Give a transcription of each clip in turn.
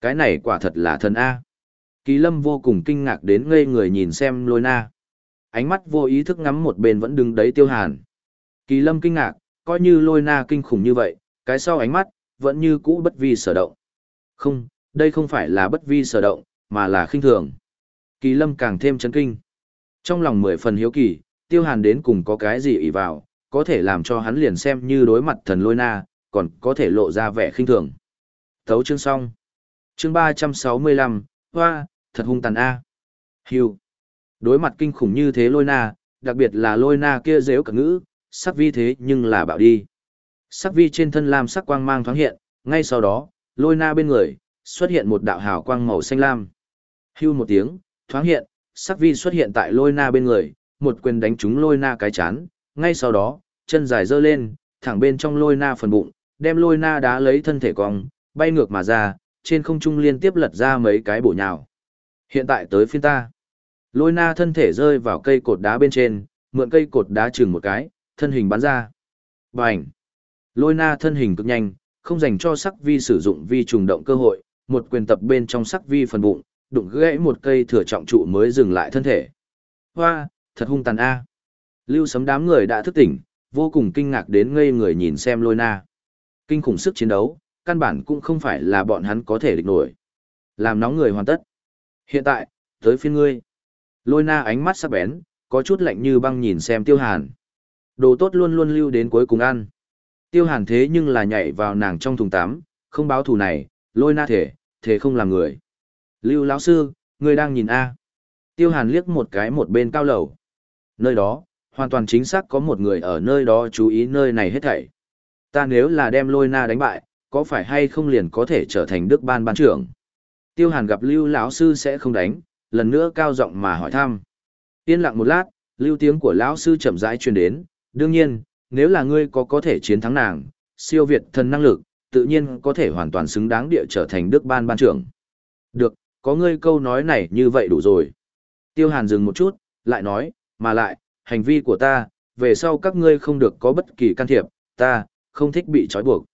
Cái này quả thật là thần A. Kỳ lâm vô cùng kinh ngạc đến ngây người nhìn xem lôi na. Ánh mắt vô ý thức ngắm một bên vẫn đứng đấy tiêu hàn. Kỳ lâm kinh ngạc, coi như lôi na kinh khủng như vậy, cái sau ánh mắt, vẫn như cũ bất vi sở động. Không, đây không phải là bất vi sở động, mà là khinh thường. Kỳ lâm càng thêm chấn kinh. Trong lòng mười phần hiếu kỳ, tiêu hàn đến cùng có cái gì ỷ vào, có thể làm cho hắn liền xem như đối mặt thần lôi na, còn có thể lộ ra vẻ khinh thường. Thấu chương xong. Chương ba trăm sáu mươi lăm, hoa, thật hung tàn A. Hiu. Đối mặt kinh khủng như thế lôi na, đặc biệt là lôi na kia dếu cả ngữ, sắc vi thế nhưng là bạo đi. Sắc vi trên thân lam sắc quang mang thoáng hiện, ngay sau đó, lôi na bên người, xuất hiện một đạo hào quang màu xanh lam. Hưu một tiếng, thoáng hiện, sắc vi xuất hiện tại lôi na bên người, một quyền đánh trúng lôi na cái chán, ngay sau đó, chân dài dơ lên, thẳng bên trong lôi na phần bụng, đem lôi na đá lấy thân thể cong, bay ngược mà ra, trên không trung liên tiếp lật ra mấy cái bổ nhào. Hiện tại tới phiên ta. Lôi na thân thể rơi vào cây cột đá bên trên, mượn cây cột đá chừng một cái, thân hình bắn ra. Bành! Lôi na thân hình cực nhanh, không dành cho sắc vi sử dụng vi trùng động cơ hội, một quyền tập bên trong sắc vi phần bụng, đụng gãy một cây thừa trọng trụ mới dừng lại thân thể. Hoa, thật hung tàn a. Lưu sấm đám người đã thức tỉnh, vô cùng kinh ngạc đến ngây người nhìn xem lôi na. Kinh khủng sức chiến đấu, căn bản cũng không phải là bọn hắn có thể địch nổi. Làm nóng người hoàn tất. Hiện tại, tới phiên ngươi. Lôi na ánh mắt sắc bén, có chút lạnh như băng nhìn xem tiêu hàn. Đồ tốt luôn luôn lưu đến cuối cùng ăn. Tiêu hàn thế nhưng là nhảy vào nàng trong thùng tắm, không báo thù này, lôi na thể, thể không làm người. Lưu lão sư, ngươi đang nhìn A. Tiêu hàn liếc một cái một bên cao lầu. Nơi đó, hoàn toàn chính xác có một người ở nơi đó chú ý nơi này hết thảy. Ta nếu là đem lôi na đánh bại, có phải hay không liền có thể trở thành đức ban ban trưởng? Tiêu hàn gặp lưu lão sư sẽ không đánh, lần nữa cao giọng mà hỏi thăm. Yên lặng một lát, lưu tiếng của lão sư chậm rãi truyền đến, đương nhiên, nếu là ngươi có có thể chiến thắng nàng, siêu việt thần năng lực, tự nhiên có thể hoàn toàn xứng đáng địa trở thành đức ban ban trưởng. Được, có ngươi câu nói này như vậy đủ rồi. Tiêu hàn dừng một chút, lại nói, mà lại, hành vi của ta, về sau các ngươi không được có bất kỳ can thiệp, ta, không thích bị trói buộc.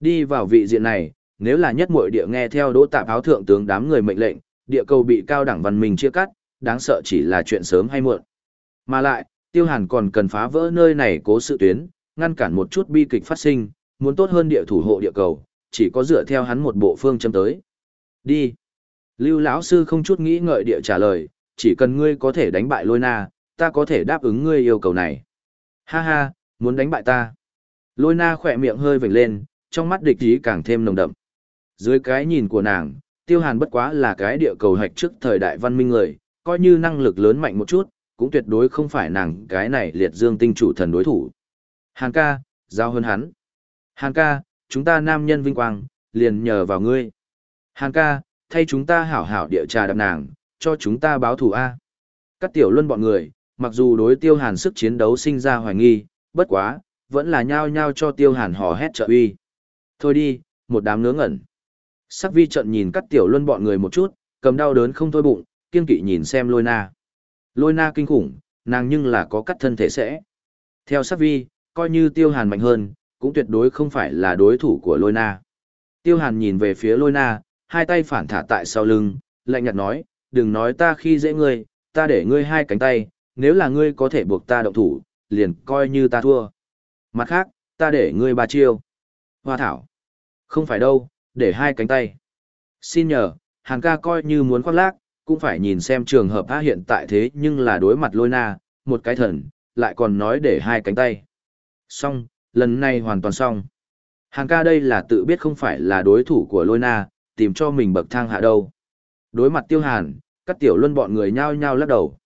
Đi vào vị diện này, nếu là nhất muội địa nghe theo đỗ tạp áo thượng tướng đám người mệnh lệnh, địa cầu bị cao đẳng văn minh chia cắt, đáng sợ chỉ là chuyện sớm hay muộn. Mà lại, tiêu hàn còn cần phá vỡ nơi này cố sự tuyến, ngăn cản một chút bi kịch phát sinh, muốn tốt hơn địa thủ hộ địa cầu, chỉ có dựa theo hắn một bộ phương châm tới. Đi. Lưu lão sư không chút nghĩ ngợi địa trả lời, chỉ cần ngươi có thể đánh bại lôi na, ta có thể đáp ứng ngươi yêu cầu này. Ha ha, muốn đánh bại ta. Lôi na khỏe miệng hơi vểnh lên, trong mắt địch ý càng thêm nồng đậm. Dưới cái nhìn của nàng, tiêu hàn bất quá là cái địa cầu hạch trước thời đại văn minh người, coi như năng lực lớn mạnh một chút, cũng tuyệt đối không phải nàng cái này liệt dương tinh chủ thần đối thủ. Hàn ca, giao hơn hắn. Hàn ca, chúng ta nam nhân vinh quang, liền nhờ vào ngươi. Hàn ca, thay chúng ta hảo hảo địa trà đập nàng, cho chúng ta báo thù A. Các tiểu luân bọn người, mặc dù đối tiêu hàn sức chiến đấu sinh ra hoài nghi, bất quá, vẫn là nhao nhao cho tiêu hàn hò hét trợ uy. Thôi đi, một đám nướng ngẩn. Sắc vi trận nhìn cắt tiểu luân bọn người một chút, cầm đau đớn không thôi bụng, kiên kỵ nhìn xem lôi na. Lôi na kinh khủng, nàng nhưng là có cắt thân thể sẽ. Theo sắc vi, coi như tiêu hàn mạnh hơn, cũng tuyệt đối không phải là đối thủ của lôi na. Tiêu hàn nhìn về phía lôi na, hai tay phản thả tại sau lưng, lạnh nhạt nói, đừng nói ta khi dễ ngươi, ta để ngươi hai cánh tay, nếu là ngươi có thể buộc ta động thủ, liền coi như ta thua. Mặt khác, ta để ngươi ba chiêu. Hoa thảo. Không phải đâu, để hai cánh tay. Xin nhờ, hàng ca coi như muốn khoác lác, cũng phải nhìn xem trường hợp ta hiện tại thế nhưng là đối mặt lôi na, một cái thần, lại còn nói để hai cánh tay. Xong, lần này hoàn toàn xong. Hàng ca đây là tự biết không phải là đối thủ của lôi na, tìm cho mình bậc thang hạ đâu. Đối mặt tiêu hàn, các tiểu luân bọn người nhao nhao lắc đầu.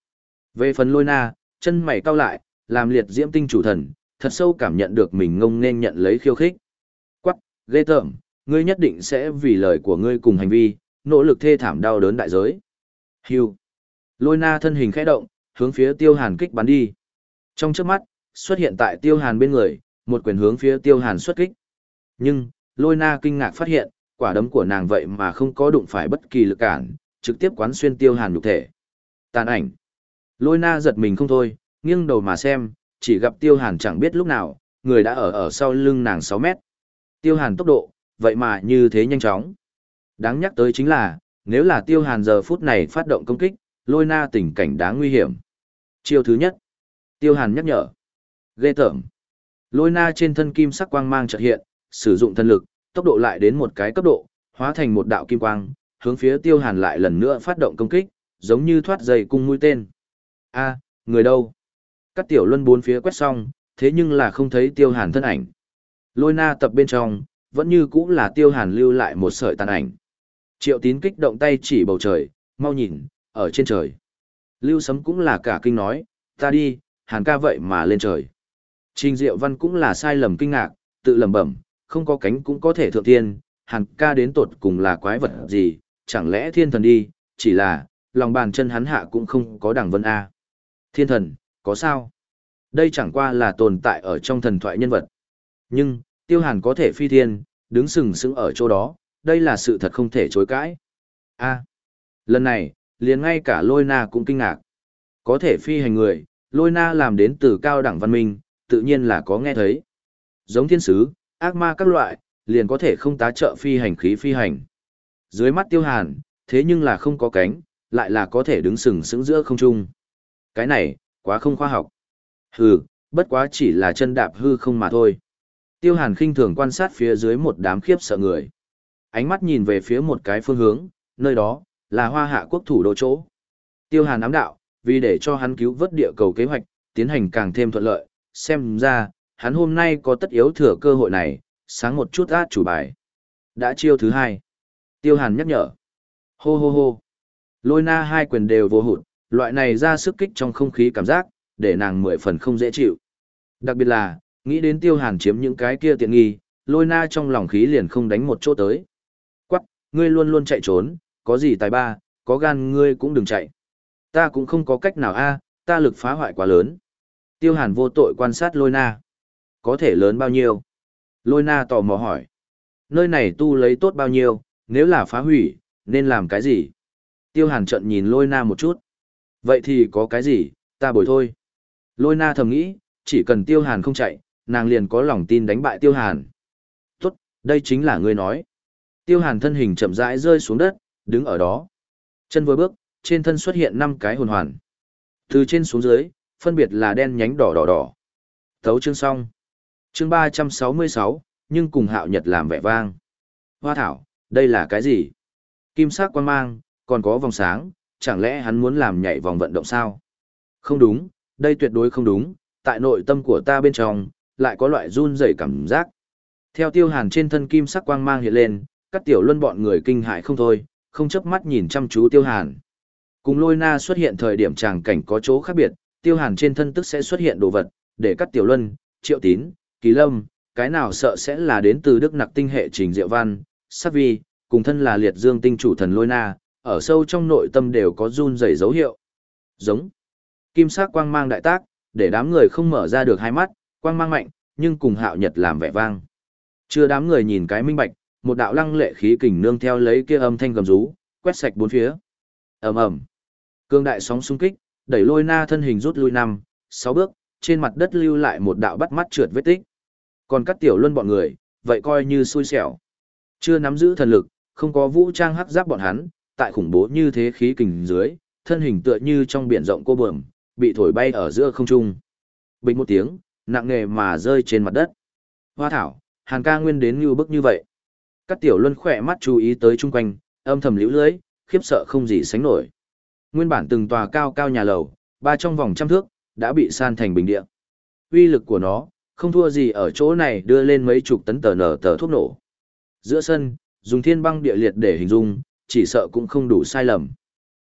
Về phần lôi na, chân mày cau lại, làm liệt diễm tinh chủ thần, thật sâu cảm nhận được mình ngông nên nhận lấy khiêu khích. Ghê tởm, ngươi nhất định sẽ vì lời của ngươi cùng hành vi, nỗ lực thê thảm đau đớn đại giới. Hưu. Lôi na thân hình khẽ động, hướng phía tiêu hàn kích bắn đi. Trong trước mắt, xuất hiện tại tiêu hàn bên người, một quyền hướng phía tiêu hàn xuất kích. Nhưng, lôi na kinh ngạc phát hiện, quả đấm của nàng vậy mà không có đụng phải bất kỳ lực cản, trực tiếp quán xuyên tiêu hàn nhục thể. Tàn ảnh. Lôi na giật mình không thôi, nghiêng đầu mà xem, chỉ gặp tiêu hàn chẳng biết lúc nào, người đã ở ở sau lưng nàng 6 mét. Tiêu hàn tốc độ, vậy mà như thế nhanh chóng. Đáng nhắc tới chính là, nếu là tiêu hàn giờ phút này phát động công kích, lôi na tình cảnh đáng nguy hiểm. Chiêu thứ nhất. Tiêu hàn nhắc nhở. Ghê tởm. Lôi na trên thân kim sắc quang mang chợt hiện, sử dụng thân lực, tốc độ lại đến một cái cấp độ, hóa thành một đạo kim quang, hướng phía tiêu hàn lại lần nữa phát động công kích, giống như thoát dây cung mũi tên. A, người đâu? Các tiểu luân bốn phía quét xong, thế nhưng là không thấy tiêu hàn thân ảnh. Lôi na tập bên trong, vẫn như cũ là tiêu hàn lưu lại một sợi tàn ảnh. Triệu tín kích động tay chỉ bầu trời, mau nhìn, ở trên trời. Lưu sấm cũng là cả kinh nói, ta đi, hàn ca vậy mà lên trời. Trình Diệu Văn cũng là sai lầm kinh ngạc, tự lẩm bẩm, không có cánh cũng có thể thượng thiên, hàn ca đến tột cùng là quái vật gì, chẳng lẽ thiên thần đi, chỉ là, lòng bàn chân hắn hạ cũng không có đẳng vân A. Thiên thần, có sao? Đây chẳng qua là tồn tại ở trong thần thoại nhân vật. Nhưng, tiêu hàn có thể phi thiên, đứng sừng sững ở chỗ đó, đây là sự thật không thể chối cãi. A. lần này, liền ngay cả lôi na cũng kinh ngạc. Có thể phi hành người, lôi na làm đến từ cao đẳng văn minh, tự nhiên là có nghe thấy. Giống thiên sứ, ác ma các loại, liền có thể không tá trợ phi hành khí phi hành. Dưới mắt tiêu hàn, thế nhưng là không có cánh, lại là có thể đứng sừng sững giữa không trung. Cái này, quá không khoa học. Hừ, bất quá chỉ là chân đạp hư không mà thôi. Tiêu hàn khinh thường quan sát phía dưới một đám khiếp sợ người. Ánh mắt nhìn về phía một cái phương hướng, nơi đó, là hoa hạ quốc thủ đô chỗ. Tiêu hàn ám đạo, vì để cho hắn cứu vớt địa cầu kế hoạch, tiến hành càng thêm thuận lợi, xem ra, hắn hôm nay có tất yếu thừa cơ hội này, sáng một chút át chủ bài. Đã chiêu thứ hai. Tiêu hàn nhắc nhở. Hô hô hô. Lôi na hai quyền đều vô hụt, loại này ra sức kích trong không khí cảm giác, để nàng mười phần không dễ chịu. Đặc biệt là, nghĩ đến tiêu hàn chiếm những cái kia tiện nghi, lôi na trong lòng khí liền không đánh một chỗ tới. Quắc, ngươi luôn luôn chạy trốn, có gì tài ba, có gan ngươi cũng đừng chạy. Ta cũng không có cách nào a, ta lực phá hoại quá lớn. Tiêu hàn vô tội quan sát lôi na. Có thể lớn bao nhiêu? Lôi na tò mò hỏi. Nơi này tu lấy tốt bao nhiêu, nếu là phá hủy, nên làm cái gì? Tiêu hàn trận nhìn lôi na một chút. Vậy thì có cái gì, ta bồi thôi. Lôi na thầm nghĩ, chỉ cần tiêu hàn không chạy, nàng liền có lòng tin đánh bại tiêu hàn. Tốt, đây chính là ngươi nói. Tiêu hàn thân hình chậm rãi rơi xuống đất, đứng ở đó. Chân vừa bước, trên thân xuất hiện năm cái hồn hoàn. Từ trên xuống dưới, phân biệt là đen nhánh đỏ đỏ đỏ. Thấu chương xong. Chương ba trăm sáu mươi sáu, nhưng cùng hạo nhật làm vẻ vang. Hoa thảo, đây là cái gì? Kim sắc quan mang, còn có vòng sáng, chẳng lẽ hắn muốn làm nhảy vòng vận động sao? Không đúng, đây tuyệt đối không đúng, tại nội tâm của ta bên trong, lại có loại run rẩy cảm giác. Theo tiêu hàn trên thân kim sắc quang mang hiện lên, các tiểu luân bọn người kinh hại không thôi, không chớp mắt nhìn chăm chú tiêu hàn. Cùng lôi na xuất hiện thời điểm tràng cảnh có chỗ khác biệt, tiêu hàn trên thân tức sẽ xuất hiện đồ vật, để các tiểu luân, triệu tín, kỳ lâm, cái nào sợ sẽ là đến từ đức nặc tinh hệ trình diệu văn, sắc vi, cùng thân là liệt dương tinh chủ thần lôi na, ở sâu trong nội tâm đều có run rẩy dấu hiệu. Giống. Kim sắc quang mang đại tác, để đám người không mở ra được hai mắt, quang mang mạnh, nhưng cùng hạo nhật làm vẻ vang. Chưa đám người nhìn cái minh bạch, một đạo lăng lệ khí kình nương theo lấy kia âm thanh gầm rú, quét sạch bốn phía. ầm ầm, cương đại sóng xung kích, đẩy lôi na thân hình rút lui năm, sáu bước, trên mặt đất lưu lại một đạo bắt mắt trượt vết tích. Còn các tiểu luân bọn người, vậy coi như xui xẻo. Chưa nắm giữ thần lực, không có vũ trang hắc giáp bọn hắn, tại khủng bố như thế khí kình dưới, thân hình tựa như trong biển rộng cô bờm, bị thổi bay ở giữa không trung. Bình một tiếng, nặng nề mà rơi trên mặt đất. Hoa thảo, hàn ca nguyên đến như bức như vậy. Các tiểu luân khỏe mắt chú ý tới chung quanh, âm thầm liễu lưới, khiếp sợ không gì sánh nổi. Nguyên bản từng tòa cao cao nhà lầu, ba trong vòng trăm thước, đã bị san thành bình địa. Uy lực của nó, không thua gì ở chỗ này đưa lên mấy chục tấn tờ nở tờ thuốc nổ. Giữa sân, dùng thiên băng địa liệt để hình dung, chỉ sợ cũng không đủ sai lầm.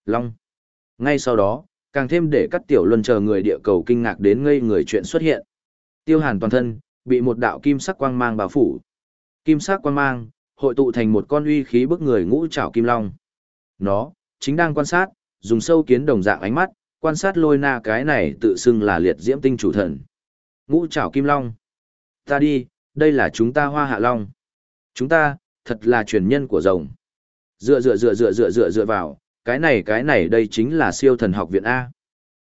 Long. Ngay sau đó, càng thêm để các tiểu luân chờ người địa cầu kinh ngạc đến ngây người chuyện xuất hiện. Tiêu hàn toàn thân, bị một đạo kim sắc quang mang bao phủ. Kim sắc quang mang, hội tụ thành một con uy khí bức người ngũ trảo kim long. Nó, chính đang quan sát, dùng sâu kiến đồng dạng ánh mắt, quan sát lôi na cái này tự xưng là liệt diễm tinh chủ thần. Ngũ trảo kim long. Ta đi, đây là chúng ta hoa hạ long. Chúng ta, thật là truyền nhân của rồng. Dựa dựa dựa dựa dựa dựa dựa vào, cái này cái này đây chính là siêu thần học viện A.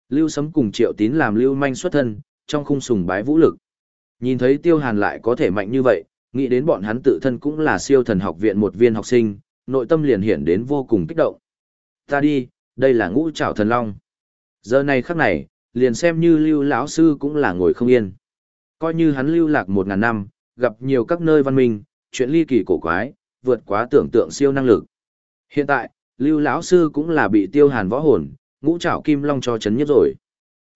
Lưu Sấm cùng Triệu Tín làm lưu manh xuất thân, trong khung sùng bái vũ lực. Nhìn thấy Tiêu Hàn lại có thể mạnh như vậy, nghĩ đến bọn hắn tự thân cũng là siêu thần học viện một viên học sinh, nội tâm liền hiện đến vô cùng kích động. Ta đi, đây là ngũ trảo thần long. Giờ này khắc này, liền xem như lưu lão sư cũng là ngồi không yên. Coi như hắn lưu lạc một ngàn năm, gặp nhiều các nơi văn minh, chuyện ly kỳ cổ quái, vượt quá tưởng tượng siêu năng lực. Hiện tại, lưu lão sư cũng là bị tiêu hàn võ hồn, ngũ trảo kim long cho chấn nhất rồi.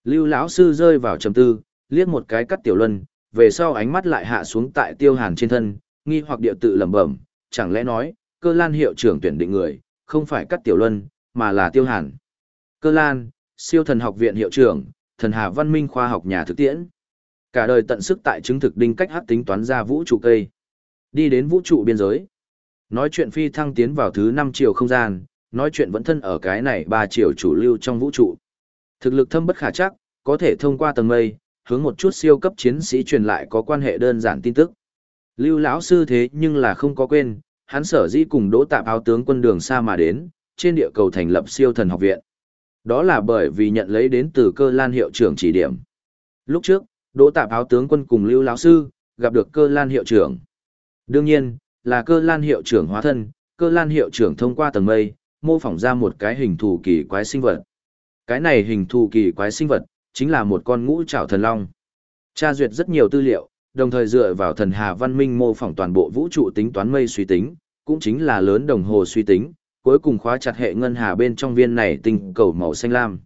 Lưu lão sư rơi vào trầm tư, liếc một cái cắt tiểu luân, về sau ánh mắt lại hạ xuống tại tiêu hàn trên thân, nghi hoặc địa tự lẩm bẩm, chẳng lẽ nói, cơ lan hiệu trưởng tuyển định người, không phải cắt tiểu luân, mà là tiêu hàn. Cơ lan, siêu thần học viện hiệu trưởng, thần hà văn minh khoa học nhà thực tiễn. Cả đời tận sức tại chứng thực đinh cách hát tính toán ra vũ trụ cây. Đi đến vũ trụ biên giới. Nói chuyện phi thăng tiến vào thứ năm chiều không gian, nói chuyện vẫn thân ở cái này ba chiều chủ lưu trong vũ trụ. Thực lực thâm bất khả chắc, có thể thông qua tầng mây, hướng một chút siêu cấp chiến sĩ truyền lại có quan hệ đơn giản tin tức. Lưu lão sư thế nhưng là không có quên, hắn sở dĩ cùng đỗ tạp áo tướng quân đường xa mà đến, trên địa cầu thành lập siêu thần học viện. Đó là bởi vì nhận lấy đến từ cơ lan hiệu trưởng chỉ điểm. Lúc trước, đỗ tạp áo tướng quân cùng lưu lão sư, gặp được cơ lan hiệu trưởng. Đương nhiên, là cơ lan hiệu trưởng hóa thân, cơ lan hiệu trưởng thông qua tầng mây, mô phỏng ra một cái hình thù kỳ quái sinh vật. Cái này hình thù kỳ quái sinh vật, chính là một con ngũ trảo thần long. Tra duyệt rất nhiều tư liệu, đồng thời dựa vào thần hà văn minh mô phỏng toàn bộ vũ trụ tính toán mây suy tính, cũng chính là lớn đồng hồ suy tính, cuối cùng khóa chặt hệ ngân hà bên trong viên này tinh cầu màu xanh lam.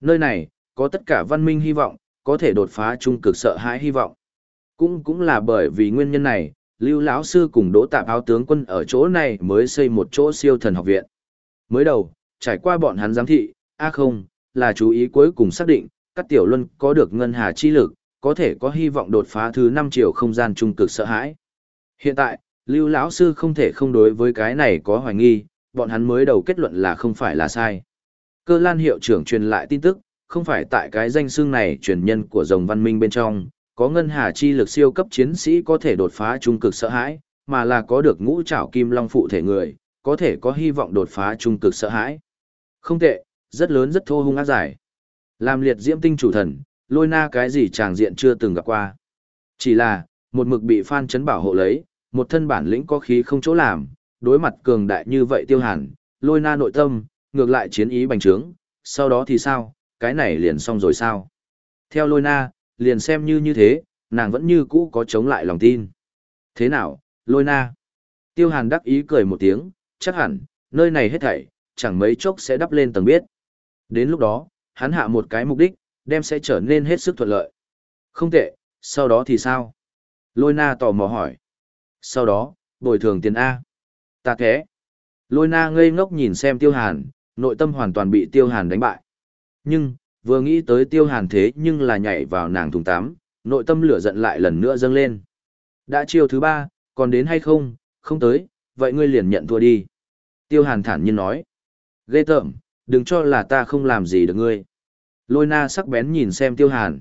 Nơi này, có tất cả văn minh hy vọng, có thể đột phá trung cực sợ hãi hy vọng. Cũng cũng là bởi vì nguyên nhân này, Lưu lão sư cùng Đỗ Tạp áo tướng quân ở chỗ này mới xây một chỗ siêu thần học viện. Mới đầu, trải qua bọn hắn giám thị, a không, là chú ý cuối cùng xác định, các tiểu luân có được ngân hà chi lực, có thể có hy vọng đột phá thứ năm chiều không gian trung cực sợ hãi. Hiện tại, Lưu lão sư không thể không đối với cái này có hoài nghi, bọn hắn mới đầu kết luận là không phải là sai. Cơ Lan hiệu trưởng truyền lại tin tức, không phải tại cái danh xương này truyền nhân của rồng văn minh bên trong, có ngân hà chi lực siêu cấp chiến sĩ có thể đột phá trung cực sợ hãi, mà là có được ngũ trảo kim long phụ thể người, có thể có hy vọng đột phá trung cực sợ hãi. Không tệ, rất lớn rất thô hung ác giải. Làm liệt diễm tinh chủ thần, lôi na cái gì chàng diện chưa từng gặp qua. Chỉ là, một mực bị phan chấn bảo hộ lấy, một thân bản lĩnh có khí không chỗ làm, đối mặt cường đại như vậy tiêu hàn, lôi na nội tâm, ngược lại chiến ý bành trướng, sau đó thì sao, cái này liền xong rồi sao. Theo lôi na, liền xem như như thế, nàng vẫn như cũ có chống lại lòng tin. Thế nào, lôi na? Tiêu hàn đắc ý cười một tiếng, chắc hẳn, nơi này hết thảy, chẳng mấy chốc sẽ đắp lên tầng biết. Đến lúc đó, hắn hạ một cái mục đích, đem sẽ trở nên hết sức thuận lợi. Không tệ, sau đó thì sao? Lôi na tò mò hỏi. Sau đó, bồi thường tiền A. Ta thế. Lôi na ngây ngốc nhìn xem tiêu hàn, nội tâm hoàn toàn bị tiêu hàn đánh bại. Nhưng, vừa nghĩ tới tiêu hàn thế nhưng là nhảy vào nàng thùng tám, nội tâm lửa giận lại lần nữa dâng lên. Đã chiều thứ ba, còn đến hay không, không tới, vậy ngươi liền nhận thua đi. Tiêu hàn thản nhiên nói. Ghê tởm, đừng cho là ta không làm gì được ngươi. Lôi na sắc bén nhìn xem tiêu hàn.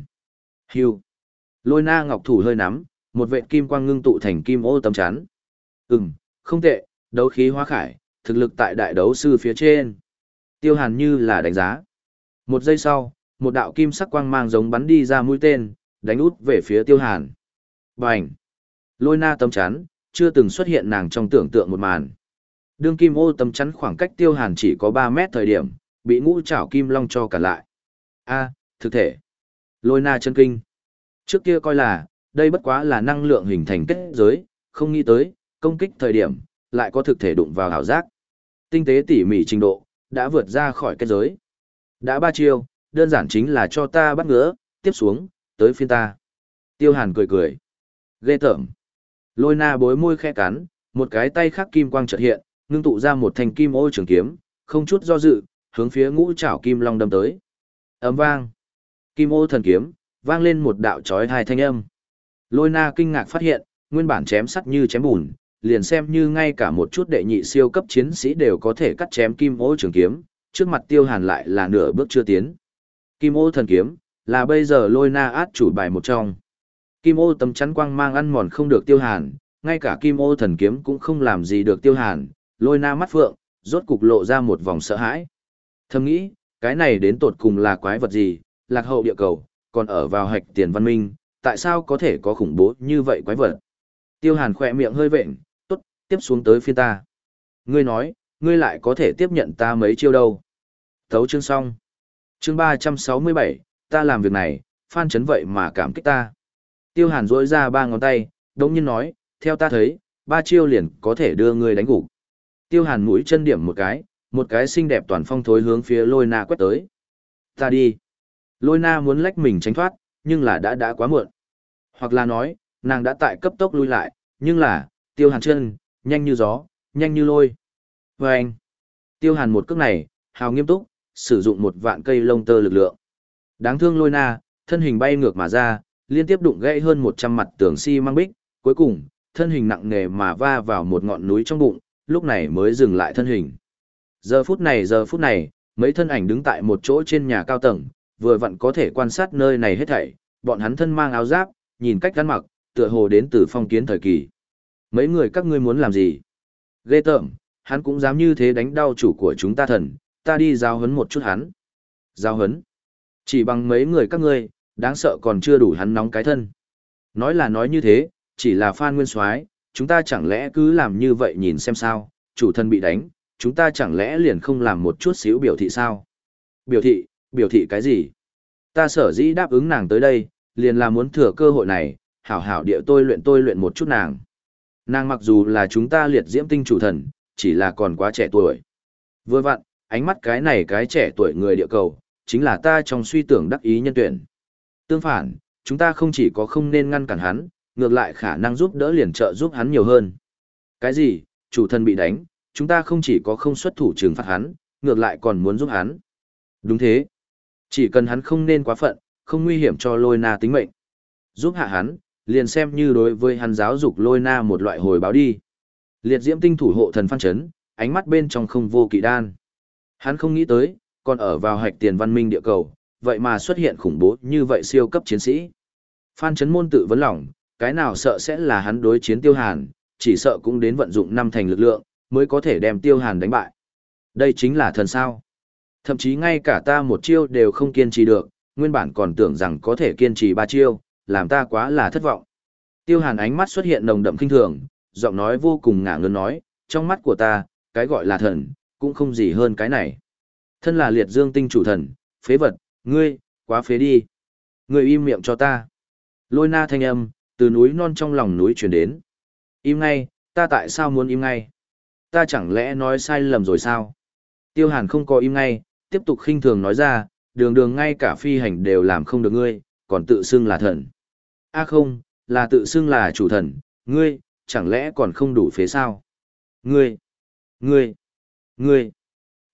Hiu. Lôi na ngọc thủ hơi nắm, một vệ kim quang ngưng tụ thành kim ô tấm chắn. Ừm, không tệ, đấu khí hóa khải, thực lực tại đại đấu sư phía trên. Tiêu hàn như là đánh giá. Một giây sau, một đạo kim sắc quang mang giống bắn đi ra mũi tên, đánh út về phía tiêu hàn. Bành! Lôi na tấm chắn, chưa từng xuất hiện nàng trong tưởng tượng một màn. Đương kim ô tầm chắn khoảng cách tiêu hàn chỉ có 3 mét thời điểm, bị ngũ trảo kim long cho cả lại. A, thực thể. Lôi na chân kinh. Trước kia coi là, đây bất quá là năng lượng hình thành kết giới, không nghĩ tới, công kích thời điểm, lại có thực thể đụng vào hảo giác. Tinh tế tỉ mỉ trình độ, đã vượt ra khỏi kết giới. Đã ba chiêu, đơn giản chính là cho ta bắt ngỡ, tiếp xuống, tới phiên ta. Tiêu hàn cười cười. Ghê tởm. Lôi na bối môi khẽ cắn, một cái tay khác kim quang chợt hiện, ngưng tụ ra một thanh kim ô trường kiếm, không chút do dự, hướng phía ngũ trảo kim long đâm tới. Ấm vang. Kim ô thần kiếm, vang lên một đạo chói hai thanh âm. Lôi na kinh ngạc phát hiện, nguyên bản chém sắt như chém bùn, liền xem như ngay cả một chút đệ nhị siêu cấp chiến sĩ đều có thể cắt chém kim ô trường kiếm, trước mặt tiêu hàn lại là nửa bước chưa tiến. Kim ô thần kiếm, là bây giờ lôi na át chủ bài một trong. Kim ô tấm chắn quang mang ăn mòn không được tiêu hàn, ngay cả kim ô thần kiếm cũng không làm gì được tiêu hàn, lôi na mắt phượng, rốt cục lộ ra một vòng sợ hãi. Thầm nghĩ, cái này đến tột cùng là quái vật gì, lạc hậu địa cầu, còn ở vào hạch tiền văn minh, tại sao có thể có khủng bố như vậy quái vật. Tiêu hàn khỏe miệng hơi vệnh, tốt, tiếp xuống tới phiên ta. Ngươi nói, ngươi lại có thể tiếp nhận ta mấy chiêu đâu. Thấu chương xong. Chương 367, ta làm việc này, Phan Chấn vậy mà cảm kích ta. Tiêu Hàn rỗi ra ba ngón tay, đống nhiên nói, theo ta thấy, ba chiêu liền có thể đưa ngươi đánh gục. Tiêu Hàn mũi chân điểm một cái, một cái xinh đẹp toàn phong thối hướng phía lôi na quét tới. Ta đi. Lôi na muốn lách mình tránh thoát, nhưng là đã đã quá muộn. Hoặc là nói, nàng đã tại cấp tốc lui lại, nhưng là, tiêu hàn chân, nhanh như gió, nhanh như lôi. Và anh, tiêu hàn một cước này, hào nghiêm túc, sử dụng một vạn cây lông tơ lực lượng. Đáng thương lôi na, thân hình bay ngược mà ra, liên tiếp đụng gãy hơn 100 mặt tường xi si măng bích, cuối cùng, thân hình nặng nề mà va vào một ngọn núi trong bụng, lúc này mới dừng lại thân hình. Giờ phút này giờ phút này, mấy thân ảnh đứng tại một chỗ trên nhà cao tầng, vừa vặn có thể quan sát nơi này hết thảy, bọn hắn thân mang áo giáp, nhìn cách gắn mặc, tựa hồ đến từ phong kiến thời kỳ. Mấy người các ngươi muốn làm gì? Ghê tởm, hắn cũng dám như thế đánh đau chủ của chúng ta thần, ta đi giao hấn một chút hắn. Giao hấn? Chỉ bằng mấy người các ngươi, đáng sợ còn chưa đủ hắn nóng cái thân. Nói là nói như thế, chỉ là Phan Nguyên Soái, chúng ta chẳng lẽ cứ làm như vậy nhìn xem sao, chủ thân bị đánh, chúng ta chẳng lẽ liền không làm một chút xíu biểu thị sao? Biểu thị, biểu thị cái gì? Ta sở dĩ đáp ứng nàng tới đây, liền là muốn thừa cơ hội này, hảo hảo địa tôi luyện tôi luyện một chút nàng. Nàng mặc dù là chúng ta liệt diễm tinh chủ thần, chỉ là còn quá trẻ tuổi. Vừa vặn, ánh mắt cái này cái trẻ tuổi người địa cầu, chính là ta trong suy tưởng đắc ý nhân tuyển. Tương phản, chúng ta không chỉ có không nên ngăn cản hắn, ngược lại khả năng giúp đỡ liền trợ giúp hắn nhiều hơn. Cái gì, chủ thần bị đánh, chúng ta không chỉ có không xuất thủ trừng phạt hắn, ngược lại còn muốn giúp hắn. Đúng thế. Chỉ cần hắn không nên quá phận, không nguy hiểm cho lôi na tính mệnh. Giúp hạ hắn, liền xem như đối với hắn giáo dục lôi na một loại hồi báo đi. Liệt diễm tinh thủ hộ thần phan chấn, ánh mắt bên trong không vô kỵ đan. Hắn không nghĩ tới, còn ở vào hạch tiền văn minh địa cầu, vậy mà xuất hiện khủng bố như vậy siêu cấp chiến sĩ. Phan chấn môn tự vấn lòng, cái nào sợ sẽ là hắn đối chiến tiêu hàn, chỉ sợ cũng đến vận dụng năm thành lực lượng, mới có thể đem tiêu hàn đánh bại. Đây chính là thần sao. Thậm chí ngay cả ta một chiêu đều không kiên trì được, nguyên bản còn tưởng rằng có thể kiên trì ba chiêu, làm ta quá là thất vọng. Tiêu hàn ánh mắt xuất hiện nồng đậm kinh thường, giọng nói vô cùng ngả ngớn nói, trong mắt của ta, cái gọi là thần, cũng không gì hơn cái này. Thân là liệt dương tinh chủ thần, phế vật, ngươi, quá phế đi. Ngươi im miệng cho ta. Lôi na thanh âm, từ núi non trong lòng núi chuyển đến. Im ngay, ta tại sao muốn im ngay? Ta chẳng lẽ nói sai lầm rồi sao? Tiêu hàn không có im ngay, tiếp tục khinh thường nói ra, đường đường ngay cả phi hành đều làm không được ngươi, còn tự xưng là thần. a không, là tự xưng là chủ thần, ngươi, chẳng lẽ còn không đủ phế sao? Ngươi, ngươi, ngươi.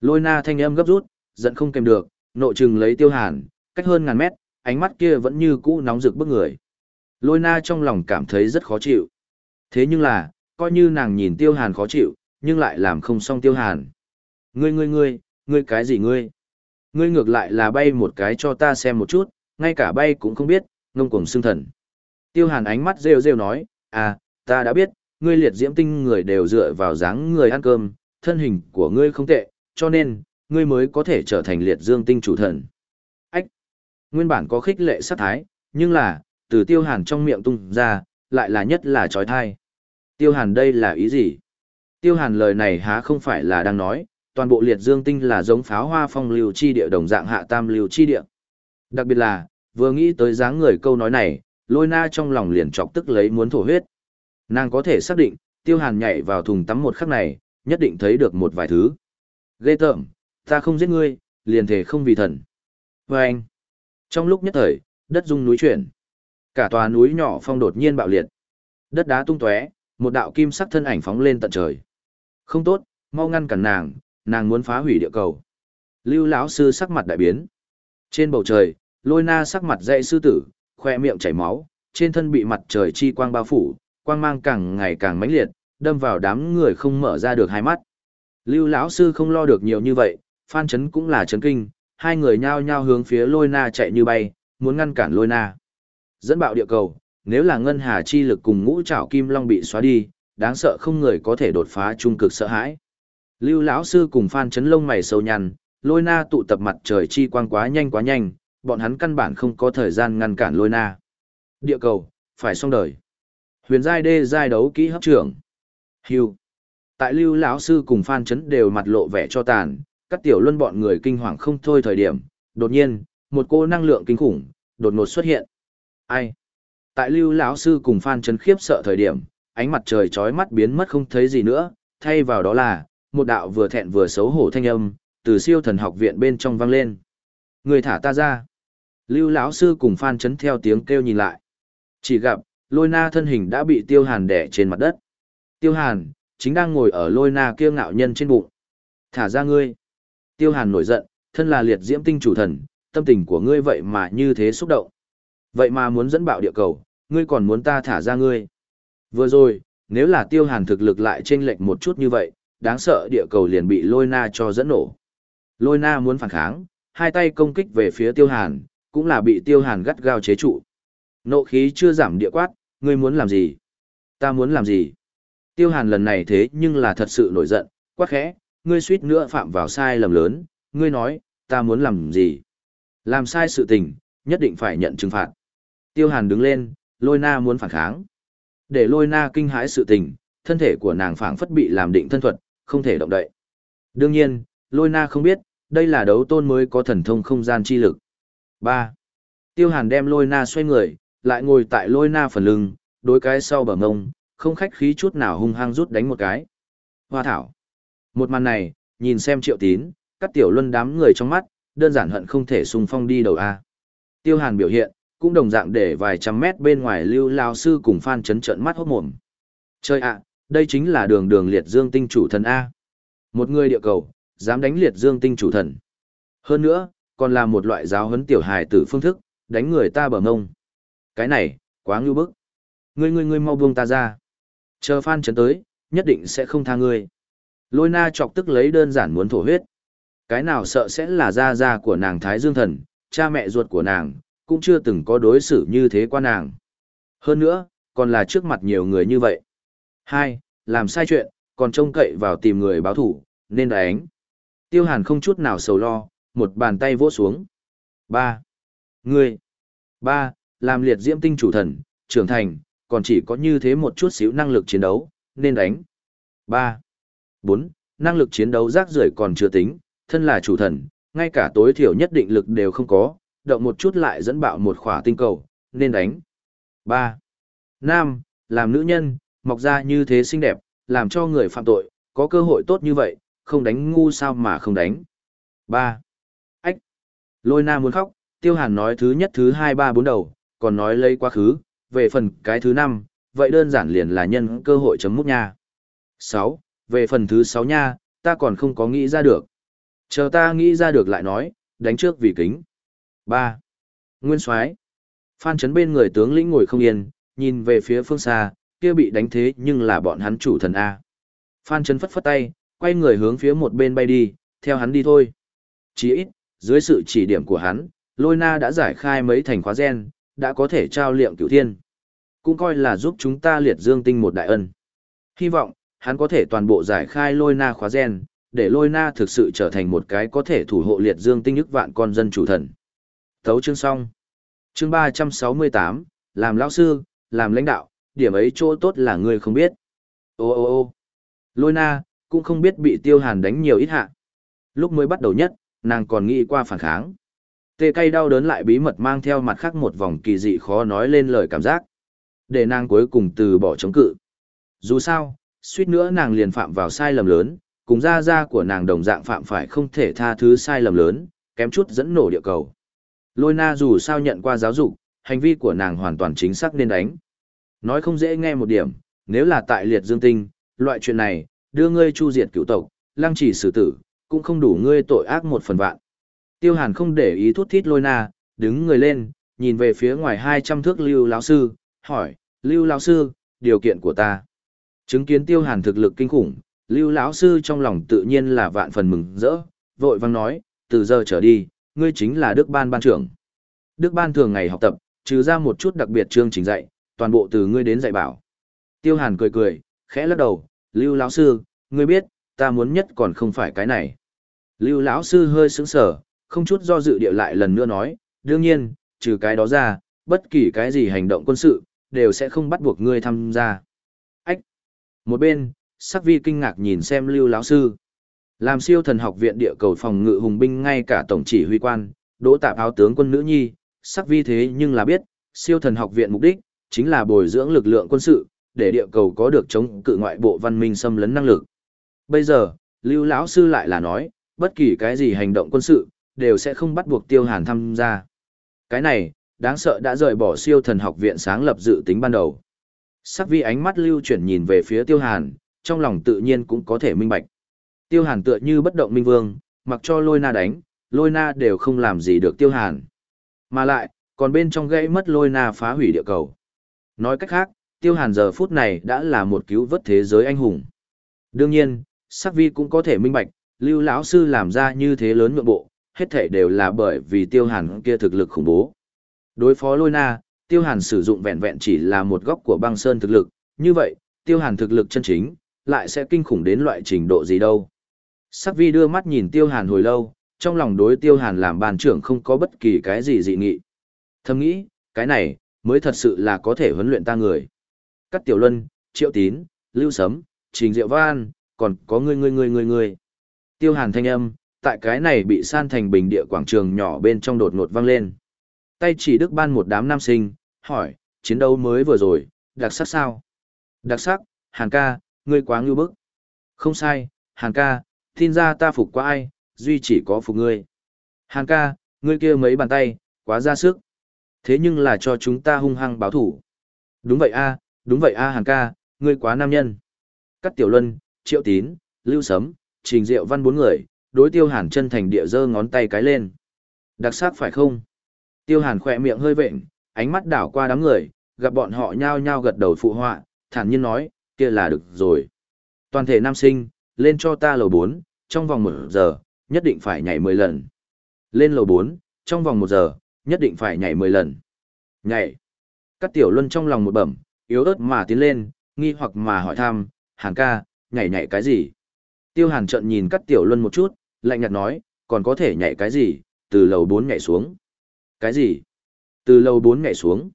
Lôi na thanh âm gấp rút, giận không kèm được, nộ trừng lấy tiêu hàn, cách hơn ngàn mét, ánh mắt kia vẫn như cũ nóng rực bức người. Lôi na trong lòng cảm thấy rất khó chịu. Thế nhưng là, coi như nàng nhìn tiêu hàn khó chịu, nhưng lại làm không xong tiêu hàn. Ngươi ngươi ngươi, ngươi cái gì ngươi? Ngươi ngược lại là bay một cái cho ta xem một chút, ngay cả bay cũng không biết, ngông cuồng xương thần. Tiêu hàn ánh mắt rêu rêu nói, à, ta đã biết, ngươi liệt diễm tinh người đều dựa vào dáng người ăn cơm, thân hình của ngươi không tệ, cho nên, ngươi mới có thể trở thành liệt dương tinh chủ thần. Ách! Nguyên bản có khích lệ sát thái, nhưng là, từ tiêu hàn trong miệng tung ra, lại là nhất là trói thai. Tiêu hàn đây là ý gì? Tiêu hàn lời này há không phải là đang nói, toàn bộ liệt dương tinh là giống pháo hoa phong lưu chi địa đồng dạng hạ tam lưu chi địa. Đặc biệt là, vừa nghĩ tới dáng người câu nói này, lôi na trong lòng liền chọc tức lấy muốn thổ huyết. Nàng có thể xác định, tiêu hàn nhảy vào thùng tắm một khắc này, nhất định thấy được một vài thứ. Ghê tởm, ta không giết ngươi, liền thể không vì thần. Và anh, trong lúc nhất thời, đất rung núi chuyển. Cả tòa núi nhỏ phong đột nhiên bạo liệt. Đất đá tung tóe, một đạo kim sắc thân ảnh phóng lên tận trời. Không tốt, mau ngăn cản nàng, nàng muốn phá hủy địa cầu. Lưu lão sư sắc mặt đại biến. Trên bầu trời, lôi na sắc mặt dậy sư tử, khoe miệng chảy máu, trên thân bị mặt trời chi quang bao phủ, quang mang càng ngày càng mãnh liệt, đâm vào đám người không mở ra được hai mắt. Lưu lão sư không lo được nhiều như vậy, Phan Chấn cũng là chấn kinh, hai người nhao nhao hướng phía lôi na chạy như bay, muốn ngăn cản lôi na. Dẫn bạo địa cầu, nếu là ngân hà chi lực cùng ngũ trảo kim long bị xóa đi, đáng sợ không người có thể đột phá trung cực sợ hãi. Lưu lão sư cùng Phan Chấn lông mày sâu nhăn, lôi na tụ tập mặt trời chi quang quá nhanh quá nhanh, bọn hắn căn bản không có thời gian ngăn cản lôi na. Địa cầu, phải xong đời. Huyền giai đê giai đấu kỹ hấp trưởng. Hưu. Tại Lưu lão sư cùng Phan Chấn đều mặt lộ vẻ cho tàn, các tiểu luân bọn người kinh hoàng không thôi thời điểm, đột nhiên, một cô năng lượng kinh khủng đột ngột xuất hiện. Ai? Tại Lưu lão sư cùng Phan Chấn khiếp sợ thời điểm, ánh mặt trời chói mắt biến mất không thấy gì nữa, thay vào đó là một đạo vừa thẹn vừa xấu hổ thanh âm từ siêu thần học viện bên trong vang lên. Người thả ta ra. Lưu lão sư cùng Phan Chấn theo tiếng kêu nhìn lại. Chỉ gặp, lôi na thân hình đã bị tiêu hàn đẻ trên mặt đất. Tiêu hàn, chính đang ngồi ở lôi na kia ngạo nhân trên bụng. Thả ra ngươi. Tiêu hàn nổi giận, thân là liệt diễm tinh chủ thần, tâm tình của ngươi vậy mà như thế xúc động. Vậy mà muốn dẫn bạo địa cầu, ngươi còn muốn ta thả ra ngươi. Vừa rồi, nếu là tiêu hàn thực lực lại chênh lệch một chút như vậy, đáng sợ địa cầu liền bị lôi na cho dẫn nổ. Lôi na muốn phản kháng, hai tay công kích về phía tiêu hàn, cũng là bị tiêu hàn gắt gao chế trụ. Nộ khí chưa giảm địa quát, ngươi muốn làm gì? Ta muốn làm gì? Tiêu hàn lần này thế nhưng là thật sự nổi giận, quát khẽ, ngươi suýt nữa phạm vào sai lầm lớn, ngươi nói, ta muốn làm gì? Làm sai sự tình, nhất định phải nhận trừng phạt. Tiêu hàn đứng lên, lôi na muốn phản kháng. Để lôi na kinh hãi sự tình, thân thể của nàng phảng phất bị làm định thân thuật, không thể động đậy. Đương nhiên, lôi na không biết, đây là đấu tôn mới có thần thông không gian chi lực. 3. Tiêu hàn đem lôi na xoay người, lại ngồi tại lôi na phần lưng, đối cái sau bờ ngông, không khách khí chút nào hung hăng rút đánh một cái. Hoa thảo. Một màn này, nhìn xem triệu tín, các tiểu luân đám người trong mắt, đơn giản hận không thể xung phong đi đầu A. Tiêu hàn biểu hiện, cũng đồng dạng để vài trăm mét bên ngoài lưu lao sư cùng phan chấn trận mắt hốt mồm. Chơi ạ, đây chính là đường đường liệt dương tinh chủ thần A. Một người địa cầu, dám đánh liệt dương tinh chủ thần. Hơn nữa, còn là một loại giáo huấn tiểu hài tử phương thức, đánh người ta bờ ngông. Cái này, quá ngưu bức. Ngươi ngươi ngươi mau buông ta ra. Chờ Phan chấn tới, nhất định sẽ không tha ngươi. Lôi na chọc tức lấy đơn giản muốn thổ huyết. Cái nào sợ sẽ là gia gia của nàng Thái Dương Thần, cha mẹ ruột của nàng, cũng chưa từng có đối xử như thế qua nàng. Hơn nữa, còn là trước mặt nhiều người như vậy. Hai, làm sai chuyện, còn trông cậy vào tìm người báo thủ, nên đánh. Tiêu hàn không chút nào sầu lo, một bàn tay vỗ xuống. Ba. người. Ba, làm liệt diễm tinh chủ thần, trưởng thành, còn chỉ có như thế một chút xíu năng lực chiến đấu, nên đánh. Ba. Bốn, năng lực chiến đấu rác rưởi còn chưa tính, thân là chủ thần, ngay cả tối thiểu nhất định lực đều không có, động một chút lại dẫn bạo một khỏa tinh cầu, nên đánh. Ba. Nam, làm nữ nhân, mọc ra như thế xinh đẹp, làm cho người phạm tội, có cơ hội tốt như vậy, không đánh ngu sao mà không đánh. Ba. Ách. Lôi nam muốn khóc, tiêu hàn nói thứ nhất thứ hai ba bốn đầu, còn nói lấy quá khứ, về phần cái thứ năm, vậy đơn giản liền là nhân cơ hội chấm mút nha. Sáu, về phần thứ sáu nha, ta còn không có nghĩ ra được. Chờ ta nghĩ ra được lại nói, đánh trước vì kính. Ba, Nguyên soái Phan Trấn bên người tướng lĩnh ngồi không yên, nhìn về phía phương xa, kia bị đánh thế nhưng là bọn hắn chủ thần A. Phan Trấn phất phất tay, quay người hướng phía một bên bay đi, theo hắn đi thôi. Chỉ ít, dưới sự chỉ điểm của hắn, Lôi Na đã giải khai mấy thành khóa gen, đã có thể trao liệm cửu thiên. Cũng coi là giúp chúng ta liệt dương tinh một đại ân. Hy vọng, hắn có thể toàn bộ giải khai Lôi Na khóa gen, để Lôi Na thực sự trở thành một cái có thể thủ hộ liệt dương tinh ức vạn con dân chủ thần. Thấu chương xong. Chương ba trăm sáu mươi tám làm lão sư, làm lãnh đạo, điểm ấy chỗ tốt là người không biết. Ô ô ô Lôi Na, cũng không biết bị tiêu hàn đánh nhiều ít hạ. Lúc mới bắt đầu nhất, nàng còn nghĩ qua phản kháng. Tê cay đau đớn lại bí mật mang theo mặt khác một vòng kỳ dị khó nói lên lời cảm giác. Để nàng cuối cùng từ bỏ chống cự. Dù sao, suýt nữa nàng liền phạm vào sai lầm lớn, cùng gia gia của nàng đồng dạng phạm phải không thể tha thứ sai lầm lớn, kém chút dẫn nổ địa cầu. Lôi na dù sao nhận qua giáo dục, hành vi của nàng hoàn toàn chính xác nên đánh. Nói không dễ nghe một điểm, nếu là tại liệt dương tinh, loại chuyện này, đưa ngươi chu diệt cựu tộc, lăng chỉ xử tử, cũng không đủ ngươi tội ác một phần vạn. Tiêu Hàn không để ý thút thít lôi na, đứng người lên, nhìn về phía ngoài 200 thước Lưu lão sư, hỏi, Lưu lão sư, điều kiện của ta. Chứng kiến Tiêu Hàn thực lực kinh khủng, Lưu lão sư trong lòng tự nhiên là vạn phần mừng rỡ, vội vang nói, từ giờ trở đi, ngươi chính là Đức Ban ban trưởng. Đức Ban thường ngày học tập, trừ ra một chút đặc biệt chương trình dạy, toàn bộ từ ngươi đến dạy bảo. Tiêu Hàn cười cười, khẽ lắc đầu, Lưu lão sư, ngươi biết, ta muốn nhất còn không phải cái này. Lưu lão sư hơi sững sờ, không chút do dự địa lại lần nữa nói, đương nhiên, trừ cái đó ra, bất kỳ cái gì hành động quân sự, đều sẽ không bắt buộc ngươi tham gia. Ách! Một bên, sắc vi kinh ngạc nhìn xem lưu lão sư. Làm siêu thần học viện địa cầu phòng ngự hùng binh ngay cả tổng chỉ huy quan, đỗ tạp áo tướng quân nữ nhi, sắc vi thế nhưng là biết, siêu thần học viện mục đích, chính là bồi dưỡng lực lượng quân sự, để địa cầu có được chống cự ngoại bộ văn minh xâm lấn năng lực. Bây giờ, lưu lão sư lại là nói, bất kỳ cái gì hành động quân sự, đều sẽ không bắt buộc tiêu hàn tham gia. Cái này, đáng sợ đã rời bỏ siêu thần học viện sáng lập dự tính ban đầu. Sắc vi ánh mắt lưu chuyển nhìn về phía tiêu hàn, trong lòng tự nhiên cũng có thể minh bạch. Tiêu hàn tựa như bất động minh vương, mặc cho lôi na đánh, lôi na đều không làm gì được tiêu hàn. Mà lại, còn bên trong gãy mất lôi na phá hủy địa cầu. Nói cách khác, tiêu hàn giờ phút này đã là một cứu vớt thế giới anh hùng. Đương nhiên, sắc vi cũng có thể minh bạch, lưu lão sư làm ra như thế lớn nhượng bộ, hết thể đều là bởi vì tiêu hàn kia thực lực khủng bố. Đối phó lôi na, tiêu hàn sử dụng vẹn vẹn chỉ là một góc của băng sơn thực lực, như vậy, tiêu hàn thực lực chân chính, lại sẽ kinh khủng đến loại trình độ gì đâu. Sắc vi đưa mắt nhìn tiêu hàn hồi lâu, trong lòng đối tiêu hàn làm bàn trưởng không có bất kỳ cái gì dị nghị. Thầm nghĩ, cái này, mới thật sự là có thể huấn luyện ta người. Cắt tiểu luân, triệu tín, lưu sấm, trình diệu văn, còn có người người người người người. Tiêu hàn thanh âm, tại cái này bị san thành bình địa quảng trường nhỏ bên trong đột ngột vang lên. Tay chỉ đức ban một đám nam sinh, hỏi, chiến đấu mới vừa rồi, đặc sắc sao? Đặc sắc, hàn ca, ngươi quá ngưu bức. Không sai, hàn ca, tin ra ta phục qua ai, duy chỉ có phục ngươi. Hàn ca, ngươi kia mấy bàn tay, quá ra sức. Thế nhưng là cho chúng ta hung hăng báo thủ. Đúng vậy a, đúng vậy a Hàn ca, ngươi quá nam nhân. Cắt Tiểu Luân, Triệu Tín, Lưu Sấm, Trình Diệu Văn bốn người, đối Tiêu Hàn chân thành địa giơ ngón tay cái lên. Đặc sắc phải không? Tiêu Hàn khỏe miệng hơi vện, ánh mắt đảo qua đám người, gặp bọn họ nhao nhao gật đầu phụ họa, thản nhiên nói, kia là được rồi. Toàn thể nam sinh, lên cho ta lầu 4, trong vòng 1 giờ, nhất định phải nhảy 10 lần. Lên lầu 4, trong vòng 1 giờ, nhất định phải nhảy 10 lần. Nhảy. Các tiểu luân trong lòng một bẩm, yếu ớt mà tiến lên, nghi hoặc mà hỏi thăm, hàng ca, nhảy nhảy cái gì? Tiêu hàn trận nhìn các tiểu luân một chút, lạnh nhạt nói, còn có thể nhảy cái gì, từ lầu 4 nhảy xuống. Cái gì? Từ lầu 4 nhảy xuống.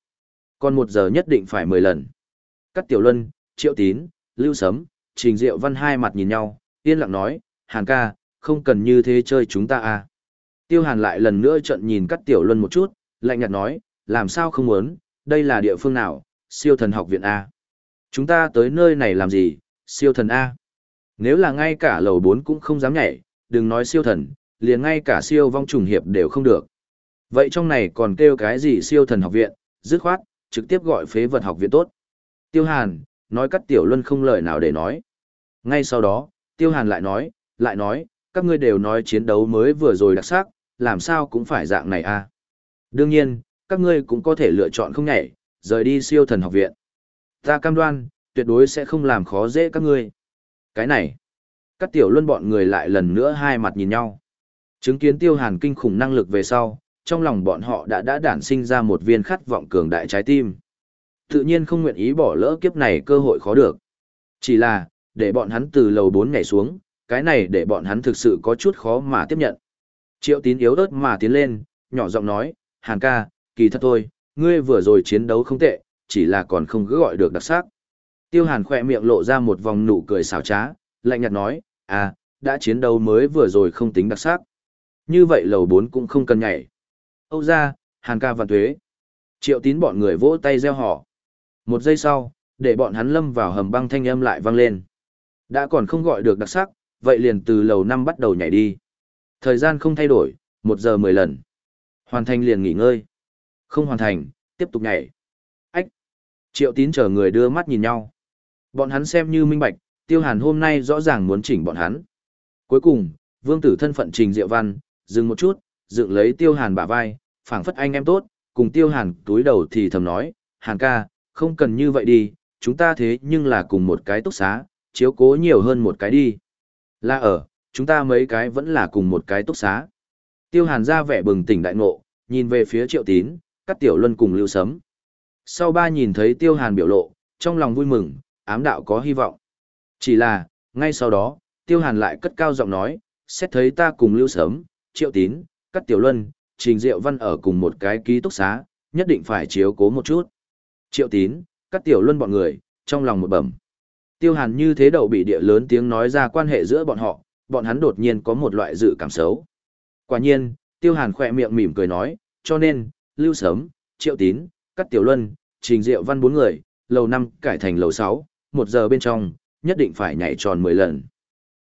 Còn một giờ nhất định phải 10 lần. Các tiểu luân, triệu tín, lưu sấm, trình diệu văn hai mặt nhìn nhau, yên lặng nói, hàn ca, không cần như thế chơi chúng ta à. Tiêu hàn lại lần nữa trận nhìn Cát tiểu luân một chút, lạnh nhạt nói, làm sao không muốn, đây là địa phương nào, siêu thần học viện A. Chúng ta tới nơi này làm gì, siêu thần A. Nếu là ngay cả lầu 4 cũng không dám nhảy, đừng nói siêu thần, liền ngay cả siêu vong trùng hiệp đều không được. Vậy trong này còn kêu cái gì siêu thần học viện, dứt khoát, trực tiếp gọi phế vật học viện tốt. Tiêu Hàn, nói cắt tiểu luân không lời nào để nói. Ngay sau đó, Tiêu Hàn lại nói, lại nói, các ngươi đều nói chiến đấu mới vừa rồi đặc sắc, làm sao cũng phải dạng này a. Đương nhiên, các ngươi cũng có thể lựa chọn không nhảy, rời đi siêu thần học viện. Ta cam đoan, tuyệt đối sẽ không làm khó dễ các ngươi. Cái này, các tiểu luân bọn người lại lần nữa hai mặt nhìn nhau. Chứng kiến tiêu hàn kinh khủng năng lực về sau, trong lòng bọn họ đã đã đản sinh ra một viên khát vọng cường đại trái tim. Tự nhiên không nguyện ý bỏ lỡ kiếp này cơ hội khó được. Chỉ là, để bọn hắn từ lầu 4 nhảy xuống, cái này để bọn hắn thực sự có chút khó mà tiếp nhận. Triệu tín yếu ớt mà tiến lên, nhỏ giọng nói, Hàn ca, kỳ thật thôi, ngươi vừa rồi chiến đấu không tệ, chỉ là còn không cứ gọi được đặc sắc. Tiêu Hàn khỏe miệng lộ ra một vòng nụ cười xảo trá, lạnh nhạt nói, à, đã chiến đấu mới vừa rồi không tính đặc sắc. Như vậy lầu 4 cũng không cần nhảy. Âu ra, Hàn ca vạn thuế. Triệu tín bọn người vỗ tay gieo họ. Một giây sau, để bọn hắn lâm vào hầm băng thanh âm lại vang lên. Đã còn không gọi được đặc sắc, vậy liền từ lầu năm bắt đầu nhảy đi. Thời gian không thay đổi, một giờ mười lần. Hoàn thành liền nghỉ ngơi. Không hoàn thành, tiếp tục nhảy. Ách! Triệu tín chờ người đưa mắt nhìn nhau. Bọn hắn xem như minh bạch, tiêu hàn hôm nay rõ ràng muốn chỉnh bọn hắn. Cuối cùng, vương tử thân phận trình diệu văn, dừng một chút, dựng lấy tiêu hàn bả vai, phảng phất anh em tốt, cùng tiêu hàn túi đầu thì thầm nói, hàn ca, không cần như vậy đi, chúng ta thế nhưng là cùng một cái túc xá, chiếu cố nhiều hơn một cái đi. Là ở, chúng ta mấy cái vẫn là cùng một cái túc xá. Tiêu hàn ra vẻ bừng tỉnh đại ngộ, nhìn về phía triệu tín, các tiểu luân cùng lưu sấm. Sau ba nhìn thấy tiêu hàn biểu lộ, trong lòng vui mừng, ám đạo có hy vọng. Chỉ là, ngay sau đó, tiêu hàn lại cất cao giọng nói, xét thấy ta cùng lưu sấm, triệu tín, các tiểu luân, trình diệu văn ở cùng một cái ký túc xá, nhất định phải chiếu cố một chút. Triệu tín, cắt tiểu luân bọn người, trong lòng một bẩm. Tiêu hàn như thế đầu bị địa lớn tiếng nói ra quan hệ giữa bọn họ, bọn hắn đột nhiên có một loại dự cảm xấu. Quả nhiên, tiêu hàn khỏe miệng mỉm cười nói, cho nên, lưu sớm, triệu tín, cắt tiểu luân, trình diệu văn bốn người, lầu năm cải thành lầu sáu, một giờ bên trong, nhất định phải nhảy tròn mười lần.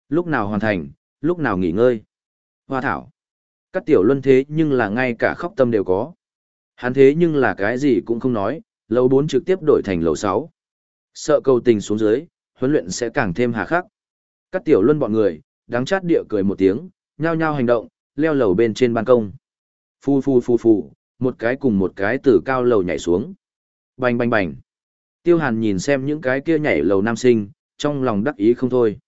Lúc nào hoàn thành, lúc nào nghỉ ngơi. Hoa thảo. Cắt tiểu luân thế nhưng là ngay cả khóc tâm đều có. Hắn thế nhưng là cái gì cũng không nói, lầu bốn trực tiếp đổi thành lầu sáu. Sợ cầu tình xuống dưới, huấn luyện sẽ càng thêm hà khắc. Cắt tiểu luân bọn người, đáng chát địa cười một tiếng, nhao nhao hành động, leo lầu bên trên ban công. Phu phu phu phu, một cái cùng một cái từ cao lầu nhảy xuống. Bành bành bành. Tiêu Hàn nhìn xem những cái kia nhảy lầu nam sinh, trong lòng đắc ý không thôi.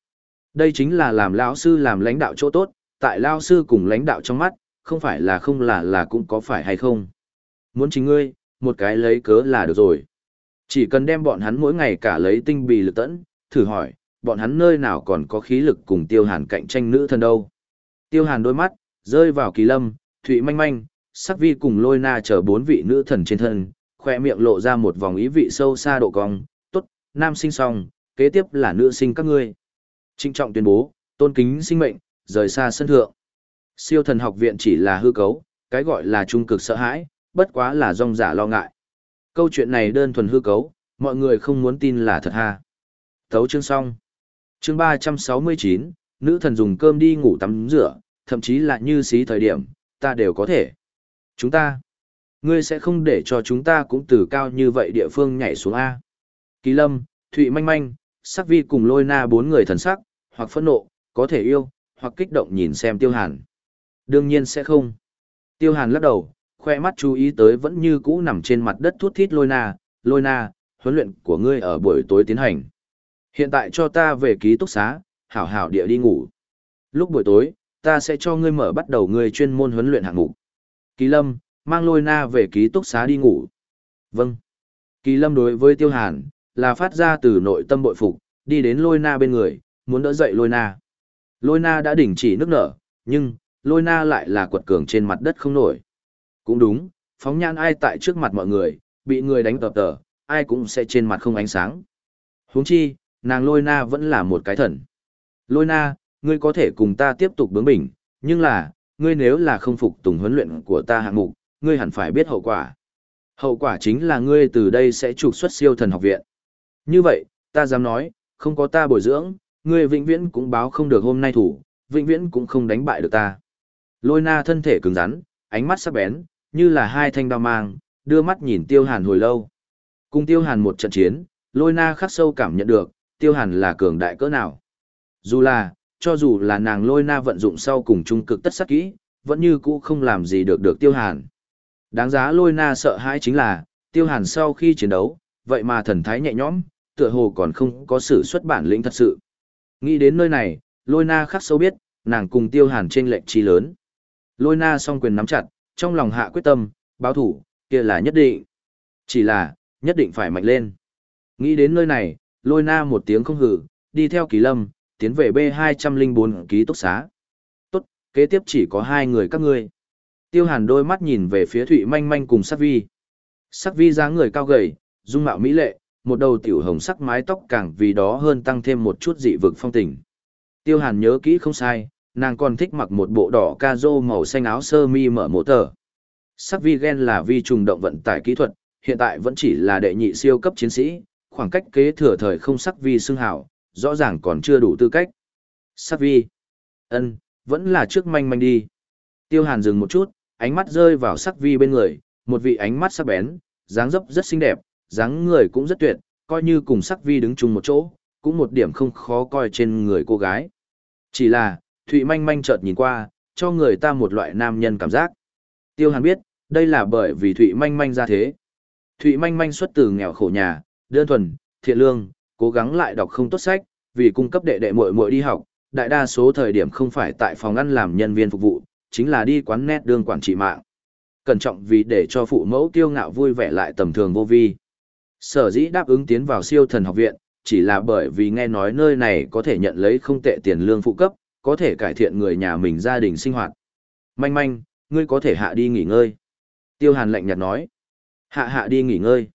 Đây chính là làm lão sư làm lãnh đạo chỗ tốt, tại lão sư cùng lãnh đạo trong mắt, không phải là không là là cũng có phải hay không. Muốn chính ngươi, một cái lấy cớ là được rồi. Chỉ cần đem bọn hắn mỗi ngày cả lấy tinh bì lực tẫn, thử hỏi, bọn hắn nơi nào còn có khí lực cùng tiêu hàn cạnh tranh nữ thân đâu. Tiêu hàn đôi mắt, rơi vào kỳ lâm, thụy manh manh, sắc vi cùng lôi na chở bốn vị nữ thần trên thân, khoe miệng lộ ra một vòng ý vị sâu xa độ cong, tốt, nam sinh xong, kế tiếp là nữ sinh các ngươi. Trinh trọng tuyên bố, tôn kính sinh mệnh, rời xa sân thượng. Siêu thần học viện chỉ là hư cấu, cái gọi là trung cực sợ hãi, bất quá là rong giả lo ngại. Câu chuyện này đơn thuần hư cấu, mọi người không muốn tin là thật ha. Thấu chương xong. Chương 369, nữ thần dùng cơm đi ngủ tắm rửa, thậm chí là như xí thời điểm, ta đều có thể. Chúng ta, ngươi sẽ không để cho chúng ta cũng từ cao như vậy địa phương nhảy xuống A. Kỳ lâm, Thụy manh manh, sắc vi cùng lôi na bốn người thần sắc, hoặc phẫn nộ, có thể yêu, hoặc kích động nhìn xem tiêu hàn. Đương nhiên sẽ không. Tiêu hàn lắc đầu, khoe mắt chú ý tới vẫn như cũ nằm trên mặt đất thút thít lôi na, lôi na, huấn luyện của ngươi ở buổi tối tiến hành. Hiện tại cho ta về ký túc xá, hảo hảo địa đi ngủ. Lúc buổi tối, ta sẽ cho ngươi mở bắt đầu ngươi chuyên môn huấn luyện hạng mục. Kỳ Lâm, mang lôi na về ký túc xá đi ngủ. Vâng. Kỳ Lâm đối với Tiêu Hàn, là phát ra từ nội tâm bội phục, đi đến lôi na bên người, muốn đỡ dậy lôi na. Lôi na đã đình chỉ nước nở, nhưng, lôi na lại là quật cường trên mặt đất không nổi. Cũng đúng, phóng nhan ai tại trước mặt mọi người, bị người đánh tập tờ, ai cũng sẽ trên mặt không ánh sáng. huống chi, nàng lôi na vẫn là một cái thần. Lôi na, ngươi có thể cùng ta tiếp tục bướng bỉnh, nhưng là, ngươi nếu là không phục tùng huấn luyện của ta hạng mục, ngươi hẳn phải biết hậu quả. Hậu quả chính là ngươi từ đây sẽ trục xuất siêu thần học viện. Như vậy, ta dám nói, không có ta bồi dưỡng, ngươi vĩnh viễn cũng báo không được hôm nay thủ, vĩnh viễn cũng không đánh bại được ta. Lôi na thân thể cứng rắn, ánh mắt sắc bén, như là hai thanh đao mang, đưa mắt nhìn tiêu hàn hồi lâu. Cùng tiêu hàn một trận chiến, lôi na khắc sâu cảm nhận được, tiêu hàn là cường đại cỡ nào. Dù là, cho dù là nàng lôi na vận dụng sau cùng trung cực tất sát kỹ, vẫn như cũ không làm gì được được tiêu hàn. Đáng giá lôi na sợ hãi chính là, tiêu hàn sau khi chiến đấu, vậy mà thần thái nhẹ nhõm, tựa hồ còn không có sự xuất bản lĩnh thật sự. Nghĩ đến nơi này, lôi na khắc sâu biết, nàng cùng tiêu hàn trên lệnh chi lớn. Lôi na song quyền nắm chặt, trong lòng hạ quyết tâm, báo thủ, kia là nhất định. Chỉ là, nhất định phải mạnh lên. Nghĩ đến nơi này, lôi na một tiếng không hử, đi theo kỳ lâm, tiến về B204 ký túc xá. Tốt, kế tiếp chỉ có hai người các ngươi. Tiêu hàn đôi mắt nhìn về phía Thụy Manh Manh cùng Sắc Vi. Sắc Vi dáng người cao gầy, dung mạo mỹ lệ, một đầu tiểu hồng sắc mái tóc càng vì đó hơn tăng thêm một chút dị vực phong tình. Tiêu hàn nhớ kỹ không sai, nàng còn thích mặc một bộ đỏ ca rô màu xanh áo sơ mi mở mổ tờ. Sắc vi gen là vi trùng động vận tải kỹ thuật, hiện tại vẫn chỉ là đệ nhị siêu cấp chiến sĩ, khoảng cách kế thừa thời không sắc vi xưng hảo, rõ ràng còn chưa đủ tư cách. Sắc vi. ân vẫn là trước manh manh đi. Tiêu hàn dừng một chút, ánh mắt rơi vào sắc vi bên người, một vị ánh mắt sắc bén, dáng dấp rất xinh đẹp, dáng người cũng rất tuyệt, coi như cùng sắc vi đứng chung một chỗ, cũng một điểm không khó coi trên người cô gái. Chỉ là, Thụy manh manh chợt nhìn qua, cho người ta một loại nam nhân cảm giác. Tiêu Hàn biết, đây là bởi vì Thụy manh manh ra thế. Thụy manh manh xuất từ nghèo khổ nhà, đơn thuần, thiện lương, cố gắng lại đọc không tốt sách, vì cung cấp đệ đệ muội muội đi học, đại đa số thời điểm không phải tại phòng ăn làm nhân viên phục vụ, chính là đi quán nét đương quản trị mạng. Cẩn trọng vì để cho phụ mẫu kiêu ngạo vui vẻ lại tầm thường vô vi. Sở dĩ đáp ứng tiến vào siêu thần học viện, chỉ là bởi vì nghe nói nơi này có thể nhận lấy không tệ tiền lương phụ cấp, có thể cải thiện người nhà mình gia đình sinh hoạt. Manh manh, ngươi có thể hạ đi nghỉ ngơi. Tiêu hàn lạnh nhạt nói. Hạ hạ đi nghỉ ngơi.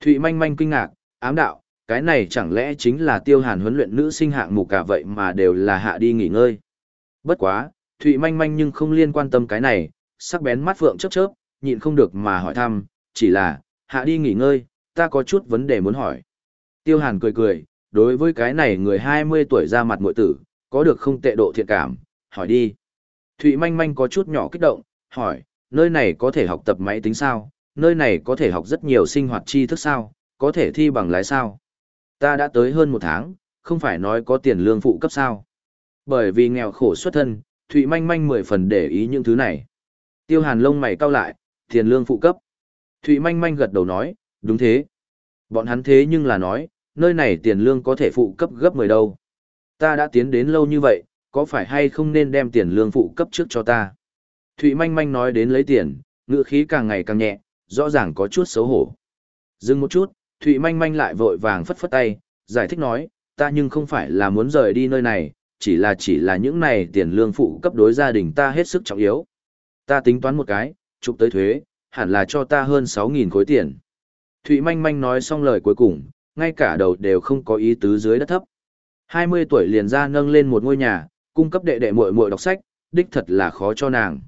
Thụy manh manh kinh ngạc, ám đạo, cái này chẳng lẽ chính là tiêu hàn huấn luyện nữ sinh hạng mục cả vậy mà đều là hạ đi nghỉ ngơi. Bất quá, Thụy manh manh nhưng không liên quan tâm cái này, sắc bén mắt phượng chớp chớp, nhịn không được mà hỏi thăm, chỉ là, hạ đi nghỉ ngơi, ta có chút vấn đề muốn hỏi. Tiêu hàn cười cười, đối với cái này người 20 tuổi ra mặt muội tử, có được không tệ độ thiện cảm, hỏi đi. Thụy manh manh có chút nhỏ kích động, hỏi, nơi này có thể học tập máy tính sao, nơi này có thể học rất nhiều sinh hoạt tri thức sao, có thể thi bằng lái sao. Ta đã tới hơn một tháng, không phải nói có tiền lương phụ cấp sao. Bởi vì nghèo khổ xuất thân, Thụy manh manh mười phần để ý những thứ này. Tiêu hàn lông mày cau lại, tiền lương phụ cấp. Thụy manh manh gật đầu nói, đúng thế. Bọn hắn thế nhưng là nói, nơi này tiền lương có thể phụ cấp gấp 10 đâu. Ta đã tiến đến lâu như vậy, có phải hay không nên đem tiền lương phụ cấp trước cho ta? Thụy manh manh nói đến lấy tiền, ngựa khí càng ngày càng nhẹ, rõ ràng có chút xấu hổ. Dừng một chút, Thụy manh manh lại vội vàng phất phất tay, giải thích nói, ta nhưng không phải là muốn rời đi nơi này, chỉ là chỉ là những này tiền lương phụ cấp đối gia đình ta hết sức trọng yếu. Ta tính toán một cái, chụp tới thuế, hẳn là cho ta hơn 6.000 khối tiền. Thụy manh manh nói xong lời cuối cùng, ngay cả đầu đều không có ý tứ dưới đất thấp. 20 tuổi liền ra nâng lên một ngôi nhà, cung cấp đệ đệ muội muội đọc sách, đích thật là khó cho nàng.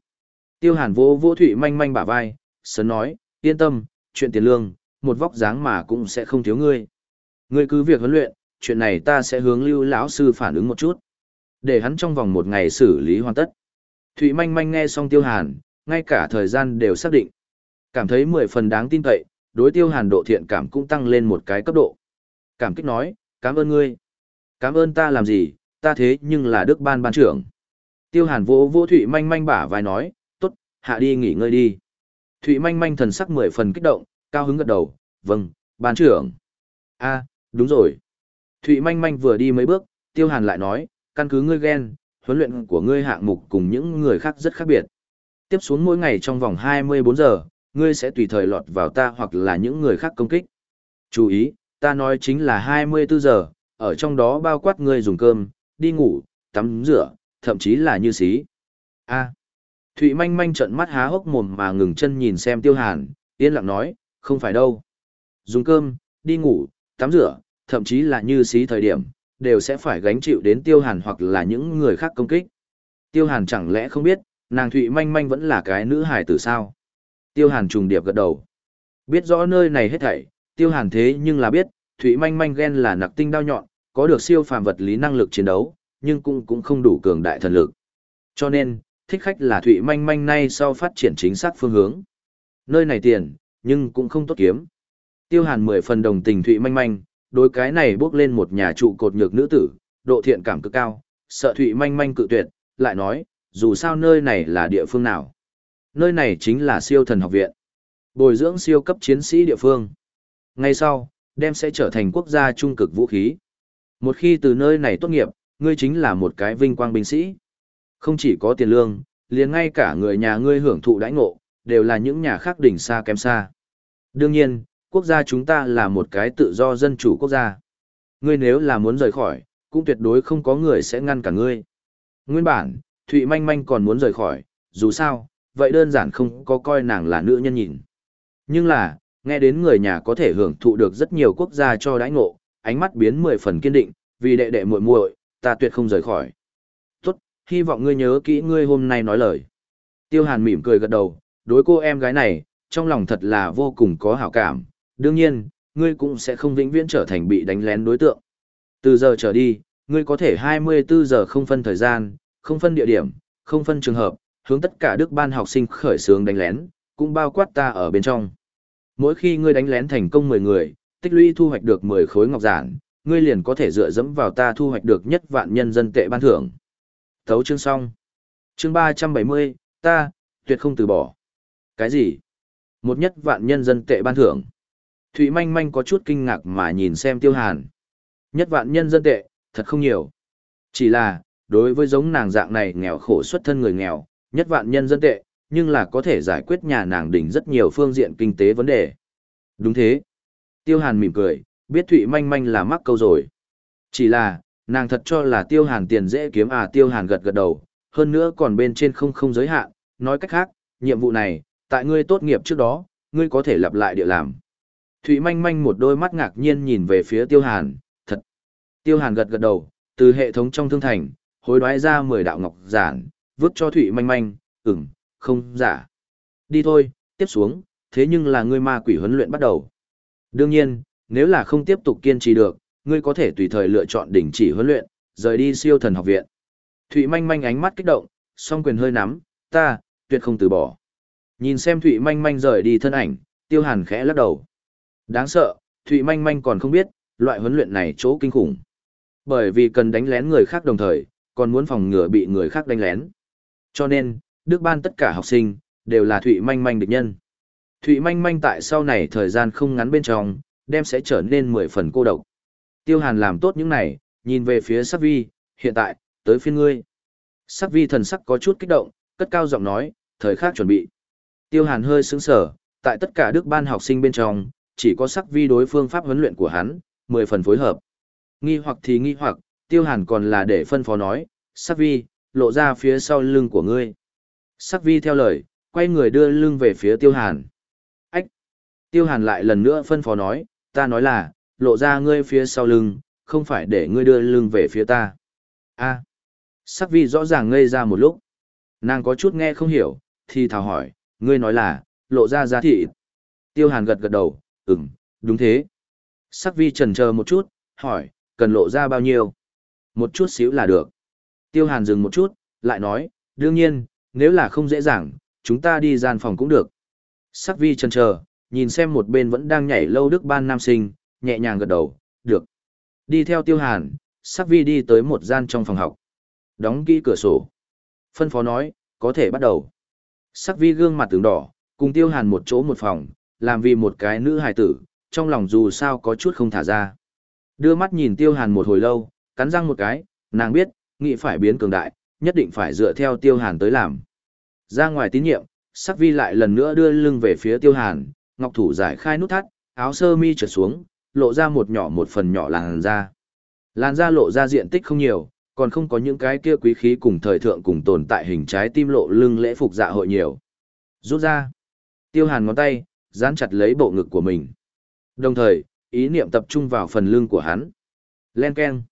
Tiêu Hàn vô vô Thụy manh manh bả vai, sớm nói, yên tâm, chuyện tiền lương, một vóc dáng mà cũng sẽ không thiếu ngươi. Ngươi cứ việc huấn luyện, chuyện này ta sẽ hướng lưu lão sư phản ứng một chút. Để hắn trong vòng một ngày xử lý hoàn tất. Thụy manh manh nghe xong Tiêu Hàn, ngay cả thời gian đều xác định. Cảm thấy mười phần đáng tin cậy, đối Tiêu Hàn độ thiện cảm cũng tăng lên một cái cấp độ. Cảm kích nói, cảm ơn ngươi. Cảm ơn ta làm gì, ta thế nhưng là Đức Ban Ban trưởng. Tiêu Hàn vỗ vỗ Thụy manh manh bả vai nói, tốt, hạ đi nghỉ ngơi đi. Thụy manh manh thần sắc mười phần kích động, cao hứng gật đầu, vâng, Ban trưởng. a đúng rồi. Thụy manh manh vừa đi mấy bước, Tiêu Hàn lại nói, căn cứ ngươi ghen, huấn luyện của ngươi hạng mục cùng những người khác rất khác biệt. Tiếp xuống mỗi ngày trong vòng 24 giờ, ngươi sẽ tùy thời lọt vào ta hoặc là những người khác công kích. Chú ý, ta nói chính là 24 giờ, ở trong đó bao quát ngươi dùng cơm, đi ngủ, tắm rửa, thậm chí là như xí. A. Thụy manh manh trận mắt há hốc mồm mà ngừng chân nhìn xem tiêu hàn, yên lặng nói, không phải đâu. Dùng cơm, đi ngủ, tắm rửa, thậm chí là như xí thời điểm, đều sẽ phải gánh chịu đến tiêu hàn hoặc là những người khác công kích. Tiêu hàn chẳng lẽ không biết, nàng Thụy manh manh vẫn là cái nữ hài tử sao? Tiêu hàn trùng điệp gật đầu. Biết rõ nơi này hết thảy, tiêu hàn thế nhưng là biết, Thụy manh manh ghen là nặc tinh đao nhọn, có được siêu phàm vật lý năng lực chiến đấu, nhưng cũng cũng không đủ cường đại thần lực. Cho nên, thích khách là Thụy manh manh nay sau phát triển chính xác phương hướng. Nơi này tiền, nhưng cũng không tốt kiếm. Tiêu hàn mười phần đồng tình Thụy manh manh, đối cái này bước lên một nhà trụ cột nhược nữ tử, độ thiện cảm cực cao, sợ Thụy manh manh cự tuyệt, lại nói, dù sao nơi này là địa phương nào. Nơi này chính là siêu thần học viện. Bồi dưỡng siêu cấp chiến sĩ địa phương. Ngay sau, đem sẽ trở thành quốc gia trung cực vũ khí. Một khi từ nơi này tốt nghiệp, ngươi chính là một cái vinh quang binh sĩ. Không chỉ có tiền lương, liền ngay cả người nhà ngươi hưởng thụ đãi ngộ, đều là những nhà khác đỉnh xa kém xa. Đương nhiên, quốc gia chúng ta là một cái tự do dân chủ quốc gia. Ngươi nếu là muốn rời khỏi, cũng tuyệt đối không có người sẽ ngăn cả ngươi. Nguyên bản, Thụy Manh Manh còn muốn rời khỏi, dù sao, vậy đơn giản không có coi nàng là nữ nhân nhìn. Nhưng là, nghe đến người nhà có thể hưởng thụ được rất nhiều quốc gia cho đãi ngộ, ánh mắt biến mười phần kiên định, vì đệ đệ muội muội, ta tuyệt không rời khỏi. Tốt, hy vọng ngươi nhớ kỹ ngươi hôm nay nói lời. Tiêu Hàn mỉm cười gật đầu, đối cô em gái này, trong lòng thật là vô cùng có hảo cảm, đương nhiên, ngươi cũng sẽ không vĩnh viễn trở thành bị đánh lén đối tượng. Từ giờ trở đi, ngươi có thể 24 giờ không phân thời gian, không phân địa điểm, không phân trường hợp, hướng tất cả đức ban học sinh khởi xướng đánh lén, cũng bao quát ta ở bên trong. Mỗi khi ngươi đánh lén thành công 10 người, tích lũy thu hoạch được 10 khối ngọc giản, ngươi liền có thể dựa dẫm vào ta thu hoạch được nhất vạn nhân dân tệ ban thưởng. Thấu chương xong. Chương 370, ta, tuyệt không từ bỏ. Cái gì? Một nhất vạn nhân dân tệ ban thưởng. Thụy manh manh có chút kinh ngạc mà nhìn xem tiêu hàn. Nhất vạn nhân dân tệ, thật không nhiều. Chỉ là, đối với giống nàng dạng này nghèo khổ xuất thân người nghèo, nhất vạn nhân dân tệ, nhưng là có thể giải quyết nhà nàng đỉnh rất nhiều phương diện kinh tế vấn đề. Đúng thế. Tiêu Hàn mỉm cười, biết Thụy manh manh là mắc câu rồi. Chỉ là, nàng thật cho là Tiêu Hàn tiền dễ kiếm à Tiêu Hàn gật gật đầu, hơn nữa còn bên trên không không giới hạn, nói cách khác, nhiệm vụ này, tại ngươi tốt nghiệp trước đó, ngươi có thể lặp lại địa làm. Thụy manh manh một đôi mắt ngạc nhiên nhìn về phía tiêu hàn, thật. Tiêu hàn gật gật đầu, từ hệ thống trong thương thành, hối đoái ra 10 đạo ngọc giản, vứt cho Thụy manh manh, ừm, không giả. Đi thôi, tiếp xuống, thế nhưng là ngươi ma quỷ huấn luyện bắt đầu. Đương nhiên, nếu là không tiếp tục kiên trì được, ngươi có thể tùy thời lựa chọn đình chỉ huấn luyện, rời đi siêu thần học viện. Thụy manh manh ánh mắt kích động, song quyền hơi nắm, ta, tuyệt không từ bỏ. Nhìn xem Thụy manh manh rời đi thân ảnh, tiêu hàn khẽ lắc đầu. Đáng sợ, Thụy manh manh còn không biết, loại huấn luyện này chỗ kinh khủng. Bởi vì cần đánh lén người khác đồng thời, còn muốn phòng ngừa bị người khác đánh lén. Cho nên, Đức ban tất cả học sinh, đều là Thụy manh manh địch nhân. Thụy manh manh tại sau này thời gian không ngắn bên trong, đem sẽ trở nên mười phần cô độc. Tiêu Hàn làm tốt những này, nhìn về phía Sắc Vi, hiện tại, tới phiên ngươi. Sắc Vi thần sắc có chút kích động, cất cao giọng nói, thời khắc chuẩn bị. Tiêu Hàn hơi sững sờ, tại tất cả đức ban học sinh bên trong, chỉ có Sắc Vi đối phương pháp huấn luyện của hắn, mười phần phối hợp. Nghi hoặc thì nghi hoặc, Tiêu Hàn còn là để phân phó nói, Sắc Vi, lộ ra phía sau lưng của ngươi. Sắc Vi theo lời, quay người đưa lưng về phía Tiêu Hàn. Tiêu Hàn lại lần nữa phân phó nói, ta nói là, lộ ra ngươi phía sau lưng, không phải để ngươi đưa lưng về phía ta. A. Sắc vi rõ ràng ngây ra một lúc. Nàng có chút nghe không hiểu, thì thào hỏi, ngươi nói là, lộ ra giá thị. Tiêu hàn gật gật đầu, ừm, đúng thế. Sắc vi trần chờ một chút, hỏi, cần lộ ra bao nhiêu? Một chút xíu là được. Tiêu hàn dừng một chút, lại nói, đương nhiên, nếu là không dễ dàng, chúng ta đi gian phòng cũng được. Sắc vi trần chờ, nhìn xem một bên vẫn đang nhảy lâu đức ban nam sinh, nhẹ nhàng gật đầu, được. Đi theo tiêu hàn, sắc vi đi tới một gian trong phòng học. Đóng kỹ cửa sổ. Phân phó nói, có thể bắt đầu. Sắc vi gương mặt tướng đỏ, cùng tiêu hàn một chỗ một phòng, làm vì một cái nữ hài tử, trong lòng dù sao có chút không thả ra. Đưa mắt nhìn tiêu hàn một hồi lâu, cắn răng một cái, nàng biết, nghĩ phải biến cường đại, nhất định phải dựa theo tiêu hàn tới làm. Ra ngoài tín nhiệm, sắc vi lại lần nữa đưa lưng về phía tiêu hàn, ngọc thủ giải khai nút thắt, áo sơ mi trượt xuống, lộ ra một nhỏ một phần nhỏ làn da. Làn da lộ ra diện tích không nhiều, còn không có những cái kia quý khí cùng thời thượng cùng tồn tại hình trái tim lộ lưng lễ phục dạ hội nhiều. Rút ra. Tiêu hàn ngón tay, dán chặt lấy bộ ngực của mình. Đồng thời, ý niệm tập trung vào phần lưng của hắn. Len Ken.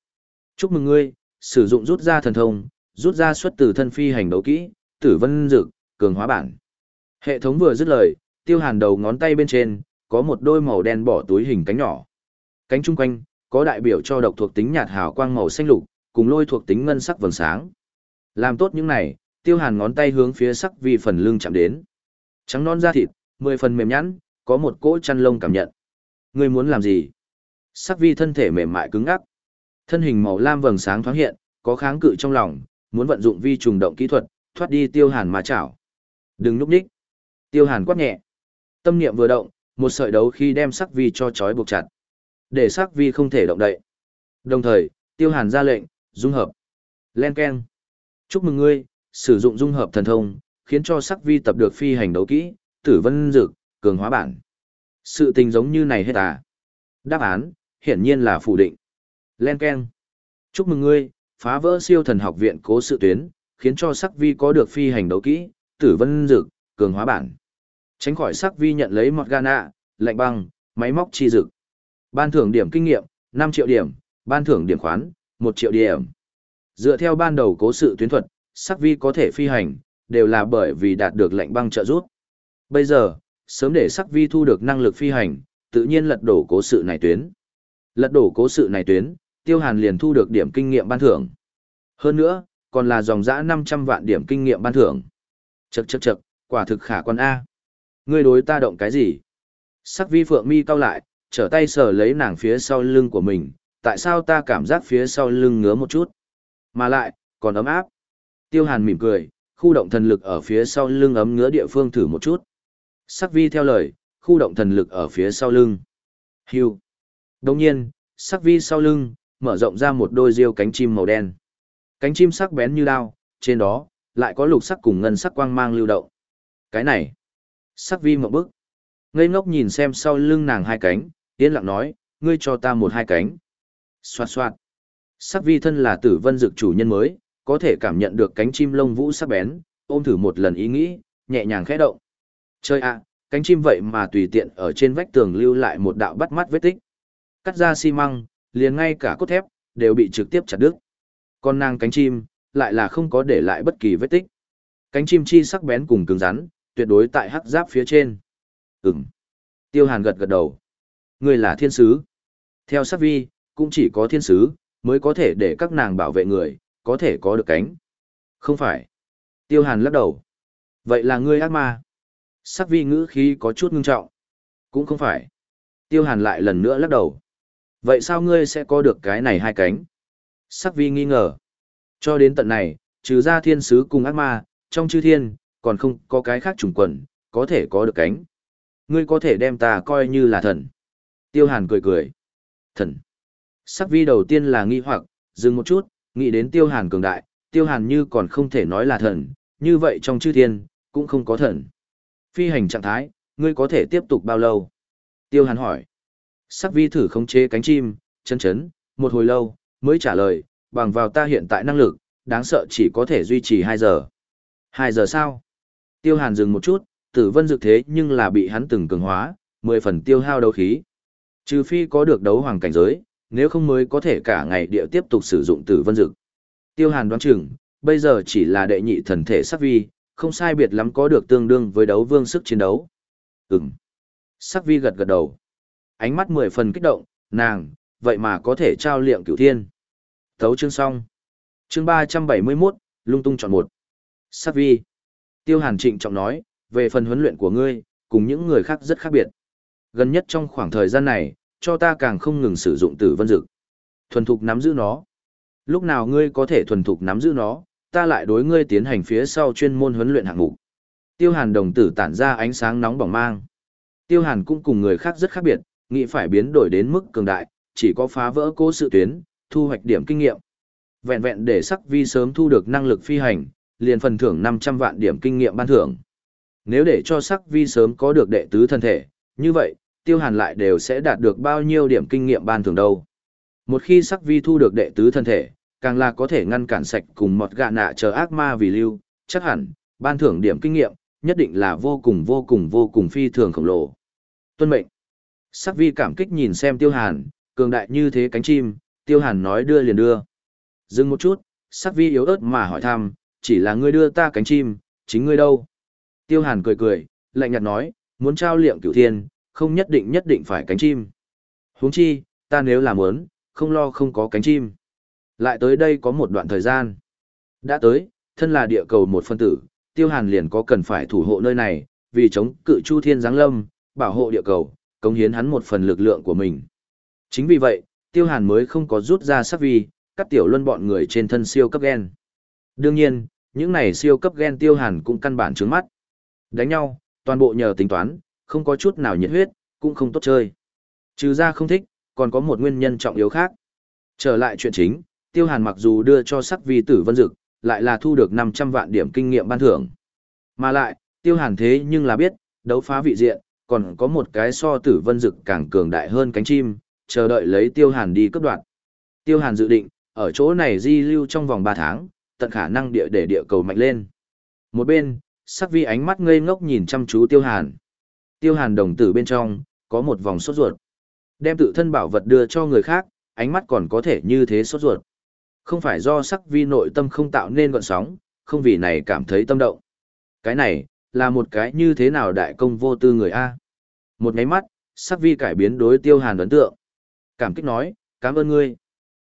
Chúc mừng ngươi, sử dụng rút ra thần thông, rút ra xuất từ thân phi hành đấu kỹ, tử vân dược, cường hóa bản. Hệ thống vừa dứt lời, tiêu hàn đầu ngón tay bên trên, có một đôi màu đen bỏ túi hình cánh nhỏ. Cánh chung quanh, có đại biểu cho độc thuộc tính nhạt hào quang màu xanh lục, cùng lôi thuộc tính ngân sắc vầng sáng. Làm tốt những này, tiêu hàn ngón tay hướng phía sắc vi phần lưng chạm đến. Trắng non da thịt, mười phần mềm nhẵn, có một cỗ chăn lông cảm nhận. Ngươi muốn làm gì? Sắc vi thân thể mềm mại cứng ngắc. Thân hình màu lam vầng sáng thoáng hiện, có kháng cự trong lòng, muốn vận dụng vi trùng động kỹ thuật, thoát đi tiêu hàn mà chảo. Đừng núp đích. Tiêu hàn quát nhẹ. Tâm niệm vừa động, một sợi đấu khi đem sắc vi cho chói buộc chặt. Để sắc vi không thể động đậy. Đồng thời, tiêu hàn ra lệnh, dung hợp. Len Ken. Chúc mừng ngươi, sử dụng dung hợp thần thông, khiến cho sắc vi tập được phi hành đấu kỹ, tử vân dực, cường hóa bản. Sự tình giống như này hết à? Đáp án, hiển nhiên là phủ định. Len Ken. Chúc mừng ngươi, phá vỡ siêu thần học viện cố sự tuyến, khiến cho sắc vi có được phi hành đấu kỹ, tử vân dực, cường hóa bản. Tránh khỏi sắc vi nhận lấy mọt gana, lạnh băng, máy móc chi dực. Ban thưởng điểm kinh nghiệm, 5 triệu điểm, ban thưởng điểm khoán, 1 triệu điểm. Dựa theo ban đầu cố sự tuyến thuật, sắc vi có thể phi hành, đều là bởi vì đạt được lệnh băng trợ giúp. Bây giờ, sớm để sắc vi thu được năng lực phi hành, tự nhiên lật đổ cố sự này tuyến. Lật đổ cố sự này tuyến, tiêu hàn liền thu được điểm kinh nghiệm ban thưởng. Hơn nữa, còn là dòng dã 500 vạn điểm kinh nghiệm ban thưởng. Chậc chậc chậc, quả thực khả quan A. Ngươi đối ta động cái gì? Sắc vi phượng mi cau lại, trở tay sờ lấy nàng phía sau lưng của mình, tại sao ta cảm giác phía sau lưng ngứa một chút? Mà lại, còn ấm áp. Tiêu hàn mỉm cười, khu động thần lực ở phía sau lưng ấm ngứa địa phương thử một chút. Sắc vi theo lời, khu động thần lực ở phía sau lưng. Hưu. Đồng nhiên, sắc vi sau lưng, mở rộng ra một đôi riêu cánh chim màu đen. Cánh chim sắc bén như đao, trên đó, lại có lục sắc cùng ngân sắc quang mang lưu động. Cái này, sắc vi một bức. Ngây ngốc nhìn xem sau lưng nàng hai cánh, yên lặng nói, ngươi cho ta một hai cánh. Xoạt xoạt. Sắc vi thân là tử vân dực chủ nhân mới, có thể cảm nhận được cánh chim lông vũ sắc bén, ôm thử một lần ý nghĩ, nhẹ nhàng khẽ động. Chơi ạ, cánh chim vậy mà tùy tiện ở trên vách tường lưu lại một đạo bắt mắt vết tích. Cắt ra xi măng, liền ngay cả cốt thép, đều bị trực tiếp chặt đứt. Con nàng cánh chim, lại là không có để lại bất kỳ vết tích. Cánh chim chi sắc bén cùng cứng rắn, tuyệt đối tại hắc giáp phía trên. Ừm. Tiêu Hàn gật gật đầu. Người là thiên sứ. Theo sắc vi, cũng chỉ có thiên sứ, mới có thể để các nàng bảo vệ người, có thể có được cánh. Không phải. Tiêu Hàn lắc đầu. Vậy là ngươi ác ma. Sắc vi ngữ khí có chút ngưng trọng. Cũng không phải. Tiêu Hàn lại lần nữa lắc đầu. Vậy sao ngươi sẽ có được cái này hai cánh? Sắc vi nghi ngờ. Cho đến tận này, trừ ra thiên sứ cùng ác ma, trong chư thiên, còn không có cái khác trùng quần, có thể có được cánh. Ngươi có thể đem ta coi như là thần. Tiêu Hàn cười cười. Thần. Sắc vi đầu tiên là nghi hoặc, dừng một chút, nghĩ đến Tiêu Hàn cường đại, Tiêu Hàn như còn không thể nói là thần, như vậy trong chư thiên, cũng không có thần. Phi hành trạng thái, ngươi có thể tiếp tục bao lâu? Tiêu Hàn hỏi. Sắc vi thử khống chế cánh chim, chân chấn, một hồi lâu, mới trả lời, bằng vào ta hiện tại năng lực, đáng sợ chỉ có thể duy trì 2 giờ. 2 giờ sao? Tiêu Hàn dừng một chút, tử vân dược thế nhưng là bị hắn từng cường hóa, 10 phần tiêu hao đấu khí. Trừ phi có được đấu hoàng cảnh giới, nếu không mới có thể cả ngày địa tiếp tục sử dụng tử vân dược. Tiêu Hàn đoán chừng, bây giờ chỉ là đệ nhị thần thể sắc vi, không sai biệt lắm có được tương đương với đấu vương sức chiến đấu. Ừm. Sắc vi gật gật đầu. Ánh mắt mười phần kích động, nàng, vậy mà có thể trao liệm cửu thiên. Thấu chương xong. Chương ba trăm bảy mươi 371, lung tung chọn một. Sắc vi. Tiêu Hàn trịnh trọng nói, về phần huấn luyện của ngươi, cùng những người khác rất khác biệt. Gần nhất trong khoảng thời gian này, cho ta càng không ngừng sử dụng tử vân dực. Thuần thục nắm giữ nó. Lúc nào ngươi có thể thuần thục nắm giữ nó, ta lại đối ngươi tiến hành phía sau chuyên môn huấn luyện hạng mục. Tiêu Hàn đồng tử tản ra ánh sáng nóng bỏng mang. Tiêu Hàn cũng cùng người khác rất khác biệt, nghĩ phải biến đổi đến mức cường đại, chỉ có phá vỡ cố sự tuyến, thu hoạch điểm kinh nghiệm. Vẹn vẹn để sắc vi sớm thu được năng lực phi hành, liền phần thưởng 500 vạn điểm kinh nghiệm ban thưởng. Nếu để cho sắc vi sớm có được đệ tứ thân thể, như vậy, tiêu hàn lại đều sẽ đạt được bao nhiêu điểm kinh nghiệm ban thưởng đâu. Một khi sắc vi thu được đệ tứ thân thể, càng là có thể ngăn cản sạch cùng một gạ nạ chờ ác ma vì lưu, chắc hẳn, ban thưởng điểm kinh nghiệm, nhất định là vô cùng vô cùng vô cùng phi thường khổng lồ. Tuân mệnh. Sắc vi cảm kích nhìn xem tiêu hàn, cường đại như thế cánh chim, tiêu hàn nói đưa liền đưa. Dừng một chút, sắc vi yếu ớt mà hỏi thăm, chỉ là ngươi đưa ta cánh chim, chính ngươi đâu? Tiêu hàn cười cười, lạnh nhạt nói, muốn trao liệm cửu thiên, không nhất định nhất định phải cánh chim. huống chi, ta nếu làm muốn, không lo không có cánh chim. Lại tới đây có một đoạn thời gian. Đã tới, thân là địa cầu một phân tử, tiêu hàn liền có cần phải thủ hộ nơi này, vì chống cự chu thiên giáng lâm, bảo hộ địa cầu, cống hiến hắn một phần lực lượng của mình. Chính vì vậy, tiêu hàn mới không có rút ra sắc vi, cắt tiểu luân bọn người trên thân siêu cấp gen. Đương nhiên, những này siêu cấp gen tiêu hàn cũng căn bản trướng mắt. Đánh nhau, toàn bộ nhờ tính toán, không có chút nào nhiệt huyết, cũng không tốt chơi. Trừ ra không thích, còn có một nguyên nhân trọng yếu khác. Trở lại chuyện chính, tiêu hàn mặc dù đưa cho sắc vi tử vân dực, lại là thu được 500 vạn điểm kinh nghiệm ban thưởng. Mà lại, tiêu hàn thế nhưng là biết, đấu phá vị diện, còn có một cái so tử vân dực càng cường đại hơn cánh chim, chờ đợi lấy tiêu hàn đi cấp đoạn. Tiêu hàn dự định, ở chỗ này di lưu trong vòng 3 tháng, tận khả năng địa để địa cầu mạnh lên. Một bên, sắc vi ánh mắt ngây ngốc nhìn chăm chú tiêu hàn. Tiêu hàn đồng tử bên trong, có một vòng sốt ruột. Đem tự thân bảo vật đưa cho người khác, ánh mắt còn có thể như thế sốt ruột. Không phải do sắc vi nội tâm không tạo nên gọn sóng, không vì này cảm thấy tâm động. Cái này, là một cái như thế nào đại công vô tư người A. Một ngáy mắt, sắc vi cải biến đối tiêu hàn ấn tượng. Cảm kích nói, cảm ơn ngươi.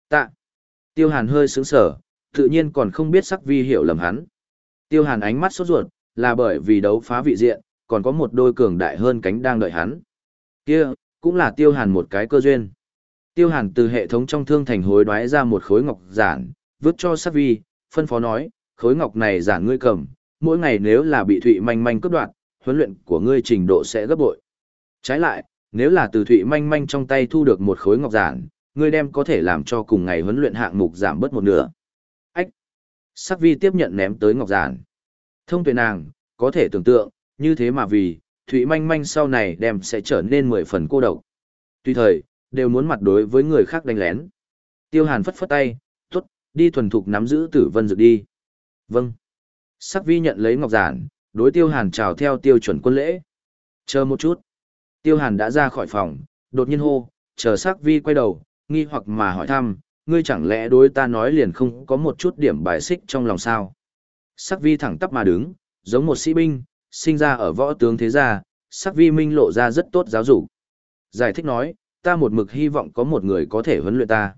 Tạ. Tiêu hàn hơi sướng sở, tự nhiên còn không biết sắc vi hiểu lầm hắn. Tiêu hàn ánh mắt sốt ruột, là bởi vì đấu phá vị diện, còn có một đôi cường đại hơn cánh đang đợi hắn. Kia, cũng là tiêu hàn một cái cơ duyên. Tiêu hàn từ hệ thống trong thương thành hối đoái ra một khối ngọc giản, vứt cho sắc vi, phân phó nói, khối ngọc này giản ngươi cầm, mỗi ngày nếu là bị thụy manh manh cướp đoạt, huấn luyện của ngươi trình độ sẽ gấp bội. Trái lại, nếu là từ thụy manh manh trong tay thu được một khối ngọc giản, ngươi đem có thể làm cho cùng ngày huấn luyện hạng mục giảm bớt một nửa. Sắc vi tiếp nhận ném tới ngọc giản. Thông tuệ nàng, có thể tưởng tượng, như thế mà vì, thụy manh manh sau này đem sẽ trở nên mười phần cô độc. Tuy thời, đều muốn mặt đối với người khác đánh lén. Tiêu hàn phất phất tay, tốt, đi thuần thục nắm giữ tử vân dược đi. Vâng. Sắc vi nhận lấy ngọc giản, đối tiêu hàn chào theo tiêu chuẩn quân lễ. Chờ một chút. Tiêu Hàn đã ra khỏi phòng, đột nhiên hô, chờ sắc vi quay đầu, nghi hoặc mà hỏi thăm, ngươi chẳng lẽ đối ta nói liền không có một chút điểm bài xích trong lòng sao? Sắc vi thẳng tắp mà đứng, giống một sĩ binh, sinh ra ở võ tướng thế gia, sắc vi minh lộ ra rất tốt giáo dục. Giải thích nói, ta một mực hy vọng có một người có thể huấn luyện ta.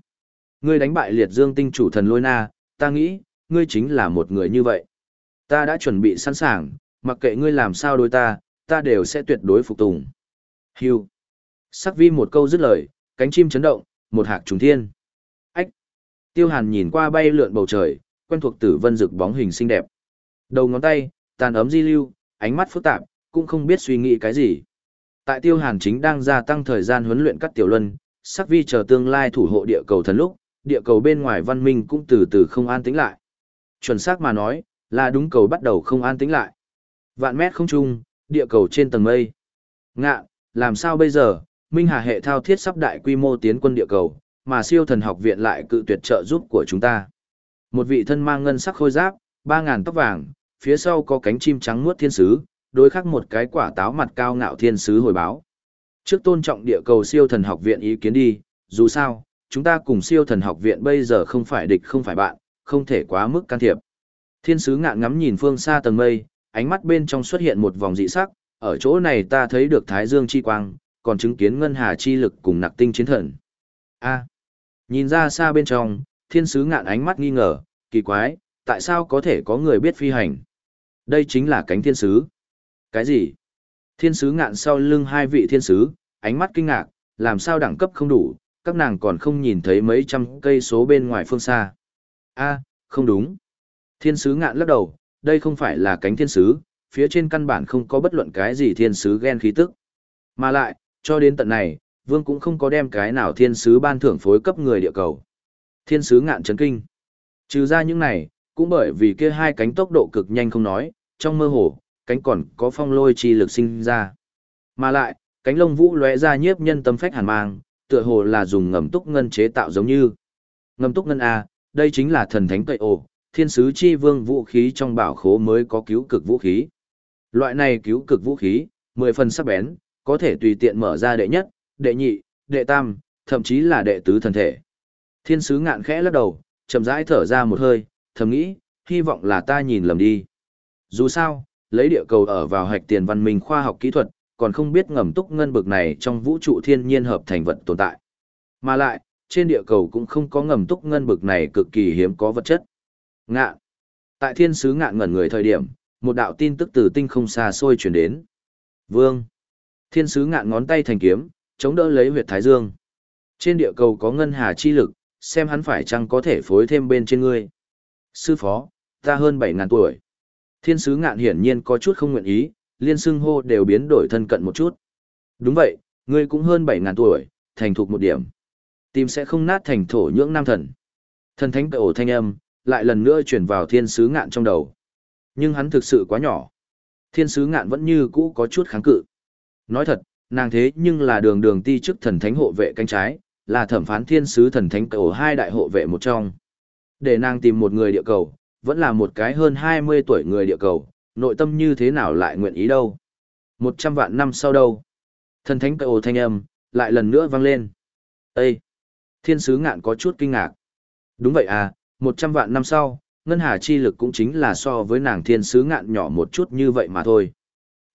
Ngươi đánh bại liệt dương tinh chủ thần lôi na, ta nghĩ, ngươi chính là một người như vậy. Ta đã chuẩn bị sẵn sàng, mặc kệ ngươi làm sao đối ta, ta đều sẽ tuyệt đối phục tùng. Hưu. Sắc vi một câu dứt lời, cánh chim chấn động, một hạc trùng thiên. Tiêu hàn nhìn qua bay lượn bầu trời, quen thuộc tử vân rực bóng hình xinh đẹp. Đầu ngón tay, tàn ấm di lưu, ánh mắt phức tạp, cũng không biết suy nghĩ cái gì. Tại tiêu hàn chính đang gia tăng thời gian huấn luyện các tiểu luân, sắc vi chờ tương lai thủ hộ địa cầu thần lúc, địa cầu bên ngoài văn minh cũng từ từ không an tĩnh lại. Chuẩn xác mà nói, là đúng cầu bắt đầu không an tĩnh lại. Vạn mét không trung, địa cầu trên tầng mây. Ngạ, làm sao bây giờ, Minh Hà hệ thao thiết sắp đại quy mô tiến quân địa cầu, mà siêu thần học viện lại cự tuyệt trợ giúp của chúng ta. Một vị thân mang ngân sắc khôi giáp, ba ngàn tóc vàng, phía sau có cánh chim trắng muốt thiên sứ, đối khắc một cái quả táo mặt cao ngạo thiên sứ hồi báo. Trước tôn trọng địa cầu siêu thần học viện ý kiến đi, dù sao, chúng ta cùng siêu thần học viện bây giờ không phải địch không phải bạn, không thể quá mức can thiệp. Thiên sứ ngạn ngắm nhìn phương xa tầng mây, ánh mắt bên trong xuất hiện một vòng dị sắc, ở chỗ này ta thấy được Thái Dương chi quang, còn chứng kiến ngân hà chi lực cùng nặc tinh chiến thần. A nhìn ra xa bên trong, thiên sứ ngạn ánh mắt nghi ngờ, kỳ quái, tại sao có thể có người biết phi hành? Đây chính là cánh thiên sứ. Cái gì? Thiên sứ ngạn sau lưng hai vị thiên sứ, ánh mắt kinh ngạc, làm sao đẳng cấp không đủ, các nàng còn không nhìn thấy mấy trăm cây số bên ngoài phương xa. A, không đúng. Thiên sứ ngạn lắc đầu, đây không phải là cánh thiên sứ, phía trên căn bản không có bất luận cái gì thiên sứ ghen khí tức. Mà lại, cho đến tận này, vương cũng không có đem cái nào thiên sứ ban thưởng phối cấp người địa cầu. Thiên sứ ngạn chấn kinh. Trừ ra những này, cũng bởi vì kia hai cánh tốc độ cực nhanh không nói, trong mơ hồ, cánh còn có phong lôi chi lực sinh ra. Mà lại, cánh lông vũ lóe ra nhiếp nhân tâm phách hàn mang, tựa hồ là dùng ngầm túc ngân chế tạo giống như. Ngầm túc ngân A, đây chính là thần thánh cậy ổ, thiên sứ chi vương vũ khí trong bảo khố mới có cứu cực vũ khí. Loại này cứu cực vũ khí, mười phần sắc bén, có thể tùy tiện mở ra đệ nhất, đệ nhị, đệ tam, thậm chí là đệ tứ thần thể. Thiên sứ ngạn khẽ lắc đầu, chậm rãi thở ra một hơi, thầm nghĩ, hy vọng là ta nhìn lầm đi. Dù sao, lấy địa cầu ở vào hạch tiền văn minh khoa học kỹ thuật, còn không biết ngầm túc ngân bực này trong vũ trụ thiên nhiên hợp thành vật tồn tại. Mà lại, trên địa cầu cũng không có ngầm túc ngân bực này cực kỳ hiếm có vật chất. Ngạn, Tại thiên sứ ngạn ngẩn người thời điểm, một đạo tin tức từ tinh không xa xôi chuyển đến. Vương. Thiên sứ ngạn ngón tay thành kiếm, chống đỡ lấy huyệt thái dương. Trên địa cầu có ngân hà chi lực, xem hắn phải chăng có thể phối thêm bên trên ngươi. Sư phó, ta hơn 7.000 tuổi. Thiên sứ ngạn hiển nhiên có chút không nguyện ý, liên xưng hô đều biến đổi thân cận một chút. Đúng vậy, ngươi cũng hơn 7.000 tuổi, thành thục một điểm. Tim sẽ không nát thành thổ nhưỡng nam thần. Thần thánh ổ thanh âm, lại lần nữa chuyển vào thiên sứ ngạn trong đầu. Nhưng hắn thực sự quá nhỏ. Thiên sứ ngạn vẫn như cũ có chút kháng cự. Nói thật, nàng thế nhưng là đường đường ti chức thần thánh hộ vệ cánh trái, là thẩm phán thiên sứ thần thánh cầu hai đại hộ vệ một trong. Để nàng tìm một người địa cầu, vẫn là một cái hơn 20 tuổi người địa cầu, nội tâm như thế nào lại nguyện ý đâu. Một trăm vạn năm sau đâu. Thần thánh cầu thanh âm, lại lần nữa vang lên. Ê! Thiên sứ ngạn có chút kinh ngạc. Đúng vậy à, một trăm vạn năm sau, ngân hà chi lực cũng chính là so với nàng thiên sứ ngạn nhỏ một chút như vậy mà thôi.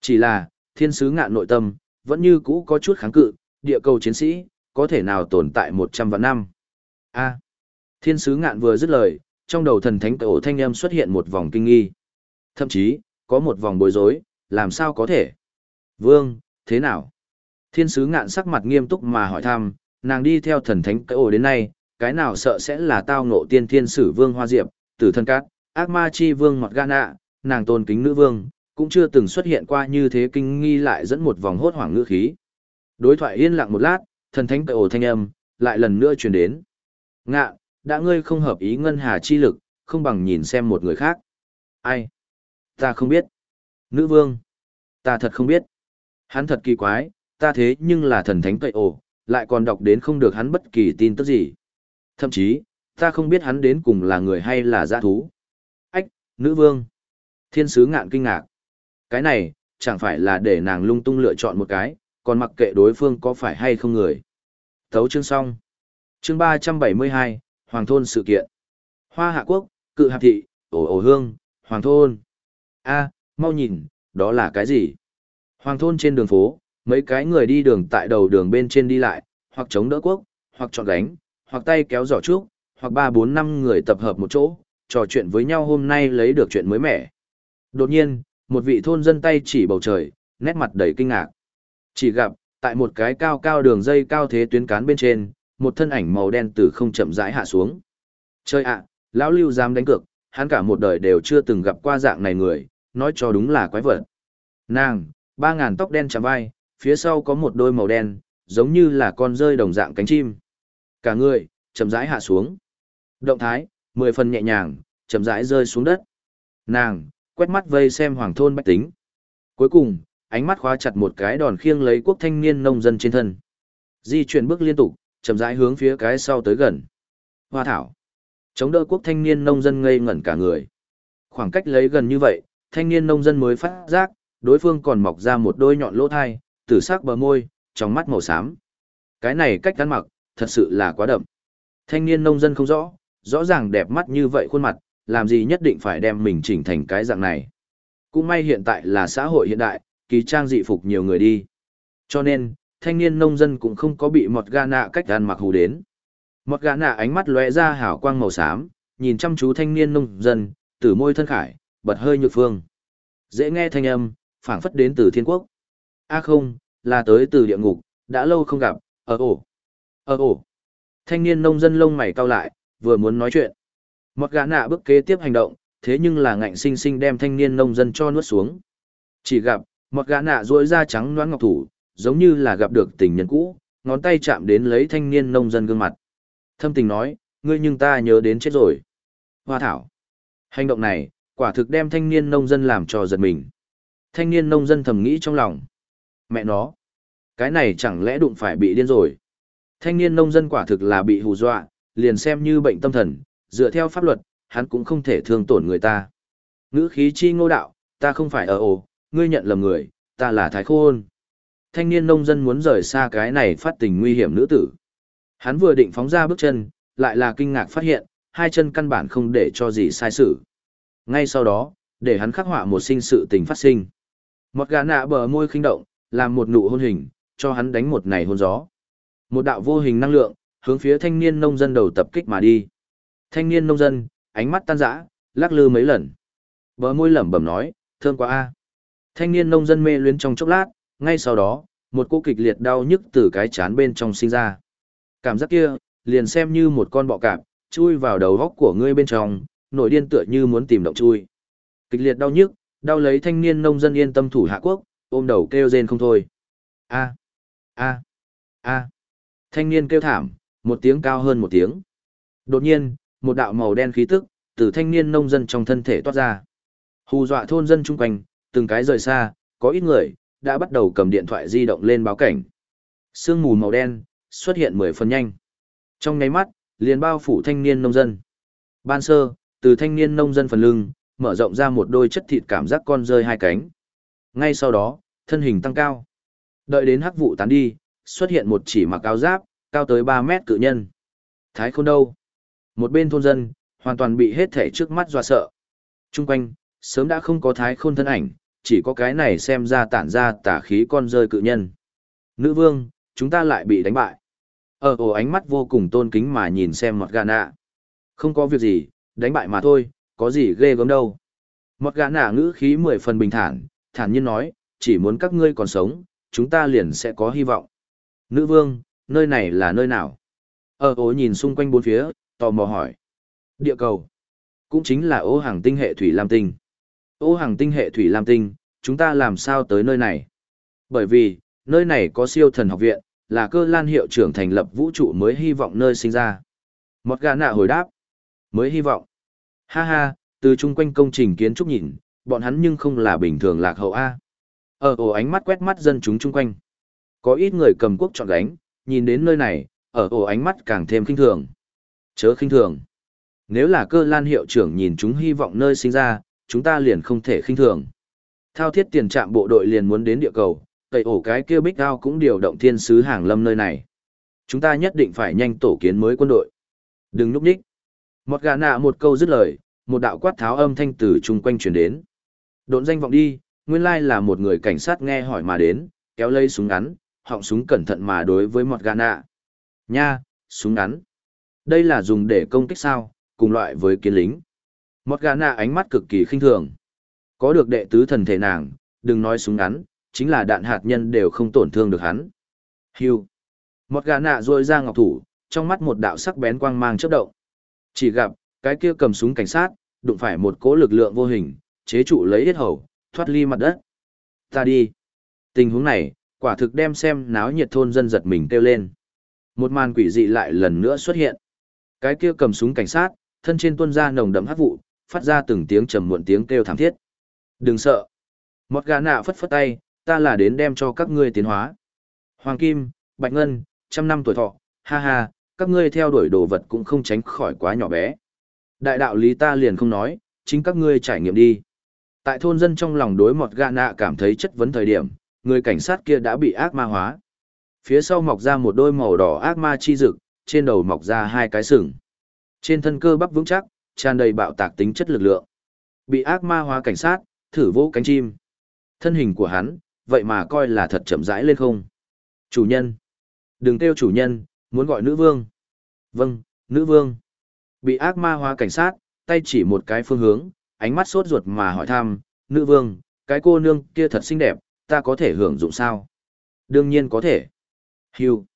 Chỉ là, thiên sứ ngạn nội tâm, vẫn như cũ có chút kháng cự, địa cầu chiến sĩ, có thể nào tồn tại một trăm vạn năm. a thiên sứ ngạn vừa dứt lời, trong đầu thần thánh tổ thanh âm xuất hiện một vòng kinh nghi. Thậm chí, có một vòng bối rối, làm sao có thể? Vương, thế nào? Thiên sứ ngạn sắc mặt nghiêm túc mà hỏi thăm, nàng đi theo thần thánh tổ đến nay, cái nào sợ sẽ là tao ngộ tiên thiên sử vương hoa diệp, tử thân cát, ác ma chi vương ngọt ạ, nàng tôn kính nữ vương, cũng chưa từng xuất hiện qua như thế kinh nghi lại dẫn một vòng hốt hoảng ngữ khí. Đối thoại yên lặng một lát, thần thánh cậy ổ thanh âm, lại lần nữa truyền đến. Ngạ, đã ngươi không hợp ý ngân hà chi lực, không bằng nhìn xem một người khác. Ai? Ta không biết. Nữ vương. Ta thật không biết. Hắn thật kỳ quái, ta thế nhưng là thần thánh cậy ổ, lại còn đọc đến không được hắn bất kỳ tin tức gì. Thậm chí, ta không biết hắn đến cùng là người hay là giã thú. Ách, nữ vương. Thiên sứ ngạn kinh ngạc. Cái này, chẳng phải là để nàng lung tung lựa chọn một cái, còn mặc kệ đối phương có phải hay không người. Thấu chương xong. Chương 372, Hoàng thôn sự kiện. Hoa Hạ Quốc, Cự Hạp Thị, Ổ Ổ Hương, Hoàng thôn. a mau nhìn, đó là cái gì? Hoàng thôn trên đường phố, mấy cái người đi đường tại đầu đường bên trên đi lại, hoặc chống đỡ quốc, hoặc chọn gánh, hoặc tay kéo giỏ trúc, hoặc ba bốn năm người tập hợp một chỗ, trò chuyện với nhau hôm nay lấy được chuyện mới mẻ. Đột nhiên, một vị thôn dân tay chỉ bầu trời, nét mặt đầy kinh ngạc. Chỉ gặp, tại một cái cao cao đường dây cao thế tuyến cán bên trên, một thân ảnh màu đen từ không chậm rãi hạ xuống. Chơi ạ, lão lưu dám đánh cược, hắn cả một đời đều chưa từng gặp qua dạng này người, nói cho đúng là quái vật. Nàng, ba ngàn tóc đen chạm vai, phía sau có một đôi màu đen, giống như là con rơi đồng dạng cánh chim. Cả người, chậm rãi hạ xuống. Động thái, mười phần nhẹ nhàng, chậm rãi rơi xuống đất. Nàng, quét mắt vây xem hoàng thôn bách tính. Cuối cùng, ánh mắt khóa chặt một cái đòn khiêng lấy quốc thanh niên nông dân trên thân. Di chuyển bước liên tục, chậm rãi hướng phía cái sau tới gần. Hoa thảo. Chống đỡ quốc thanh niên nông dân ngây ngẩn cả người. Khoảng cách lấy gần như vậy, thanh niên nông dân mới phát giác, đối phương còn mọc ra một đôi nhọn lỗ thai, tử sắc bờ môi, trong mắt màu xám. Cái này cách ăn mặc, thật sự là quá đậm. Thanh niên nông dân không rõ, rõ ràng đẹp mắt như vậy khuôn mặt, làm gì nhất định phải đem mình chỉnh thành cái dạng này. Cũng may hiện tại là xã hội hiện đại, kỳ trang dị phục nhiều người đi. Cho nên, thanh niên nông dân cũng không có bị một gà nạ cách ăn mặc hù đến. Một gà nạ ánh mắt lóe ra hào quang màu xám, nhìn chăm chú thanh niên nông dân, tử môi thân khải, bật hơi nhược phương. Dễ nghe thanh âm, phảng phất đến từ thiên quốc. A không, là tới từ địa ngục, đã lâu không gặp, ở ổ. Ở ổ. Thanh niên nông dân lông mày cau lại, vừa muốn nói chuyện. Mọt gã nạ bước kế tiếp hành động, thế nhưng là ngạnh sinh sinh đem thanh niên nông dân cho nuốt xuống. Chỉ gặp, mọt gã nạ duỗi da trắng loáng ngọc thủ, giống như là gặp được tình nhân cũ, ngón tay chạm đến lấy thanh niên nông dân gương mặt. Thâm tình nói, ngươi nhưng ta nhớ đến chết rồi. Hoa thảo. Hành động này, quả thực đem thanh niên nông dân làm cho giật mình. Thanh niên nông dân thầm nghĩ trong lòng. Mẹ nó. Cái này chẳng lẽ đụng phải bị điên rồi. Thanh niên nông dân quả thực là bị hù dọa, liền xem như bệnh tâm thần, dựa theo pháp luật, hắn cũng không thể thương tổn người ta. Ngữ khí chi ngô đạo, ta không phải ở ồ, ngươi nhận lầm người, ta là Thái Khôn. Thanh niên nông dân muốn rời xa cái này phát tình nguy hiểm nữ tử. Hắn vừa định phóng ra bước chân, lại là kinh ngạc phát hiện, hai chân căn bản không để cho gì sai sự. Ngay sau đó, để hắn khắc họa một sinh sự tình phát sinh. Một gã nạ bờ môi khinh động, làm một nụ hôn hình, cho hắn đánh một này hôn gió. Một đạo vô hình năng lượng, hướng phía thanh niên nông dân đầu tập kích mà đi. Thanh niên nông dân, ánh mắt tan rã, lắc lư mấy lần. Bờ môi lẩm bẩm nói, thơm quá a. Thanh niên nông dân mê luyến trong chốc lát, ngay sau đó, một cô kịch liệt đau nhức từ cái chán bên trong sinh ra. Cảm giác kia, liền xem như một con bọ cạp, chui vào đầu góc của ngươi bên trong, nổi điên tựa như muốn tìm động chui. Kịch liệt đau nhức, đau lấy thanh niên nông dân yên tâm thủ hạ quốc, ôm đầu kêu rên không thôi. A, a, a. Thanh niên kêu thảm, một tiếng cao hơn một tiếng. Đột nhiên, một đạo màu đen khí tức, từ thanh niên nông dân trong thân thể toát ra. Hù dọa thôn dân chung quanh, từng cái rời xa, có ít người, đã bắt đầu cầm điện thoại di động lên báo cảnh. Sương mù màu đen, xuất hiện mười phần nhanh. Trong nháy mắt, liền bao phủ thanh niên nông dân. Ban sơ, từ thanh niên nông dân phần lưng, mở rộng ra một đôi chất thịt cảm giác con rơi hai cánh. Ngay sau đó, thân hình tăng cao. Đợi đến hắc vụ tán đi, xuất hiện một chỉ mặc áo giáp, cao tới 3 mét cự nhân. Thái khôn đâu? Một bên thôn dân, hoàn toàn bị hết thể trước mắt dọa sợ. Trung quanh, sớm đã không có thái khôn thân ảnh, chỉ có cái này xem ra tản ra tả khí con rơi cự nhân. Nữ vương, chúng ta lại bị đánh bại. Ở ồ ánh mắt vô cùng tôn kính mà nhìn xem một gà nạ. Không có việc gì, đánh bại mà thôi, có gì ghê gớm đâu. Một gà nạ ngữ khí mười phần bình thản, thản nhiên nói, chỉ muốn các ngươi còn sống, chúng ta liền sẽ có hy vọng. Nữ vương, nơi này là nơi nào? Ở ồ nhìn xung quanh bốn phía, tò mò hỏi. Địa cầu. Cũng chính là ô hàng tinh hệ thủy lam tinh. Ô hàng tinh hệ thủy lam tinh, chúng ta làm sao tới nơi này? Bởi vì, nơi này có siêu thần học viện, là cơ lan hiệu trưởng thành lập vũ trụ mới hy vọng nơi sinh ra. Một gà nạ hồi đáp. Mới hy vọng. Ha ha, từ chung quanh công trình kiến trúc nhìn, bọn hắn nhưng không là bình thường lạc hậu A. Ờ, ở ổ ánh mắt quét mắt dân chúng chung quanh. Có ít người cầm quốc chọn gánh, nhìn đến nơi này, ờ, ở ổ ánh mắt càng thêm kinh thường. Chớ khinh thường. Nếu là cơ lan hiệu trưởng nhìn chúng hy vọng nơi sinh ra, chúng ta liền không thể khinh thường. Thao thiết tiền trạm bộ đội liền muốn đến địa cầu, tẩy ổ cái kia bích cao cũng điều động thiên sứ hàng lâm nơi này. Chúng ta nhất định phải nhanh tổ kiến mới quân đội. Đừng núp đích. Một gà nạ một câu dứt lời, một đạo quát tháo âm thanh từ chung quanh truyền đến. Độn danh vọng đi, nguyên lai là một người cảnh sát nghe hỏi mà đến, kéo lấy súng ngắn, họng súng cẩn thận mà đối với một gà nạ. Nha, súng ngắn. Đây là dùng để công kích sao, cùng loại với kiến lính. Một gà nạ ánh mắt cực kỳ khinh thường. Có được đệ tứ thần thể nàng, đừng nói súng ngắn, chính là đạn hạt nhân đều không tổn thương được hắn. Hưu. Một gà nạ rôi ra ngọc thủ, trong mắt một đạo sắc bén quang mang chớp động. Chỉ gặp, cái kia cầm súng cảnh sát, đụng phải một cỗ lực lượng vô hình, chế trụ lấy hết hầu, thoát ly mặt đất. Ta đi. Tình huống này, quả thực đem xem náo nhiệt thôn dân giật mình kêu lên. Một màn quỷ dị lại lần nữa xuất hiện. Cái kia cầm súng cảnh sát, thân trên tuôn ra nồng đậm hắc vụ, phát ra từng tiếng trầm muộn tiếng kêu thảm thiết. Đừng sợ. Một gà nạ phất phất tay, ta là đến đem cho các ngươi tiến hóa. Hoàng Kim, Bạch Ngân, trăm năm tuổi thọ, ha ha, các ngươi theo đuổi đồ vật cũng không tránh khỏi quá nhỏ bé. Đại đạo lý ta liền không nói, chính các ngươi trải nghiệm đi. Tại thôn dân trong lòng đối một gà nạ cảm thấy chất vấn thời điểm, người cảnh sát kia đã bị ác ma hóa. Phía sau mọc ra một đôi màu đỏ ác ma chi rực, trên đầu mọc ra hai cái sừng. Trên thân cơ bắp vững chắc, tràn đầy bạo tạc tính chất lực lượng. Bị ác ma hóa cảnh sát, thử vỗ cánh chim. Thân hình của hắn, vậy mà coi là thật chậm rãi lên không. Chủ nhân. Đừng kêu chủ nhân, muốn gọi nữ vương. Vâng, nữ vương. Bị ác ma hóa cảnh sát, tay chỉ một cái phương hướng, ánh mắt sốt ruột mà hỏi thăm, nữ vương, cái cô nương kia thật xinh đẹp, ta có thể hưởng dụng sao? Đương nhiên có thể. Hưu.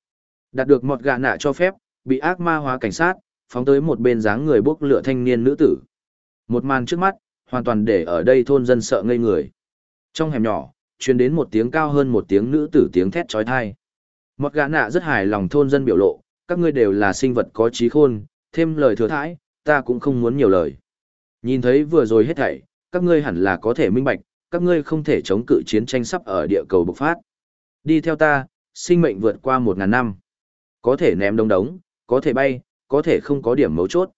Đạt được một gạ nạ cho phép, bị ác ma hóa cảnh sát, phóng tới một bên dáng người bốc lửa thanh niên nữ tử. Một màn trước mắt, hoàn toàn để ở đây thôn dân sợ ngây người. Trong hẻm nhỏ, truyền đến một tiếng cao hơn một tiếng nữ tử tiếng thét trói thai. Một gã nạ rất hài lòng thôn dân biểu lộ, các ngươi đều là sinh vật có trí khôn, thêm lời thừa thãi, ta cũng không muốn nhiều lời. Nhìn thấy vừa rồi hết thảy, các ngươi hẳn là có thể minh bạch, các ngươi không thể chống cự chiến tranh sắp ở địa cầu bộc phát. Đi theo ta, sinh mệnh vượt qua một ngàn năm. Có thể ném đông đống, có thể bay, có thể không có điểm mấu chốt.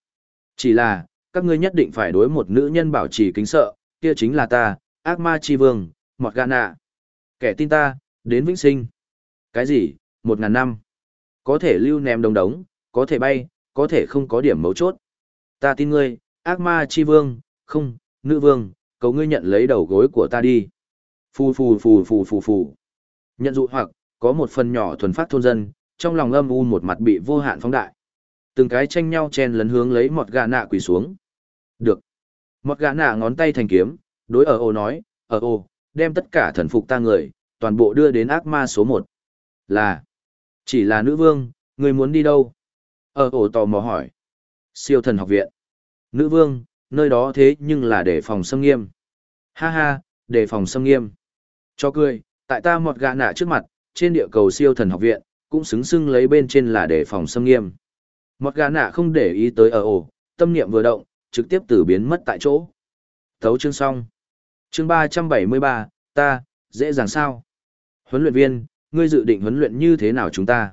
Chỉ là, các ngươi nhất định phải đối một nữ nhân bảo trì kính sợ, kia chính là ta, ác ma chi vương, mọt gà nạ. Kẻ tin ta, đến vĩnh sinh. Cái gì, một ngàn năm? Có thể lưu ném đồng đống, có thể bay, có thể không có điểm mấu chốt. Ta tin ngươi, ác ma chi vương, không, nữ vương, cầu ngươi nhận lấy đầu gối của ta đi. Phù phù phù phù phù phù. Nhận dụ hoặc, có một phần nhỏ thuần phát thôn dân, trong lòng âm u một mặt bị vô hạn phóng đại. Từng cái tranh nhau chen lấn hướng lấy một gà nạ quỳ xuống. Được. Một gã nạ ngón tay thành kiếm, đối ở ô nói, ở ô, đem tất cả thần phục ta người, toàn bộ đưa đến ác ma số một. Là, chỉ là nữ vương, người muốn đi đâu? Ở ô tò mò hỏi. Siêu thần học viện. Nữ vương, nơi đó thế nhưng là để phòng xâm nghiêm. Ha ha, để phòng xâm nghiêm. Cho cười, tại ta một gã nạ trước mặt, trên địa cầu siêu thần học viện, cũng xứng xưng lấy bên trên là để phòng xâm nghiêm. Một gã nạ không để ý tới ở ổ, tâm niệm vừa động, trực tiếp từ biến mất tại chỗ. Thấu chương xong. Chương 373, ta, dễ dàng sao? Huấn luyện viên, ngươi dự định huấn luyện như thế nào chúng ta?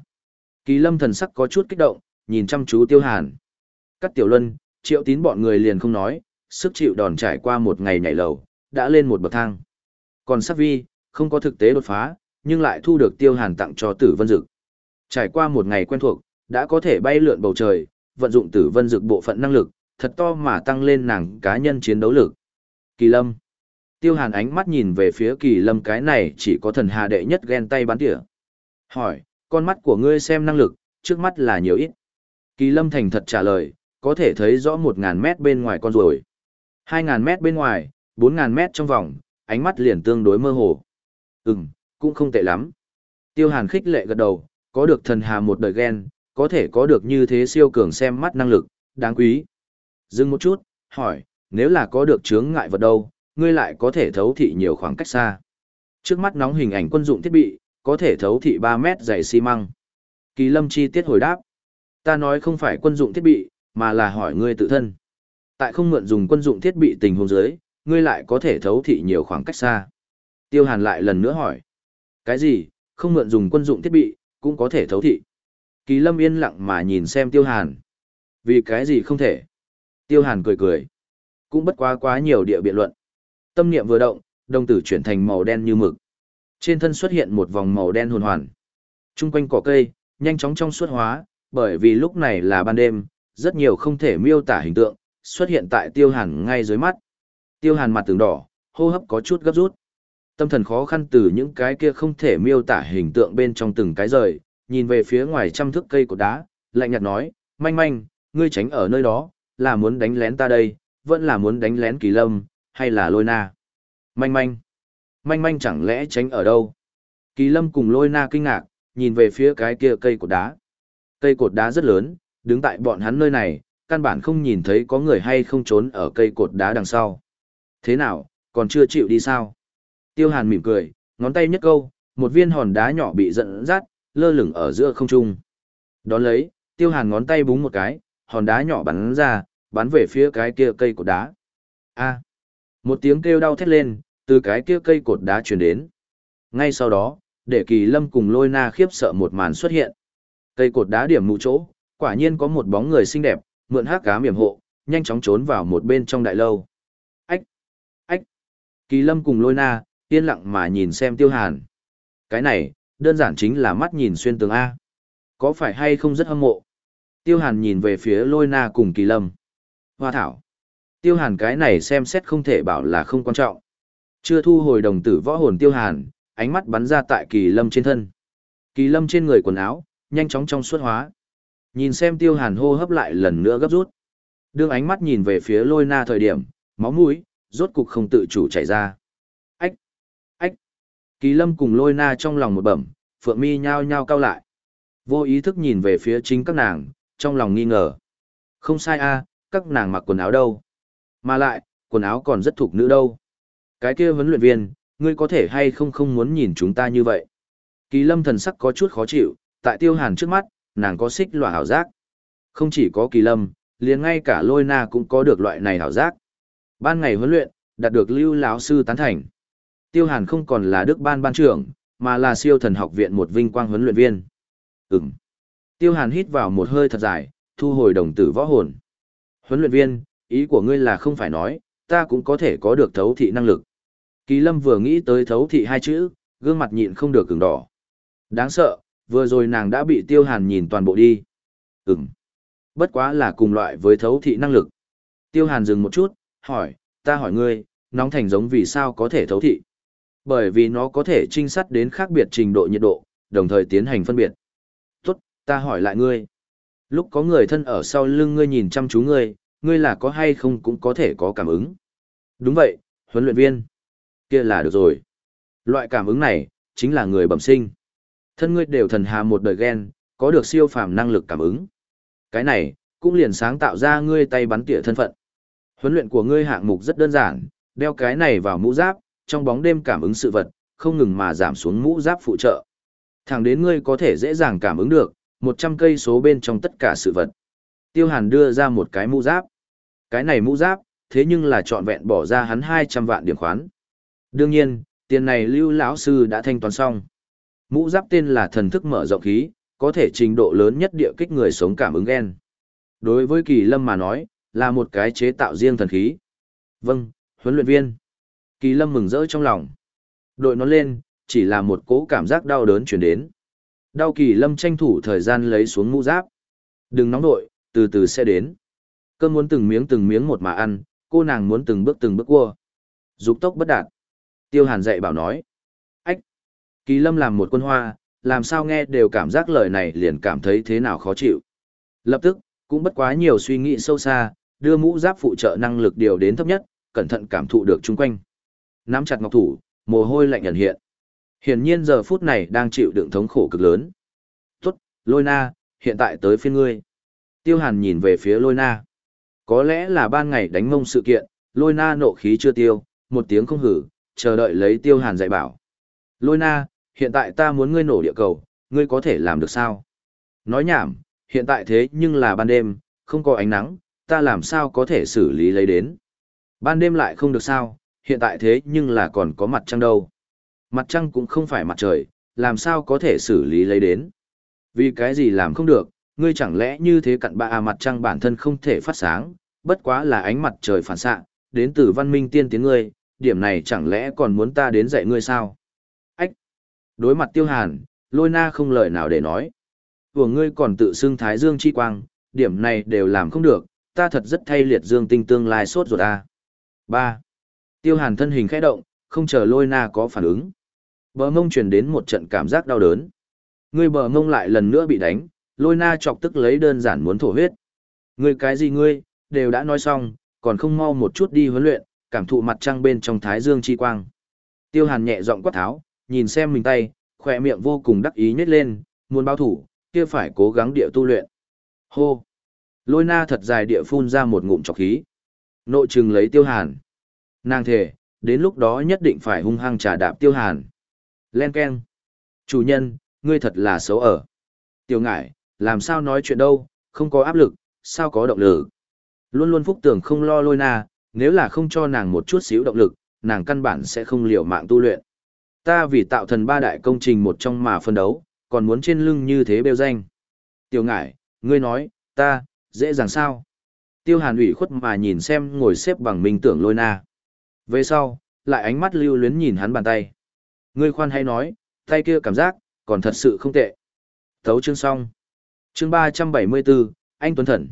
Kỳ lâm thần sắc có chút kích động, nhìn chăm chú tiêu hàn. Cắt tiểu luân, triệu tín bọn người liền không nói, sức chịu đòn trải qua một ngày nhảy lầu, đã lên một bậc thang. Còn sắc vi, không có thực tế đột phá, nhưng lại thu được tiêu hàn tặng cho tử vân dực. Trải qua một ngày quen thuộc, đã có thể bay lượn bầu trời, vận dụng tử vân dược bộ phận năng lực, thật to mà tăng lên nàng cá nhân chiến đấu lực. Kỳ lâm. Tiêu hàn ánh mắt nhìn về phía kỳ lâm cái này chỉ có thần hà đệ nhất ghen tay bắn tỉa. Hỏi, con mắt của ngươi xem năng lực, trước mắt là nhiều ít. Kỳ lâm thành thật trả lời, có thể thấy rõ 1.000 mét bên ngoài con ruồi. 2.000 mét bên ngoài, 4.000 mét trong vòng, ánh mắt liền tương đối mơ hồ. Ừm, cũng không tệ lắm. Tiêu hàn khích lệ gật đầu, có được thần hà một đời ghen, có thể có được như thế siêu cường xem mắt năng lực, đáng quý. Dừng một chút, hỏi, nếu là có được chướng ngại vật đâu, ngươi lại có thể thấu thị nhiều khoảng cách xa. Trước mắt nóng hình ảnh quân dụng thiết bị, có thể thấu thị 3 mét dày xi măng. Kỳ lâm chi tiết hồi đáp. Ta nói không phải quân dụng thiết bị, mà là hỏi ngươi tự thân. Tại không mượn dùng quân dụng thiết bị tình huống dưới, ngươi lại có thể thấu thị nhiều khoảng cách xa. Tiêu hàn lại lần nữa hỏi. Cái gì, không mượn dùng quân dụng thiết bị, cũng có thể thấu thị. Kỳ lâm yên lặng mà nhìn xem tiêu hàn. Vì cái gì không thể? Tiêu Hàn cười cười. Cũng bất quá quá nhiều địa biện luận. Tâm niệm vừa động, đồng tử chuyển thành màu đen như mực. Trên thân xuất hiện một vòng màu đen hồn hoàn. Trung quanh cỏ cây, nhanh chóng trong suốt hóa, bởi vì lúc này là ban đêm, rất nhiều không thể miêu tả hình tượng, xuất hiện tại tiêu hàn ngay dưới mắt. Tiêu hàn mặt tường đỏ, hô hấp có chút gấp rút. Tâm thần khó khăn từ những cái kia không thể miêu tả hình tượng bên trong từng cái rời, nhìn về phía ngoài trăm thước cây cột đá, lạnh nhạt nói, manh manh, ngươi tránh ở nơi đó, là muốn đánh lén ta đây, vẫn là muốn đánh lén kỳ lâm, hay là lôi na. Manh manh, manh manh chẳng lẽ tránh ở đâu? Kỳ lâm cùng lôi na kinh ngạc, nhìn về phía cái kia cây cột đá. Cây cột đá rất lớn, đứng tại bọn hắn nơi này, căn bản không nhìn thấy có người hay không trốn ở cây cột đá đằng sau. Thế nào, còn chưa chịu đi sao? Tiêu hàn mỉm cười, ngón tay nhấc câu, một viên hòn đá nhỏ bị giận dắt, lơ lửng ở giữa không trung. Đón lấy, tiêu hàn ngón tay búng một cái, hòn đá nhỏ bắn ra, bắn về phía cái kia cây cột đá. A. một tiếng kêu đau thét lên, từ cái kia cây cột đá truyền đến. Ngay sau đó, để kỳ lâm cùng lôi na khiếp sợ một màn xuất hiện. Cây cột đá điểm mù chỗ, quả nhiên có một bóng người xinh đẹp, mượn hát cá miểm hộ, nhanh chóng trốn vào một bên trong đại lâu. Ách! Ách! Kỳ lâm cùng lôi na, yên lặng mà nhìn xem tiêu hàn. Cái này, đơn giản chính là mắt nhìn xuyên tường A. Có phải hay không rất hâm mộ? Tiêu hàn nhìn về phía lôi na cùng kỳ lâm. Hoa thảo. Tiêu hàn cái này xem xét không thể bảo là không quan trọng. Chưa thu hồi đồng tử võ hồn tiêu hàn, ánh mắt bắn ra tại kỳ lâm trên thân. Kỳ lâm trên người quần áo, nhanh chóng trong suốt hóa. Nhìn xem tiêu hàn hô hấp lại lần nữa gấp rút. Đương ánh mắt nhìn về phía lôi na thời điểm, máu mũi, rốt cục không tự chủ chảy ra. Kỳ lâm cùng lôi na trong lòng một bẩm, phượng mi nhao nhao cao lại. Vô ý thức nhìn về phía chính các nàng, trong lòng nghi ngờ. Không sai a, các nàng mặc quần áo đâu. Mà lại, quần áo còn rất thuộc nữ đâu. Cái kia huấn luyện viên, ngươi có thể hay không không muốn nhìn chúng ta như vậy. Kỳ lâm thần sắc có chút khó chịu, tại tiêu hàn trước mắt, nàng có xích loại hảo giác. Không chỉ có kỳ lâm, liền ngay cả lôi na cũng có được loại này hảo giác. Ban ngày huấn luyện, đạt được lưu lão sư tán thành. Tiêu hàn không còn là đức ban ban trưởng, mà là siêu thần học viện một vinh quang huấn luyện viên. Ừm. Tiêu hàn hít vào một hơi thật dài, thu hồi đồng tử võ hồn. Huấn luyện viên, ý của ngươi là không phải nói, ta cũng có thể có được thấu thị năng lực. Kỳ lâm vừa nghĩ tới thấu thị hai chữ, gương mặt nhịn không được cứng đỏ. Đáng sợ, vừa rồi nàng đã bị tiêu hàn nhìn toàn bộ đi. Ừm. Bất quá là cùng loại với thấu thị năng lực. Tiêu hàn dừng một chút, hỏi, ta hỏi ngươi, nóng thành giống vì sao có thể thấu thị? Bởi vì nó có thể trinh sát đến khác biệt trình độ nhiệt độ, đồng thời tiến hành phân biệt. Tốt, ta hỏi lại ngươi. Lúc có người thân ở sau lưng ngươi nhìn chăm chú ngươi, ngươi là có hay không cũng có thể có cảm ứng. Đúng vậy, huấn luyện viên. kia là được rồi. Loại cảm ứng này, chính là người bẩm sinh. Thân ngươi đều thần hà một đời ghen, có được siêu phàm năng lực cảm ứng. Cái này, cũng liền sáng tạo ra ngươi tay bắn tỉa thân phận. Huấn luyện của ngươi hạng mục rất đơn giản, đeo cái này vào mũ giáp, trong bóng đêm cảm ứng sự vật, không ngừng mà giảm xuống mũ giáp phụ trợ. Thẳng đến ngươi có thể dễ dàng cảm ứng được, 100 cây số bên trong tất cả sự vật. Tiêu Hàn đưa ra một cái mũ giáp. Cái này mũ giáp, thế nhưng là trọn vẹn bỏ ra hắn 200 vạn điểm khoán. Đương nhiên, tiền này Lưu lão sư đã thanh toán xong. Mũ giáp tên là thần thức mở rộng khí, có thể trình độ lớn nhất địa kích người sống cảm ứng gen. Đối với Kỳ Lâm mà nói, là một cái chế tạo riêng thần khí. Vâng, huấn luyện viên. Kỳ Lâm mừng rỡ trong lòng. Đội nó lên, chỉ là một cố cảm giác đau đớn chuyển đến. Đau Kỳ Lâm tranh thủ thời gian lấy xuống mũ giáp. Đừng nóng đội, từ từ sẽ đến. Cơn muốn từng miếng từng miếng một mà ăn, cô nàng muốn từng bước từng bước cua. Dục tốc bất đạt. Tiêu Hàn dạy bảo nói. Ách! Kỳ Lâm làm một quân hoa, làm sao nghe đều cảm giác lời này liền cảm thấy thế nào khó chịu. Lập tức, cũng bất quá nhiều suy nghĩ sâu xa, đưa mũ giáp phụ trợ năng lực điều đến thấp nhất, cẩn thận cảm thụ được chung quanh. Nắm chặt ngọc thủ, mồ hôi lạnh nhận hiện. Hiển nhiên giờ phút này đang chịu đựng thống khổ cực lớn. Tốt, Lôi Na, hiện tại tới phiên ngươi. Tiêu Hàn nhìn về phía Lôi Na. Có lẽ là ban ngày đánh mông sự kiện, Lôi Na nộ khí chưa tiêu, một tiếng không hử, chờ đợi lấy Tiêu Hàn dạy bảo. Lôi Na, hiện tại ta muốn ngươi nổ địa cầu, ngươi có thể làm được sao? Nói nhảm, hiện tại thế nhưng là ban đêm, không có ánh nắng, ta làm sao có thể xử lý lấy đến. Ban đêm lại không được sao, hiện tại thế nhưng là còn có mặt trăng đâu. Mặt trăng cũng không phải mặt trời, làm sao có thể xử lý lấy đến. Vì cái gì làm không được, ngươi chẳng lẽ như thế cặn bạ à mặt trăng bản thân không thể phát sáng, bất quá là ánh mặt trời phản xạ, đến từ văn minh tiên tiến ngươi, điểm này chẳng lẽ còn muốn ta đến dạy ngươi sao? Ách! Đối mặt tiêu hàn, lôi na không lời nào để nói. Của ngươi còn tự xưng thái dương chi quang, điểm này đều làm không được, ta thật rất thay liệt dương tinh tương lai sốt ruột ta. Ba. Tiêu hàn thân hình khẽ động, không chờ lôi na có phản ứng. Bờ mông truyền đến một trận cảm giác đau đớn. Ngươi bờ mông lại lần nữa bị đánh, lôi na chọc tức lấy đơn giản muốn thổ huyết. Ngươi cái gì ngươi, đều đã nói xong, còn không mau một chút đi huấn luyện, cảm thụ mặt trăng bên trong thái dương chi quang. Tiêu hàn nhẹ giọng quát tháo, nhìn xem mình tay, khỏe miệng vô cùng đắc ý nhếch lên, muốn báo thủ, kia phải cố gắng địa tu luyện. Hô! Lôi na thật dài địa phun ra một ngụm trọc khí. Nội trừng lấy tiêu hàn. Nàng thề, đến lúc đó nhất định phải hung hăng trả đạp tiêu hàn. Len Ken. Chủ nhân, ngươi thật là xấu ở. Tiêu ngải, làm sao nói chuyện đâu, không có áp lực, sao có động lực. Luôn luôn phúc tưởng không lo lôi na, nếu là không cho nàng một chút xíu động lực, nàng căn bản sẽ không liều mạng tu luyện. Ta vì tạo thần ba đại công trình một trong mà phân đấu, còn muốn trên lưng như thế bêu danh. Tiêu ngải, ngươi nói, ta, dễ dàng sao? Tiêu hàn ủy khuất mà nhìn xem ngồi xếp bằng minh tưởng lôi na. Về sau, lại ánh mắt lưu luyến nhìn hắn bàn tay. Ngươi khoan hay nói, tay kia cảm giác, còn thật sự không tệ. Thấu chương xong. Chương 374, Anh Tuấn Thần.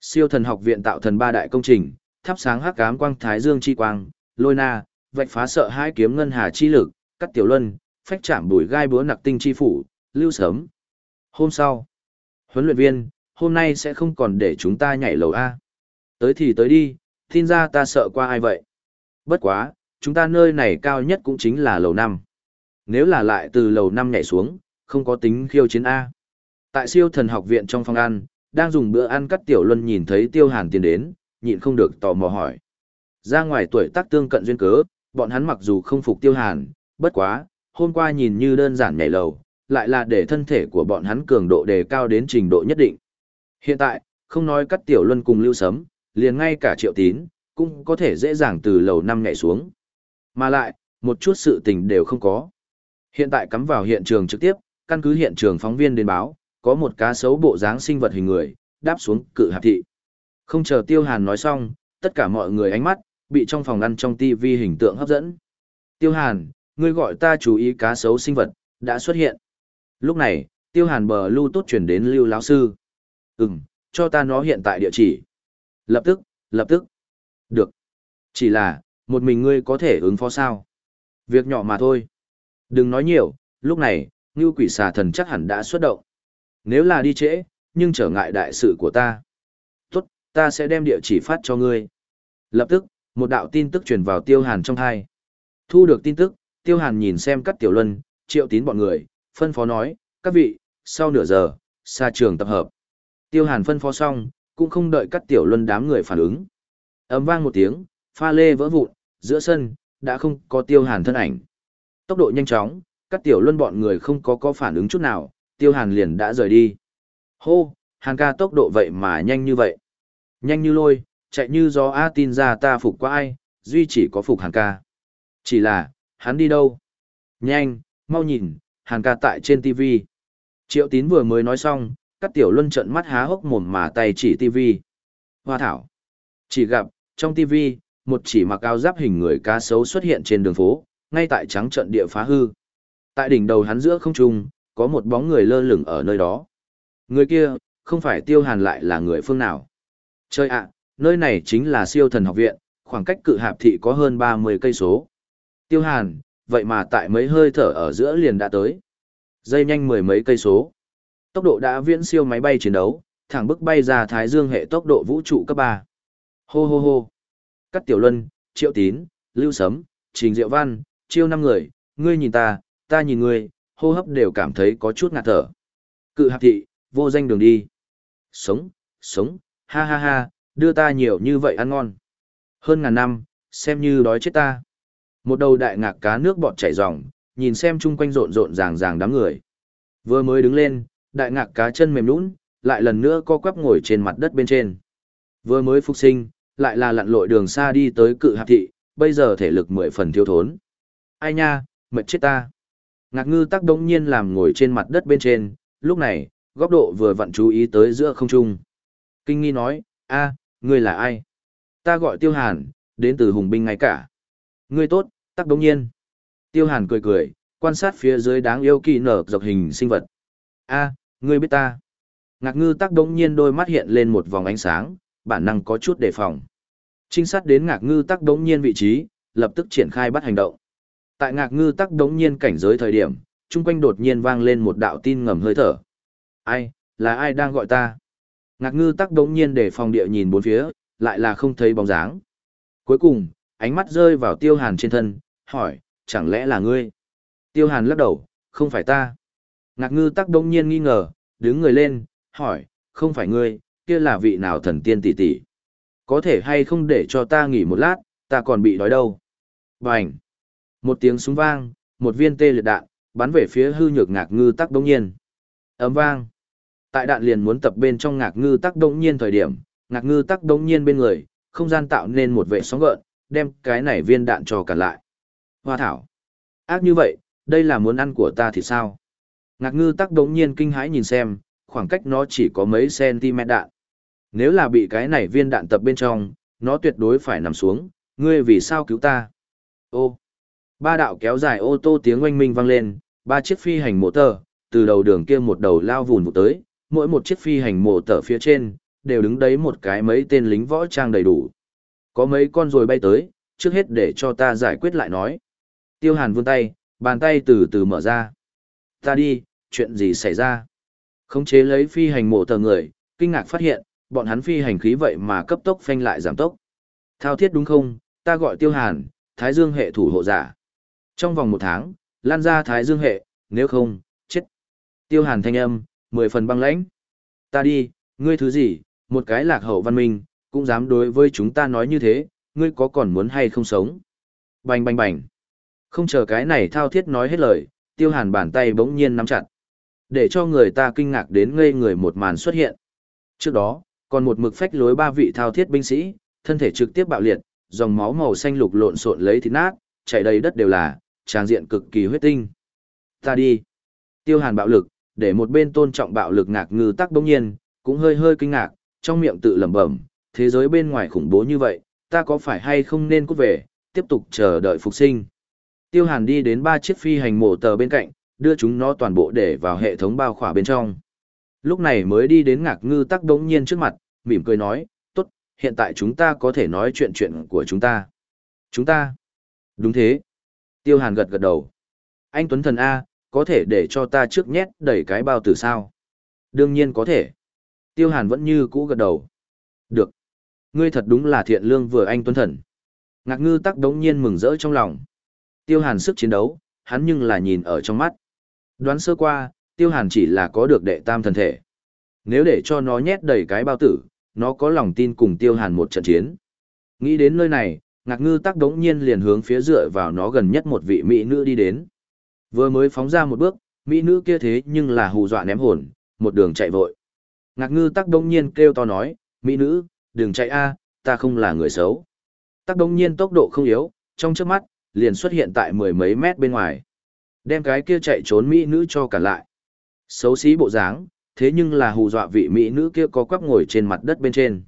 Siêu thần học viện tạo thần ba đại công trình, thắp sáng hắc ám quang thái dương chi quang, lôi na, vạch phá sợ hai kiếm ngân hà chi lực, cắt tiểu luân, phách chạm bùi gai búa nặc tinh chi phủ, lưu sớm. Hôm sau, huấn luyện viên, hôm nay sẽ không còn để chúng ta nhảy lầu A. Tới thì tới đi, tin ra ta sợ qua ai vậy. Bất quá, chúng ta nơi này cao nhất cũng chính là lầu năm. Nếu là lại từ lầu năm nhảy xuống, không có tính khiêu chiến A. Tại siêu thần học viện trong phòng ăn, đang dùng bữa ăn cắt tiểu luân nhìn thấy tiêu hàn tiến đến, nhịn không được tò mò hỏi. Ra ngoài tuổi tác tương cận duyên cớ, bọn hắn mặc dù không phục tiêu hàn, bất quá, hôm qua nhìn như đơn giản nhảy lầu, lại là để thân thể của bọn hắn cường độ đề cao đến trình độ nhất định. Hiện tại, không nói cắt tiểu luân cùng lưu sấm, liền ngay cả triệu tín, cũng có thể dễ dàng từ lầu năm nhảy xuống. Mà lại, một chút sự tình đều không có. Hiện tại cắm vào hiện trường trực tiếp, căn cứ hiện trường phóng viên đến báo, có một cá sấu bộ dáng sinh vật hình người, đáp xuống cự hạp thị. Không chờ Tiêu Hàn nói xong, tất cả mọi người ánh mắt, bị trong phòng ăn trong TV hình tượng hấp dẫn. Tiêu Hàn, ngươi gọi ta chú ý cá sấu sinh vật, đã xuất hiện. Lúc này, Tiêu Hàn bờ lưu tốt chuyển đến Lưu lão sư. Ừm, cho ta nó hiện tại địa chỉ. Lập tức, lập tức. Được. Chỉ là, một mình ngươi có thể ứng phó sao? Việc nhỏ mà thôi. Đừng nói nhiều, lúc này, như quỷ xà thần chắc hẳn đã xuất động. Nếu là đi trễ, nhưng trở ngại đại sự của ta. Tốt, ta sẽ đem địa chỉ phát cho ngươi. Lập tức, một đạo tin tức truyền vào tiêu hàn trong thai. Thu được tin tức, tiêu hàn nhìn xem các tiểu luân, triệu tín bọn người, phân phó nói, các vị, sau nửa giờ, xa trường tập hợp. Tiêu hàn phân phó xong, cũng không đợi các tiểu luân đám người phản ứng. Ấm vang một tiếng, pha lê vỡ vụn, giữa sân, đã không có tiêu hàn thân ảnh. Tốc độ nhanh chóng, các tiểu luân bọn người không có có phản ứng chút nào, tiêu hàn liền đã rời đi. Hô, hàn ca tốc độ vậy mà nhanh như vậy. Nhanh như lôi, chạy như gió A tin ra ta phục qua ai, duy chỉ có phục hàn ca. Chỉ là, hắn đi đâu? Nhanh, mau nhìn, hàn ca tại trên TV. Triệu tín vừa mới nói xong, các tiểu luân trận mắt há hốc mồm mà tay chỉ TV. Hoa thảo. Chỉ gặp, trong TV, một chỉ mặc áo giáp hình người cá sấu xuất hiện trên đường phố, ngay tại trắng trận địa phá hư. Tại đỉnh đầu hắn giữa không trung, có một bóng người lơ lửng ở nơi đó. Người kia, không phải tiêu hàn lại là người phương nào. Chơi ạ, nơi này chính là siêu thần học viện, khoảng cách cự hạp thị có hơn 30 cây số. Tiêu hàn, vậy mà tại mấy hơi thở ở giữa liền đã tới. Dây nhanh mười mấy cây số. Tốc độ đã viễn siêu máy bay chiến đấu, thẳng bức bay ra thái dương hệ tốc độ vũ trụ cấp 3. Hô hô hô. Cắt tiểu luân, triệu tín, lưu sấm, trình diệu văn, chiêu năm người, ngươi nhìn ta, ta nhìn ngươi, hô hấp đều cảm thấy có chút ngạt thở. Cự hạp thị, vô danh đường đi. Sống, sống, ha ha ha, đưa ta nhiều như vậy ăn ngon. Hơn ngàn năm, xem như đói chết ta. Một đầu đại ngạc cá nước bọt chảy ròng, nhìn xem chung quanh rộn rộn ràng ràng đám người. Vừa mới đứng lên, đại ngạc cá chân mềm nhũn, lại lần nữa co quắp ngồi trên mặt đất bên trên. Vừa mới phục sinh, lại là lặn lội đường xa đi tới cự hạp thị, bây giờ thể lực mười phần thiếu thốn. Ai nha, mệt chết ta. Ngạc ngư tắc đống nhiên làm ngồi trên mặt đất bên trên, lúc này, góc độ vừa vặn chú ý tới giữa không trung. Kinh nghi nói, a, ngươi là ai? Ta gọi tiêu hàn, đến từ hùng binh ngay cả. Ngươi tốt, tắc đống nhiên. Tiêu hàn cười cười, quan sát phía dưới đáng yêu kỳ nở dọc hình sinh vật. a ngươi biết ta. Ngạc ngư tắc đống nhiên đôi mắt hiện lên một vòng ánh sáng, bản năng có chút đề phòng. Trinh sát đến ngạc ngư tắc đống nhiên vị trí, lập tức triển khai bắt hành động. Tại ngạc ngư tắc đống nhiên cảnh giới thời điểm, chung quanh đột nhiên vang lên một đạo tin ngầm hơi thở. Ai, là ai đang gọi ta? Ngạc ngư tắc đống nhiên để phòng địa nhìn bốn phía, lại là không thấy bóng dáng. Cuối cùng, ánh mắt rơi vào tiêu hàn trên thân, hỏi, chẳng lẽ là ngươi? Tiêu hàn lắc đầu, không phải ta. Ngạc ngư tắc đống nhiên nghi ngờ, đứng người lên, hỏi, không phải ngươi, kia là vị nào thần tiên tỷ tỷ? Có thể hay không để cho ta nghỉ một lát, ta còn bị đói đâu. Bành! Một tiếng súng vang, một viên tê liệt đạn, bắn về phía hư nhược ngạc ngư tắc đông nhiên. Ấm vang! Tại đạn liền muốn tập bên trong ngạc ngư tắc đông nhiên thời điểm, ngạc ngư tắc đông nhiên bên người, không gian tạo nên một vệ sóng gợn, đem cái này viên đạn cho cả lại. Hoa thảo! Ác như vậy, đây là muốn ăn của ta thì sao? Ngạc ngư tắc đống nhiên kinh hãi nhìn xem, khoảng cách nó chỉ có mấy cm đạn. Nếu là bị cái này viên đạn tập bên trong, nó tuyệt đối phải nằm xuống, ngươi vì sao cứu ta? Ô! Ba đạo kéo dài ô tô tiếng oanh minh vang lên, ba chiếc phi hành mộ tờ, từ đầu đường kia một đầu lao vùn vụ tới, mỗi một chiếc phi hành mộ tờ phía trên, đều đứng đấy một cái mấy tên lính võ trang đầy đủ. Có mấy con rồi bay tới, trước hết để cho ta giải quyết lại nói. Tiêu hàn vươn tay, bàn tay từ từ mở ra. Ta đi, chuyện gì xảy ra? Khống chế lấy phi hành mộ tờ người, kinh ngạc phát hiện, bọn hắn phi hành khí vậy mà cấp tốc phanh lại giảm tốc. Thao thiết đúng không, ta gọi tiêu hàn, thái dương hệ thủ hộ giả. Trong vòng một tháng, lan ra thái dương hệ, nếu không, chết. Tiêu hàn thanh âm, mười phần băng lãnh. Ta đi, ngươi thứ gì, một cái lạc hậu văn minh, cũng dám đối với chúng ta nói như thế, ngươi có còn muốn hay không sống. Bành bành bành. Không chờ cái này thao thiết nói hết lời, tiêu hàn bàn tay bỗng nhiên nắm chặt. Để cho người ta kinh ngạc đến ngây người một màn xuất hiện. Trước đó, còn một mực phách lối ba vị thao thiết binh sĩ, thân thể trực tiếp bạo liệt, dòng máu màu xanh lục lộn xộn lấy thịt nát, chảy đầy đất đều là, tràng diện cực kỳ huyết tinh. Ta đi. Tiêu hàn bạo lực, để một bên tôn trọng bạo lực ngạc ngư tắc bỗng nhiên, cũng hơi hơi kinh ngạc, trong miệng tự lẩm bẩm, thế giới bên ngoài khủng bố như vậy, ta có phải hay không nên cút về, tiếp tục chờ đợi phục sinh. Tiêu hàn đi đến ba chiếc phi hành mổ tờ bên cạnh, đưa chúng nó toàn bộ để vào hệ thống bao khỏa bên trong. Lúc này mới đi đến ngạc ngư tắc đống nhiên trước mặt, mỉm cười nói, tốt, hiện tại chúng ta có thể nói chuyện chuyện của chúng ta. Chúng ta? Đúng thế. Tiêu hàn gật gật đầu. Anh Tuấn Thần A, có thể để cho ta trước nhét đẩy cái bao tử sao? Đương nhiên có thể. Tiêu hàn vẫn như cũ gật đầu. Được. Ngươi thật đúng là thiện lương vừa anh Tuấn Thần. Ngạc ngư tắc đống nhiên mừng rỡ trong lòng. Tiêu hàn sức chiến đấu, hắn nhưng là nhìn ở trong mắt. Đoán sơ qua, tiêu hàn chỉ là có được đệ tam thần thể. Nếu để cho nó nhét đầy cái bao tử, nó có lòng tin cùng tiêu hàn một trận chiến. Nghĩ đến nơi này, ngạc ngư tắc đống nhiên liền hướng phía dựa vào nó gần nhất một vị mỹ nữ đi đến. Vừa mới phóng ra một bước, mỹ nữ kia thế nhưng là hù dọa ném hồn, một đường chạy vội. Ngạc ngư tắc đống nhiên kêu to nói, mỹ nữ, đừng chạy a, ta không là người xấu. Tắc đống nhiên tốc độ không yếu, trong trước mắt, liền xuất hiện tại mười mấy mét bên ngoài. Đem cái kia chạy trốn mỹ nữ cho cả lại. Xấu xí bộ dáng, thế nhưng là hù dọa vị mỹ nữ kia có quắp ngồi trên mặt đất bên trên.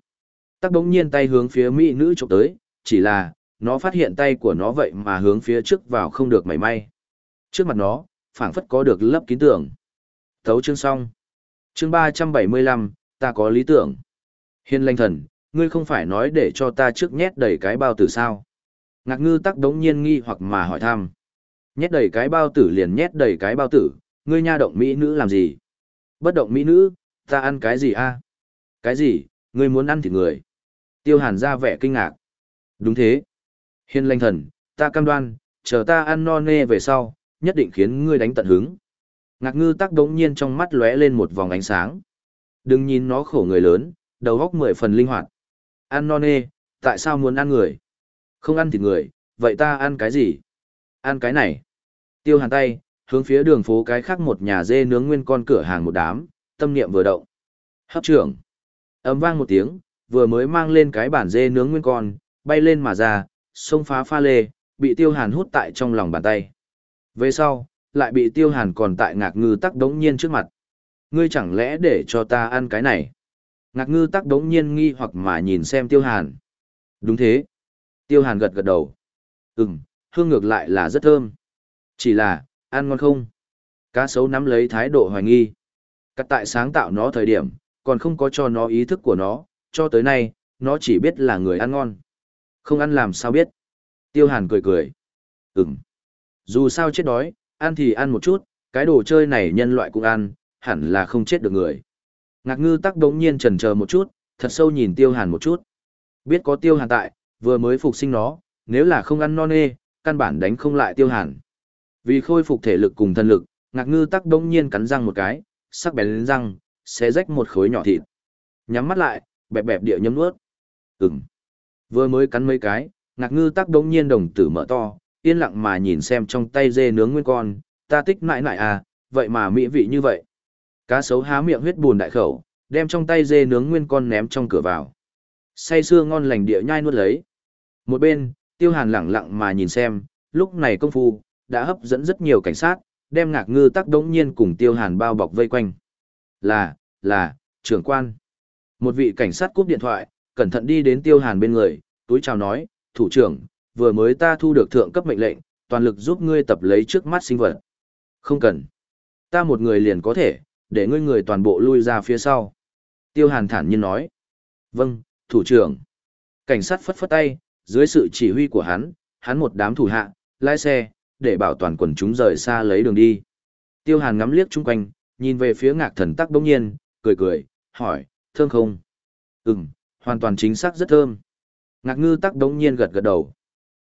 Tắc đống nhiên tay hướng phía mỹ nữ chụp tới, chỉ là, nó phát hiện tay của nó vậy mà hướng phía trước vào không được mảy may. Trước mặt nó, phảng phất có được lấp kín tưởng. Thấu chương xong. Chương 375, ta có lý tưởng. Hiên lanh thần, ngươi không phải nói để cho ta trước nhét đầy cái bao tử sao. Ngạc ngư tắc đống nhiên nghi hoặc mà hỏi thăm. Nhét đầy cái bao tử liền nhét đầy cái bao tử, ngươi nha động mỹ nữ làm gì? Bất động mỹ nữ, ta ăn cái gì a? Cái gì, ngươi muốn ăn thịt người? Tiêu hàn ra vẻ kinh ngạc. Đúng thế. Hiên lanh thần, ta cam đoan, chờ ta ăn no nê về sau, nhất định khiến ngươi đánh tận hứng. Ngạc ngư tắc đống nhiên trong mắt lóe lên một vòng ánh sáng. Đừng nhìn nó khổ người lớn, đầu góc mười phần linh hoạt. Ăn no nê, tại sao muốn ăn người? Không ăn thịt người, vậy ta ăn cái gì? Ăn cái này. Tiêu hàn tay, hướng phía đường phố cái khác một nhà dê nướng nguyên con cửa hàng một đám, tâm niệm vừa động. Hấp trưởng. Ấm vang một tiếng, vừa mới mang lên cái bản dê nướng nguyên con, bay lên mà ra, xông phá pha lê, bị tiêu hàn hút tại trong lòng bàn tay. Về sau, lại bị tiêu hàn còn tại ngạc ngư tắc đống nhiên trước mặt. Ngươi chẳng lẽ để cho ta ăn cái này? Ngạc ngư tắc đống nhiên nghi hoặc mà nhìn xem tiêu hàn. Đúng thế. Tiêu hàn gật gật đầu. Ừm, hương ngược lại là rất thơm. Chỉ là, ăn ngon không? Cá sấu nắm lấy thái độ hoài nghi. Cắt tại sáng tạo nó thời điểm, còn không có cho nó ý thức của nó, cho tới nay, nó chỉ biết là người ăn ngon. Không ăn làm sao biết. Tiêu hàn cười cười. Ừm. Dù sao chết đói, ăn thì ăn một chút, cái đồ chơi này nhân loại cũng ăn, hẳn là không chết được người. Ngạc ngư tắc đống nhiên trần chờ một chút, thật sâu nhìn tiêu hàn một chút. Biết có tiêu hàn tại, vừa mới phục sinh nó, nếu là không ăn non nê, căn bản đánh không lại tiêu hàn. Vì khôi phục thể lực cùng thân lực, ngạc ngư tắc đống nhiên cắn răng một cái, sắc bén lên răng, sẽ rách một khối nhỏ thịt. Nhắm mắt lại, bẹp bẹp địa nhấm nuốt. Ừm. Vừa mới cắn mấy cái, ngạc ngư tắc đống nhiên đồng tử mở to, yên lặng mà nhìn xem trong tay dê nướng nguyên con, ta tích mãi mãi à, vậy mà mỹ vị như vậy. Cá sấu há miệng huyết buồn đại khẩu, đem trong tay dê nướng nguyên con ném trong cửa vào. Say sưa ngon lành địa nhai nuốt lấy. Một bên, tiêu hàn lặng lặng mà nhìn xem, lúc này công phu, đã hấp dẫn rất nhiều cảnh sát, đem ngạc ngư tắc đống nhiên cùng tiêu hàn bao bọc vây quanh. Là, là, trưởng quan. Một vị cảnh sát cúp điện thoại, cẩn thận đi đến tiêu hàn bên người, túi chào nói, thủ trưởng, vừa mới ta thu được thượng cấp mệnh lệnh, toàn lực giúp ngươi tập lấy trước mắt sinh vật. Không cần. Ta một người liền có thể, để ngươi người toàn bộ lui ra phía sau. Tiêu hàn thản nhiên nói. Vâng, thủ trưởng. Cảnh sát phất phất tay, dưới sự chỉ huy của hắn, hắn một đám thủ hạ, lái xe, để bảo toàn quần chúng rời xa lấy đường đi. Tiêu hàn ngắm liếc chung quanh, nhìn về phía ngạc thần tắc bỗng nhiên, cười cười, hỏi, thơm không? Ừm, hoàn toàn chính xác rất thơm. Ngạc ngư tắc bỗng nhiên gật gật đầu.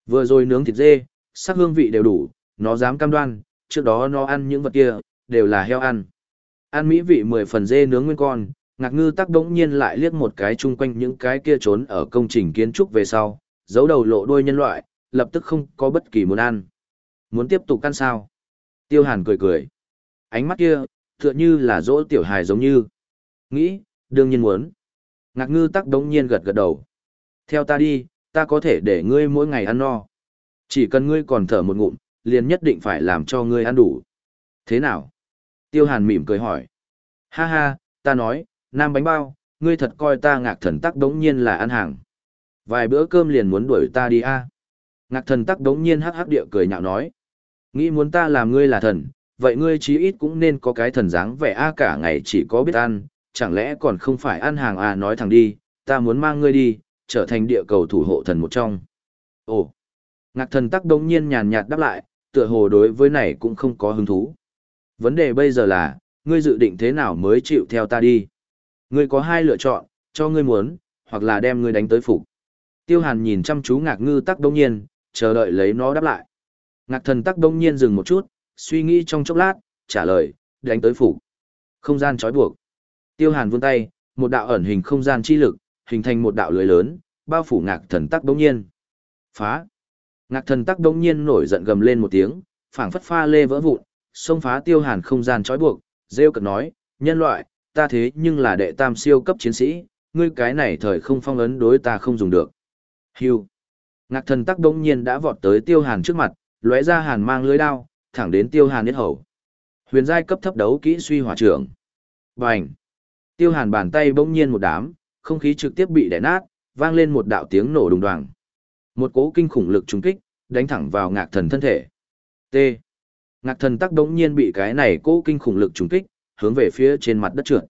Vừa rồi nướng thịt dê, sắc hương vị đều đủ, nó dám cam đoan, trước đó nó ăn những vật kia, đều là heo ăn. Ăn mỹ vị mười phần dê nướng nguyên con, ngạc ngư tắc đống nhiên lại liếc một cái chung quanh những cái kia trốn ở công trình kiến trúc về sau, giấu đầu lộ đuôi nhân loại, lập tức không có bất kỳ muốn ăn. Muốn tiếp tục căn sao? Tiêu hàn cười cười. Ánh mắt kia, tựa như là dỗ tiểu hài giống như. Nghĩ, đương nhiên muốn. Ngạc ngư tắc đống nhiên gật gật đầu. Theo ta đi, ta có thể để ngươi mỗi ngày ăn no. Chỉ cần ngươi còn thở một ngụm, liền nhất định phải làm cho ngươi ăn đủ. Thế nào? Tiêu hàn mỉm cười hỏi. Ha ha, ta nói, nam bánh bao, ngươi thật coi ta ngạc thần tắc đống nhiên là ăn hàng. Vài bữa cơm liền muốn đuổi ta đi a. Ngạc thần tắc đống nhiên hắc hắc địa cười nhạo nói. Nghĩ muốn ta làm ngươi là thần, vậy ngươi chí ít cũng nên có cái thần dáng vẻ a cả ngày chỉ có biết ăn, chẳng lẽ còn không phải ăn hàng à nói thẳng đi, ta muốn mang ngươi đi, trở thành địa cầu thủ hộ thần một trong. Ồ, ngạc thần tắc đông nhiên nhàn nhạt đáp lại, tựa hồ đối với này cũng không có hứng thú. Vấn đề bây giờ là, ngươi dự định thế nào mới chịu theo ta đi? Ngươi có hai lựa chọn, cho ngươi muốn, hoặc là đem ngươi đánh tới phục. Tiêu Hàn nhìn chăm chú ngạc ngư tắc đông nhiên, chờ đợi lấy nó đáp lại. Ngạc thần tắc đông nhiên dừng một chút, suy nghĩ trong chốc lát, trả lời, đánh tới phủ. Không gian trói buộc. Tiêu Hàn vươn tay, một đạo ẩn hình không gian chi lực, hình thành một đạo lưới lớn, bao phủ ngạc thần tắc đông nhiên. Phá. Ngạc thần tắc đông nhiên nổi giận gầm lên một tiếng, phảng phất pha lê vỡ vụn, xông phá tiêu hàn không gian trói buộc, rêu cực nói, nhân loại, ta thế nhưng là đệ tam siêu cấp chiến sĩ, ngươi cái này thời không phong ấn đối ta không dùng được. Hưu. Ngạc thần tắc đông nhiên đã vọt tới tiêu hàn trước mặt, lóe ra hàn mang lưới đao, thẳng đến tiêu hàn nhất hầu. Huyền giai cấp thấp đấu kỹ suy hỏa trưởng. Bành. Tiêu hàn bàn tay bỗng nhiên một đám, không khí trực tiếp bị đè nát, vang lên một đạo tiếng nổ đùng đoàng. Một cỗ kinh khủng lực trùng kích, đánh thẳng vào ngạc thần thân thể. T. Ngạc thần tắc đống nhiên bị cái này cỗ kinh khủng lực trùng kích, hướng về phía trên mặt đất trượt.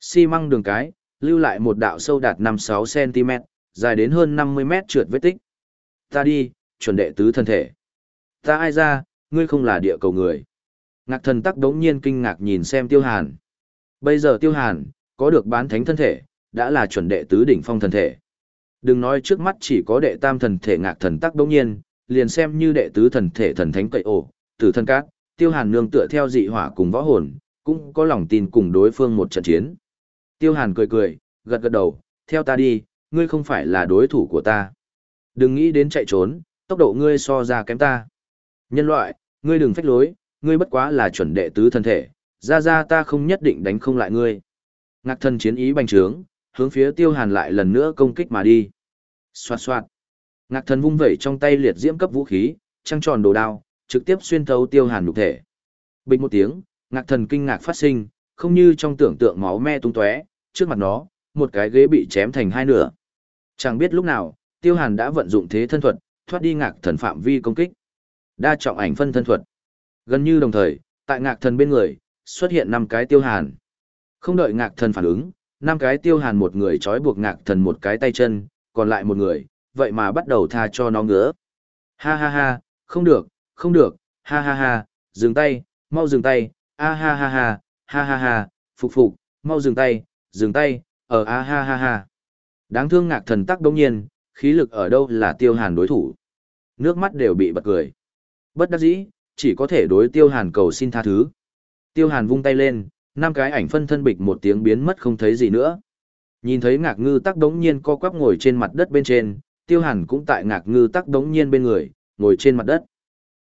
Xi măng đường cái, lưu lại một đạo sâu đạt 5-6 cm, dài đến hơn 50 mét trượt vết tích. Ta đi, chuẩn đệ tứ thân thể. Ta ai ra, ngươi không là địa cầu người. Ngạc thần tắc đống nhiên kinh ngạc nhìn xem tiêu hàn. Bây giờ tiêu hàn, có được bán thánh thân thể, đã là chuẩn đệ tứ đỉnh phong thân thể. Đừng nói trước mắt chỉ có đệ tam thần thể ngạc thần tắc đống nhiên, liền xem như đệ tứ thần thể thần thánh cậy ổ, tử thân cát, tiêu hàn nương tựa theo dị hỏa cùng võ hồn, cũng có lòng tin cùng đối phương một trận chiến. Tiêu hàn cười cười, gật gật đầu, theo ta đi, ngươi không phải là đối thủ của ta. Đừng nghĩ đến chạy trốn, tốc độ ngươi so ra kém ta. Nhân loại, ngươi đừng phách lối, ngươi bất quá là chuẩn đệ tứ thân thể, ra ra ta không nhất định đánh không lại ngươi. Ngạc thân chiến ý bành trướng, hướng phía tiêu hàn lại lần nữa công kích mà đi. Xoạt xoạt. Ngạc thần vung vẩy trong tay liệt diễm cấp vũ khí, trăng tròn đồ đao, trực tiếp xuyên thấu tiêu hàn nhục thể. Bình một tiếng, ngạc thần kinh ngạc phát sinh, không như trong tưởng tượng máu me tung tóe, trước mặt nó, một cái ghế bị chém thành hai nửa. Chẳng biết lúc nào, tiêu hàn đã vận dụng thế thân thuật, thoát đi ngạc thần phạm vi công kích. Đa trọng ảnh phân thân thuật. Gần như đồng thời, tại ngạc thần bên người, xuất hiện năm cái tiêu hàn. Không đợi ngạc thần phản ứng, năm cái tiêu hàn một người trói buộc ngạc thần một cái tay chân, còn lại một người, vậy mà bắt đầu tha cho nó ngứa. Ha ha ha, không được, không được, ha ha ha, dừng tay, mau dừng tay, a ha ha ha, ha ha ha, phục phục, mau dừng tay, dừng tay, ở a ha ha ha. Đáng thương ngạc thần tắc đông nhiên, khí lực ở đâu là tiêu hàn đối thủ. Nước mắt đều bị bật cười. Bất đắc dĩ, chỉ có thể đối tiêu hàn cầu xin tha thứ. Tiêu hàn vung tay lên, năm cái ảnh phân thân bịch một tiếng biến mất không thấy gì nữa. Nhìn thấy ngạc ngư tắc đống nhiên co quắp ngồi trên mặt đất bên trên, tiêu hàn cũng tại ngạc ngư tắc đống nhiên bên người, ngồi trên mặt đất.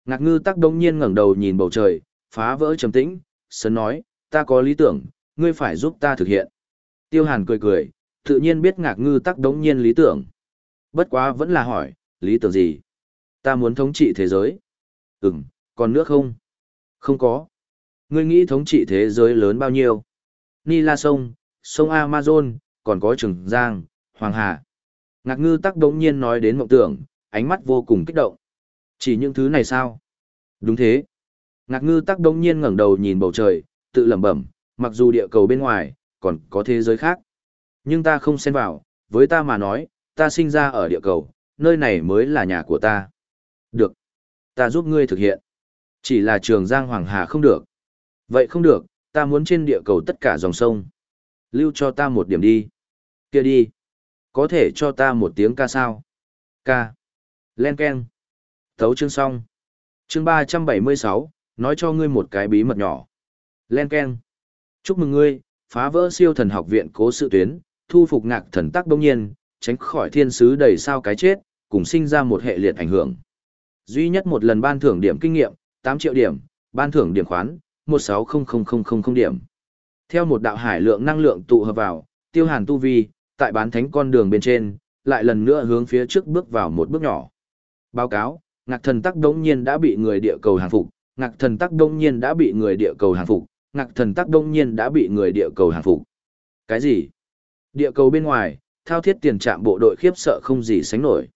Ngạc ngư tắc đống nhiên ngẩng đầu nhìn bầu trời, phá vỡ trầm tĩnh, sớm nói, ta có lý tưởng, ngươi phải giúp ta thực hiện. Tiêu hàn cười cười, tự nhiên biết ngạc ngư tắc đống nhiên lý tưởng. Bất quá vẫn là hỏi, lý tưởng gì? Ta muốn thống trị thế giới. Ừm, còn nữa không? Không có. Ngươi nghĩ thống trị thế giới lớn bao nhiêu? Ni La Sông, sông Amazon, còn có Trường Giang, Hoàng Hà. Ngạc ngư tắc đống nhiên nói đến mộng tưởng, ánh mắt vô cùng kích động. Chỉ những thứ này sao? Đúng thế. Ngạc ngư tắc đống nhiên ngẩng đầu nhìn bầu trời, tự lẩm bẩm, mặc dù địa cầu bên ngoài, còn có thế giới khác. Nhưng ta không xen vào, với ta mà nói, ta sinh ra ở địa cầu, nơi này mới là nhà của ta. Được. Ta giúp ngươi thực hiện. Chỉ là trường Giang Hoàng Hà không được. Vậy không được, ta muốn trên địa cầu tất cả dòng sông. Lưu cho ta một điểm đi. Kia đi. Có thể cho ta một tiếng ca sao? Ca. Len Ken. Thấu chương xong. Chương ba trăm bảy mươi sáu nói cho ngươi một cái bí mật nhỏ. Len Ken. Chúc mừng ngươi, phá vỡ siêu thần học viện cố sự tuyến, thu phục ngạc thần tắc đông nhiên, tránh khỏi thiên sứ đầy sao cái chết, cùng sinh ra một hệ liệt ảnh hưởng. Duy nhất một lần ban thưởng điểm kinh nghiệm, tám triệu điểm, ban thưởng điểm khoán, một sáu không không không không không điểm. Theo một đạo hải lượng năng lượng tụ hợp vào, tiêu hàn tu vi, tại bán thánh con đường bên trên, lại lần nữa hướng phía trước bước vào một bước nhỏ. Báo cáo, ngạc thần tắc đông nhiên đã bị người địa cầu hàng phục, ngạc thần tắc đông nhiên đã bị người địa cầu hàng phục, ngạc thần tắc đông nhiên đã bị người địa cầu hàng phục. Cái gì? Địa cầu bên ngoài, thao thiết tiền trạm bộ đội khiếp sợ không gì sánh nổi.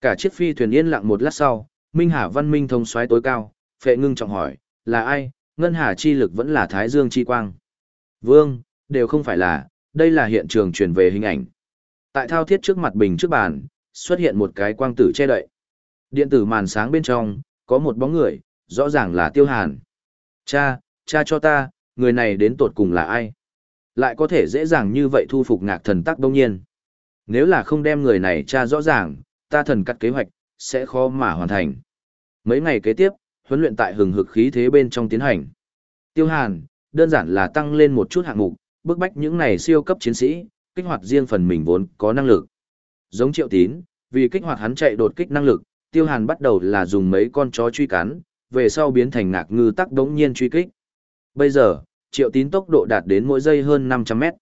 Cả chiếc phi thuyền yên lặng một lát sau, Minh Hà văn minh thông xoáy tối cao, phệ ngưng trọng hỏi, là ai, ngân hà chi lực vẫn là thái dương chi quang. Vương, đều không phải là, đây là hiện trường truyền về hình ảnh. Tại thao thiết trước mặt bình trước bàn, xuất hiện một cái quang tử che đậy. Điện tử màn sáng bên trong, có một bóng người, rõ ràng là tiêu hàn. Cha, cha cho ta, người này đến tột cùng là ai? Lại có thể dễ dàng như vậy thu phục ngạc thần tắc đông nhiên. Nếu là không đem người này cha rõ ràng, ta thần cắt kế hoạch, sẽ khó mà hoàn thành. Mấy ngày kế tiếp, huấn luyện tại hừng hực khí thế bên trong tiến hành. Tiêu Hàn, đơn giản là tăng lên một chút hạng mục, bức bách những này siêu cấp chiến sĩ, kích hoạt riêng phần mình vốn có năng lực. Giống Triệu Tín, vì kích hoạt hắn chạy đột kích năng lực, Tiêu Hàn bắt đầu là dùng mấy con chó truy cắn, về sau biến thành ngạc ngư tắc đống nhiên truy kích. Bây giờ, Triệu Tín tốc độ đạt đến mỗi giây hơn 500 mét.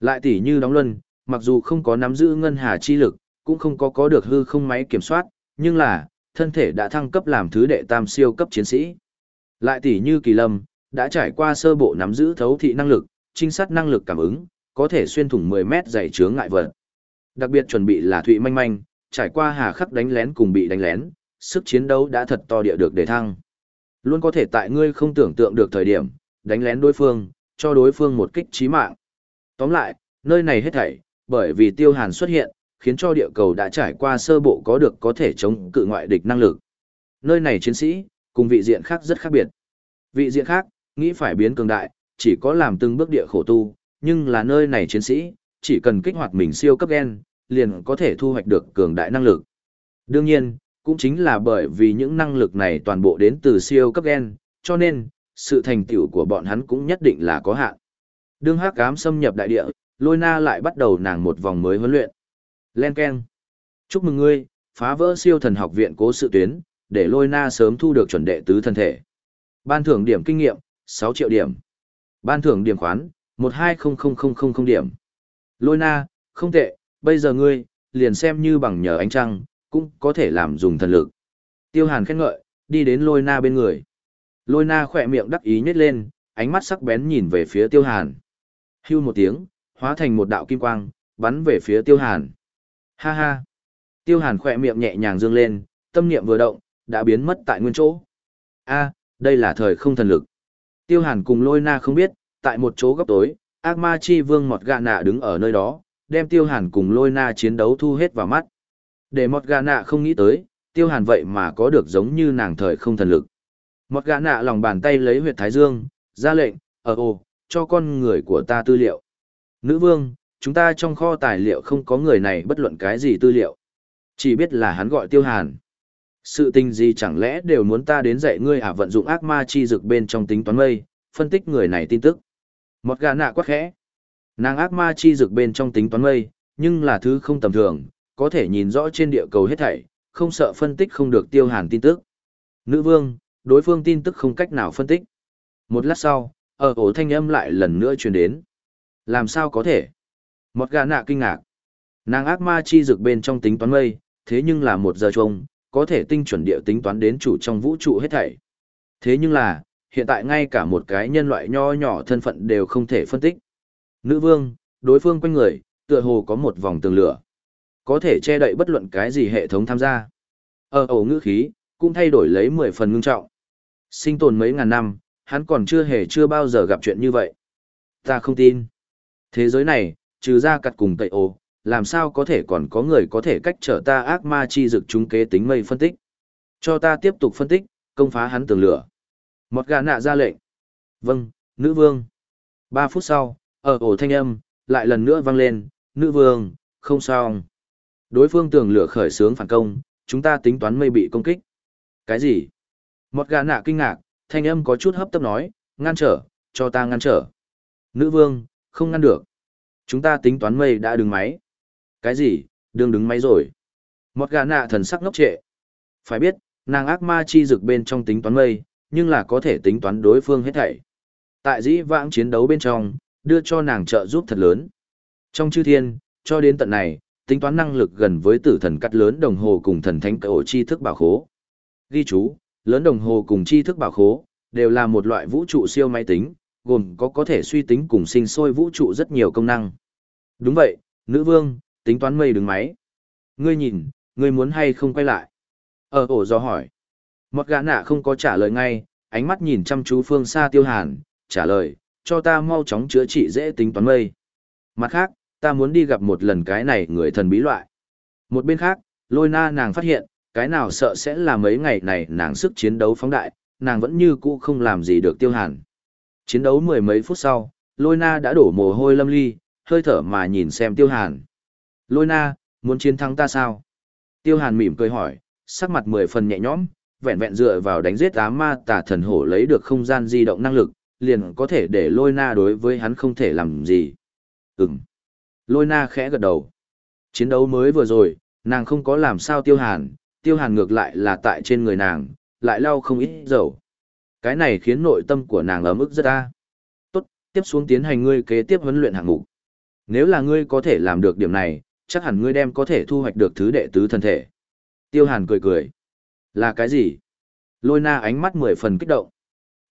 Lại tỉ như đóng luân, mặc dù không có nắm giữ ngân hà chi lực, cũng không có có được hư không máy kiểm soát, nhưng là, thân thể đã thăng cấp làm thứ đệ tam siêu cấp chiến sĩ. Lại tỷ như Kỳ Lâm, đã trải qua sơ bộ nắm giữ thấu thị năng lực, trinh sát năng lực cảm ứng, có thể xuyên thủng 10 mét dày chướng ngại vật. Đặc biệt chuẩn bị là Thụy Manh Manh, trải qua hà khắc đánh lén cùng bị đánh lén, sức chiến đấu đã thật to địa được để thăng. Luôn có thể tại ngươi không tưởng tượng được thời điểm, đánh lén đối phương, cho đối phương một kích chí mạng. Tóm lại, nơi này hết thảy, bởi vì tiêu hàn xuất hiện, khiến cho địa cầu đã trải qua sơ bộ có được có thể chống cự ngoại địch năng lực. Nơi này chiến sĩ, cùng vị diện khác rất khác biệt. Vị diện khác, nghĩ phải biến cường đại, chỉ có làm từng bước địa khổ tu, nhưng là nơi này chiến sĩ, chỉ cần kích hoạt mình siêu cấp gen, liền có thể thu hoạch được cường đại năng lực. Đương nhiên, cũng chính là bởi vì những năng lực này toàn bộ đến từ siêu cấp gen, cho nên, sự thành tựu của bọn hắn cũng nhất định là có hạn. Đương hắc ám xâm nhập đại địa, Lôi Na lại bắt đầu nàng một vòng mới huấn luyện. Len Ken. Chúc mừng ngươi, phá vỡ siêu thần học viện cố sự tuyến, để Lôi Na sớm thu được chuẩn đệ tứ thân thể. Ban thưởng điểm kinh nghiệm, 6 triệu điểm. Ban thưởng điểm khoán, 120000 điểm. Lôi Na, không tệ, bây giờ ngươi, liền xem như bằng nhờ ánh trăng, cũng có thể làm dùng thần lực. Tiêu Hàn khen ngợi, đi đến Lôi Na bên người. Lôi Na khỏe miệng đắc ý nhếch lên, ánh mắt sắc bén nhìn về phía Tiêu Hàn. Hưu một tiếng, hóa thành một đạo kim quang, bắn về phía Tiêu Hàn. Ha ha. Tiêu Hàn khỏe miệng nhẹ nhàng dương lên, tâm niệm vừa động, đã biến mất tại nguyên chỗ. A, đây là thời không thần lực. Tiêu Hàn cùng Lôi Na không biết, tại một chỗ góc tối, ác ma chi vương mọt Gà nạ đứng ở nơi đó, đem Tiêu Hàn cùng Lôi Na chiến đấu thu hết vào mắt. Để mọt Gà nạ không nghĩ tới, Tiêu Hàn vậy mà có được giống như nàng thời không thần lực. Mọt Gà nạ lòng bàn tay lấy huyệt thái dương, ra lệnh, ở ồ, cho con người của ta tư liệu. Nữ vương, chúng ta trong kho tài liệu không có người này bất luận cái gì tư liệu. Chỉ biết là hắn gọi tiêu hàn. Sự tình gì chẳng lẽ đều muốn ta đến dạy ngươi à vận dụng ác ma chi dực bên trong tính toán mây, phân tích người này tin tức. Một gà nạ quá khẽ. Nàng ác ma chi dực bên trong tính toán mây, nhưng là thứ không tầm thường, có thể nhìn rõ trên địa cầu hết thảy, không sợ phân tích không được tiêu hàn tin tức. Nữ vương, đối phương tin tức không cách nào phân tích. Một lát sau, ở ổ thanh âm lại lần nữa truyền đến. Làm sao có thể? Một gà nạ kinh ngạc. Nàng ác ma chi dược bên trong tính toán mây, thế nhưng là một giờ trông, có thể tinh chuẩn địa tính toán đến chủ trong vũ trụ hết thảy. Thế nhưng là, hiện tại ngay cả một cái nhân loại nho nhỏ thân phận đều không thể phân tích. Nữ vương, đối phương quanh người, tựa hồ có một vòng tường lửa. Có thể che đậy bất luận cái gì hệ thống tham gia. Ở ổ ngữ khí, cũng thay đổi lấy 10 phần ngưng trọng. Sinh tồn mấy ngàn năm, hắn còn chưa hề chưa bao giờ gặp chuyện như vậy. Ta không tin. Thế giới này, trừ ra cặt cùng tẩy ồ, làm sao có thể còn có người có thể cách trở ta ác ma chi dực chúng kế tính mây phân tích. Cho ta tiếp tục phân tích, công phá hắn tường lửa. Một gà nạ ra lệnh. Vâng, nữ vương. Ba phút sau, ở ổ thanh âm, lại lần nữa vang lên, nữ vương, không sao. Đối phương tường lửa khởi sướng phản công, chúng ta tính toán mây bị công kích. Cái gì? Một gà nạ kinh ngạc, thanh âm có chút hấp tấp nói, ngăn trở, cho ta ngăn trở. Nữ vương, không ngăn được. Chúng ta tính toán mây đã đứng máy. Cái gì, đương đứng máy rồi. Một gà nạ thần sắc ngốc trệ. Phải biết, nàng ác ma chi rực bên trong tính toán mây, nhưng là có thể tính toán đối phương hết thảy. Tại dĩ vãng chiến đấu bên trong, đưa cho nàng trợ giúp thật lớn. Trong chư thiên, cho đến tận này, tính toán năng lực gần với tử thần cắt lớn đồng hồ cùng thần thánh cậu chi thức bảo khố. Ghi chú, lớn đồng hồ cùng chi thức bảo khố, đều là một loại vũ trụ siêu máy tính, gồm có có thể suy tính cùng sinh sôi vũ trụ rất nhiều công năng. Đúng vậy, nữ vương, tính toán mây đứng máy. Ngươi nhìn, ngươi muốn hay không quay lại? Ở ổ do hỏi. Một gã nạ không có trả lời ngay, ánh mắt nhìn chăm chú phương xa tiêu hàn, trả lời, cho ta mau chóng chữa trị dễ tính toán mây. Mặt khác, ta muốn đi gặp một lần cái này người thần bí loại. Một bên khác, lôi na nàng phát hiện, cái nào sợ sẽ là mấy ngày này nàng sức chiến đấu phóng đại, nàng vẫn như cũ không làm gì được tiêu hàn. Chiến đấu mười mấy phút sau, lôi na đã đổ mồ hôi lâm ly, hơi thở mà nhìn xem tiêu hàn. Lôi na, muốn chiến thắng ta sao? Tiêu hàn mỉm cười hỏi, sắc mặt mười phần nhẹ nhõm, vẹn vẹn dựa vào đánh giết ám ma tà thần hổ lấy được không gian di động năng lực, liền có thể để lôi na đối với hắn không thể làm gì. Ừm. Lôi na khẽ gật đầu. Chiến đấu mới vừa rồi, nàng không có làm sao tiêu hàn, tiêu hàn ngược lại là tại trên người nàng, lại lau không ít dầu. Cái này khiến nội tâm của nàng ấm ức rất a. Tốt, tiếp xuống tiến hành ngươi kế tiếp huấn luyện hạng mục. Nếu là ngươi có thể làm được điểm này, chắc hẳn ngươi đem có thể thu hoạch được thứ đệ tứ thân thể. Tiêu Hàn cười cười. Là cái gì? Lôi na ánh mắt mười phần kích động.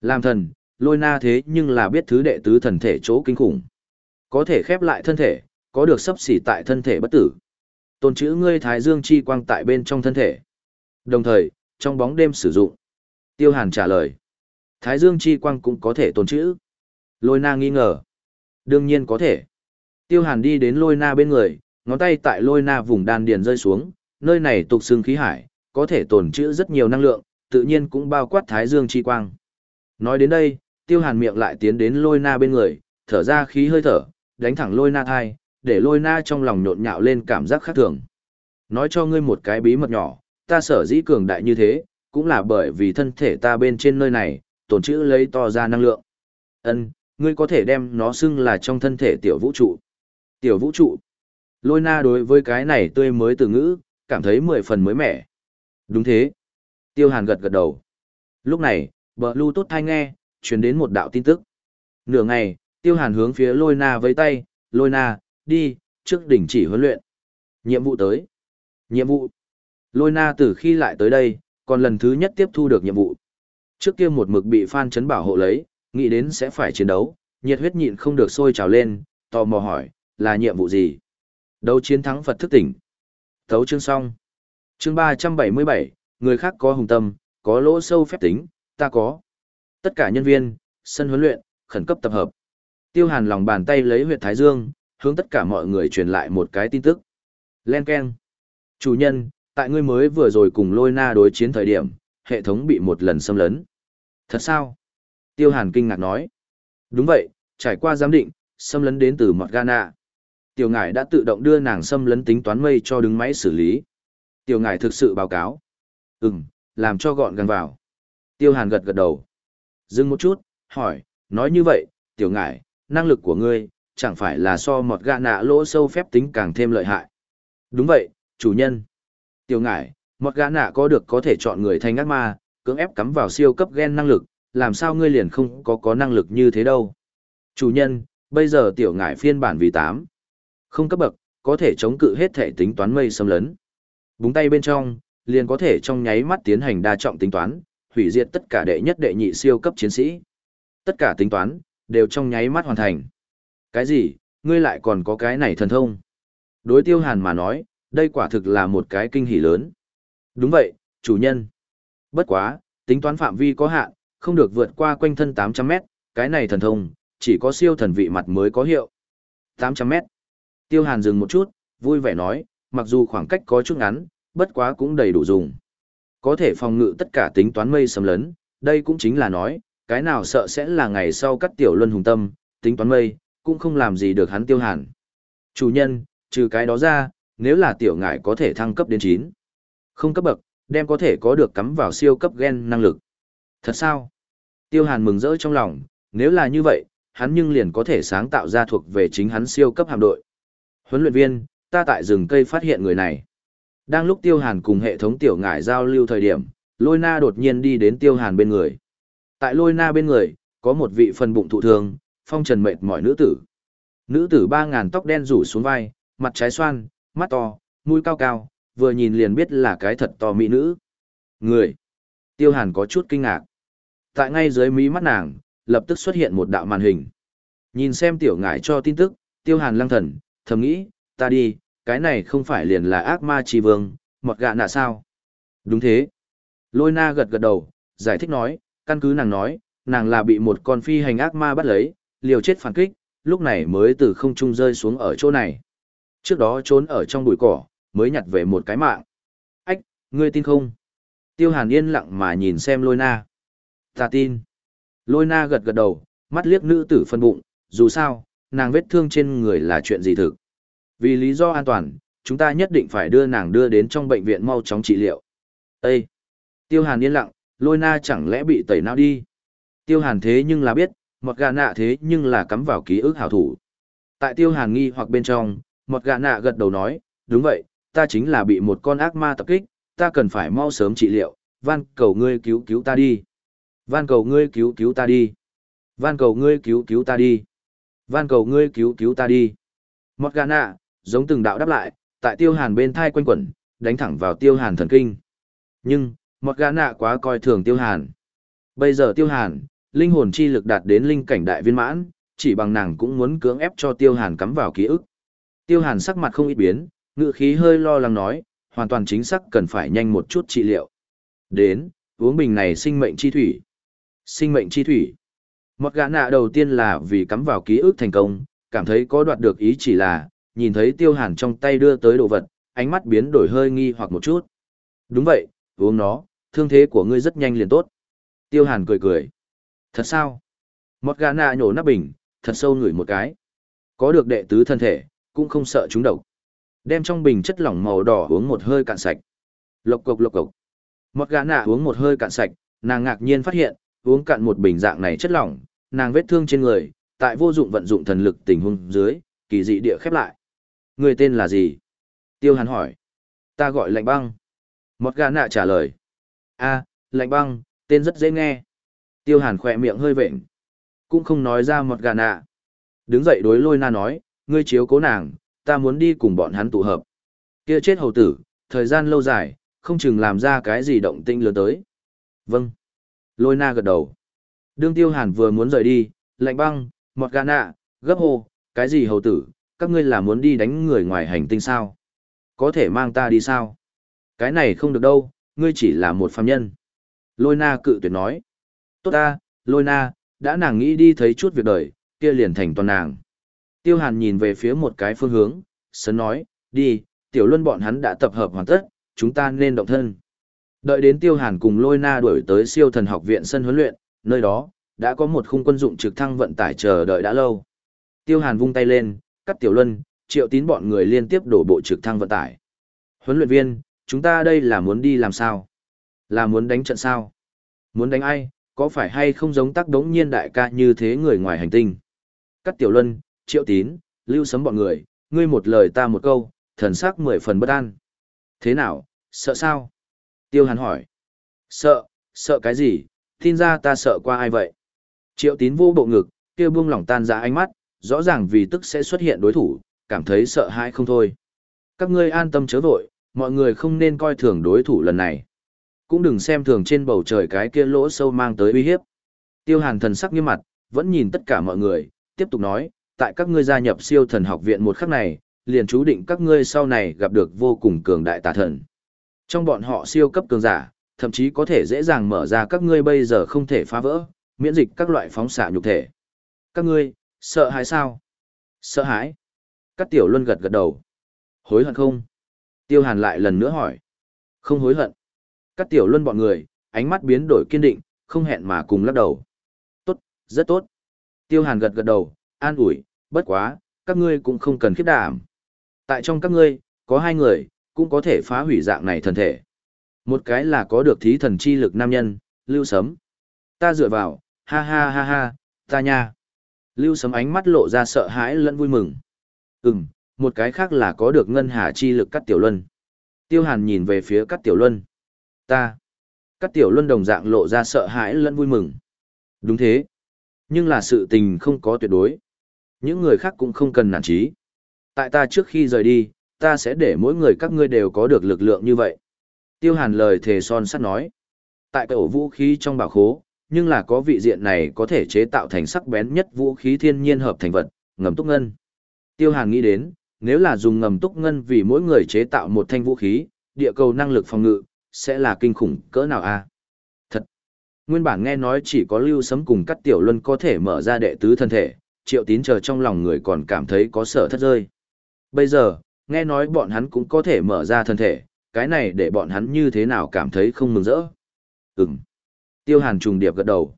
Làm thần, lôi na thế nhưng là biết thứ đệ tứ thần thể chỗ kinh khủng. Có thể khép lại thân thể, có được sấp xỉ tại thân thể bất tử. Tôn chữ ngươi thái dương chi quang tại bên trong thân thể. Đồng thời, trong bóng đêm sử dụng. Tiêu Hàn trả lời. Thái dương chi quang cũng có thể tồn chữ. Lôi na nghi ngờ. Đương nhiên có thể. Tiêu Hàn đi đến lôi na bên người, ngón tay tại lôi na vùng đan điền rơi xuống, nơi này tục xương khí hải, có thể tồn trữ rất nhiều năng lượng, tự nhiên cũng bao quát thái dương chi quang. Nói đến đây, Tiêu Hàn miệng lại tiến đến lôi na bên người, thở ra khí hơi thở, đánh thẳng lôi na thai, để lôi na trong lòng nhộn nhạo lên cảm giác khác thường. Nói cho ngươi một cái bí mật nhỏ, ta sở dĩ cường đại như thế, cũng là bởi vì thân thể ta bên trên nơi này, tồn trữ lấy to ra năng lượng. Ân, ngươi có thể đem nó xưng là trong thân thể tiểu vũ trụ. Tiểu vũ trụ. Lôi na đối với cái này tươi mới từ ngữ, cảm thấy mười phần mới mẻ. Đúng thế. Tiêu hàn gật gật đầu. Lúc này, bờ lưu tốt thai nghe, truyền đến một đạo tin tức. Nửa ngày, tiêu hàn hướng phía lôi na với tay, lôi na, đi, trước đỉnh chỉ huấn luyện. Nhiệm vụ tới. Nhiệm vụ. Lôi na từ khi lại tới đây, còn lần thứ nhất tiếp thu được nhiệm vụ. Trước kia một mực bị Phan Chấn bảo hộ lấy, nghĩ đến sẽ phải chiến đấu, nhiệt huyết nhịn không được sôi trào lên, tò mò hỏi, là nhiệm vụ gì? Đấu chiến thắng Phật thức tỉnh. Thấu chương xong. Chương ba trăm bảy mươi bảy người khác có hùng tâm, có lỗ sâu phép tính, ta có. Tất cả nhân viên, sân huấn luyện, khẩn cấp tập hợp. Tiêu Hàn lòng bàn tay lấy huyệt Thái Dương, hướng tất cả mọi người truyền lại một cái tin tức. Len Ken. Chủ nhân, tại ngươi mới vừa rồi cùng lôi na đối chiến thời điểm, hệ thống bị một lần xâm lấn. Thật sao? Tiêu Hàn kinh ngạc nói. Đúng vậy, trải qua giám định, xâm lấn đến từ Mọt Ghana. Tiểu ngải đã tự động đưa nàng xâm lấn tính toán mây cho đứng máy xử lý. Tiểu ngải thực sự báo cáo. Ừm, làm cho gọn gàng vào. Tiêu Hàn gật gật đầu. Dừng một chút, hỏi, nói như vậy, tiểu ngải, năng lực của ngươi, chẳng phải là so một gạ nạ lỗ sâu phép tính càng thêm lợi hại. Đúng vậy, chủ nhân. Tiểu ngải, một gã nạ có được có thể chọn người thành ác ma, cưỡng ép cắm vào siêu cấp gen năng lực, làm sao ngươi liền không có có năng lực như thế đâu. Chủ nhân, bây giờ tiểu ngải phiên bản vì 8. Không cấp bậc, có thể chống cự hết thể tính toán mây xâm lấn. Búng tay bên trong, liền có thể trong nháy mắt tiến hành đa trọng tính toán, hủy diệt tất cả đệ nhất đệ nhị siêu cấp chiến sĩ. Tất cả tính toán, đều trong nháy mắt hoàn thành. Cái gì, ngươi lại còn có cái này thần thông? Đối tiêu hàn mà nói, đây quả thực là một cái kinh hỉ lớn. Đúng vậy, chủ nhân. Bất quá, tính toán phạm vi có hạn, không được vượt qua quanh thân 800 mét, cái này thần thông, chỉ có siêu thần vị mặt mới có hiệu. 800 mét. Tiêu hàn dừng một chút, vui vẻ nói, mặc dù khoảng cách có chút ngắn, bất quá cũng đầy đủ dùng. Có thể phòng ngự tất cả tính toán mây sầm lớn đây cũng chính là nói, cái nào sợ sẽ là ngày sau cắt tiểu luân hùng tâm, tính toán mây, cũng không làm gì được hắn tiêu hàn. Chủ nhân, trừ cái đó ra, nếu là tiểu ngải có thể thăng cấp đến 9. Không cấp bậc, đem có thể có được cắm vào siêu cấp gen năng lực. Thật sao? Tiêu hàn mừng rỡ trong lòng, nếu là như vậy, hắn nhưng liền có thể sáng tạo ra thuộc về chính hắn siêu cấp hạm đội. Huấn luyện viên, ta tại rừng cây phát hiện người này. Đang lúc Tiêu Hàn cùng hệ thống tiểu ngải giao lưu thời điểm, Lôi Na đột nhiên đi đến Tiêu Hàn bên người. Tại Lôi Na bên người, có một vị phần bụng thụ thương, phong trần mệt mỏi nữ tử. Nữ tử ba ngàn tóc đen rủ xuống vai, mặt trái xoan, mắt to, mũi cao cao, vừa nhìn liền biết là cái thật to mỹ nữ. Người. Tiêu Hàn có chút kinh ngạc. Tại ngay dưới mí mắt nàng, lập tức xuất hiện một đạo màn hình. Nhìn xem tiểu ngải cho tin tức, Tiêu Hàn lăng thần, thầm nghĩ, ta đi, cái này không phải liền là ác ma trì vương, mọt gạ nạ sao? Đúng thế. Lôi na gật gật đầu, giải thích nói, căn cứ nàng nói, nàng là bị một con phi hành ác ma bắt lấy, liều chết phản kích, lúc này mới từ không trung rơi xuống ở chỗ này. Trước đó trốn ở trong bụi cỏ, mới nhặt về một cái mạng. Ách, ngươi tin không? Tiêu hàn yên lặng mà nhìn xem lôi na. Ta tin. Lôi na gật gật đầu, mắt liếc nữ tử phân bụng, dù sao, nàng vết thương trên người là chuyện gì thực. Vì lý do an toàn, chúng ta nhất định phải đưa nàng đưa đến trong bệnh viện mau chóng trị liệu. Ê! Tiêu hàn yên lặng, lôi na chẳng lẽ bị tẩy não đi. Tiêu hàn thế nhưng là biết, một gà nạ thế nhưng là cắm vào ký ức hảo thủ. Tại tiêu hàn nghi hoặc bên trong, một gà nạ gật đầu nói, đúng vậy, ta chính là bị một con ác ma tập kích, ta cần phải mau sớm trị liệu, van cầu ngươi cứu cứu ta đi. Van cầu ngươi cứu cứu ta đi. Van cầu ngươi cứu cứu ta đi. Van cầu ngươi cứu cứu ta đi. Một giống từng đạo đáp lại, tại tiêu hàn bên thai quanh quẩn, đánh thẳng vào tiêu hàn thần kinh. Nhưng, một gã quá coi thường tiêu hàn. Bây giờ tiêu hàn, linh hồn chi lực đạt đến linh cảnh đại viên mãn, chỉ bằng nàng cũng muốn cưỡng ép cho tiêu hàn cắm vào ký ức. Tiêu hàn sắc mặt không ít biến, Ngự khí hơi lo lắng nói, hoàn toàn chính xác cần phải nhanh một chút trị liệu. Đến, uống bình này sinh mệnh chi thủy. Sinh mệnh chi thủy. Một gã nạ đầu tiên là vì cắm vào ký ức thành công, cảm thấy có đoạt được ý chỉ là, nhìn thấy tiêu hàn trong tay đưa tới đồ vật, ánh mắt biến đổi hơi nghi hoặc một chút. Đúng vậy, uống nó, thương thế của ngươi rất nhanh liền tốt. Tiêu hàn cười cười. Thật sao? Một gã nạ nhổ nắp bình, thật sâu ngửi một cái. Có được đệ tứ thân thể, cũng không sợ chúng độc. Đem trong bình chất lỏng màu đỏ uống một hơi cạn sạch. Lộc cộc lộc cộc. Một gã nạ uống một hơi cạn sạch, nàng ngạc nhiên phát hiện, uống cạn một bình dạng này chất lỏng, nàng vết thương trên người, tại vô dụng vận dụng thần lực tình huống dưới, kỳ dị địa khép lại. Người tên là gì? Tiêu Hàn hỏi. Ta gọi lạnh băng. Một gã nạ trả lời. a lạnh băng, tên rất dễ nghe. Tiêu Hàn khỏe miệng hơi vệnh. Cũng không nói ra một gã nạ. Đứng dậy đối lôi na nói, ngươi chiếu cố nàng, ta muốn đi cùng bọn hắn tụ hợp. Kia chết hầu tử, thời gian lâu dài, không chừng làm ra cái gì động tinh lớn tới. Vâng. Lôi na gật đầu. Đương tiêu hàn vừa muốn rời đi, lạnh băng, một gà nạ, gấp hồ, cái gì hầu tử, các ngươi là muốn đi đánh người ngoài hành tinh sao? Có thể mang ta đi sao? Cái này không được đâu, ngươi chỉ là một phàm nhân. Lôi na cự tuyệt nói. Tốt ta, lôi na, đã nàng nghĩ đi thấy chút việc đời, kia liền thành toàn nàng. Tiêu hàn nhìn về phía một cái phương hướng, sấn nói, đi, tiểu luân bọn hắn đã tập hợp hoàn tất, chúng ta nên động thân. Đợi đến tiêu hàn cùng lôi na đuổi tới siêu thần học viện sân huấn luyện, nơi đó, đã có một khung quân dụng trực thăng vận tải chờ đợi đã lâu. Tiêu hàn vung tay lên, cắt tiểu luân, triệu tín bọn người liên tiếp đổ bộ trực thăng vận tải. Huấn luyện viên, chúng ta đây là muốn đi làm sao? Là muốn đánh trận sao? Muốn đánh ai, có phải hay không giống tác đống nhiên đại ca như thế người ngoài hành tinh? Cắt tiểu luân, triệu tín, lưu sấm bọn người, ngươi một lời ta một câu, thần sắc mười phần bất an. Thế nào, sợ sao? Tiêu hàn hỏi. Sợ, sợ cái gì, tin ra ta sợ qua ai vậy? Triệu tín vô bộ ngực, kia buông lỏng tan ra ánh mắt, rõ ràng vì tức sẽ xuất hiện đối thủ, cảm thấy sợ hãi không thôi. Các ngươi an tâm chớ vội, mọi người không nên coi thường đối thủ lần này. Cũng đừng xem thường trên bầu trời cái kia lỗ sâu mang tới uy hiếp. Tiêu hàn thần sắc nghiêm mặt, vẫn nhìn tất cả mọi người, tiếp tục nói, tại các ngươi gia nhập siêu thần học viện một khắc này, liền chú định các ngươi sau này gặp được vô cùng cường đại tà thần. Trong bọn họ siêu cấp cường giả, thậm chí có thể dễ dàng mở ra các ngươi bây giờ không thể phá vỡ, miễn dịch các loại phóng xạ nhục thể. Các ngươi, sợ hãi sao? Sợ hãi? Các tiểu luân gật gật đầu. Hối hận không? Tiêu hàn lại lần nữa hỏi. Không hối hận. Các tiểu luân bọn người, ánh mắt biến đổi kiên định, không hẹn mà cùng lắc đầu. Tốt, rất tốt. Tiêu hàn gật gật đầu, an ủi, bất quá, các ngươi cũng không cần khiếp đảm. Tại trong các ngươi, có hai người, cũng có thể phá hủy dạng này thần thể. Một cái là có được thí thần chi lực nam nhân, Lưu Sấm. Ta dựa vào, ha ha ha ha, ta nha. Lưu Sấm ánh mắt lộ ra sợ hãi lẫn vui mừng. Ừm, một cái khác là có được ngân hà chi lực cắt tiểu luân. Tiêu Hàn nhìn về phía cắt tiểu luân. Ta. Cắt tiểu luân đồng dạng lộ ra sợ hãi lẫn vui mừng. Đúng thế. Nhưng là sự tình không có tuyệt đối. Những người khác cũng không cần nản trí. Tại ta trước khi rời đi, ta sẽ để mỗi người các ngươi đều có được lực lượng như vậy. Tiêu hàn lời thề son sắt nói. Tại cái ổ vũ khí trong bảo khố, nhưng là có vị diện này có thể chế tạo thành sắc bén nhất vũ khí thiên nhiên hợp thành vật, ngầm túc ngân. Tiêu hàn nghĩ đến, nếu là dùng ngầm túc ngân vì mỗi người chế tạo một thanh vũ khí, địa cầu năng lực phòng ngự, sẽ là kinh khủng cỡ nào a? Thật! Nguyên bản nghe nói chỉ có lưu sấm cùng cắt tiểu luân có thể mở ra đệ tứ thân thể, triệu tín chờ trong lòng người còn cảm thấy có sợ thất rơi. Bây giờ, nghe nói bọn hắn cũng có thể mở ra thân thể, cái này để bọn hắn như thế nào cảm thấy không mừng rỡ. Ừm. Tiêu hàn trùng điệp gật đầu.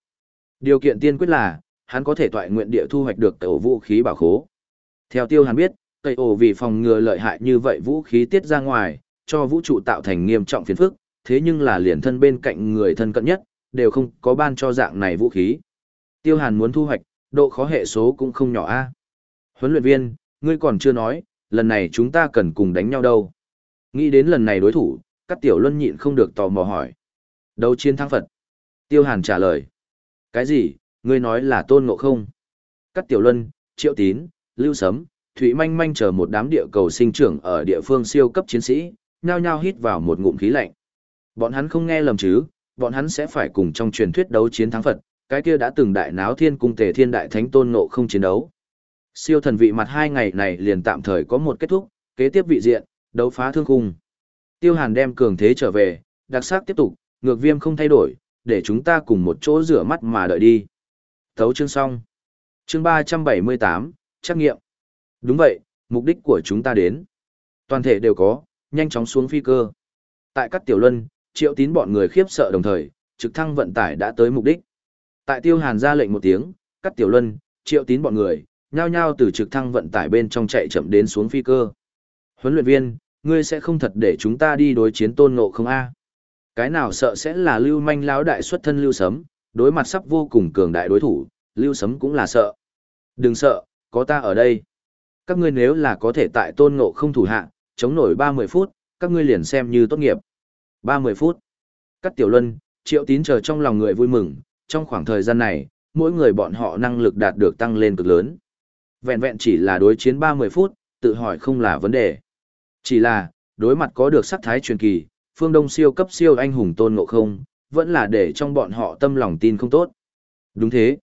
Điều kiện tiên quyết là, hắn có thể tọa nguyện địa thu hoạch được ổ vũ khí bảo khố. Theo tiêu hàn biết, cây ổ vì phòng ngừa lợi hại như vậy vũ khí tiết ra ngoài, cho vũ trụ tạo thành nghiêm trọng phiền phức, thế nhưng là liền thân bên cạnh người thân cận nhất, đều không có ban cho dạng này vũ khí. Tiêu hàn muốn thu hoạch, độ khó hệ số cũng không nhỏ a. Huấn luyện viên, ngươi còn chưa nói, lần này chúng ta cần cùng đánh nhau đâu. Nghĩ đến lần này đối thủ, các tiểu luân nhịn không được tò mò hỏi. Đấu chiến thắng Phật. Tiêu Hàn trả lời. Cái gì, ngươi nói là tôn ngộ không? Các tiểu luân, triệu tín, lưu sấm, thủy manh manh chờ một đám địa cầu sinh trưởng ở địa phương siêu cấp chiến sĩ, nhao nhao hít vào một ngụm khí lạnh. Bọn hắn không nghe lầm chứ, bọn hắn sẽ phải cùng trong truyền thuyết đấu chiến thắng Phật, cái kia đã từng đại náo thiên cung tề thiên đại thánh tôn ngộ không chiến đấu. Siêu thần vị mặt hai ngày này liền tạm thời có một kết thúc, kế tiếp vị diện, đấu phá thương cung. Tiêu Hàn đem cường thế trở về, đặc sắc tiếp tục, ngược viêm không thay đổi, để chúng ta cùng một chỗ rửa mắt mà đợi đi. Thấu chương xong. Chương 378, trắc nghiệm. Đúng vậy, mục đích của chúng ta đến. Toàn thể đều có, nhanh chóng xuống phi cơ. Tại các tiểu luân, triệu tín bọn người khiếp sợ đồng thời, trực thăng vận tải đã tới mục đích. Tại tiêu hàn ra lệnh một tiếng, các tiểu luân, triệu tín bọn người, nhao nhao từ trực thăng vận tải bên trong chạy chậm đến xuống phi cơ. Huấn luyện viên, ngươi sẽ không thật để chúng ta đi đối chiến tôn ngộ không a? Cái nào sợ sẽ là lưu manh lão đại xuất thân lưu sấm, đối mặt sắp vô cùng cường đại đối thủ, lưu sấm cũng là sợ. Đừng sợ, có ta ở đây. Các ngươi nếu là có thể tại tôn ngộ không thủ hạ, chống nổi 30 phút, các ngươi liền xem như tốt nghiệp. 30 phút. Cắt tiểu luân, triệu tín chờ trong lòng người vui mừng, trong khoảng thời gian này, mỗi người bọn họ năng lực đạt được tăng lên cực lớn. Vẹn vẹn chỉ là đối chiến 30 phút, tự hỏi không là vấn đề. Chỉ là, đối mặt có được sắc thái truyền kỳ, phương đông siêu cấp siêu anh hùng tôn ngộ không, vẫn là để trong bọn họ tâm lòng tin không tốt. Đúng thế.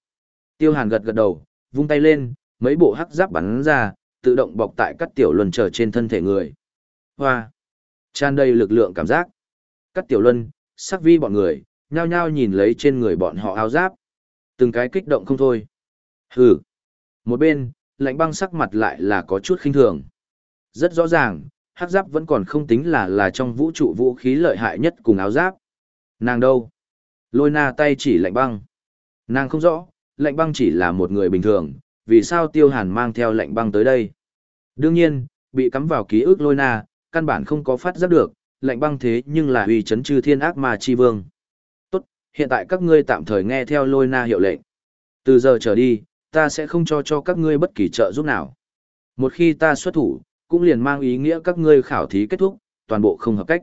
Tiêu hàn gật gật đầu, vung tay lên, mấy bộ hắc giáp bắn ra, tự động bọc tại các tiểu luân trở trên thân thể người. Hoa. Tràn đầy lực lượng cảm giác. các tiểu luân, sắc vi bọn người, nhao nhao nhìn lấy trên người bọn họ áo giáp. Từng cái kích động không thôi. Hừ. Một bên, lạnh băng sắc mặt lại là có chút khinh thường. Rất rõ ràng, hắc giáp vẫn còn không tính là là trong vũ trụ vũ khí lợi hại nhất cùng áo giáp. Nàng đâu? Lôi na tay chỉ lạnh băng. Nàng không rõ, lạnh băng chỉ là một người bình thường, vì sao tiêu hàn mang theo lạnh băng tới đây? Đương nhiên, bị cắm vào ký ức lôi na, căn bản không có phát giác được, lạnh băng thế nhưng là uy chấn chư thiên ác ma chi vương. Hiện tại các ngươi tạm thời nghe theo lôi na hiệu lệnh. Từ giờ trở đi, ta sẽ không cho cho các ngươi bất kỳ trợ giúp nào. Một khi ta xuất thủ, cũng liền mang ý nghĩa các ngươi khảo thí kết thúc, toàn bộ không hợp cách.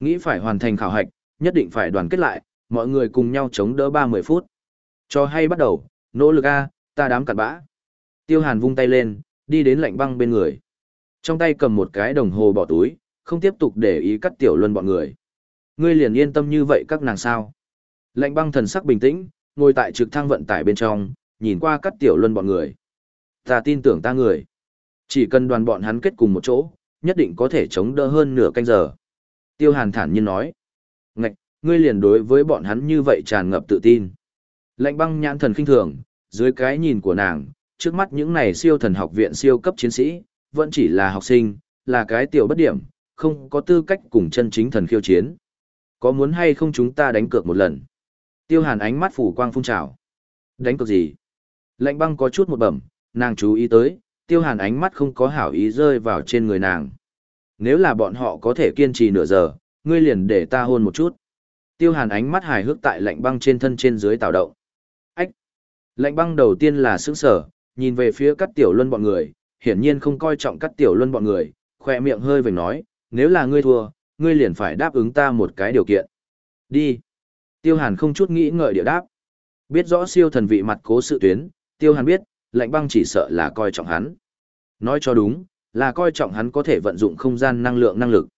Nghĩ phải hoàn thành khảo hạch, nhất định phải đoàn kết lại, mọi người cùng nhau chống đỡ 30 phút. Cho hay bắt đầu, nỗ lực A, ta đám cặn bã. Tiêu hàn vung tay lên, đi đến lạnh băng bên người. Trong tay cầm một cái đồng hồ bỏ túi, không tiếp tục để ý cắt tiểu luân bọn người. Ngươi liền yên tâm như vậy các nàng sao. Lạnh băng thần sắc bình tĩnh, ngồi tại trực thăng vận tải bên trong, nhìn qua cắt tiểu luân bọn người. Ta tin tưởng ta người. Chỉ cần đoàn bọn hắn kết cùng một chỗ, nhất định có thể chống đỡ hơn nửa canh giờ. Tiêu hàn thản nhiên nói. Ngạch, ngươi liền đối với bọn hắn như vậy tràn ngập tự tin. Lạnh băng nhãn thần khinh thường, dưới cái nhìn của nàng, trước mắt những này siêu thần học viện siêu cấp chiến sĩ, vẫn chỉ là học sinh, là cái tiểu bất điểm, không có tư cách cùng chân chính thần khiêu chiến. Có muốn hay không chúng ta đánh cược một lần? Tiêu hàn ánh mắt phủ quang phun trào. Đánh cược gì? Lạnh băng có chút một bẩm, nàng chú ý tới, tiêu hàn ánh mắt không có hảo ý rơi vào trên người nàng. Nếu là bọn họ có thể kiên trì nửa giờ, ngươi liền để ta hôn một chút. Tiêu hàn ánh mắt hài hước tại lạnh băng trên thân trên dưới tạo động. Ách! Lạnh băng đầu tiên là sững sở, nhìn về phía Cát tiểu luân bọn người, hiển nhiên không coi trọng Cát tiểu luân bọn người, khoe miệng hơi vểnh nói, nếu là ngươi thua, ngươi liền phải đáp ứng ta một cái điều kiện. Đi! Tiêu hàn không chút nghĩ ngợi địa đáp. Biết rõ siêu thần vị mặt cố sự tuyến, tiêu hàn biết, lạnh băng chỉ sợ là coi trọng hắn. Nói cho đúng, là coi trọng hắn có thể vận dụng không gian năng lượng năng lực.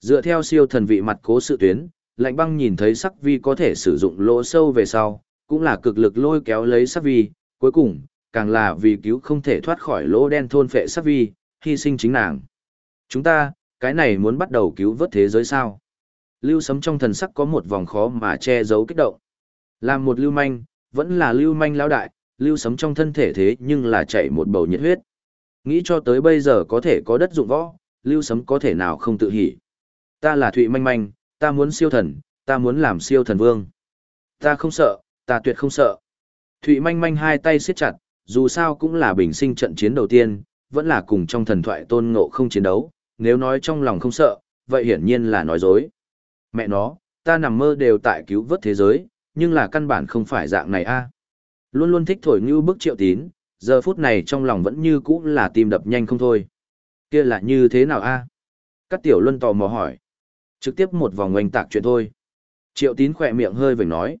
Dựa theo siêu thần vị mặt cố sự tuyến, lạnh băng nhìn thấy sắc vi có thể sử dụng lỗ sâu về sau, cũng là cực lực lôi kéo lấy sắc vi, cuối cùng, càng là vì cứu không thể thoát khỏi lỗ đen thôn phệ sắc vi, hy sinh chính nàng. Chúng ta, cái này muốn bắt đầu cứu vớt thế giới sao? Lưu sấm trong thần sắc có một vòng khó mà che giấu kích động. Làm một lưu manh, vẫn là lưu manh lão đại, lưu sấm trong thân thể thế nhưng là chạy một bầu nhiệt huyết. Nghĩ cho tới bây giờ có thể có đất dụng võ, lưu sấm có thể nào không tự hỉ. Ta là Thụy Manh Manh, ta muốn siêu thần, ta muốn làm siêu thần vương. Ta không sợ, ta tuyệt không sợ. Thụy Manh Manh hai tay siết chặt, dù sao cũng là bình sinh trận chiến đầu tiên, vẫn là cùng trong thần thoại tôn ngộ không chiến đấu, nếu nói trong lòng không sợ, vậy hiển nhiên là nói dối. Mẹ nó, ta nằm mơ đều tại cứu vớt thế giới, nhưng là căn bản không phải dạng này a. À. Luôn luôn thích thổi như bức triệu tín, giờ phút này trong lòng vẫn như cũ là tim đập nhanh không thôi. Kia là như thế nào a? À? Các tiểu luân tò mò hỏi. Trực tiếp một vòng oanh tạc chuyện thôi. Triệu tín khỏe miệng hơi vểnh nói.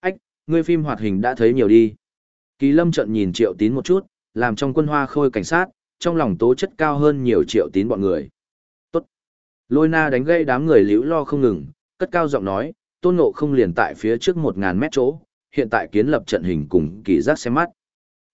Ách, ngươi phim hoạt hình đã thấy nhiều đi. Kỳ lâm trận nhìn triệu tín một chút, làm trong quân hoa khôi cảnh sát, trong lòng tố chất cao hơn nhiều triệu tín bọn người. Lôi na đánh gây đám người liễu lo không ngừng, cất cao giọng nói, tôn ngộ không liền tại phía trước một ngàn mét chỗ, hiện tại kiến lập trận hình cùng kỳ giác xem mắt.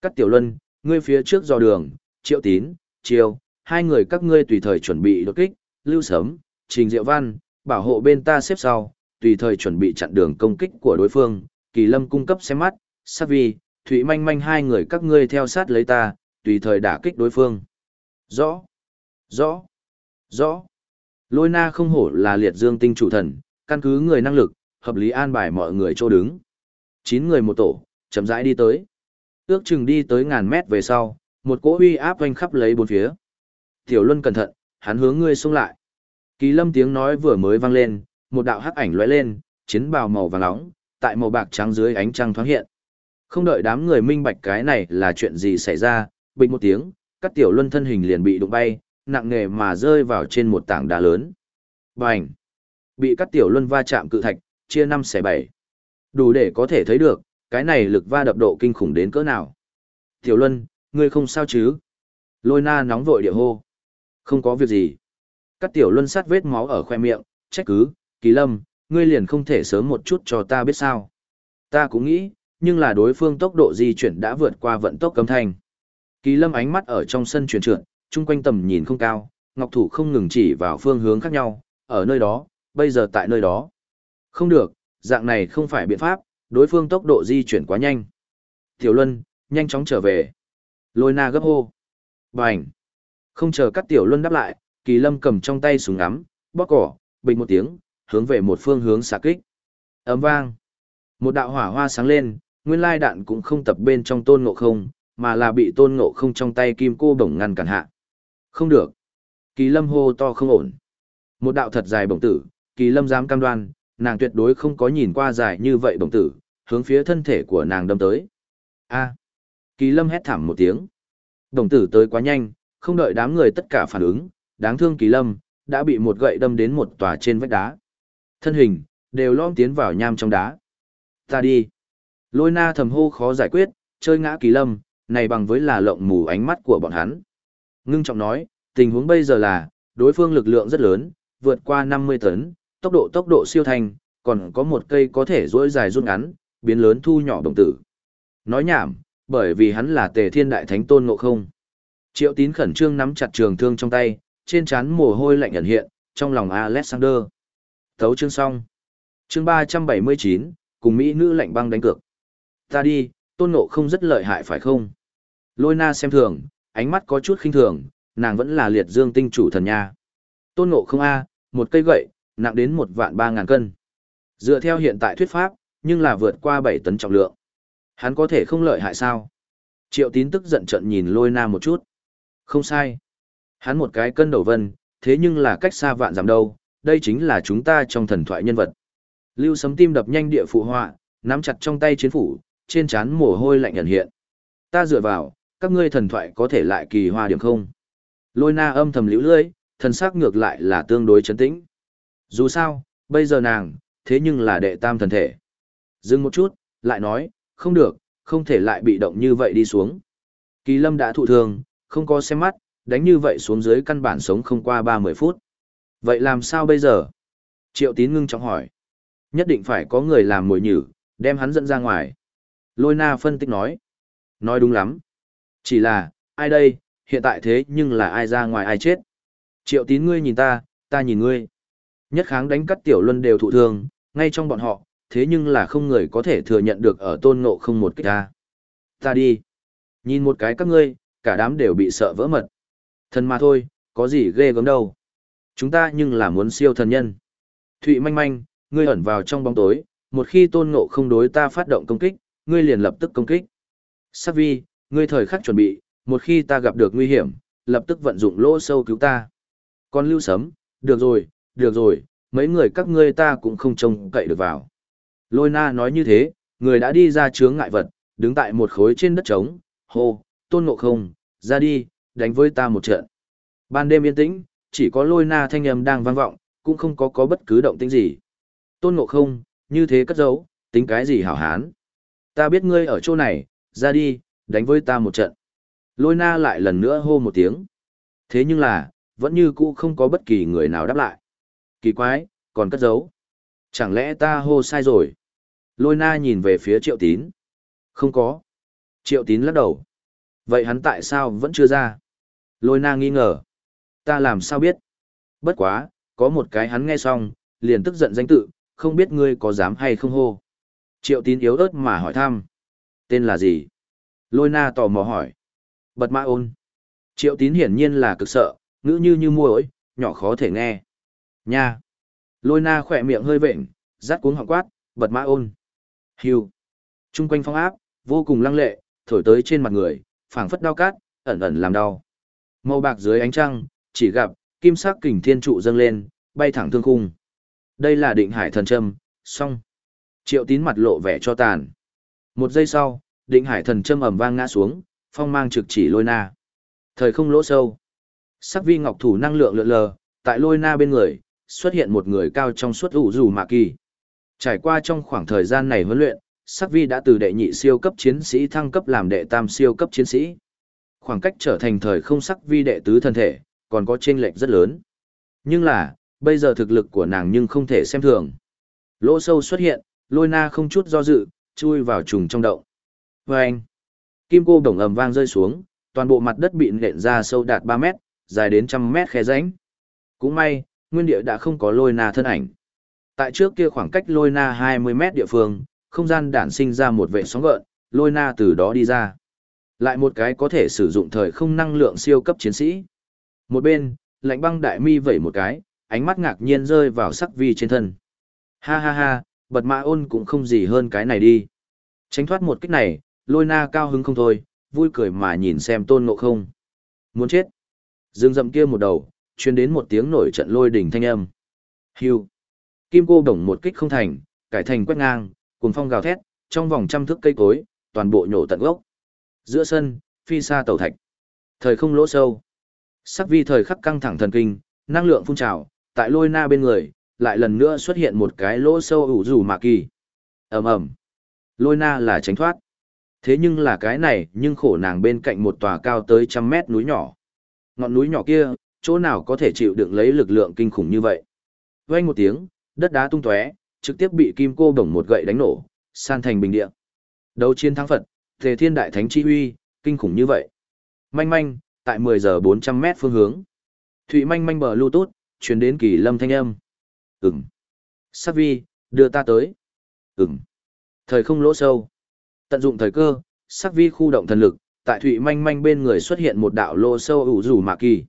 Cắt tiểu luân, ngươi phía trước dò đường, triệu tín, triều, hai người các ngươi tùy thời chuẩn bị đột kích, lưu sớm, trình diệu văn, bảo hộ bên ta xếp sau, tùy thời chuẩn bị chặn đường công kích của đối phương, kỳ lâm cung cấp xem mắt, sát vi, thủy manh manh hai người các ngươi theo sát lấy ta, tùy thời đả kích đối phương. Rõ, rõ, rõ. Lôi na không hổ là liệt dương tinh chủ thần, căn cứ người năng lực, hợp lý an bài mọi người chỗ đứng. Chín người một tổ, chậm rãi đi tới. Ước chừng đi tới ngàn mét về sau, một cỗ uy áp oanh khắp lấy bốn phía. Tiểu Luân cẩn thận, hắn hướng ngươi xông lại. Kỳ Lâm tiếng nói vừa mới vang lên, một đạo hắc ảnh lóe lên, chiến bào màu vàng nóng, tại màu bạc trắng dưới ánh trăng thoáng hiện. Không đợi đám người minh bạch cái này là chuyện gì xảy ra, bình một tiếng, các tiểu luân thân hình liền bị đụng bay, nặng nề mà rơi vào trên một tảng đá lớn. Bành! Bị các tiểu luân va chạm cự thạch, chia năm xẻ bảy. Đủ để có thể thấy được, cái này lực va đập độ kinh khủng đến cỡ nào. Tiểu Luân, ngươi không sao chứ? Lôi na nóng vội địa hô. Không có việc gì. Các tiểu luân sát vết máu ở khoe miệng, trách cứ, kỳ lâm, ngươi liền không thể sớm một chút cho ta biết sao. Ta cũng nghĩ, nhưng là đối phương tốc độ di chuyển đã vượt qua vận tốc cấm thanh. Kỳ lâm ánh mắt ở trong sân chuyển trượt, chung quanh tầm nhìn không cao, ngọc thủ không ngừng chỉ vào phương hướng khác nhau, ở nơi đó, bây giờ tại nơi đó. Không được, dạng này không phải biện pháp, đối phương tốc độ di chuyển quá nhanh. Tiểu Luân, nhanh chóng trở về. Lôi na gấp hô. Bành. Không chờ các Tiểu Luân đáp lại, Kỳ Lâm cầm trong tay súng ngắm, bóp cỏ, bình một tiếng, hướng về một phương hướng xạ kích. Ấm vang. Một đạo hỏa hoa sáng lên, nguyên lai đạn cũng không tập bên trong tôn ngộ không, mà là bị tôn ngộ không trong tay kim cô bổng ngăn cản hạ. Không được. Kỳ lâm hô to không ổn. Một đạo thật dài bổng tử, kỳ lâm dám cam đoan, nàng tuyệt đối không có nhìn qua dài như vậy bổng tử, hướng phía thân thể của nàng đâm tới. A. Kỳ lâm hét thảm một tiếng. Bổng tử tới quá nhanh, không đợi đám người tất cả phản ứng, đáng thương kỳ lâm, đã bị một gậy đâm đến một tòa trên vách đá. Thân hình, đều lom tiến vào nham trong đá. Ta đi. Lôi na thầm hô khó giải quyết, chơi ngã kỳ lâm, này bằng với là lộng mù ánh mắt của bọn hắn. Ngưng trọng nói, tình huống bây giờ là, đối phương lực lượng rất lớn, vượt qua 50 tấn, tốc độ tốc độ siêu thanh, còn có một cây có thể duỗi dài rút ngắn, biến lớn thu nhỏ đồng tử. Nói nhảm, bởi vì hắn là tề thiên đại thánh tôn ngộ không. Triệu tín khẩn trương nắm chặt trường thương trong tay, trên trán mồ hôi lạnh ẩn hiện, trong lòng Alexander. Thấu chương xong. Chương 379, cùng Mỹ nữ lạnh băng đánh cược. Ta đi, tôn ngộ không rất lợi hại phải không? Lôi na xem thường, ánh mắt có chút khinh thường, nàng vẫn là liệt dương tinh chủ thần nha. Tôn ngộ không A, một cây gậy, nặng đến một vạn ba ngàn cân. Dựa theo hiện tại thuyết pháp, nhưng là vượt qua bảy tấn trọng lượng. Hắn có thể không lợi hại sao? Triệu tín tức giận trận nhìn lôi na một chút. Không sai. Hắn một cái cân đầu vân, thế nhưng là cách xa vạn giảm đâu, đây chính là chúng ta trong thần thoại nhân vật. Lưu sấm tim đập nhanh địa phụ họa, nắm chặt trong tay chiến phủ, trên trán mồ hôi lạnh ẩn hiện. Ta dựa vào, các ngươi thần thoại có thể lại kỳ hoa điểm không? Lôi na âm thầm liễu lưỡi, thần sắc ngược lại là tương đối chấn tĩnh. Dù sao, bây giờ nàng, thế nhưng là đệ tam thần thể. Dừng một chút, lại nói, không được, không thể lại bị động như vậy đi xuống. Kỳ lâm đã thụ thương, không có xem mắt, đánh như vậy xuống dưới căn bản sống không qua 30 phút. Vậy làm sao bây giờ? Triệu tín ngưng trọng hỏi. Nhất định phải có người làm mồi nhử, đem hắn dẫn ra ngoài. Lôi na phân tích nói. Nói đúng lắm. Chỉ là, ai đây, hiện tại thế nhưng là ai ra ngoài ai chết. Triệu tín ngươi nhìn ta, ta nhìn ngươi. Nhất kháng đánh cắt tiểu luân đều thụ thương, ngay trong bọn họ, thế nhưng là không người có thể thừa nhận được ở tôn ngộ không một kích ta. Ta đi. Nhìn một cái các ngươi, cả đám đều bị sợ vỡ mật. Thần mà thôi, có gì ghê gớm đâu. Chúng ta nhưng là muốn siêu thần nhân. Thụy manh manh, ngươi ẩn vào trong bóng tối, một khi tôn ngộ không đối ta phát động công kích, ngươi liền lập tức công kích. Sắc vi, ngươi thời khắc chuẩn bị, một khi ta gặp được nguy hiểm, lập tức vận dụng lỗ sâu cứu ta. Còn lưu sấm, được rồi, được rồi, mấy người các ngươi ta cũng không trông cậy được vào. Lôi na nói như thế, người đã đi ra chướng ngại vật, đứng tại một khối trên đất trống, hô, tôn ngộ không, ra đi, đánh với ta một trận. Ban đêm yên tĩnh, chỉ có lôi na thanh âm đang vang vọng, cũng không có có bất cứ động tĩnh gì. Tôn ngộ không, như thế cất giấu, tính cái gì hảo hán. Ta biết ngươi ở chỗ này, ra đi, đánh với ta một trận. Lôi na lại lần nữa hô một tiếng. Thế nhưng là, vẫn như cũ không có bất kỳ người nào đáp lại. Kỳ quái, còn cất giấu. Chẳng lẽ ta hô sai rồi? Lôi na nhìn về phía triệu tín. Không có. Triệu tín lắc đầu. Vậy hắn tại sao vẫn chưa ra? Lôi na nghi ngờ. Ta làm sao biết? Bất quá, có một cái hắn nghe xong, liền tức giận danh tự, không biết ngươi có dám hay không hô. Triệu tín yếu ớt mà hỏi thăm. Tên là gì? Lôi na tò mò hỏi. Bật mã ôn. Triệu tín hiển nhiên là cực sợ, ngữ như như muỗi, nhỏ khó thể nghe. Nha. Lôi na khỏe miệng hơi vệnh, rát cuống họng quát, bật mã ôn. Hiu. Trung quanh phong áp, vô cùng lăng lệ, thổi tới trên mặt người, phảng phất đau cát, ẩn ẩn làm đau. Màu bạc dưới ánh trăng, chỉ gặp, kim sắc kình thiên trụ dâng lên, bay thẳng thương khung. Đây là định hải thần châm, xong. Triệu tín mặt lộ vẻ cho tàn. Một giây sau, định hải thần châm ầm vang ngã xuống, phong mang trực chỉ lôi na. Thời không lỗ sâu. Sắc vi ngọc thủ năng lượng lượn lờ, tại lôi na bên người, xuất hiện một người cao trong suốt ủ rủ mạ kỳ. Trải qua trong khoảng thời gian này huấn luyện, sắc vi đã từ đệ nhị siêu cấp chiến sĩ thăng cấp làm đệ tam siêu cấp chiến sĩ. Khoảng cách trở thành thời không sắc vi đệ tứ thân thể, còn có chênh lệch rất lớn. Nhưng là, bây giờ thực lực của nàng nhưng không thể xem thường. Lỗ sâu xuất hiện, lôi na không chút do dự, chui vào trùng trong động. Và anh, kim cô đồng ầm vang rơi xuống, toàn bộ mặt đất bị nện ra sâu đạt 3 mét, dài đến trăm mét khe rãnh. Cũng may, nguyên địa đã không có lôi na thân ảnh. Tại trước kia khoảng cách lôi na 20 mét địa phương, không gian đản sinh ra một vệ sóng gợn, lôi na từ đó đi ra. Lại một cái có thể sử dụng thời không năng lượng siêu cấp chiến sĩ. Một bên, lạnh băng đại mi vẩy một cái, ánh mắt ngạc nhiên rơi vào sắc vi trên thân. Ha ha ha, bật mã ôn cũng không gì hơn cái này đi. Tránh thoát một kích này, lôi na cao hứng không thôi, vui cười mà nhìn xem tôn ngộ không. Muốn chết. Dương rậm kia một đầu, truyền đến một tiếng nổi trận lôi đỉnh thanh âm. Hưu. Kim cô đồng một kích không thành, cải thành quét ngang, cùng phong gào thét, trong vòng trăm thước cây cối, toàn bộ nhổ tận gốc. Giữa sân, phi xa tàu thạch. Thời không lỗ sâu. Sắc vi thời khắc căng thẳng thần kinh, năng lượng phun trào, tại lôi na bên người, lại lần nữa xuất hiện một cái lỗ sâu ủ rủ mạ kỳ. ầm ầm Lôi na là tránh thoát. Thế nhưng là cái này, nhưng khổ nàng bên cạnh một tòa cao tới trăm mét núi nhỏ. Ngọn núi nhỏ kia, chỗ nào có thể chịu đựng lấy lực lượng kinh khủng như vậy. Vang một tiếng, đất đá tung tóe, trực tiếp bị kim cô đồng một gậy đánh nổ, san thành bình địa. Đấu chiến thắng Phật, Tề Thiên Đại Thánh chi huy kinh khủng như vậy. Manh manh, tại 10 giờ 400 mét phương hướng. Thụy manh manh bờ Bluetooth, truyền đến kỳ lâm thanh âm. Ừm. Sát vi, đưa ta tới. Ừm. Thời không lỗ sâu. Tận dụng thời cơ, sắc vi khu động thần lực, tại Thụy manh manh bên người xuất hiện một đạo lô sâu ủ rủ mạ kỳ.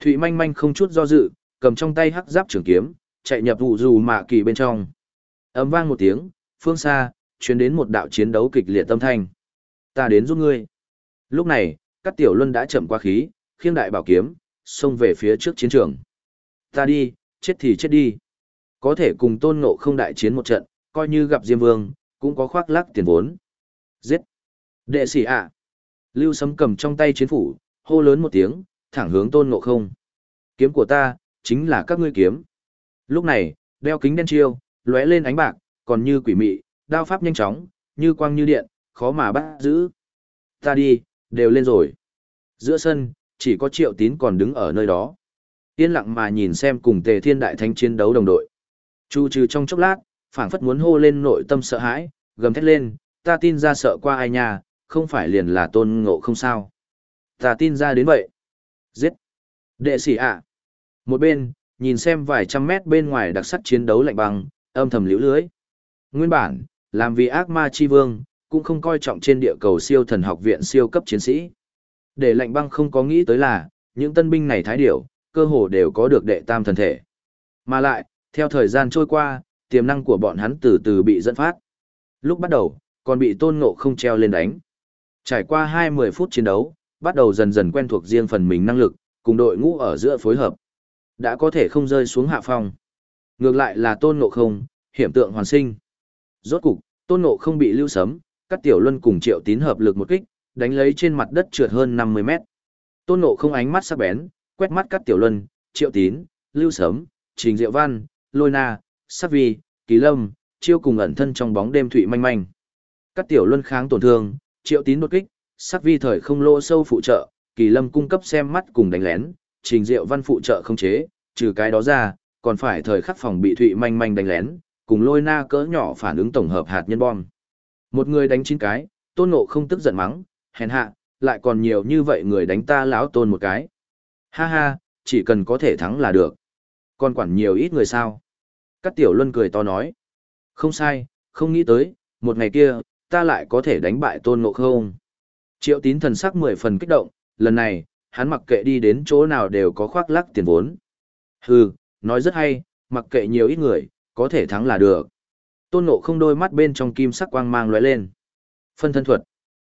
Thụy manh manh không chút do dự, cầm trong tay hắc giáp trường kiếm, chạy nhập ủ rủ mạ kỳ bên trong. ấm vang một tiếng, phương xa, truyền đến một đạo chiến đấu kịch liệt tâm thanh. Ta đến giúp ngươi. Lúc này, các tiểu luân đã chậm qua khí, khiêng đại bảo kiếm, xông về phía trước chiến trường. Ta đi, chết thì chết đi. Có thể cùng tôn ngộ không đại chiến một trận, coi như gặp Diêm Vương, cũng có khoác lắc tiền vốn. Giết! Đệ sĩ ạ! Lưu Sấm cầm trong tay chiến phủ, hô lớn một tiếng, thẳng hướng tôn ngộ không. Kiếm của ta, chính là các ngươi kiếm. Lúc này, đeo kính đen chiêu, lóe lên ánh bạc, còn như quỷ mị, đao pháp nhanh chóng, như quang như điện, khó mà bắt giữ. Ta đi, đều lên rồi. Giữa sân, chỉ có triệu tín còn đứng ở nơi đó. Yên lặng mà nhìn xem cùng tề thiên đại thánh chiến đấu đồng đội. Chu trừ trong chốc lát, phảng phất muốn hô lên nội tâm sợ hãi, gầm thét lên, ta tin ra sợ qua ai nha, không phải liền là tôn ngộ không sao. Ta tin ra đến vậy. Giết. Đệ sĩ ạ. Một bên, nhìn xem vài trăm mét bên ngoài đặc sắc chiến đấu lạnh băng, âm thầm liễu lưới. Nguyên bản, làm vì ác ma chi vương, cũng không coi trọng trên địa cầu siêu thần học viện siêu cấp chiến sĩ. Để lạnh băng không có nghĩ tới là, những tân binh này thái điểu, cơ hồ đều có được đệ tam thần thể. Mà lại, theo thời gian trôi qua, tiềm năng của bọn hắn từ từ bị dẫn phát. Lúc bắt đầu, còn bị tôn ngộ không treo lên đánh. Trải qua 20 phút chiến đấu, bắt đầu dần dần quen thuộc riêng phần mình năng lực, cùng đội ngũ ở giữa phối hợp. Đã có thể không rơi xuống hạ phong. Ngược lại là tôn ngộ không, hiểm tượng hoàn sinh. Rốt cục, tôn ngộ không bị lưu sấm, các tiểu luân cùng triệu tín hợp lực một kích, đánh lấy trên mặt đất trượt hơn 50 mét. Tôn ngộ không ánh mắt sắc bén, quét mắt các tiểu luân, triệu tín, lưu sấm, trình diệu văn, lôi na, sắc vi, kỳ lâm, chiêu cùng ẩn thân trong bóng đêm thủy manh manh. Các tiểu luân kháng tổn thương, triệu tín đột kích, sắc vi thời không lỗ sâu phụ trợ, kỳ lâm cung cấp xem mắt cùng đánh lén, trình diệu văn phụ trợ không chế, trừ cái đó ra, còn phải thời khắc phòng bị thụy manh manh đánh lén, cùng lôi na cỡ nhỏ phản ứng tổng hợp hạt nhân bom. Một người đánh chín cái, tôn ngộ không tức giận mắng, hèn hạ, lại còn nhiều như vậy người đánh ta lão tôn một cái. Ha ha, chỉ cần có thể thắng là được. Còn quản nhiều ít người sao? Các tiểu luân cười to nói. Không sai, không nghĩ tới, một ngày kia, ta lại có thể đánh bại tôn ngộ không. Triệu tín thần sắc mười phần kích động, lần này, hắn mặc kệ đi đến chỗ nào đều có khoác lắc tiền vốn. Hừ, nói rất hay, mặc kệ nhiều ít người, có thể thắng là được. Tôn ngộ không đôi mắt bên trong kim sắc quang mang lóe lên. Phân thân thuật.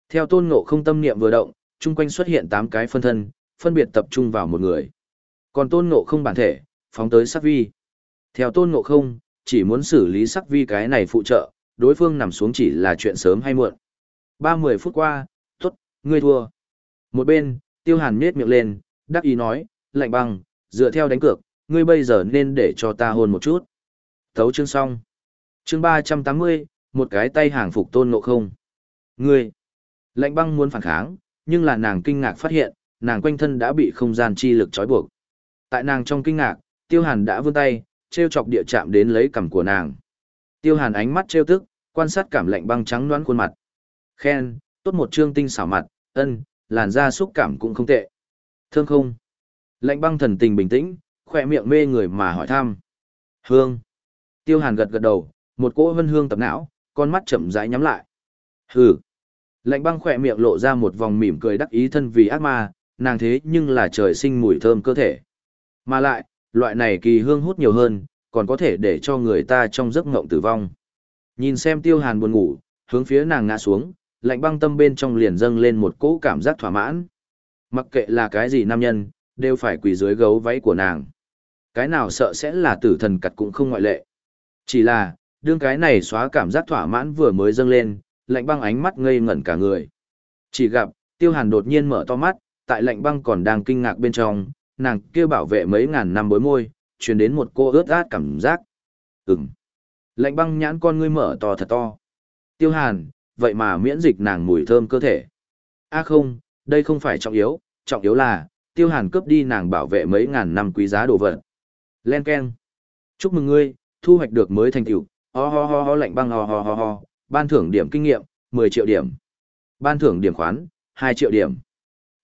Theo tôn ngộ không tâm niệm vừa động, chung quanh xuất hiện 8 cái phân thân, phân biệt tập trung vào một người. Còn tôn ngộ không bản thể, phóng tới sắc vi. Theo tôn ngộ không, chỉ muốn xử lý sắc vi cái này phụ trợ, đối phương nằm xuống chỉ là chuyện sớm hay muộn. Ba mười phút qua, tốt, ngươi thua. Một bên, tiêu hàn nhết miệng lên, đắc ý nói, lạnh băng, dựa theo đánh cược, ngươi bây giờ nên để cho ta hôn một chút. Thấu chương xong. Chương ba trăm tám mươi, một cái tay hàng phục tôn ngộ không. Ngươi. Lạnh băng muốn phản kháng, nhưng là nàng kinh ngạc phát hiện, nàng quanh thân đã bị không gian chi lực trói buộc. Tại nàng trong kinh ngạc, tiêu hàn đã vươn tay, treo chọc địa chạm đến lấy cằm của nàng. Tiêu hàn ánh mắt trêu tức, quan sát cảm lạnh băng trắng đoán khuôn mặt. Khen, tốt một trương tinh xảo mặt, ân, làn da xúc cảm cũng không tệ. Thương không? Lạnh băng thần tình bình tĩnh, khỏe miệng mê người mà hỏi thăm. Hương. Tiêu Hàn gật gật đầu, một cỗ vân hương tập não, con mắt chậm rãi nhắm lại. Hừ. Lạnh băng khỏe miệng lộ ra một vòng mỉm cười đắc ý thân vì ác ma, nàng thế nhưng là trời sinh mùi thơm cơ thể. Mà lại, loại này kỳ hương hút nhiều hơn, còn có thể để cho người ta trong giấc ngộng tử vong. Nhìn xem tiêu hàn buồn ngủ, hướng phía nàng ngã xuống, lạnh băng tâm bên trong liền dâng lên một cỗ cảm giác thỏa mãn. Mặc kệ là cái gì nam nhân, đều phải quỳ dưới gấu váy của nàng. Cái nào sợ sẽ là tử thần cặt cũng không ngoại lệ. Chỉ là, đương cái này xóa cảm giác thỏa mãn vừa mới dâng lên, lạnh băng ánh mắt ngây ngẩn cả người. Chỉ gặp, tiêu hàn đột nhiên mở to mắt, tại lạnh băng còn đang kinh ngạc bên trong, nàng kia bảo vệ mấy ngàn năm bối môi, truyền đến một cô ướt át cảm giác. Ừm. Lạnh băng nhãn con ngươi mở to thật to. Tiêu hàn, vậy mà miễn dịch nàng mùi thơm cơ thể. a không, đây không phải trọng yếu, trọng yếu là, tiêu hàn cướp đi nàng bảo vệ mấy ngàn năm quý giá đồ vật. Len Ken. Chúc mừng ngươi, thu hoạch được mới thành tựu. Ho ho ho ho lạnh băng ho ho ho ho, ban thưởng điểm kinh nghiệm, 10 triệu điểm. Ban thưởng điểm khoán, 2 triệu điểm.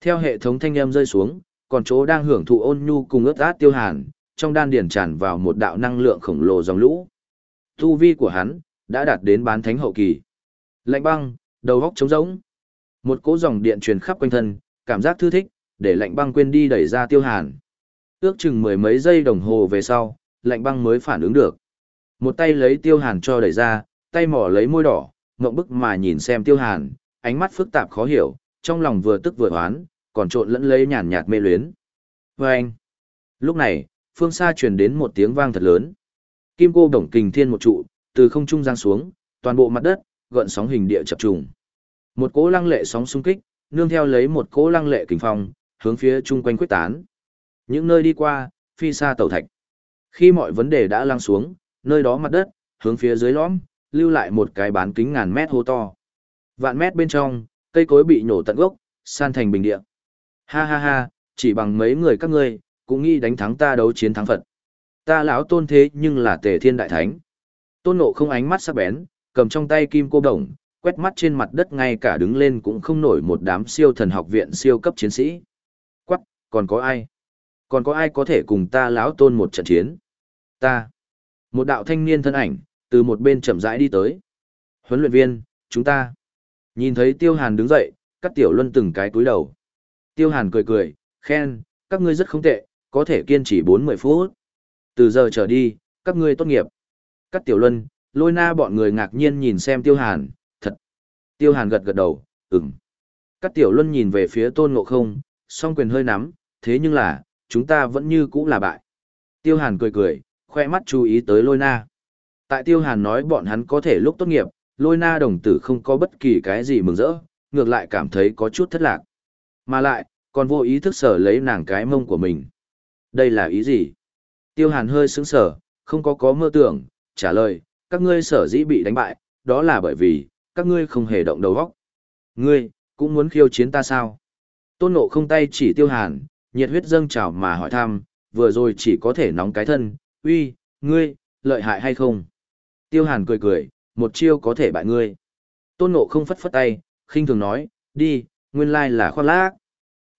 Theo hệ thống thanh âm rơi xuống, còn chỗ đang hưởng thụ ôn nhu cùng ướt át tiêu hàn, trong đan điền tràn vào một đạo năng lượng khổng lồ dòng lũ. Tu vi của hắn đã đạt đến bán thánh hậu kỳ. Lạnh băng, đầu góc trống rỗng. Một cỗ dòng điện truyền khắp quanh thân, cảm giác thư thích, để lạnh băng quên đi đẩy ra tiêu hàn. Ước chừng mười mấy giây đồng hồ về sau, lạnh băng mới phản ứng được. Một tay lấy tiêu hàn cho đẩy ra, tay mỏ lấy môi đỏ, ngậm bức mà nhìn xem tiêu hàn, ánh mắt phức tạp khó hiểu, trong lòng vừa tức vừa oán, còn trộn lẫn lấy nhàn nhạt mê luyến. Và anh, lúc này, phương xa truyền đến một tiếng vang thật lớn. Kim cô đồng kình thiên một trụ, từ không trung giang xuống, toàn bộ mặt đất, gợn sóng hình địa chập trùng. Một cỗ lăng lệ sóng xung kích, nương theo lấy một cỗ lăng lệ kình phong, hướng phía chung quanh quyết tán. Những nơi đi qua, phi xa tàu thạch. Khi mọi vấn đề đã lăng xuống, nơi đó mặt đất, hướng phía dưới lõm, lưu lại một cái bán kính ngàn mét hô to. Vạn mét bên trong, cây cối bị nổ tận gốc, san thành bình địa. Ha ha ha, chỉ bằng mấy người các ngươi, cũng nghĩ đánh thắng ta đấu chiến thắng Phật. Ta lão tôn thế nhưng là tề thiên đại thánh. Tôn nộ không ánh mắt sắc bén, cầm trong tay kim cô đồng, quét mắt trên mặt đất ngay cả đứng lên cũng không nổi một đám siêu thần học viện siêu cấp chiến sĩ. Quắc, còn có ai? Còn có ai có thể cùng ta lão tôn một trận chiến? Ta. Một đạo thanh niên thân ảnh, từ một bên chậm rãi đi tới. Huấn luyện viên, chúng ta. Nhìn thấy Tiêu Hàn đứng dậy, các tiểu luân từng cái cúi đầu. Tiêu Hàn cười cười, khen, các ngươi rất không tệ, có thể kiên trì 40 phút. Từ giờ trở đi, các ngươi tốt nghiệp. Các tiểu luân, lôi na bọn người ngạc nhiên nhìn xem Tiêu Hàn, thật. Tiêu Hàn gật gật đầu, ừm. Các tiểu luân nhìn về phía tôn ngộ không, song quyền hơi nắm, thế nhưng là, chúng ta vẫn như cũ là bại. Tiêu Hàn cười cười, khoe mắt chú ý tới lôi na. Tại Tiêu Hàn nói bọn hắn có thể lúc tốt nghiệp, lôi na đồng tử không có bất kỳ cái gì mừng rỡ, ngược lại cảm thấy có chút thất lạc. Mà lại, còn vô ý thức sở lấy nàng cái mông của mình. Đây là ý gì? Tiêu Hàn hơi sững sờ, không có có mơ tưởng, trả lời, các ngươi sở dĩ bị đánh bại, đó là bởi vì, các ngươi không hề động đầu óc. Ngươi, cũng muốn khiêu chiến ta sao? Tôn nộ không tay chỉ Tiêu Hàn, nhiệt huyết dâng trào mà hỏi thăm, vừa rồi chỉ có thể nóng cái thân, uy, ngươi, lợi hại hay không? Tiêu Hàn cười cười, một chiêu có thể bại ngươi. Tôn Nộ không phất phất tay, khinh thường nói, đi, nguyên lai là khoan lác.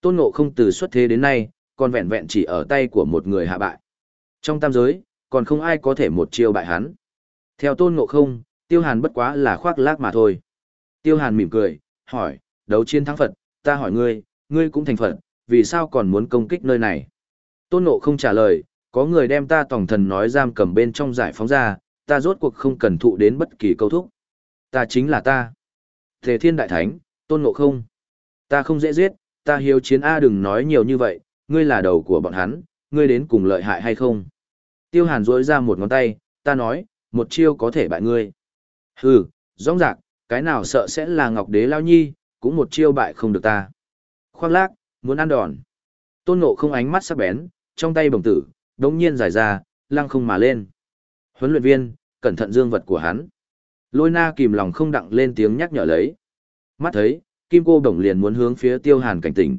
Tôn Nộ không từ xuất thế đến nay, còn vẹn vẹn chỉ ở tay của một người hạ bại. Trong tam giới, còn không ai có thể một chiêu bại hắn. Theo Tôn Ngộ không, Tiêu Hàn bất quá là khoác lác mà thôi. Tiêu Hàn mỉm cười, hỏi, đấu chiến thắng Phật, ta hỏi ngươi, ngươi cũng thành Phật, vì sao còn muốn công kích nơi này? Tôn Ngộ không trả lời, có người đem ta tổng thần nói giam cầm bên trong giải phóng ra, ta rốt cuộc không cần thụ đến bất kỳ câu thúc. Ta chính là ta. Thể thiên đại thánh, tôn ngộ không. Ta không dễ giết, ta hiếu chiến A đừng nói nhiều như vậy, ngươi là đầu của bọn hắn, ngươi đến cùng lợi hại hay không. Tiêu hàn rỗi ra một ngón tay, ta nói, một chiêu có thể bại ngươi. Hừ, rong rạc, cái nào sợ sẽ là ngọc đế lao nhi, cũng một chiêu bại không được ta. Khoác lác, muốn ăn đòn. Tôn ngộ không ánh mắt sắc bén, trong tay bồng tử, đống nhiên giải ra, lăng không mà lên. Huấn luyện viên, cẩn thận dương vật của hắn. Lôi na kìm lòng không đặng lên tiếng nhắc nhở lấy. Mắt thấy, kim cô đồng liền muốn hướng phía tiêu hàn cảnh tỉnh.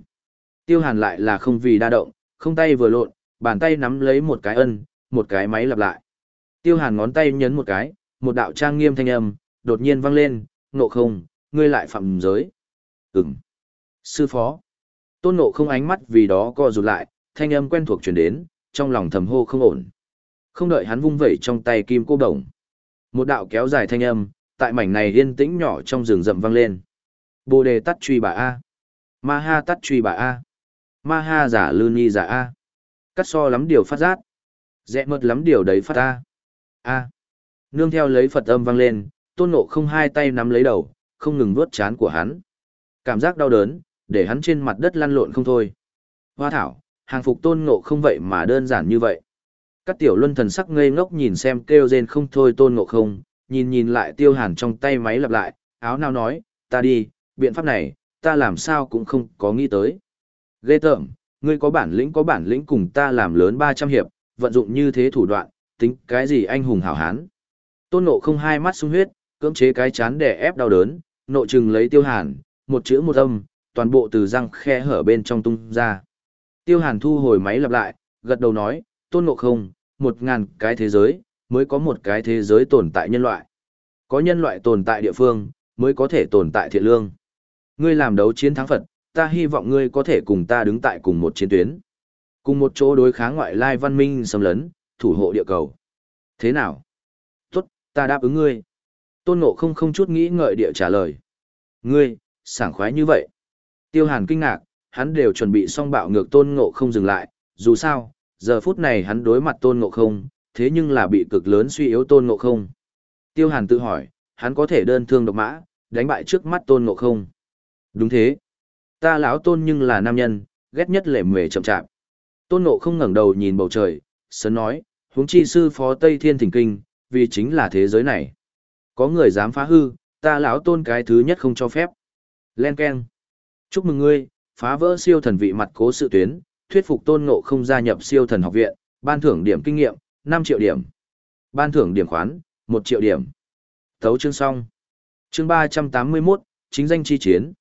Tiêu hàn lại là không vì đa động, không tay vừa lộn, bàn tay nắm lấy một cái ân, một cái máy lặp lại. Tiêu hàn ngón tay nhấn một cái, một đạo trang nghiêm thanh âm, đột nhiên vang lên, nộ không, ngươi lại phạm giới. Ừm. Sư phó. Tôn nộ không ánh mắt vì đó co rụt lại, thanh âm quen thuộc truyền đến, trong lòng thầm hô không ổn. Không đợi hắn vung vẩy trong tay kim cô đồng. Một đạo kéo dài thanh âm, tại mảnh này yên tĩnh nhỏ trong rừng rậm vang lên. Bồ đề tắt truy bà A. Ma ha tắt truy bà A. Ma ha giả lư ni giả A. Cắt so lắm điều phát giác. Rẽ mật lắm điều đấy phát A. A. Nương theo lấy Phật âm vang lên, tôn ngộ không hai tay nắm lấy đầu, không ngừng vuốt chán của hắn. Cảm giác đau đớn, để hắn trên mặt đất lăn lộn không thôi. Hoa thảo, hàng phục tôn ngộ không vậy mà đơn giản như vậy. Các tiểu luân thần sắc ngây ngốc nhìn xem kêu rên không thôi tôn ngộ không, nhìn nhìn lại tiêu hàn trong tay máy lặp lại, áo nào nói, ta đi, biện pháp này, ta làm sao cũng không có nghĩ tới. Ghê tởm, ngươi có bản lĩnh có bản lĩnh cùng ta làm lớn 300 hiệp, vận dụng như thế thủ đoạn, tính cái gì anh hùng hảo hán. Tôn ngộ không hai mắt sung huyết, cưỡng chế cái chán để ép đau đớn, nộ trừng lấy tiêu hàn, một chữ một âm, toàn bộ từ răng khe hở bên trong tung ra. Tiêu hàn thu hồi máy lặp lại, gật đầu nói, tôn ngộ không, một ngàn cái thế giới, mới có một cái thế giới tồn tại nhân loại. Có nhân loại tồn tại địa phương, mới có thể tồn tại thiện lương. Ngươi làm đấu chiến thắng Phật, ta hy vọng ngươi có thể cùng ta đứng tại cùng một chiến tuyến. Cùng một chỗ đối kháng ngoại lai văn minh xâm lấn, thủ hộ địa cầu. Thế nào? Tốt, ta đáp ứng ngươi. Tôn Ngộ không không chút nghĩ ngợi địa trả lời. Ngươi, sảng khoái như vậy. Tiêu Hàn kinh ngạc, hắn đều chuẩn bị xong bạo ngược Tôn Ngộ không dừng lại, dù sao, giờ phút này hắn đối mặt Tôn Ngộ không, thế nhưng là bị cực lớn suy yếu Tôn Ngộ không. Tiêu Hàn tự hỏi, hắn có thể đơn thương độc mã, đánh bại trước mắt Tôn Ngộ không. Đúng thế. Ta lão Tôn nhưng là nam nhân, ghét nhất lệ mề chậm chạp. Tôn Ngộ không ngẩng đầu nhìn bầu trời, sớm nói, huống chi sư phó Tây Thiên Thỉnh Kinh, vì chính là thế giới này. Có người dám phá hư, ta lão tôn cái thứ nhất không cho phép. Len Ken. Chúc mừng ngươi, phá vỡ siêu thần vị mặt cố sự tuyến, thuyết phục tôn ngộ không gia nhập siêu thần học viện, ban thưởng điểm kinh nghiệm, 5 triệu điểm. Ban thưởng điểm khoán, 1 triệu điểm. Thấu chương xong. Chương 381, chính danh chi chiến.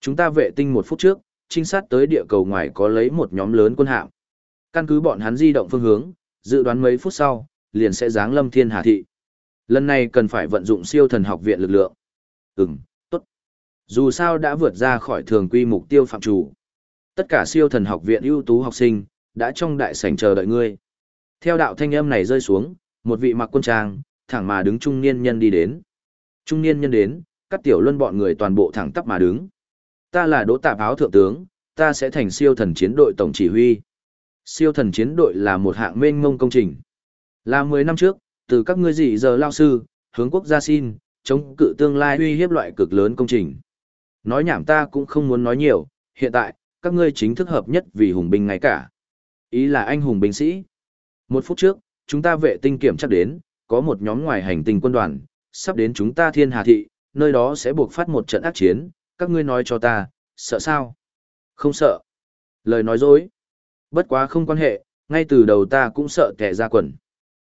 Chúng ta vệ tinh một phút trước, trinh sát tới địa cầu ngoài có lấy một nhóm lớn quân hạm. Căn cứ bọn hắn di động phương hướng, dự đoán mấy phút sau, liền sẽ giáng lâm thiên hà thị. Lần này cần phải vận dụng siêu thần học viện lực lượng. Ừm, tốt. Dù sao đã vượt ra khỏi thường quy mục tiêu phạm chủ. Tất cả siêu thần học viện ưu tú học sinh, đã trong đại sảnh chờ đợi ngươi. Theo đạo thanh âm này rơi xuống, một vị mặc quân trang, thẳng mà đứng trung niên nhân đi đến. Trung niên nhân đến, các tiểu luân bọn người toàn bộ thẳng tắp mà đứng. Ta là đỗ tạp áo thượng tướng, ta sẽ thành siêu thần chiến đội tổng chỉ huy. Siêu thần chiến đội là một hạng mênh mông công trình. Là 10 năm trước, từ các ngươi dị giờ lao sư, hướng quốc gia xin, chống cự tương lai uy hiếp loại cực lớn công trình. Nói nhảm ta cũng không muốn nói nhiều, hiện tại, các ngươi chính thức hợp nhất vì hùng binh ngay cả. Ý là anh hùng binh sĩ. Một phút trước, chúng ta vệ tinh kiểm chắc đến, có một nhóm ngoài hành tinh quân đoàn, sắp đến chúng ta thiên hà thị, nơi đó sẽ buộc phát một trận ác chiến, các ngươi nói cho ta, sợ sao? Không sợ. Lời nói dối. Bất quá không quan hệ, ngay từ đầu ta cũng sợ kẻ ra quần.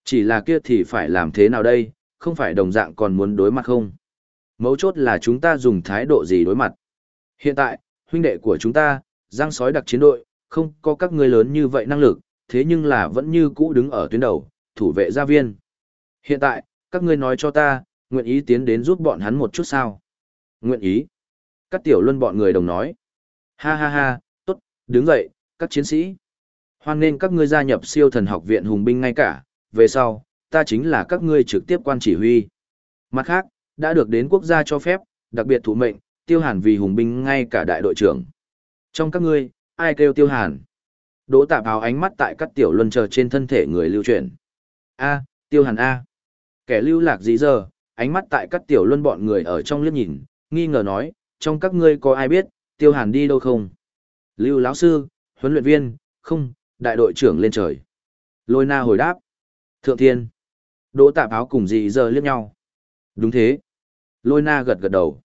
Chỉ là kia thì phải làm thế nào đây, không phải đồng dạng còn muốn đối mặt không? Mấu chốt là chúng ta dùng thái độ gì đối mặt. Hiện tại, huynh đệ của chúng ta, giang sói đặc chiến đội, không có các ngươi lớn như vậy năng lực, thế nhưng là vẫn như cũ đứng ở tuyến đầu, thủ vệ gia viên. Hiện tại, các ngươi nói cho ta, nguyện ý tiến đến giúp bọn hắn một chút sao? Nguyện ý. Các tiểu luân bọn người đồng nói. Ha ha ha, tốt, đứng dậy, các chiến sĩ. Hoan nên các ngươi gia nhập siêu thần học viện hùng binh ngay cả, về sau, ta chính là các ngươi trực tiếp quan chỉ huy. Mặt khác, đã được đến quốc gia cho phép, đặc biệt thủ mệnh, tiêu hàn vì hùng binh ngay cả đại đội trưởng. Trong các ngươi, ai kêu tiêu hàn? Đỗ tạp áo ánh mắt tại các tiểu luân chờ trên thân thể người lưu chuyển. A, tiêu hàn A. Kẻ lưu lạc gì giờ, ánh mắt tại các tiểu luân bọn người ở trong liếc nhìn, nghi ngờ nói, trong các ngươi có ai biết, tiêu hàn đi đâu không? Lưu lão sư, huấn luyện viên, không, đại đội trưởng lên trời. Lôi na hồi đáp. Thượng thiên. Đỗ tạp áo cùng dị giờ liếc nhau. Đúng thế. Lôi na gật gật đầu.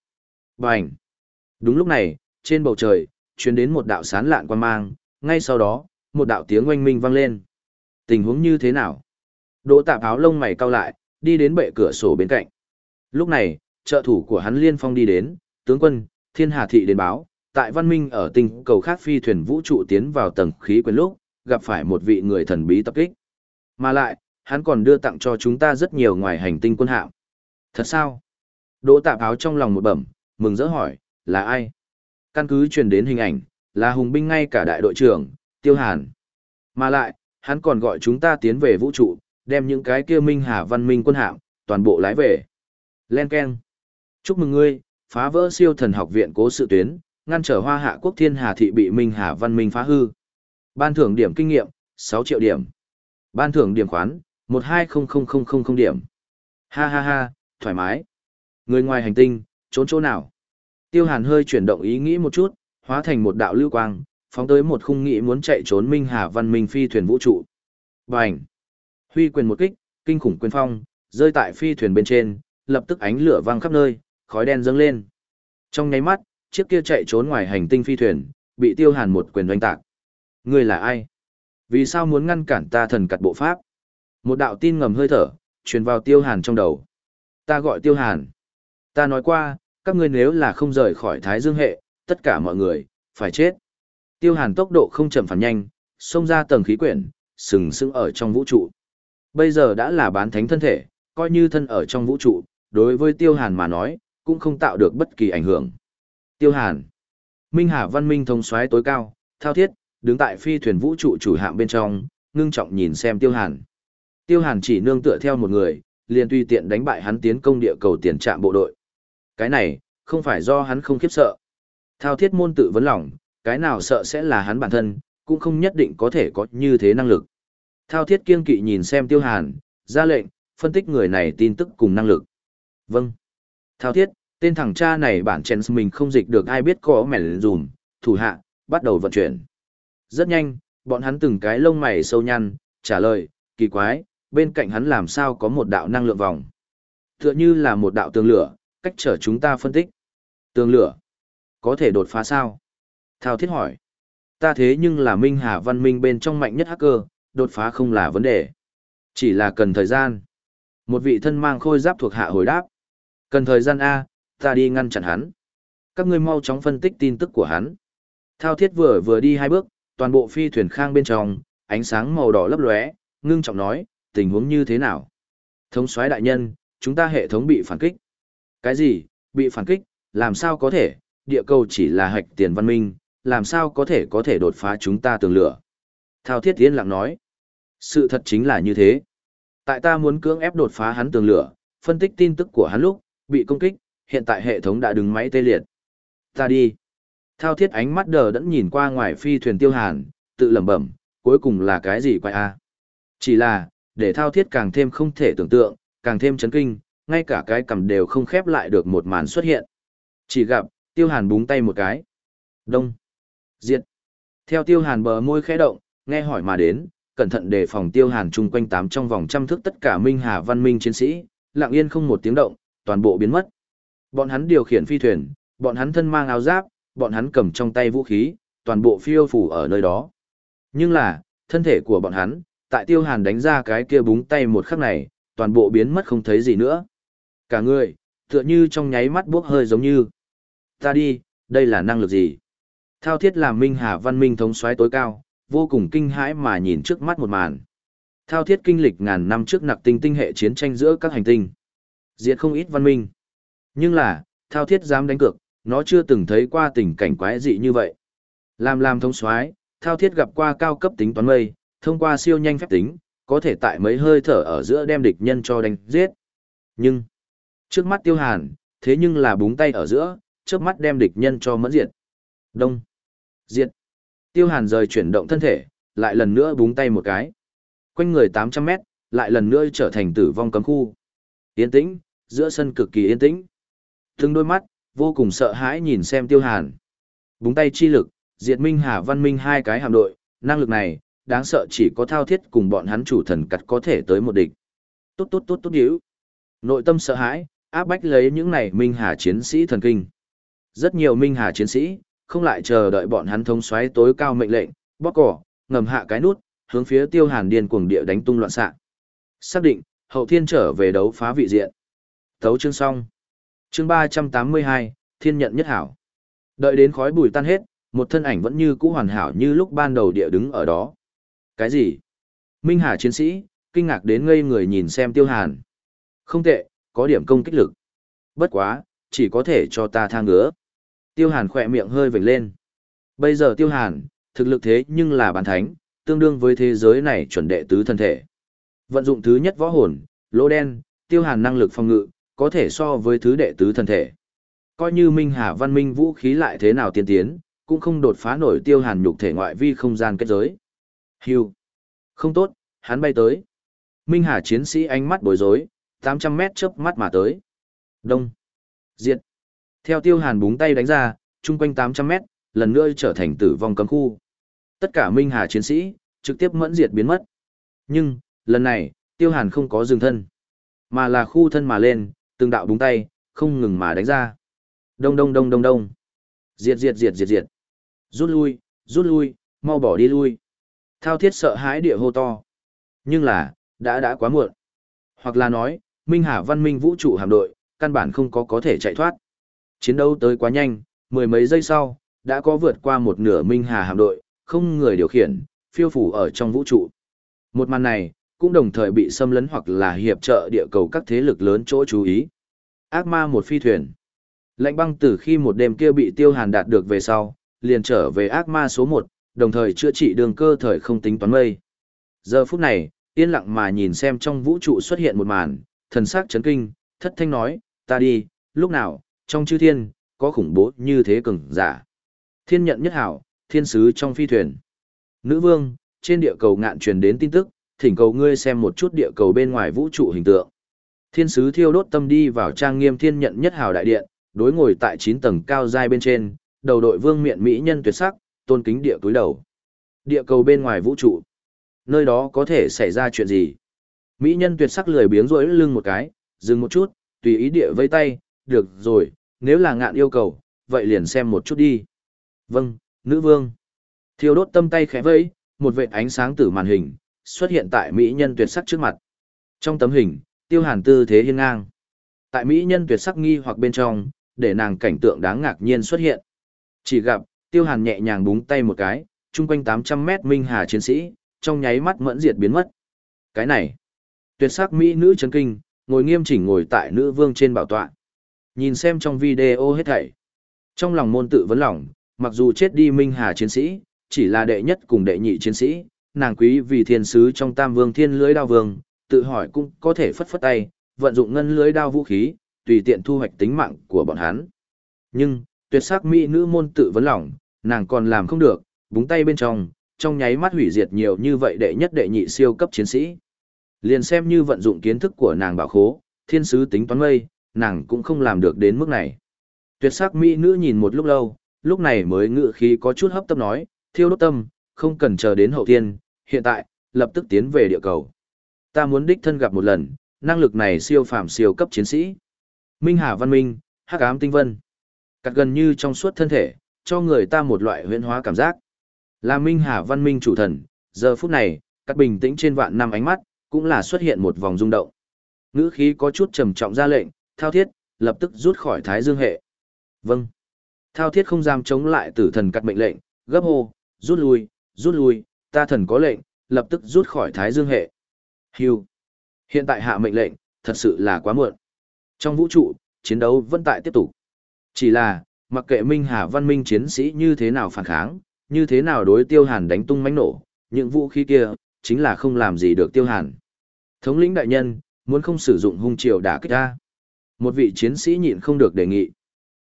Bành. Đúng lúc này, trên bầu trời, chuyến đến một đạo sán lạn quan mang, ngay sau đó, một đạo tiếng oanh minh vang lên. Tình huống như thế nào? Đỗ tạp áo lông mày cau lại, đi đến bệ cửa sổ bên cạnh. Lúc này, trợ thủ của hắn liên phong đi đến, tướng quân, thiên hà thị đến báo, tại văn minh ở tinh cầu khác phi thuyền vũ trụ tiến vào tầng khí quyển lúc, gặp phải một vị người thần bí tập kích. Mà lại, hắn còn đưa tặng cho chúng ta rất nhiều ngoài hành tinh quân hạm. Thật sao? Đỗ tạp áo trong lòng một bẩm, mừng rỡ hỏi, là ai? Căn cứ truyền đến hình ảnh, là hùng binh ngay cả đại đội trưởng, Tiêu Hàn. Mà lại, hắn còn gọi chúng ta tiến về vũ trụ, đem những cái kia Minh Hà văn minh quân hạm, toàn bộ lái về. Len Ken. Chúc mừng ngươi, phá vỡ siêu thần học viện cố sự tuyến, ngăn trở hoa hạ quốc thiên hà thị bị Minh Hà văn minh phá hư. Ban thưởng điểm kinh nghiệm, 6 triệu điểm. Ban thưởng điểm khoán, 1200000 điểm. Ha ha ha, thoải mái. Người ngoài hành tinh, trốn chỗ nào? Tiêu Hàn hơi chuyển động ý nghĩ một chút, hóa thành một đạo lưu quang, phóng tới một khung nghĩ muốn chạy trốn Minh Hà văn minh phi thuyền vũ trụ. Bành! Huy quyền một kích, kinh khủng quyền phong, rơi tại phi thuyền bên trên, lập tức ánh lửa vang khắp nơi, khói đen dâng lên. Trong nháy mắt, chiếc kia chạy trốn ngoài hành tinh phi thuyền, bị Tiêu Hàn một quyền đánh tạc. Ngươi là ai? Vì sao muốn ngăn cản ta thần cật bộ pháp? Một đạo tin ngầm hơi thở, truyền vào Tiêu Hàn trong đầu. Ta gọi Tiêu Hàn. Ta nói qua, các ngươi nếu là không rời khỏi Thái Dương hệ, tất cả mọi người, phải chết. Tiêu Hàn tốc độ không chậm phản nhanh, xông ra tầng khí quyển, sừng sững ở trong vũ trụ. Bây giờ đã là bán thánh thân thể, coi như thân ở trong vũ trụ, đối với Tiêu Hàn mà nói, cũng không tạo được bất kỳ ảnh hưởng. Tiêu Hàn Minh Hà văn minh thông soái tối cao, thao thiết, đứng tại phi thuyền vũ trụ chủ hạm bên trong, ngưng trọng nhìn xem Tiêu Hàn. Tiêu Hàn chỉ nương tựa theo một người, liền tùy tiện đánh bại hắn tiến công địa cầu tiền trạm bộ đội. Cái này, không phải do hắn không khiếp sợ. Thao thiết môn tự vấn lòng, cái nào sợ sẽ là hắn bản thân, cũng không nhất định có thể có như thế năng lực. Thao thiết kiên kỵ nhìn xem tiêu hàn, ra lệnh, phân tích người này tin tức cùng năng lực. Vâng. Thao thiết, tên thằng cha này bản chèn mình không dịch được ai biết có mẻ dùm, thủ hạ, bắt đầu vận chuyển. Rất nhanh, bọn hắn từng cái lông mày sâu nhăn, trả lời, kỳ quái, bên cạnh hắn làm sao có một đạo năng lượng vòng. Tựa như là một đạo tường lửa, cách trở chúng ta phân tích. Tường lửa, có thể đột phá sao? Thao thiết hỏi. Ta thế nhưng là Minh Hà văn minh bên trong mạnh nhất hacker, đột phá không là vấn đề. Chỉ là cần thời gian. Một vị thân mang khôi giáp thuộc hạ hồi đáp. Cần thời gian A, ta đi ngăn chặn hắn. Các ngươi mau chóng phân tích tin tức của hắn. Thao thiết vừa vừa đi hai bước, toàn bộ phi thuyền khang bên trong, ánh sáng màu đỏ lấp lóe, ngưng trọng nói, tình huống như thế nào? Thống soái đại nhân, chúng ta hệ thống bị phản kích. Cái gì, bị phản kích, làm sao có thể, địa cầu chỉ là hạch tiền văn minh, làm sao có thể có thể đột phá chúng ta tường lửa. Thao thiết yên lặng nói, sự thật chính là như thế. Tại ta muốn cưỡng ép đột phá hắn tường lửa, phân tích tin tức của hắn lúc, bị công kích, hiện tại hệ thống đã đứng máy tê liệt. Ta đi. Thao thiết ánh mắt đờ đẫn nhìn qua ngoài phi thuyền tiêu hàn, tự lẩm bẩm, cuối cùng là cái gì quay a? Chỉ là, để thao thiết càng thêm không thể tưởng tượng, càng thêm chấn kinh, ngay cả cái cầm đều không khép lại được một màn xuất hiện. Chỉ gặp, tiêu hàn búng tay một cái. Đông. Diệt. Theo tiêu hàn bờ môi khẽ động, nghe hỏi mà đến, cẩn thận đề phòng tiêu hàn chung quanh tám trong vòng trăm thước tất cả minh hà văn minh chiến sĩ, lặng yên không một tiếng động, toàn bộ biến mất. Bọn hắn điều khiển phi thuyền, bọn hắn thân mang áo giáp, bọn hắn cầm trong tay vũ khí, toàn bộ phiêu phủ ở nơi đó. Nhưng là, thân thể của bọn hắn, tại tiêu hàn đánh ra cái kia búng tay một khắc này, toàn bộ biến mất không thấy gì nữa. Cả người, tựa như trong nháy mắt buốc hơi giống như. Ta đi, đây là năng lực gì? Thao thiết làm minh hà văn minh thống soái tối cao, vô cùng kinh hãi mà nhìn trước mắt một màn. Thao thiết kinh lịch ngàn năm trước nặc tinh tinh hệ chiến tranh giữa các hành tinh. Diệt không ít văn minh. Nhưng là, thao thiết dám đánh cược, nó chưa từng thấy qua tình cảnh quái dị như vậy. Làm làm thông soái, thao thiết gặp qua cao cấp tính toán mây, thông qua siêu nhanh phép tính, có thể tại mấy hơi thở ở giữa đem địch nhân cho đánh giết. Nhưng, trước mắt tiêu hàn, thế nhưng là búng tay ở giữa, trước mắt đem địch nhân cho mẫn diệt. Đông. Diệt. Tiêu hàn rời chuyển động thân thể, lại lần nữa búng tay một cái. Quanh người 800 mét, lại lần nữa trở thành tử vong cấm khu. Yên tĩnh, giữa sân cực kỳ yên tĩnh. Từng đôi mắt, vô cùng sợ hãi nhìn xem tiêu hàn. Búng tay chi lực, diệt minh hà văn minh hai cái hạm đội, năng lực này, đáng sợ chỉ có thao thiết cùng bọn hắn chủ thần cặt có thể tới một địch. Tốt tốt tốt tốt điếu. Nội tâm sợ hãi, áp bách lấy những này minh hà chiến sĩ thần kinh. Rất nhiều minh hà chiến sĩ, không lại chờ đợi bọn hắn thông xoáy tối cao mệnh lệnh, bóp cỏ, ngầm hạ cái nút, hướng phía tiêu hàn điên cuồng địa đánh tung loạn xạ. Xác định, hậu thiên trở về đấu phá vị diện. Thấu chương xong. Chương ba trăm tám mươi hai thiên nhận nhất hảo. Đợi đến khói bùi tan hết, một thân ảnh vẫn như cũ hoàn hảo như lúc ban đầu địa đứng ở đó. Cái gì? Minh Hà chiến sĩ, kinh ngạc đến ngây người nhìn xem tiêu hàn. Không tệ, có điểm công kích lực. Bất quá, chỉ có thể cho ta thang ngứa. Tiêu hàn khỏe miệng hơi vểnh lên. Bây giờ tiêu hàn, thực lực thế nhưng là bản thánh, tương đương với thế giới này chuẩn đệ tứ thân thể. Vận dụng thứ nhất võ hồn, lỗ đen, tiêu hàn năng lực phòng ngự, có thể so với thứ đệ tứ thân thể. Coi như Minh Hà văn minh vũ khí lại thế nào tiên tiến, cũng không đột phá nổi tiêu hàn nhục thể ngoại vi không gian kết giới. Hưu. Không tốt, hắn bay tới. Minh Hà chiến sĩ ánh mắt bối rối, 800 mét chớp mắt mà tới. Đông. Diệt. Theo tiêu hàn búng tay đánh ra, chung quanh 800 mét, lần nữa trở thành tử vong cấm khu. Tất cả Minh Hà chiến sĩ, trực tiếp mẫn diệt biến mất. Nhưng, lần này, tiêu hàn không có dừng thân. Mà là khu thân mà lên, từng đạo búng tay, không ngừng mà đánh ra. Đông đông đông đông đông. Diệt diệt diệt diệt diệt. Rút lui, rút lui, mau bỏ đi lui. Thao thiết sợ hãi địa hô to. Nhưng là, đã đã quá muộn. Hoặc là nói, Minh Hà văn minh vũ trụ hạm đội, căn bản không có có thể chạy thoát. Chiến đấu tới quá nhanh, mười mấy giây sau, đã có vượt qua một nửa Minh Hà hạm đội, không người điều khiển, phiêu phủ ở trong vũ trụ. Một màn này, cũng đồng thời bị xâm lấn hoặc là hiệp trợ địa cầu các thế lực lớn chỗ chú ý. Ác ma một phi thuyền. Lạnh băng từ khi một đêm kia bị tiêu hàn đạt được về sau, liền trở về ác ma số 1, đồng thời chữa trị đường cơ thời không tính toán mây. Giờ phút này, yên lặng mà nhìn xem trong vũ trụ xuất hiện một màn, thần sắc chấn kinh, thất thanh nói, ta đi, lúc nào, trong chư thiên, có khủng bố như thế cường giả. Thiên nhận nhất hảo, thiên sứ trong phi thuyền. Nữ vương, trên địa cầu ngạn truyền đến tin tức, thỉnh cầu ngươi xem một chút địa cầu bên ngoài vũ trụ hình tượng. Thiên sứ thiêu đốt tâm đi vào trang nghiêm thiên nhận nhất hào đại điện, đối ngồi tại 9 tầng cao giai bên trên, đầu đội vương miện mỹ nhân tuyệt sắc, tôn kính địa túi đầu. Địa cầu bên ngoài vũ trụ. Nơi đó có thể xảy ra chuyện gì? Mỹ nhân tuyệt sắc lười biếng rỗi lưng một cái, dừng một chút, tùy ý địa vây tay, được rồi, nếu là ngạn yêu cầu, vậy liền xem một chút đi. Vâng, nữ vương. Thiêu đốt tâm tay khẽ vẫy, một vệt ánh sáng từ màn hình, xuất hiện tại Mỹ nhân tuyệt sắc trước mặt. Trong tấm hình, tiêu hàn tư thế hiên ngang. Tại Mỹ nhân tuyệt sắc nghi hoặc bên trong, để nàng cảnh tượng đáng ngạc nhiên xuất hiện. Chỉ gặp, tiêu hàn nhẹ nhàng búng tay một cái, chung quanh 800 mét minh hà chiến sĩ, trong nháy mắt mẫn diệt biến mất. Cái này, tuyệt sắc Mỹ nữ chấn kinh, ngồi nghiêm chỉnh ngồi tại nữ vương trên bảo tọa. Nhìn xem trong video hết thảy. Trong lòng môn tự vấn lòng, mặc dù chết đi minh hà chiến sĩ, chỉ là đệ nhất cùng đệ nhị chiến sĩ, nàng quý vì thiên sứ trong tam vương thiên lưới đao vương, tự hỏi cũng có thể phất phất tay, vận dụng ngân lưới đao vũ khí, tùy tiện thu hoạch tính mạng của bọn hắn. Nhưng, tuyệt sắc mỹ nữ môn tự vấn lòng, nàng còn làm không được, búng tay bên trong, trong nháy mắt hủy diệt nhiều như vậy đệ nhất đệ nhị siêu cấp chiến sĩ. Liền xem như vận dụng kiến thức của nàng bảo khố, thiên sứ tính toán mây, nàng cũng không làm được đến mức này. Tuyệt sắc mỹ nữ nhìn một lúc lâu, lúc này mới ngự khí có chút hấp tấp nói, thiêu đốt tâm, không cần chờ đến hậu tiên, hiện tại, lập tức tiến về địa cầu. Ta muốn đích thân gặp một lần, năng lực này siêu phàm siêu cấp chiến sĩ. Minh Hà Văn Minh, Hắc Ám Tinh Vân. Cắt gần như trong suốt thân thể, cho người ta một loại huyễn hóa cảm giác. Là Minh Hà Văn Minh chủ thần, giờ phút này, cắt bình tĩnh trên vạn năm ánh mắt, cũng là xuất hiện một vòng rung động. Ngữ khí có chút trầm trọng ra lệnh, thao thiết, lập tức rút khỏi Thái Dương hệ. Vâng. Thao thiết không dám chống lại tử thần cắt mệnh lệnh, gấp hô, rút lui, rút lui, ta thần có lệnh, lập tức rút khỏi Thái Dương hệ. Hưu. Hiện tại hạ mệnh lệnh, thật sự là quá muộn. Trong vũ trụ, chiến đấu vẫn tại tiếp tục. Chỉ là, mặc kệ Minh Hà văn minh chiến sĩ như thế nào phản kháng, như thế nào đối tiêu hàn đánh tung mánh nổ, những vũ khí kia, chính là không làm gì được tiêu hàn. Thống lĩnh đại nhân, muốn không sử dụng hung triều đả kích ta. Một vị chiến sĩ nhịn không được đề nghị.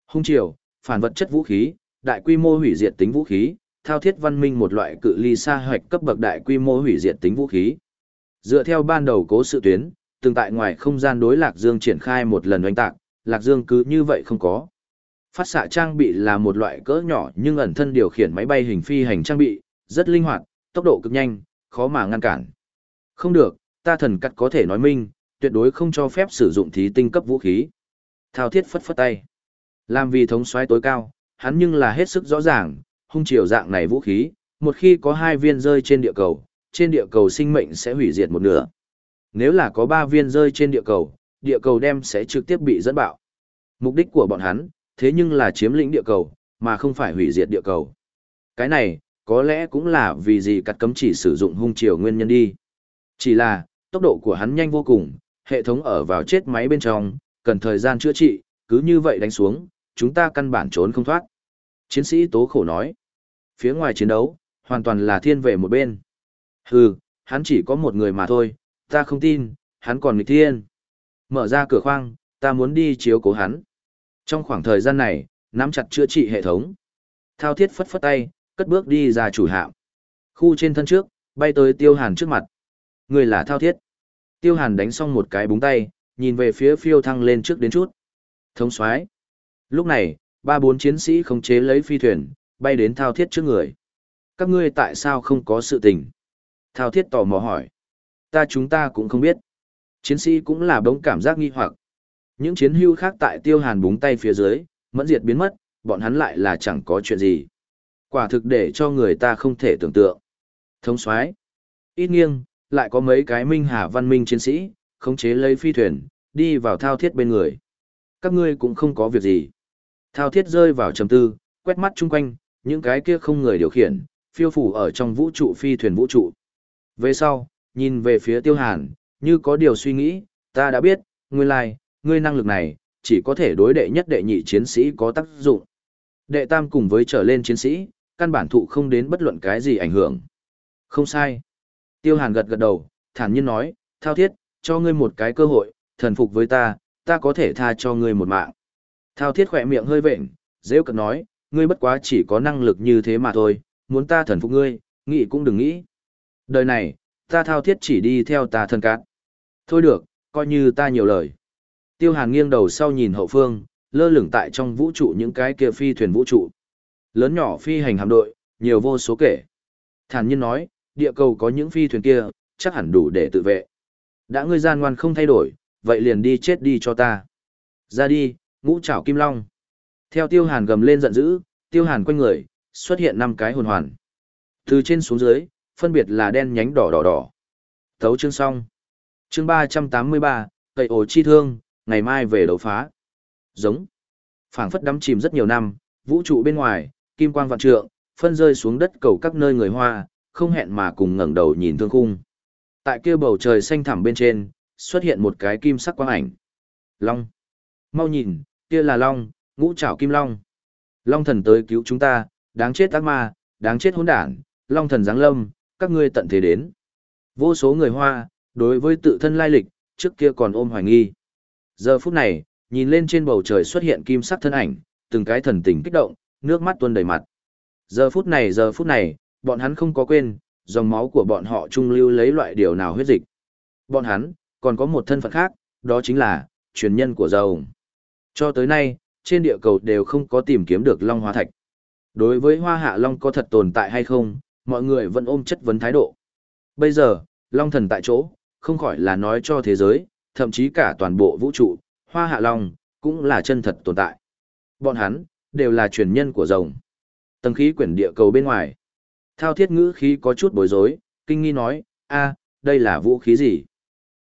Hung triều, phản vật chất vũ khí, đại quy mô hủy diệt tính vũ khí, thao thiết văn minh một loại cự ly xa hoạch cấp bậc đại quy mô hủy diệt tính vũ khí. Dựa theo ban đầu cố sự tuyến, từng tại ngoài không gian đối Lạc Dương triển khai một lần oanh tạc, Lạc Dương cứ như vậy không có. Phát xạ trang bị là một loại cỡ nhỏ nhưng ẩn thân điều khiển máy bay hình phi hành trang bị, rất linh hoạt, tốc độ cực nhanh, khó mà ngăn cản. Không được, ta thần cắt có thể nói minh, tuyệt đối không cho phép sử dụng thí tinh cấp vũ khí. Thao thiết phất phất tay. Làm vì thống soái tối cao, hắn nhưng là hết sức rõ ràng, hung triều dạng này vũ khí, một khi có hai viên rơi trên địa cầu, trên địa cầu sinh mệnh sẽ hủy diệt một nửa. Nếu là có ba viên rơi trên địa cầu, địa cầu đem sẽ trực tiếp bị dẫn bạo. Mục đích của bọn hắn, thế nhưng là chiếm lĩnh địa cầu, mà không phải hủy diệt địa cầu. Cái này, có lẽ cũng là vì gì cắt cấm chỉ sử dụng hung triều nguyên nhân đi. Chỉ là, tốc độ của hắn nhanh vô cùng, hệ thống ở vào chết máy bên trong, cần thời gian chữa trị, cứ như vậy đánh xuống, chúng ta căn bản trốn không thoát. Chiến sĩ tố khổ nói, phía ngoài chiến đấu, hoàn toàn là thiên về một bên. Hừ, hắn chỉ có một người mà thôi, Ta không tin, hắn còn nghịch thiên. Mở ra cửa khoang, ta muốn đi chiếu cố hắn. Trong khoảng thời gian này, nắm chặt chữa trị hệ thống. Thao thiết phất phất tay, cất bước đi ra chủ hạm. Khu trên thân trước, bay tới tiêu hàn trước mặt. Người là thao thiết. Tiêu hàn đánh xong một cái búng tay, nhìn về phía phiêu thăng lên trước đến chút. Thống soái Lúc này, ba bốn chiến sĩ khống chế lấy phi thuyền, bay đến thao thiết trước người. Các ngươi tại sao không có sự tình? Thao thiết tò mò hỏi. Ta chúng ta cũng không biết. Chiến sĩ cũng là bỗng cảm giác nghi hoặc. Những chiến hưu khác tại tiêu hàn búng tay phía dưới, mẫn diệt biến mất, bọn hắn lại là chẳng có chuyện gì. Quả thực để cho người ta không thể tưởng tượng. Thống soái Ít nghiêng, lại có mấy cái minh hà văn minh chiến sĩ, khống chế lấy phi thuyền, đi vào thao thiết bên người. Các ngươi cũng không có việc gì. Thao thiết rơi vào trầm tư, quét mắt chung quanh, những cái kia không người điều khiển, phiêu phủ ở trong vũ trụ phi thuyền vũ trụ. Về sau, nhìn về phía tiêu hàn, như có điều suy nghĩ, ta đã biết, ngươi lai, ngươi năng lực này, chỉ có thể đối đệ nhất đệ nhị chiến sĩ có tác dụng. Đệ tam cùng với trở lên chiến sĩ, căn bản thụ không đến bất luận cái gì ảnh hưởng. Không sai. Tiêu hàn gật gật đầu, thản nhiên nói, thao thiết, cho ngươi một cái cơ hội, thần phục với ta, ta có thể tha cho ngươi một mạng. Thao thiết khỏe miệng hơi vệnh, dễ cật nói, ngươi bất quá chỉ có năng lực như thế mà thôi, muốn ta thần phục ngươi, nghĩ cũng đừng nghĩ. Đời này, ta thao thiết chỉ đi theo ta thần cát. Thôi được, coi như ta nhiều lời. Tiêu hàn nghiêng đầu sau nhìn hậu phương, lơ lửng tại trong vũ trụ những cái kia phi thuyền vũ trụ. Lớn nhỏ phi hành hạm đội, nhiều vô số kể. Thản nhiên nói, địa cầu có những phi thuyền kia, chắc hẳn đủ để tự vệ. Đã ngươi gian ngoan không thay đổi, vậy liền đi chết đi cho ta. Ra đi, ngũ trảo kim long. Theo tiêu hàn gầm lên giận dữ, tiêu hàn quanh người, xuất hiện năm cái hồn hoàn. Từ trên xuống dưới, phân biệt là đen nhánh đỏ đỏ đỏ. Thấu chương xong. Chương ba trăm tám mươi ba, cậy ổ chi thương, ngày mai về đấu phá. Giống. phảng phất đắm chìm rất nhiều năm, vũ trụ bên ngoài, kim quang vạn trượng, phân rơi xuống đất cầu các nơi người hoa, không hẹn mà cùng ngẩng đầu nhìn thương khung. Tại kia bầu trời xanh thẳm bên trên, xuất hiện một cái kim sắc quang ảnh. Long. Mau nhìn, kia là Long, ngũ trảo kim Long. Long thần tới cứu chúng ta, đáng chết ác ma, đáng chết hỗn đản, Long thần giáng lâm, các ngươi tận thế đến. Vô số người hoa, đối với tự thân lai lịch, trước kia còn ôm hoài nghi. Giờ phút này, nhìn lên trên bầu trời xuất hiện kim sắc thân ảnh, từng cái thần tình kích động, nước mắt tuôn đầy mặt. Giờ phút này giờ phút này, bọn hắn không có quên, dòng máu của bọn họ trung lưu lấy loại điều nào huyết dịch. Bọn hắn, còn có một thân phận khác, đó chính là, truyền nhân của dầu. Cho tới nay, trên địa cầu đều không có tìm kiếm được Long Hoa Thạch. Đối với Hoa Hạ Long có thật tồn tại hay không, mọi người vẫn ôm chất vấn thái độ. Bây giờ, Long Thần tại chỗ, không khỏi là nói cho thế giới, thậm chí cả toàn bộ vũ trụ, Hoa Hạ Long, cũng là chân thật tồn tại. Bọn hắn, đều là truyền nhân của rồng. Tầng khí quyển địa cầu bên ngoài. Thao thiết ngữ khí có chút bối rối, kinh nghi nói, a, đây là vũ khí gì?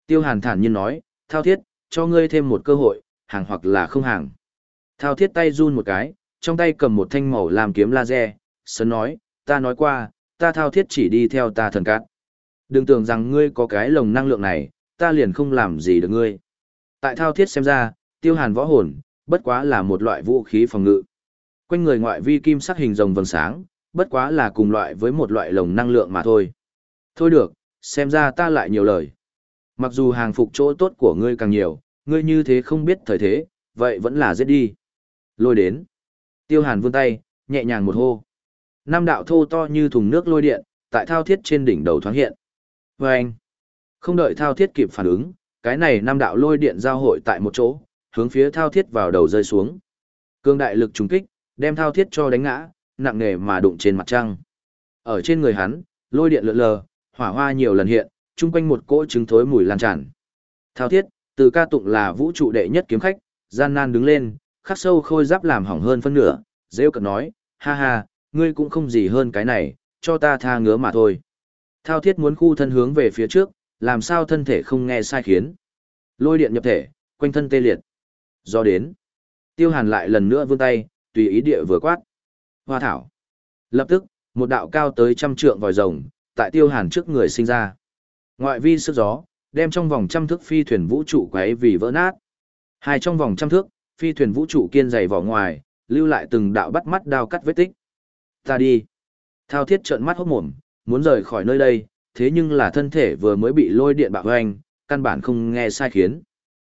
Tiêu hàn thản nhiên nói, thao thiết, cho ngươi thêm một cơ hội, hàng hoặc là không hàng. Thao thiết tay run một cái, trong tay cầm một thanh màu làm kiếm laser, sớm nói, ta nói qua, ta thao thiết chỉ đi theo ta thần cát. Đừng tưởng rằng ngươi có cái lồng năng lượng này, ta liền không làm gì được ngươi. Tại thao thiết xem ra, tiêu hàn võ hồn, bất quá là một loại vũ khí phòng ngự. Quanh người ngoại vi kim sắc hình rồng vầng sáng, bất quá là cùng loại với một loại lồng năng lượng mà thôi. Thôi được, xem ra ta lại nhiều lời. Mặc dù hàng phục chỗ tốt của ngươi càng nhiều, ngươi như thế không biết thời thế, vậy vẫn là giết đi. Lôi đến. Tiêu hàn vươn tay, nhẹ nhàng một hô. Năm đạo thô to như thùng nước lôi điện, tại thao thiết trên đỉnh đầu thoáng hiện. Và anh, không đợi thao thiết kịp phản ứng, cái này năm đạo lôi điện giao hội tại một chỗ, hướng phía thao thiết vào đầu rơi xuống. Cương đại lực trùng kích, đem thao thiết cho đánh ngã, nặng nề mà đụng trên mặt trăng. Ở trên người hắn, lôi điện lượn lờ, hỏa hoa nhiều lần hiện, chung quanh một cỗ trứng thối mùi lan tràn. Thao thiết, từ ca tụng là vũ trụ đệ nhất kiếm khách, gian nan đứng lên, khắc sâu khôi giáp làm hỏng hơn phân nửa, rêu cận nói, ha ha, ngươi cũng không gì hơn cái này, cho ta tha ngứa mà thôi. Thao thiết muốn khu thân hướng về phía trước, làm sao thân thể không nghe sai khiến. Lôi điện nhập thể, quanh thân tê liệt. Do đến, tiêu hàn lại lần nữa vươn tay, tùy ý địa vừa quát. Hoa thảo. Lập tức, một đạo cao tới trăm trượng vòi rồng, tại tiêu hàn trước người sinh ra. Ngoại vi sức gió, đem trong vòng trăm thước phi thuyền vũ trụ quấy vì vỡ nát. Hai trong vòng trăm thước, phi thuyền vũ trụ kiên dày vỏ ngoài, lưu lại từng đạo bắt mắt đao cắt vết tích. Ta đi. Thao thiết trợn mắt hốt mồm, muốn rời khỏi nơi đây, thế nhưng là thân thể vừa mới bị lôi điện bạo hoành, căn bản không nghe sai khiến.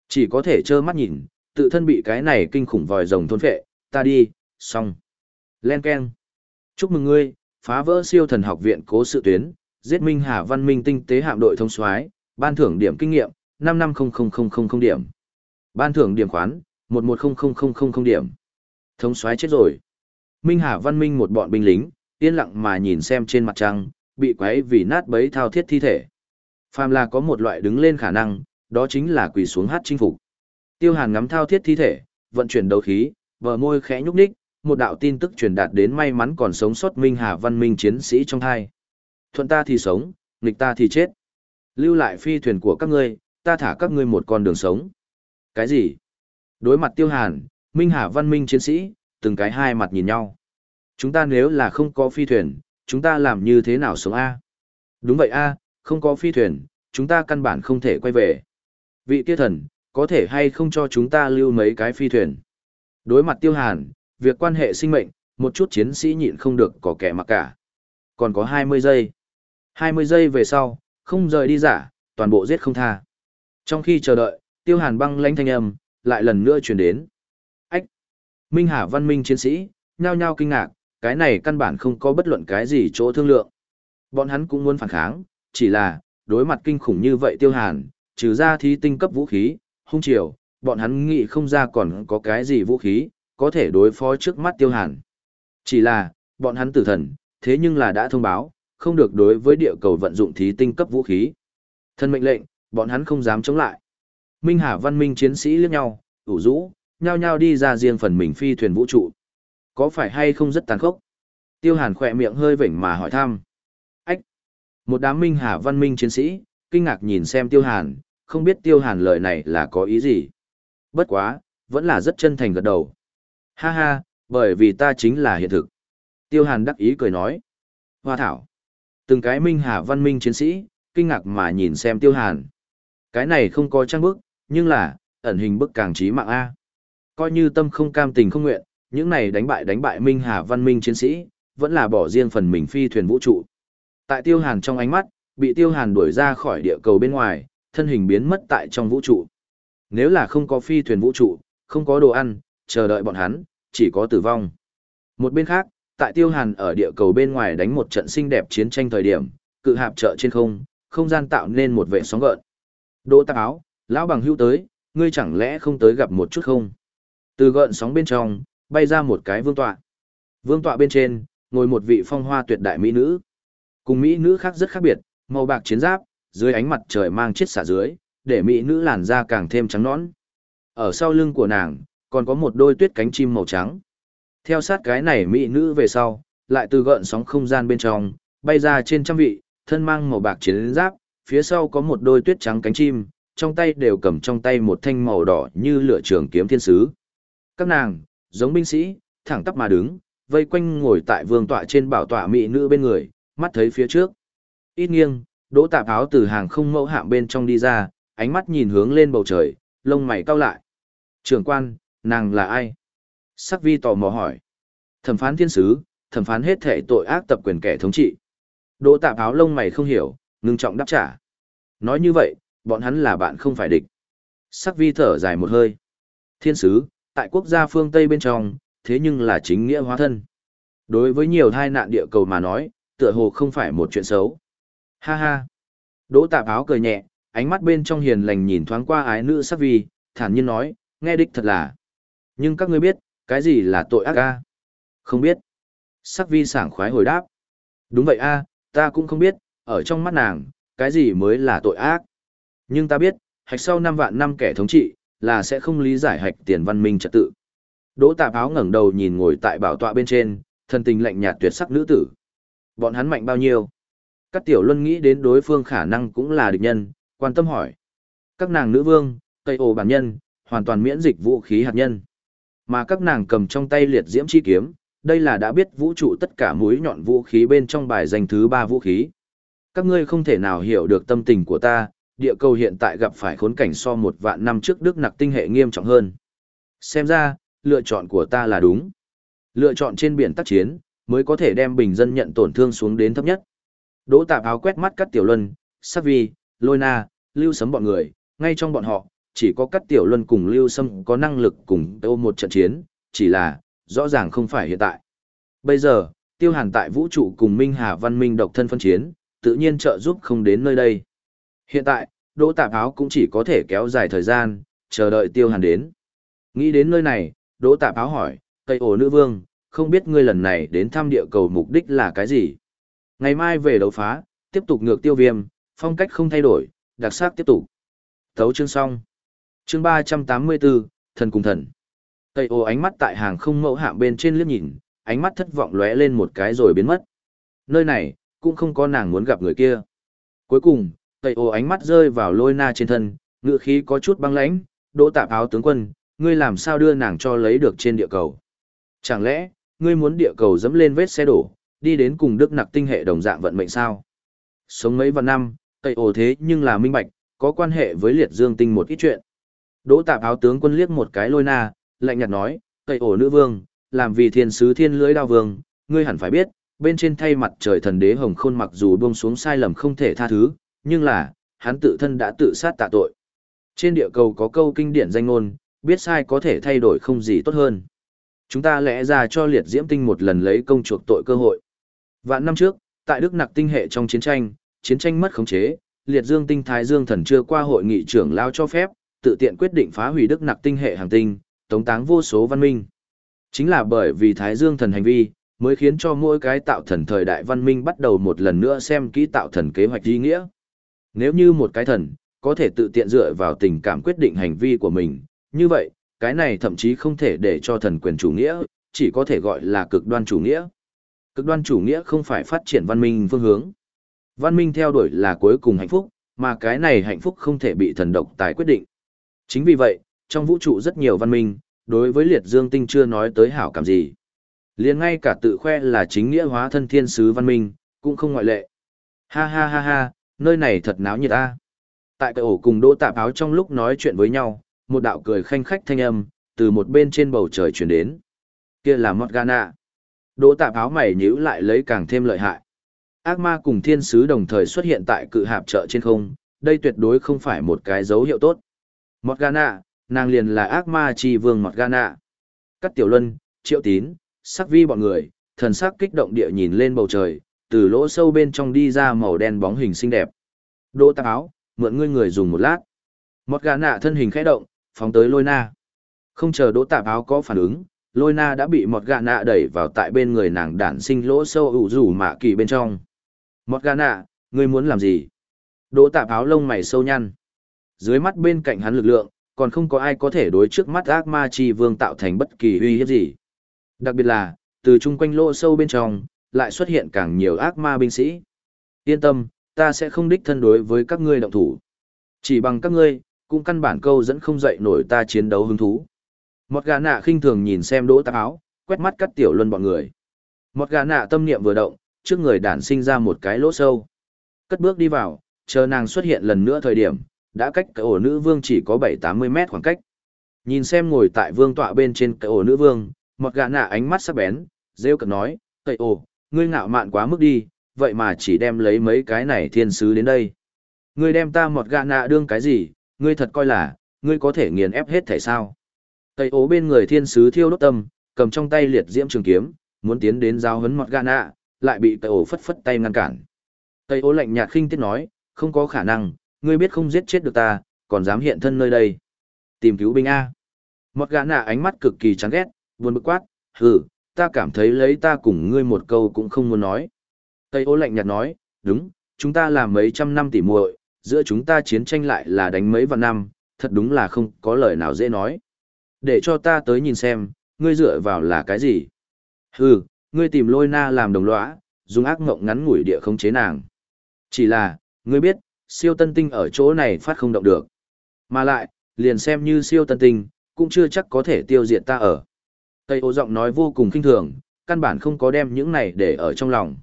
Chỉ có thể trơ mắt nhìn, tự thân bị cái này kinh khủng vòi rồng thôn phệ, ta đi, xong. Len Ken. Chúc mừng ngươi, phá vỡ siêu thần học viện cố sự tuyến, giết Minh Hà Văn Minh tinh tế hạm đội thông soái, ban thưởng điểm kinh nghiệm, 550000 điểm. Ban thưởng điểm khoán, 110000 điểm. Thống soái chết rồi. Minh Hà Văn Minh một bọn binh lính, yên lặng mà nhìn xem trên mặt trăng, bị quấy vì nát bấy thao thiết thi thể. Phàm là có một loại đứng lên khả năng, đó chính là quỳ xuống hát chinh phục. Tiêu Hàn ngắm thao thiết thi thể, vận chuyển đấu khí, vờ môi khẽ nhúc nhích, một đạo tin tức truyền đạt đến may mắn còn sống sót Minh Hà Văn Minh chiến sĩ trong hai. Thuận ta thì sống, nghịch ta thì chết. Lưu lại phi thuyền của các ngươi, ta thả các ngươi một con đường sống. Cái gì? Đối mặt Tiêu Hàn, Minh Hà Văn Minh chiến sĩ, từng cái hai mặt nhìn nhau. Chúng ta nếu là không có phi thuyền, chúng ta làm như thế nào sống A? Đúng vậy A, không có phi thuyền, chúng ta căn bản không thể quay về. Vị kia thần, có thể hay không cho chúng ta lưu mấy cái phi thuyền? Đối mặt Tiêu Hàn, việc quan hệ sinh mệnh, một chút chiến sĩ nhịn không được có kẻ mặc cả. Còn có 20 giây. 20 giây về sau, không rời đi giả, toàn bộ giết không tha. Trong khi chờ đợi, Tiêu Hàn băng lãnh thanh âm, lại lần nữa truyền đến. Ách! Minh Hà văn minh chiến sĩ, nhao nhao kinh ngạc, cái này căn bản không có bất luận cái gì chỗ thương lượng. Bọn hắn cũng muốn phản kháng, chỉ là, đối mặt kinh khủng như vậy Tiêu Hàn, trừ ra thí tinh cấp vũ khí, hung chiều, bọn hắn nghĩ không ra còn có cái gì vũ khí, có thể đối phó trước mắt Tiêu Hàn. Chỉ là, bọn hắn tử thần, thế nhưng là đã thông báo, không được đối với địa cầu vận dụng thí tinh cấp vũ khí. Thân mệnh lệnh, bọn hắn không dám chống lại. Minh Hà văn minh chiến sĩ liếc nhau, ủ rũ, nhao nhao đi ra riêng phần mình phi thuyền vũ trụ. Có phải hay không rất tàn khốc? Tiêu Hàn khỏe miệng hơi vểnh mà hỏi thăm. Ách! Một đám Minh Hà văn minh chiến sĩ, kinh ngạc nhìn xem Tiêu Hàn, không biết Tiêu Hàn lời này là có ý gì. Bất quá, vẫn là rất chân thành gật đầu. Ha ha, bởi vì ta chính là hiện thực. Tiêu Hàn đắc ý cười nói. Hoa thảo. Từng cái Minh Hà văn minh chiến sĩ, kinh ngạc mà nhìn xem Tiêu Hàn. Cái này không có trang bức, nhưng là, ẩn hình bức càng trí mạng A. Coi như tâm không cam tình không nguyện, những này đánh bại đánh bại Minh Hà văn minh chiến sĩ, vẫn là bỏ riêng phần mình phi thuyền vũ trụ. Tại Tiêu Hàn trong ánh mắt, bị Tiêu Hàn đuổi ra khỏi địa cầu bên ngoài, thân hình biến mất tại trong vũ trụ. Nếu là không có phi thuyền vũ trụ, không có đồ ăn, chờ đợi bọn hắn, chỉ có tử vong. Một bên khác, tại Tiêu Hàn ở địa cầu bên ngoài đánh một trận xinh đẹp chiến tranh thời điểm, cự hạp trợ trên không, không gian tạo nên một vệ sóng gợn. Đỗ tạp áo, lão bằng hưu tới, ngươi chẳng lẽ không tới gặp một chút không? Từ gợn sóng bên trong, bay ra một cái vương tọa. Vương tọa bên trên, ngồi một vị phong hoa tuyệt đại mỹ nữ. Cùng mỹ nữ khác rất khác biệt, màu bạc chiến giáp, dưới ánh mặt trời mang chiết xả dưới, để mỹ nữ làn da càng thêm trắng nõn. Ở sau lưng của nàng, còn có một đôi tuyết cánh chim màu trắng. Theo sát cái này mỹ nữ về sau, lại từ gợn sóng không gian bên trong, bay ra trên trăm vị, thân mang màu bạc chiến giáp, phía sau có một đôi tuyết trắng cánh chim, trong tay đều cầm trong tay một thanh màu đỏ như lửa trường kiếm thiên sứ. Các nàng, giống binh sĩ, thẳng tắp mà đứng, vây quanh ngồi tại vương tọa trên bảo tọa mỹ nữ bên người, mắt thấy phía trước. Ít nghiêng, đỗ tạp áo từ hàng không mẫu hạm bên trong đi ra, ánh mắt nhìn hướng lên bầu trời, lông mày cau lại. Trưởng quan, nàng là ai? Sắc vi tò mò hỏi. Thẩm phán thiên sứ, thẩm phán hết thể tội ác tập quyền kẻ thống trị. Đỗ tạp áo lông mày không hiểu, ngưng trọng đáp trả. Nói như vậy, bọn hắn là bạn không phải địch. Sắc vi thở dài một hơi. Thiên sứ, tại quốc gia phương Tây bên trong, thế nhưng là chính nghĩa hóa thân. Đối với nhiều thai nạn địa cầu mà nói, tựa hồ không phải một chuyện xấu. Ha ha. Đỗ tạp áo cười nhẹ, ánh mắt bên trong hiền lành nhìn thoáng qua ái nữ sắc vi, thản nhiên nói, nghe đích thật là. Nhưng các ngươi biết, cái gì là tội ác a? Không biết. Sắc vi sảng khoái hồi đáp. Đúng vậy a, ta cũng không biết, ở trong mắt nàng, cái gì mới là tội ác. Nhưng ta biết, hạch sau năm vạn năm kẻ thống trị, là sẽ không lý giải hạch tiền văn minh trật tự. Đỗ tạp áo ngẩng đầu nhìn ngồi tại bảo tọa bên trên, thân tình lạnh nhạt tuyệt sắc nữ tử. Bọn hắn mạnh bao nhiêu? Các tiểu luân nghĩ đến đối phương khả năng cũng là địch nhân, quan tâm hỏi. Các nàng nữ vương, tây ồ bản nhân, hoàn toàn miễn dịch vũ khí hạt nhân. Mà các nàng cầm trong tay liệt diễm chi kiếm, đây là đã biết vũ trụ tất cả mũi nhọn vũ khí bên trong bài danh thứ ba vũ khí. Các ngươi không thể nào hiểu được tâm tình của ta, địa cầu hiện tại gặp phải khốn cảnh so một vạn năm trước Đức nặc tinh hệ nghiêm trọng hơn. Xem ra, lựa chọn của ta là đúng. Lựa chọn trên biển tác chiến, mới có thể đem bình dân nhận tổn thương xuống đến thấp nhất. Đỗ tạp áo quét mắt cắt tiểu luân, sắc vi, lôi na, lưu sấm bọn người, ngay trong bọn họ, chỉ có cắt tiểu luân cùng lưu sâm có năng lực cùng ôm một trận chiến, chỉ là, rõ ràng không phải hiện tại. Bây giờ, tiêu hàn tại vũ trụ cùng Minh Hà Văn Minh độc thân phân chiến, tự nhiên trợ giúp không đến nơi đây. Hiện tại, đỗ tạp áo cũng chỉ có thể kéo dài thời gian, chờ đợi tiêu hàn đến. Nghĩ đến nơi này, đỗ tạp áo hỏi, Tây ổ nữ vương, không biết ngươi lần này đến thăm địa cầu mục đích là cái gì? Ngày mai về đấu phá, tiếp tục ngược tiêu viêm, phong cách không thay đổi, đặc sắc tiếp tục. Thấu chương xong. Chương 384, thần cùng thần. Tây ổ ánh mắt tại hàng không mẫu hạm bên trên liếc nhìn, ánh mắt thất vọng lóe lên một cái rồi biến mất. Nơi này, cũng không có nàng muốn gặp người kia. Cuối cùng, Tây ô ánh mắt rơi vào lôi na trên thân, ngựa khí có chút băng lãnh, đỗ tạp áo tướng quân, ngươi làm sao đưa nàng cho lấy được trên địa cầu. Chẳng lẽ, ngươi muốn địa cầu dẫm lên vết xe đổ, đi đến cùng đức nặc tinh hệ đồng dạng vận mệnh sao? Sống mấy vạn năm, Tây ô thế nhưng là minh bạch, có quan hệ với liệt dương tinh một ít chuyện. Đỗ tạp áo tướng quân liếc một cái lôi na, lạnh nhạt nói, Tây ô nữ vương, làm vì thiên sứ thiên lưới đao vương, ngươi hẳn phải biết, bên trên thay mặt trời thần đế hồng khôn mặc dù buông xuống sai lầm không thể tha thứ, nhưng là, hắn tự thân đã tự sát tạ tội. Trên địa cầu có câu kinh điển danh ngôn, biết sai có thể thay đổi không gì tốt hơn. Chúng ta lẽ ra cho liệt diễm tinh một lần lấy công chuộc tội cơ hội. Vạn năm trước, tại Đức Nặc tinh hệ trong chiến tranh, chiến tranh mất khống chế, liệt dương tinh Thái Dương thần chưa qua hội nghị trưởng lao cho phép, tự tiện quyết định phá hủy Đức Nặc tinh hệ hàng tinh, tống táng vô số văn minh. Chính là bởi vì Thái Dương thần hành vi, mới khiến cho mỗi cái tạo thần thời đại văn minh bắt đầu một lần nữa xem kỹ tạo thần kế hoạch ý nghĩa. Nếu như một cái thần, có thể tự tiện dựa vào tình cảm quyết định hành vi của mình, như vậy, cái này thậm chí không thể để cho thần quyền chủ nghĩa, chỉ có thể gọi là cực đoan chủ nghĩa. Cực đoan chủ nghĩa không phải phát triển văn minh phương hướng. Văn minh theo đuổi là cuối cùng hạnh phúc, mà cái này hạnh phúc không thể bị thần độc tài quyết định. Chính vì vậy, trong vũ trụ rất nhiều văn minh, đối với liệt dương tinh chưa nói tới hảo cảm gì. liền ngay cả tự khoe là chính nghĩa hóa thân thiên sứ văn minh, cũng không ngoại lệ. Ha ha ha ha, nơi này thật náo nhiệt ta. Tại cái ổ cùng đỗ tạp áo trong lúc nói chuyện với nhau, một đạo cười khanh khách thanh âm, từ một bên trên bầu trời chuyển đến. Kia là Morgana. Đỗ tạp áo mày nhíu lại lấy càng thêm lợi hại. Ác ma cùng thiên sứ đồng thời xuất hiện tại cự hạp chợ trên không, đây tuyệt đối không phải một cái dấu hiệu tốt. Morgana, nàng liền là ác ma chi vương Morgana. Cắt tiểu luân, triệu tín, sắc vi bọn người, thần sắc kích động địa nhìn lên bầu trời, từ lỗ sâu bên trong đi ra màu đen bóng hình xinh đẹp. Đỗ tạp áo, mượn ngươi người dùng một lát. Morgana thân hình khẽ động, phóng tới lôi na. Không chờ đỗ tạp áo có phản ứng, lôi na đã bị mọt gà nạ đẩy vào tại bên người nàng đản sinh lỗ sâu ủ rủ mạ kỳ bên trong. Mọt gà nạ, ngươi muốn làm gì? Đỗ tạp áo lông mày sâu nhăn. Dưới mắt bên cạnh hắn lực lượng, còn không có ai có thể đối trước mắt ác ma chi vương tạo thành bất kỳ uy hiếp gì. Đặc biệt là, từ chung quanh lỗ sâu bên trong, lại xuất hiện càng nhiều ác ma binh sĩ. Yên tâm, ta sẽ không đích thân đối với các ngươi động thủ. Chỉ bằng các ngươi, cũng căn bản câu dẫn không dậy nổi ta chiến đấu hứng thú. Một gà nạ khinh thường nhìn xem đỗ tạp áo, quét mắt cắt tiểu luân bọn người. Một gà nạ tâm niệm vừa động, trước người đản sinh ra một cái lỗ sâu. Cất bước đi vào, chờ nàng xuất hiện lần nữa thời điểm, đã cách cái ổ nữ vương chỉ có 7-80 mét khoảng cách. Nhìn xem ngồi tại vương tọa bên trên cái ổ nữ vương, một gà nạ ánh mắt sắc bén, rêu cực nói, cây ổ, ngươi ngạo mạn quá mức đi, vậy mà chỉ đem lấy mấy cái này thiên sứ đến đây. Ngươi đem ta một gạ nạ đương cái gì, ngươi thật coi là, ngươi có thể nghiền ép hết thể sao. Tây ố bên người thiên sứ thiêu đốt tâm, cầm trong tay liệt diễm trường kiếm, muốn tiến đến giao hấn mọt gạ nạ, lại bị Tây ố phất phất tay ngăn cản. Tây ố lạnh nhạt khinh tiết nói, không có khả năng, ngươi biết không giết chết được ta, còn dám hiện thân nơi đây. Tìm cứu binh A. Mọt gã nạ ánh mắt cực kỳ chán ghét, buồn bực quát, hừ, ta cảm thấy lấy ta cùng ngươi một câu cũng không muốn nói. Tây ô lạnh nhạt nói, đúng, chúng ta làm mấy trăm năm tỉ muội, giữa chúng ta chiến tranh lại là đánh mấy vạn năm, thật đúng là không có lời nào dễ nói. Để cho ta tới nhìn xem, ngươi dựa vào là cái gì? Hừ, ngươi tìm lôi na làm đồng lõa, dùng ác ngộng ngắn ngủi địa không chế nàng. Chỉ là, ngươi biết, siêu tân tinh ở chỗ này phát không động được. Mà lại, liền xem như siêu tân tinh, cũng chưa chắc có thể tiêu diệt ta ở. Tây ô giọng nói vô cùng kinh thường, căn bản không có đem những này để ở trong lòng.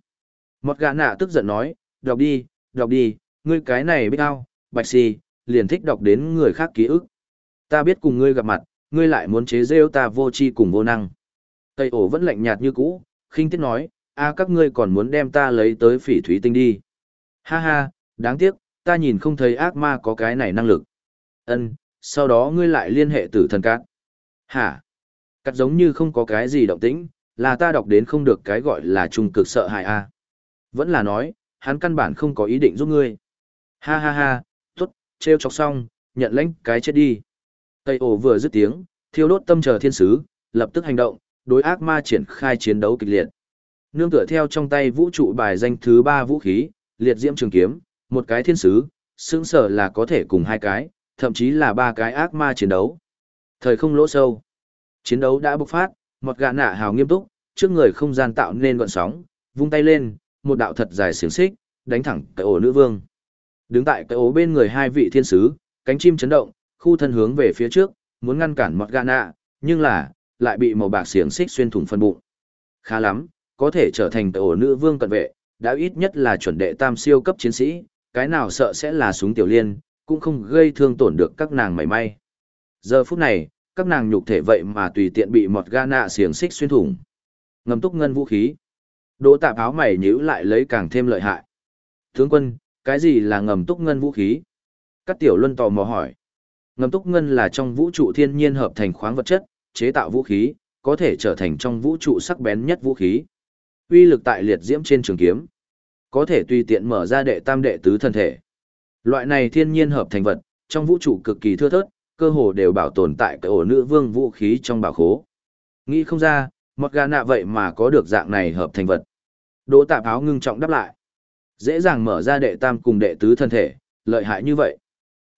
Một gã nạ tức giận nói, đọc đi, đọc đi, ngươi cái này biết ao, bạch si, liền thích đọc đến người khác ký ức. Ta biết cùng ngươi gặp mặt, ngươi lại muốn chế rêu ta vô chi cùng vô năng. Tây ổ vẫn lạnh nhạt như cũ, khinh tiết nói, a các ngươi còn muốn đem ta lấy tới phỉ thúy tinh đi. Ha ha, đáng tiếc, ta nhìn không thấy ác ma có cái này năng lực. Ân, sau đó ngươi lại liên hệ tử thần cát. Hả? Cắt giống như không có cái gì động tĩnh, là ta đọc đến không được cái gọi là trung cực sợ hại a. Vẫn là nói, hắn căn bản không có ý định giúp ngươi. Ha ha ha, tốt, treo chọc xong, nhận lãnh cái chết đi. Tây ổ vừa dứt tiếng, thiêu đốt tâm chờ thiên sứ, lập tức hành động, đối ác ma triển khai chiến đấu kịch liệt. Nương tựa theo trong tay vũ trụ bài danh thứ ba vũ khí, liệt diễm trường kiếm, một cái thiên sứ, sững sở là có thể cùng hai cái, thậm chí là ba cái ác ma chiến đấu. Thời không lỗ sâu. Chiến đấu đã bộc phát, một gã nạ hào nghiêm túc, trước người không gian tạo nên gọn sóng, vung tay lên, một đạo thật dài xiềng xích, đánh thẳng cái ổ nữ vương. Đứng tại cái ổ bên người hai vị thiên sứ, cánh chim chấn động, khu thân hướng về phía trước, muốn ngăn cản một gã nạ, nhưng là, lại bị màu bạc xiềng xích xuyên thủng phân bụng. Khá lắm, có thể trở thành cái ổ nữ vương cận vệ, đã ít nhất là chuẩn đệ tam siêu cấp chiến sĩ, cái nào sợ sẽ là súng tiểu liên, cũng không gây thương tổn được các nàng mảy may. Giờ phút này, các nàng nhục thể vậy mà tùy tiện bị một ga nạ xiềng xích xuyên thủng. Ngầm túc ngân vũ khí. Đỗ tạp áo mày nhíu lại lấy càng thêm lợi hại. Tướng quân, cái gì là ngầm túc ngân vũ khí? Các tiểu luân tò mò hỏi. Ngầm túc ngân là trong vũ trụ thiên nhiên hợp thành khoáng vật chất, chế tạo vũ khí, có thể trở thành trong vũ trụ sắc bén nhất vũ khí. Uy lực tại liệt diễm trên trường kiếm, có thể tùy tiện mở ra đệ tam đệ tứ thân thể. Loại này thiên nhiên hợp thành vật, trong vũ trụ cực kỳ thưa thớt, cơ hồ đều bảo tồn tại cái ổ nữ vương vũ khí trong bảo khố. Nghĩ không ra, một gà nạ vậy mà có được dạng này hợp thành vật. Đỗ tạp áo ngưng trọng đáp lại. Dễ dàng mở ra đệ tam cùng đệ tứ thân thể, lợi hại như vậy.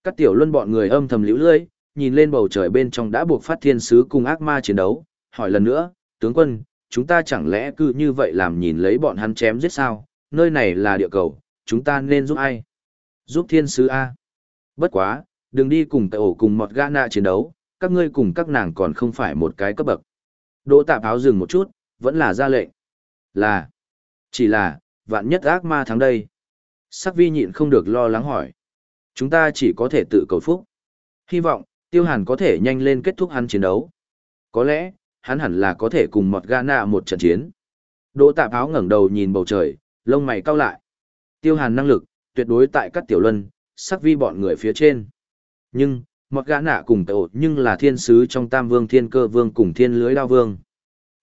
Các tiểu luân bọn người âm thầm liễu lưỡi, nhìn lên bầu trời bên trong đã buộc phát thiên sứ cùng ác ma chiến đấu, hỏi lần nữa, tướng quân, chúng ta chẳng lẽ cứ như vậy làm nhìn lấy bọn hắn chém giết sao, nơi này là địa cầu, chúng ta nên giúp ai? Giúp thiên sứ A. Bất quá, đừng đi cùng tại ổ cùng một gã nạ chiến đấu, các ngươi cùng các nàng còn không phải một cái cấp bậc. Đỗ tạp áo dừng một chút, vẫn là ra lệnh. Là, chỉ là, vạn nhất ác ma thắng đây. Sắc vi nhịn không được lo lắng hỏi. Chúng ta chỉ có thể tự cầu phúc. Hy vọng, tiêu hàn có thể nhanh lên kết thúc hắn chiến đấu. Có lẽ, hắn hẳn là có thể cùng một gã nạ một trận chiến. Đỗ tạp áo ngẩng đầu nhìn bầu trời, lông mày cau lại. Tiêu hàn năng lực, tuyệt đối tại các tiểu luân, sắc vi bọn người phía trên. Nhưng, Mọt gã nạ cùng tội nhưng là thiên sứ trong tam vương thiên cơ vương cùng thiên lưới đao vương.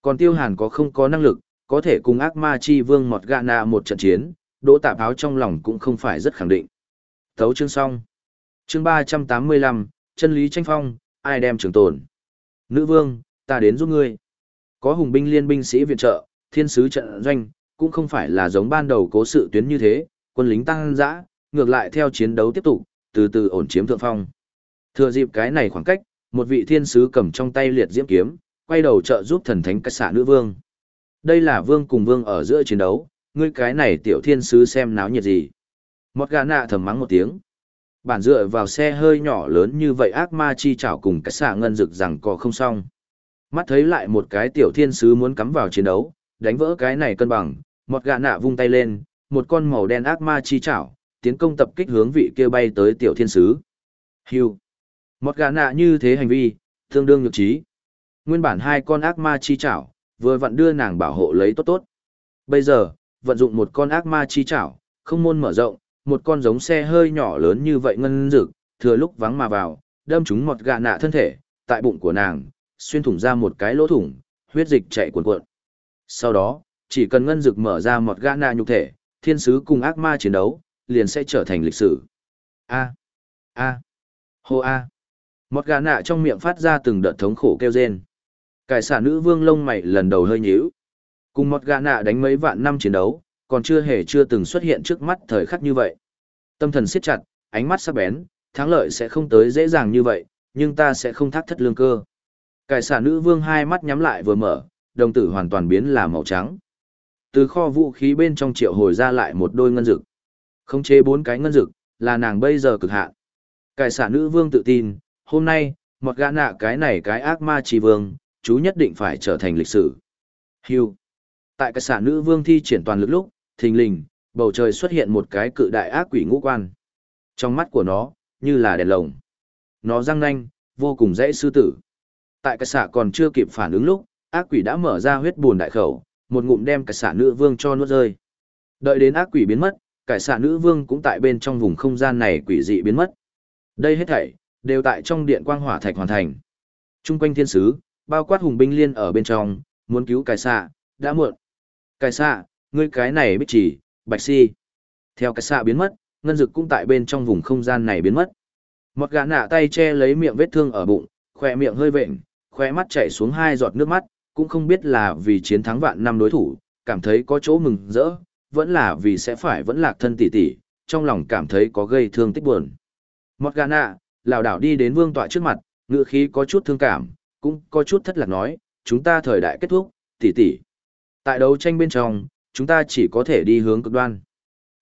Còn tiêu hàn có không có năng lực, có thể cùng ác ma chi vương Mọt gã nạ một trận chiến, đỗ tạp áo trong lòng cũng không phải rất khẳng định. Thấu chương xong. Chương ba trăm tám mươi lăm chân lý tranh phong, ai đem trường tồn. Nữ vương, ta đến giúp ngươi. Có hùng binh liên binh sĩ viện trợ, thiên sứ trận doanh, cũng không phải là giống ban đầu cố sự tuyến như thế, quân lính tăng dã, ngược lại theo chiến đấu tiếp tục, từ từ ổn chiếm thượng phong. Thừa dịp cái này khoảng cách, một vị thiên sứ cầm trong tay liệt diễm kiếm, quay đầu trợ giúp thần thánh cách xạ nữ vương. Đây là vương cùng vương ở giữa chiến đấu, ngươi cái này tiểu thiên sứ xem náo nhiệt gì. Một gà nạ thầm mắng một tiếng. Bản dựa vào xe hơi nhỏ lớn như vậy ác ma chi chảo cùng cách xạ ngân rực rằng có không xong. Mắt thấy lại một cái tiểu thiên sứ muốn cắm vào chiến đấu, đánh vỡ cái này cân bằng, một gà nạ vung tay lên, một con màu đen ác ma chi chảo, tiến công tập kích hướng vị kia bay tới tiểu thiên sứ. Hưu. Một gà nạ như thế hành vi, tương đương nhược trí. Nguyên bản hai con ác ma chi chảo, vừa vặn đưa nàng bảo hộ lấy tốt tốt. Bây giờ, vận dụng một con ác ma chi chảo, không môn mở rộng, một con giống xe hơi nhỏ lớn như vậy ngân rực, thừa lúc vắng mà vào, đâm trúng một gà nạ thân thể, tại bụng của nàng, xuyên thủng ra một cái lỗ thủng, huyết dịch chạy cuồn cuộn. Sau đó, chỉ cần ngân rực mở ra một gã nạ nhục thể, thiên sứ cùng ác ma chiến đấu, liền sẽ trở thành lịch sử. A. A. Hô A. Một gã nạ trong miệng phát ra từng đợt thống khổ kêu rên. Cải xả nữ vương lông mày lần đầu hơi nhíu. Cùng một gã nạ đánh mấy vạn năm chiến đấu, còn chưa hề chưa từng xuất hiện trước mắt thời khắc như vậy. Tâm thần siết chặt, ánh mắt sắc bén, thắng lợi sẽ không tới dễ dàng như vậy, nhưng ta sẽ không thác thất lương cơ. Cải xả nữ vương hai mắt nhắm lại vừa mở, đồng tử hoàn toàn biến là màu trắng. Từ kho vũ khí bên trong triệu hồi ra lại một đôi ngân dực. Không chế bốn cái ngân dực, là nàng bây giờ cực hạn. Cải xả nữ vương tự tin, hôm nay, một gã nạ cái này cái ác ma trì vương, chú nhất định phải trở thành lịch sử. Hưu. Tại cái xã nữ vương thi triển toàn lực lúc, thình lình, bầu trời xuất hiện một cái cự đại ác quỷ ngũ quan. Trong mắt của nó, như là đèn lồng. Nó răng nanh, vô cùng dễ sư tử. Tại cái xã còn chưa kịp phản ứng lúc, ác quỷ đã mở ra huyết buồn đại khẩu, một ngụm đem cái xã nữ vương cho nuốt rơi. Đợi đến ác quỷ biến mất, cải xạ nữ vương cũng tại bên trong vùng không gian này quỷ dị biến mất. Đây hết thảy, đều tại trong điện quang hỏa thạch hoàn thành. Trung quanh thiên sứ, bao quát hùng binh liên ở bên trong, muốn cứu cải xạ, đã muộn. Cải xạ, ngươi cái này biết chỉ, bạch si. Theo cải xạ biến mất, ngân dực cũng tại bên trong vùng không gian này biến mất. Một gã nạ tay che lấy miệng vết thương ở bụng, khỏe miệng hơi vệnh, khỏe mắt chảy xuống hai giọt nước mắt, cũng không biết là vì chiến thắng vạn năm đối thủ, cảm thấy có chỗ mừng rỡ, vẫn là vì sẽ phải vẫn lạc thân tỷ tỷ, trong lòng cảm thấy có gây thương tích buồn. Một gã nạ, lảo đảo đi đến vương tọa trước mặt, ngựa khí có chút thương cảm, cũng có chút thất lạc nói, chúng ta thời đại kết thúc, tỷ tỷ. Tại đấu tranh bên trong, chúng ta chỉ có thể đi hướng cực đoan.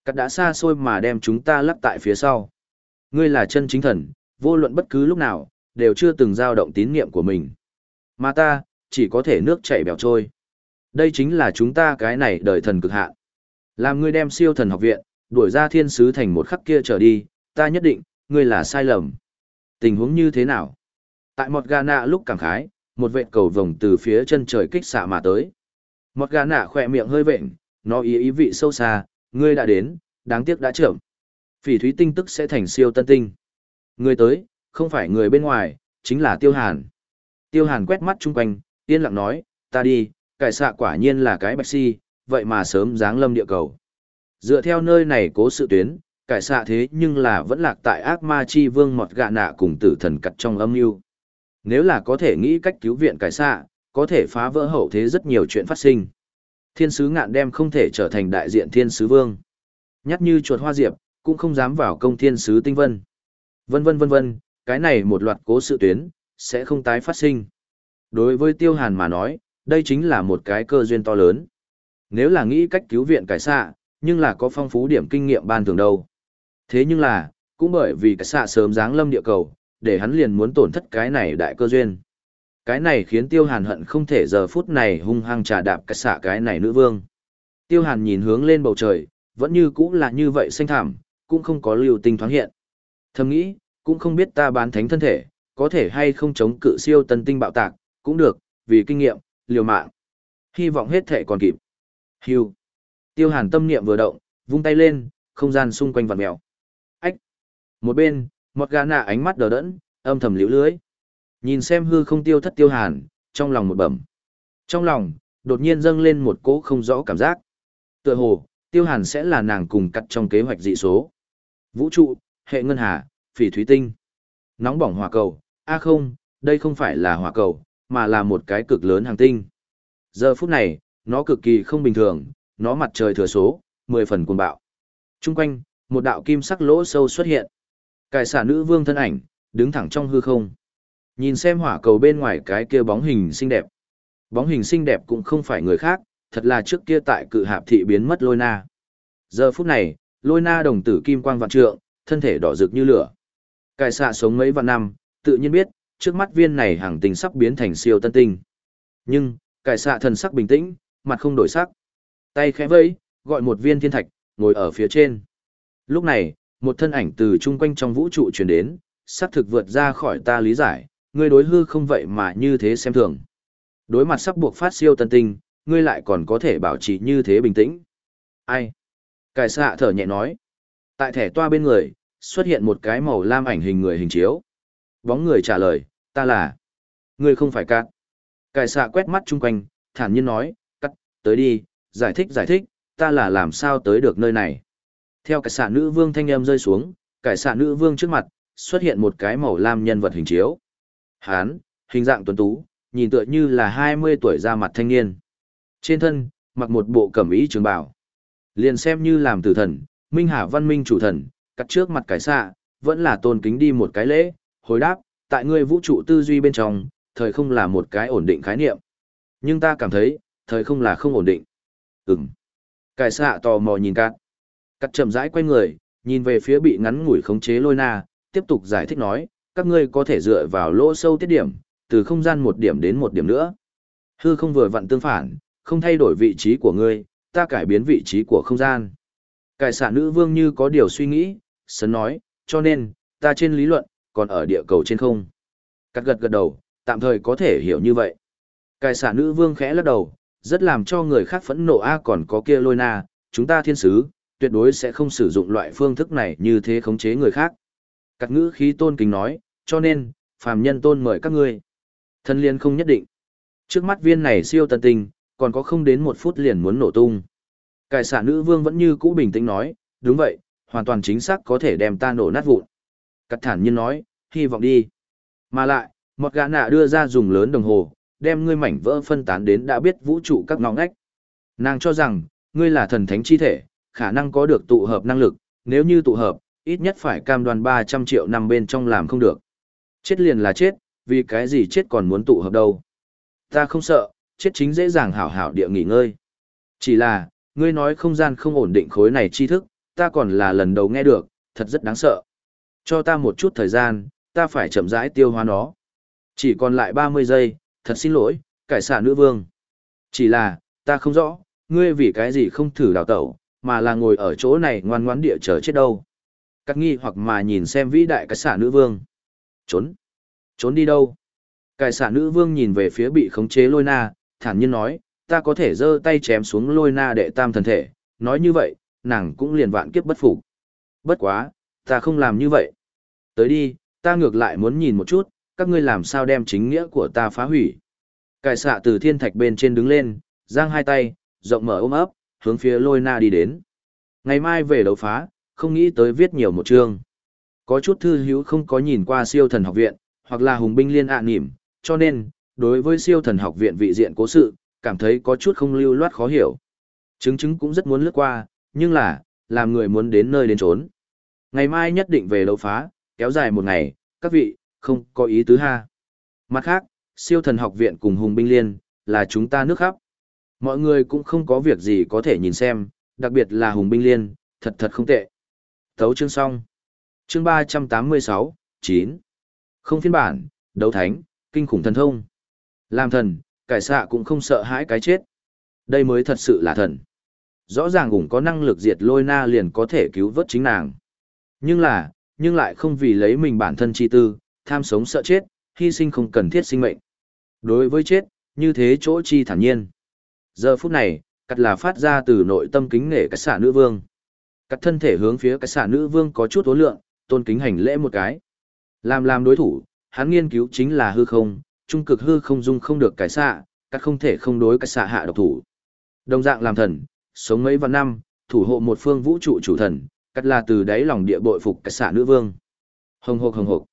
Cắt đã xa xôi mà đem chúng ta lắp tại phía sau. Ngươi là chân chính thần, vô luận bất cứ lúc nào, đều chưa từng dao động tín niệm của mình. Mà ta, chỉ có thể nước chảy bèo trôi. Đây chính là chúng ta cái này đời thần cực hạn. Làm ngươi đem siêu thần học viện, đuổi ra thiên sứ thành một khắc kia trở đi, ta nhất định, ngươi là sai lầm. Tình huống như thế nào? Tại một gà nạ lúc cảm khái, một vệ cầu vồng từ phía chân trời kích xạ mà tới. Một gà nạ khỏe miệng hơi vệnh, nó ý ý vị sâu xa, ngươi đã đến, đáng tiếc đã trưởng. Phỉ thúy tinh tức sẽ thành siêu tân tinh. Người tới, không phải người bên ngoài, chính là Tiêu Hàn. Tiêu Hàn quét mắt chung quanh, yên lặng nói, ta đi, cải xạ quả nhiên là cái bạch si, vậy mà sớm dáng lâm địa cầu. Dựa theo nơi này cố sự tuyến, cải xạ thế nhưng là vẫn lạc tại ác ma chi vương mọt gạ nạ cùng tử thần cặt trong âm mưu. Nếu là có thể nghĩ cách cứu viện cải xạ, có thể phá vỡ hậu thế rất nhiều chuyện phát sinh. Thiên sứ ngạn đem không thể trở thành đại diện thiên sứ vương. Nhắc như chuột hoa diệp, cũng không dám vào công thiên sứ tinh vân. Vân vân vân vân, cái này một loạt cố sự tuyến, sẽ không tái phát sinh. Đối với tiêu hàn mà nói, đây chính là một cái cơ duyên to lớn. Nếu là nghĩ cách cứu viện cải xạ, nhưng là có phong phú điểm kinh nghiệm ban thường đâu. Thế nhưng là, cũng bởi vì cái xạ sớm dáng lâm địa cầu, để hắn liền muốn tổn thất cái này đại cơ duyên. Cái này khiến tiêu hàn hận không thể giờ phút này hung hăng trà đạp cái xạ cái này nữ vương. Tiêu hàn nhìn hướng lên bầu trời, vẫn như cũng là như vậy xanh thảm, cũng không có lưu tình thoáng hiện. Thầm nghĩ, cũng không biết ta bán thánh thân thể, có thể hay không chống cự siêu tân tinh bạo tạc, cũng được, vì kinh nghiệm, liều mạng. Hy vọng hết thể còn kịp. Hưu. Tiêu hàn tâm niệm vừa động, vung tay lên, không gian xung quanh vặn mèo. Một bên, một gà nạ ánh mắt đờ đẫn, âm thầm liễu lưới. Nhìn xem hư không tiêu thất tiêu hàn, trong lòng một bẩm. Trong lòng, đột nhiên dâng lên một cỗ không rõ cảm giác. Tựa hồ, tiêu hàn sẽ là nàng cùng cắt trong kế hoạch dị số. Vũ trụ, hệ ngân hà, phỉ thủy tinh. Nóng bỏng hỏa cầu, a không, đây không phải là hỏa cầu, mà là một cái cực lớn hàng tinh. Giờ phút này, nó cực kỳ không bình thường, nó mặt trời thừa số, mười phần cuồng bạo. Trung quanh, một đạo kim sắc lỗ sâu xuất hiện. Cải xả nữ vương thân ảnh, đứng thẳng trong hư không. Nhìn xem hỏa cầu bên ngoài cái kia bóng hình xinh đẹp. Bóng hình xinh đẹp cũng không phải người khác, thật là trước kia tại cự hạp thị biến mất lôi na. Giờ phút này, lôi na đồng tử kim quang vạn trượng, thân thể đỏ rực như lửa. Cải xạ sống mấy vạn năm, tự nhiên biết, trước mắt viên này hàng tình sắp biến thành siêu tân tinh. Nhưng, cải xạ thần sắc bình tĩnh, mặt không đổi sắc. Tay khẽ vẫy, gọi một viên thiên thạch, ngồi ở phía trên. Lúc này, một thân ảnh từ chung quanh trong vũ trụ truyền đến, sắp thực vượt ra khỏi ta lý giải, ngươi đối hư không vậy mà như thế xem thường. Đối mặt sắp buộc phát siêu tân tinh, ngươi lại còn có thể bảo trì như thế bình tĩnh. Ai? Cải xạ thở nhẹ nói. Tại thẻ toa bên người, xuất hiện một cái màu lam ảnh hình người hình chiếu. Bóng người trả lời, ta là. Ngươi không phải cắt. Cải xạ quét mắt chung quanh, thản nhiên nói, cắt, tới đi, giải thích giải thích, ta là làm sao tới được nơi này. Theo cải xạ nữ vương thanh âm rơi xuống, cải xạ nữ vương trước mặt, xuất hiện một cái màu lam nhân vật hình chiếu. Hán, hình dạng tuấn tú, nhìn tựa như là 20 tuổi ra mặt thanh niên. Trên thân, mặc một bộ cẩm ý trường bào. Liền xem như làm tử thần, Minh Hà văn minh chủ thần, cắt trước mặt cải xạ, vẫn là tôn kính đi một cái lễ, hồi đáp, tại ngươi vũ trụ tư duy bên trong, thời không là một cái ổn định khái niệm. Nhưng ta cảm thấy, thời không là không ổn định. Ừm. Cải xạ tò mò nhìn cạn, Cắt chậm rãi quay người, nhìn về phía bị ngắn ngủi khống chế lôi na, tiếp tục giải thích nói, các ngươi có thể dựa vào lỗ sâu tiết điểm, từ không gian một điểm đến một điểm nữa. Hư không vừa vặn tương phản, không thay đổi vị trí của ngươi, ta cải biến vị trí của không gian. Cải sản nữ vương như có điều suy nghĩ, sấn nói, cho nên, ta trên lý luận, còn ở địa cầu trên không. Cắt gật gật đầu, tạm thời có thể hiểu như vậy. Cải sản nữ vương khẽ lắc đầu, rất làm cho người khác phẫn nộ a còn có kia lôi na, chúng ta thiên sứ, tuyệt đối sẽ không sử dụng loại phương thức này như thế khống chế người khác. Các ngữ khí tôn kính nói, cho nên, phàm nhân tôn mời các ngươi. Thân liên không nhất định. Trước mắt viên này siêu tân tình, còn có không đến một phút liền muốn nổ tung. Cải xả nữ vương vẫn như cũ bình tĩnh nói, đúng vậy, hoàn toàn chính xác có thể đem ta nổ nát vụn. Cắt thản nhiên nói, hy vọng đi. Mà lại, một gã nạ đưa ra dùng lớn đồng hồ, đem ngươi mảnh vỡ phân tán đến đã biết vũ trụ các ngõ ngách. Nàng cho rằng, ngươi là thần thánh chi thể, khả năng có được tụ hợp năng lực, nếu như tụ hợp, ít nhất phải cam đoan 300 triệu năm bên trong làm không được. Chết liền là chết, vì cái gì chết còn muốn tụ hợp đâu. Ta không sợ, chết chính dễ dàng hảo hảo địa nghỉ ngơi. Chỉ là, ngươi nói không gian không ổn định khối này tri thức, ta còn là lần đầu nghe được, thật rất đáng sợ. Cho ta một chút thời gian, ta phải chậm rãi tiêu hóa nó. Chỉ còn lại 30 giây, thật xin lỗi, cải xả nữ vương. Chỉ là, ta không rõ, ngươi vì cái gì không thử đào tẩu, mà là ngồi ở chỗ này ngoan ngoãn địa chờ chết đâu. Các nghi hoặc mà nhìn xem vĩ đại cái xả nữ vương. Trốn. Trốn đi đâu? Cái xả nữ vương nhìn về phía bị khống chế lôi na, thản nhiên nói, ta có thể giơ tay chém xuống lôi na đệ tam thần thể, nói như vậy, nàng cũng liền vạn kiếp bất phục. Bất quá, ta không làm như vậy. Tới đi, ta ngược lại muốn nhìn một chút, các ngươi làm sao đem chính nghĩa của ta phá hủy. Cải xạ từ thiên thạch bên trên đứng lên, giang hai tay, rộng mở ôm ấp, hướng phía lôi na đi đến. Ngày mai về đấu phá, không nghĩ tới viết nhiều một chương. Có chút thư hữu không có nhìn qua siêu thần học viện, hoặc là hùng binh liên ạ à nỉm, cho nên, đối với siêu thần học viện vị diện cố sự, cảm thấy có chút không lưu loát khó hiểu. Chứng chứng cũng rất muốn lướt qua, nhưng là, làm người muốn đến nơi đến trốn. Ngày mai nhất định về đấu phá, kéo dài một ngày, các vị, không có ý tứ ha. Mặt khác, siêu thần học viện cùng hùng binh liên, là chúng ta nước khắp. Mọi người cũng không có việc gì có thể nhìn xem, đặc biệt là hùng binh liên, thật thật không tệ. Thấu chương xong. Chương 386, 9. Không phiên bản, đấu thánh, kinh khủng thần thông. Làm thần, cải xạ cũng không sợ hãi cái chết. Đây mới thật sự là thần. Rõ ràng cũng có năng lực diệt lôi na liền có thể cứu vớt chính nàng. Nhưng là, nhưng lại không vì lấy mình bản thân chi tư, tham sống sợ chết, hy sinh không cần thiết sinh mệnh. Đối với chết, như thế chỗ chi thản nhiên. Giờ phút này, cắt là phát ra từ nội tâm kính nể cái xả nữ vương. Cắt thân thể hướng phía cái xả nữ vương có chút ố lượng, tôn kính hành lễ một cái. Làm làm đối thủ, hắn nghiên cứu chính là hư không, trung cực hư không dung không được cái xạ, cắt không thể không đối cái xạ hạ độc thủ. Đồng dạng làm thần, sống mấy vạn năm, thủ hộ một phương vũ trụ chủ thần, cắt là từ đáy lòng địa bội phục cái xạ nữ vương. Hồng hộc hồng hộc.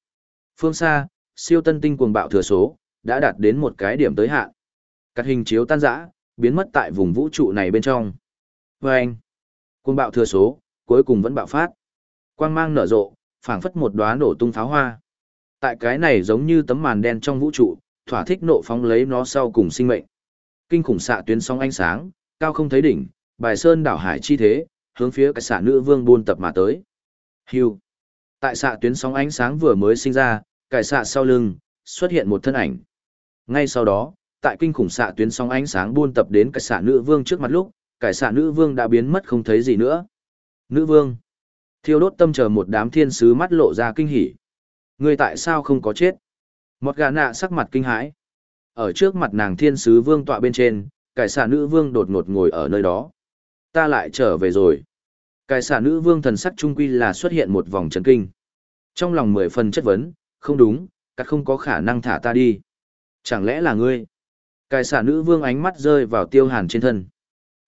Phương xa, siêu tân tinh cuồng bạo thừa số, đã đạt đến một cái điểm tới hạn. Cắt hình chiếu tan rã, biến mất tại vùng vũ trụ này bên trong. Và anh, cuồng bạo thừa số, cuối cùng vẫn bạo phát. Quang mang nở rộ, phảng phất một đóa nổ tung pháo hoa. Tại cái này giống như tấm màn đen trong vũ trụ, thỏa thích nộ phóng lấy nó sau cùng sinh mệnh. Kinh khủng xạ tuyến sóng ánh sáng, cao không thấy đỉnh, bài sơn đảo hải chi thế, hướng phía cái xạ nữ vương buôn tập mà tới. Hưu. Tại xạ tuyến sóng ánh sáng vừa mới sinh ra, cải xạ sau lưng, xuất hiện một thân ảnh. Ngay sau đó, tại kinh khủng xạ tuyến sóng ánh sáng buôn tập đến cái xạ nữ vương trước mặt lúc, cải xạ nữ vương đã biến mất không thấy gì nữa. Nữ vương. Thiêu đốt tâm chờ một đám thiên sứ mắt lộ ra kinh hỉ. Người tại sao không có chết? Một gà nạ sắc mặt kinh hãi. Ở trước mặt nàng thiên sứ vương tọa bên trên, cải xạ nữ vương đột ngột ngồi ở nơi đó. Ta lại trở về rồi. Cải xạ nữ vương thần sắc trung quy là xuất hiện một vòng chấn kinh. Trong lòng mười phần chất vấn, không đúng, cắt không có khả năng thả ta đi. Chẳng lẽ là ngươi? Cái xạ nữ vương ánh mắt rơi vào tiêu hàn trên thân.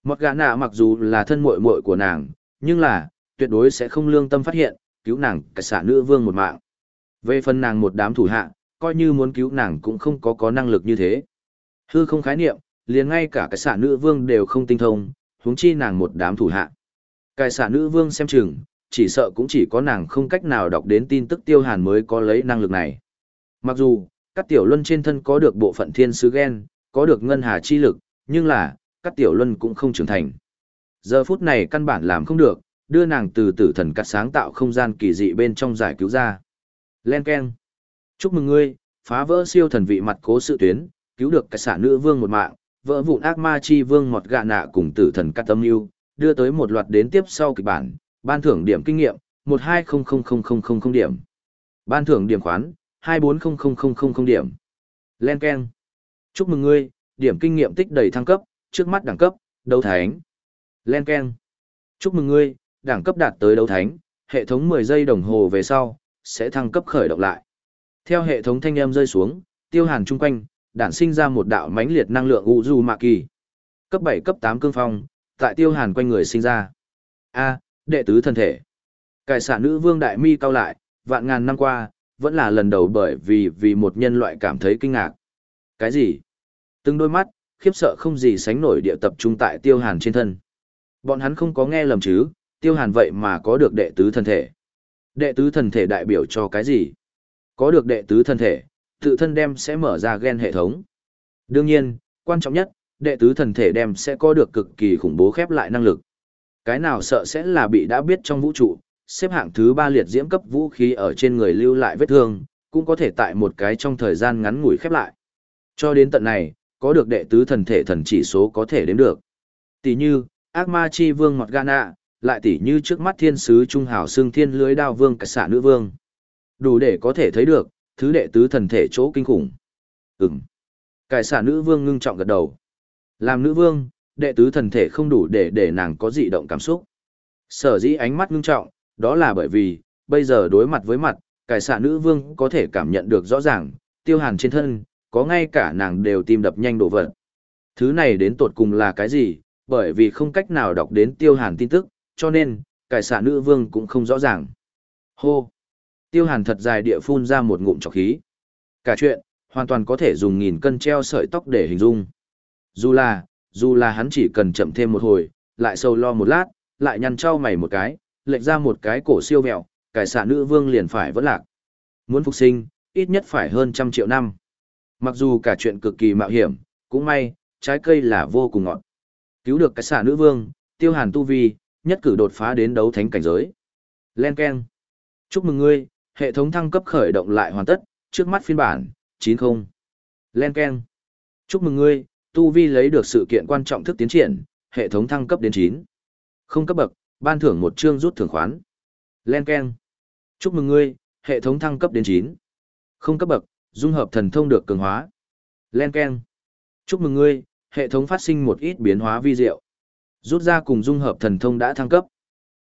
Mọt gã nạ mặc dù là thân muội muội của nàng, nhưng là, tuyệt đối sẽ không lương tâm phát hiện, cứu nàng cái xạ nữ vương một mạng. Về phần nàng một đám thủ hạ, coi như muốn cứu nàng cũng không có có năng lực như thế. Hư không khái niệm, liền ngay cả cái xạ nữ vương đều không tinh thông, huống chi nàng một đám thủ hạ. Cái xạ nữ vương xem chừng, chỉ sợ cũng chỉ có nàng không cách nào đọc đến tin tức tiêu hàn mới có lấy năng lực này. Mặc dù, các tiểu luân trên thân có được bộ phận thiên sứ gen, có được ngân hà chi lực, nhưng là, các tiểu luân cũng không trưởng thành. Giờ phút này căn bản làm không được, đưa nàng từ tử thần cắt sáng tạo không gian kỳ dị bên trong giải cứu ra. Len Ken. Chúc mừng ngươi, phá vỡ siêu thần vị mặt cố sự tuyến, cứu được cả xã nữ vương một mạng, vỡ vụn ác ma chi vương một gạ nạ cùng tử thần cắt tâm yêu, đưa tới một loạt đến tiếp sau kịch bản, ban thưởng điểm kinh nghiệm, một hai không không không không không không điểm. Ban thưởng điểm khoán, hai bốn không không không không không điểm. Len Ken. Chúc mừng ngươi, điểm kinh nghiệm tích đầy thăng cấp, trước mắt đẳng cấp, đấu thánh. Len Ken. Chúc mừng ngươi, đẳng cấp đạt tới đấu thánh, hệ thống 10 giây đồng hồ về sau, sẽ thăng cấp khởi động lại. Theo hệ thống thanh âm rơi xuống, tiêu hàn chung quanh, đản sinh ra một đạo mãnh liệt năng lượng u du mạ kỳ. Cấp 7 cấp 8 cương phong, tại tiêu hàn quanh người sinh ra. A, đệ tứ thân thể. Cải sản nữ vương đại mi cao lại, vạn ngàn năm qua, vẫn là lần đầu bởi vì vì một nhân loại cảm thấy kinh ngạc. Cái gì? Từng đôi mắt, khiếp sợ không gì sánh nổi địa tập trung tại tiêu hàn trên thân. Bọn hắn không có nghe lầm chứ, tiêu hàn vậy mà có được đệ tứ thân thể. Đệ tứ thần thể đại biểu cho cái gì? Có được đệ tứ thân thể, tự thân đem sẽ mở ra gen hệ thống. Đương nhiên, quan trọng nhất, đệ tứ thần thể đem sẽ có được cực kỳ khủng bố khép lại năng lực. Cái nào sợ sẽ là bị đã biết trong vũ trụ, xếp hạng thứ ba liệt diễm cấp vũ khí ở trên người lưu lại vết thương, cũng có thể tại một cái trong thời gian ngắn ngủi khép lại. Cho đến tận này, có được đệ tứ thần thể thần chỉ số có thể đếm được. Tỷ như, ác ma chi vương Mọt Gana, lại tỷ như trước mắt thiên sứ trung hào xương thiên lưới đao vương cả xả nữ vương. Đủ để có thể thấy được, thứ đệ tứ thần thể chỗ kinh khủng. Ừm. Cải xả nữ vương ngưng trọng gật đầu. Làm nữ vương, đệ tứ thần thể không đủ để để nàng có dị động cảm xúc. Sở dĩ ánh mắt ngưng trọng, đó là bởi vì, bây giờ đối mặt với mặt, cải xạ nữ vương có thể cảm nhận được rõ ràng, tiêu hàn trên thân, có ngay cả nàng đều tim đập nhanh đổ vật. Thứ này đến tột cùng là cái gì, bởi vì không cách nào đọc đến tiêu hàn tin tức, cho nên, cải xạ nữ vương cũng không rõ ràng. Hô! Tiêu hàn thật dài địa phun ra một ngụm trọc khí. Cả chuyện, hoàn toàn có thể dùng nghìn cân treo sợi tóc để hình dung. Dù là, dù là hắn chỉ cần chậm thêm một hồi, lại sâu lo một lát, lại nhăn trao mày một cái, lệch ra một cái cổ siêu vẹo, cải xạ nữ vương liền phải vỡ lạc. Muốn phục sinh, ít nhất phải hơn trăm triệu năm. Mặc dù cả chuyện cực kỳ mạo hiểm, cũng may, trái cây là vô cùng ngọt. Cứu được cái xà nữ vương, tiêu hàn tu vi, nhất cử đột phá đến đấu thánh cảnh giới. Len Ken. Chúc mừng ngươi, hệ thống thăng cấp khởi động lại hoàn tất, trước mắt phiên bản, 90. Len Ken. Chúc mừng ngươi, tu vi lấy được sự kiện quan trọng thức tiến triển, hệ thống thăng cấp đến 9. Không cấp bậc, ban thưởng một chương rút thưởng khoán. Len Ken. Chúc mừng ngươi, hệ thống thăng cấp đến 9. Không cấp bậc, dung hợp thần thông được cường hóa. Len Ken. Chúc mừng ngươi, hệ thống phát sinh một ít biến hóa vi diệu. Rút ra cùng dung hợp thần thông đã thăng cấp.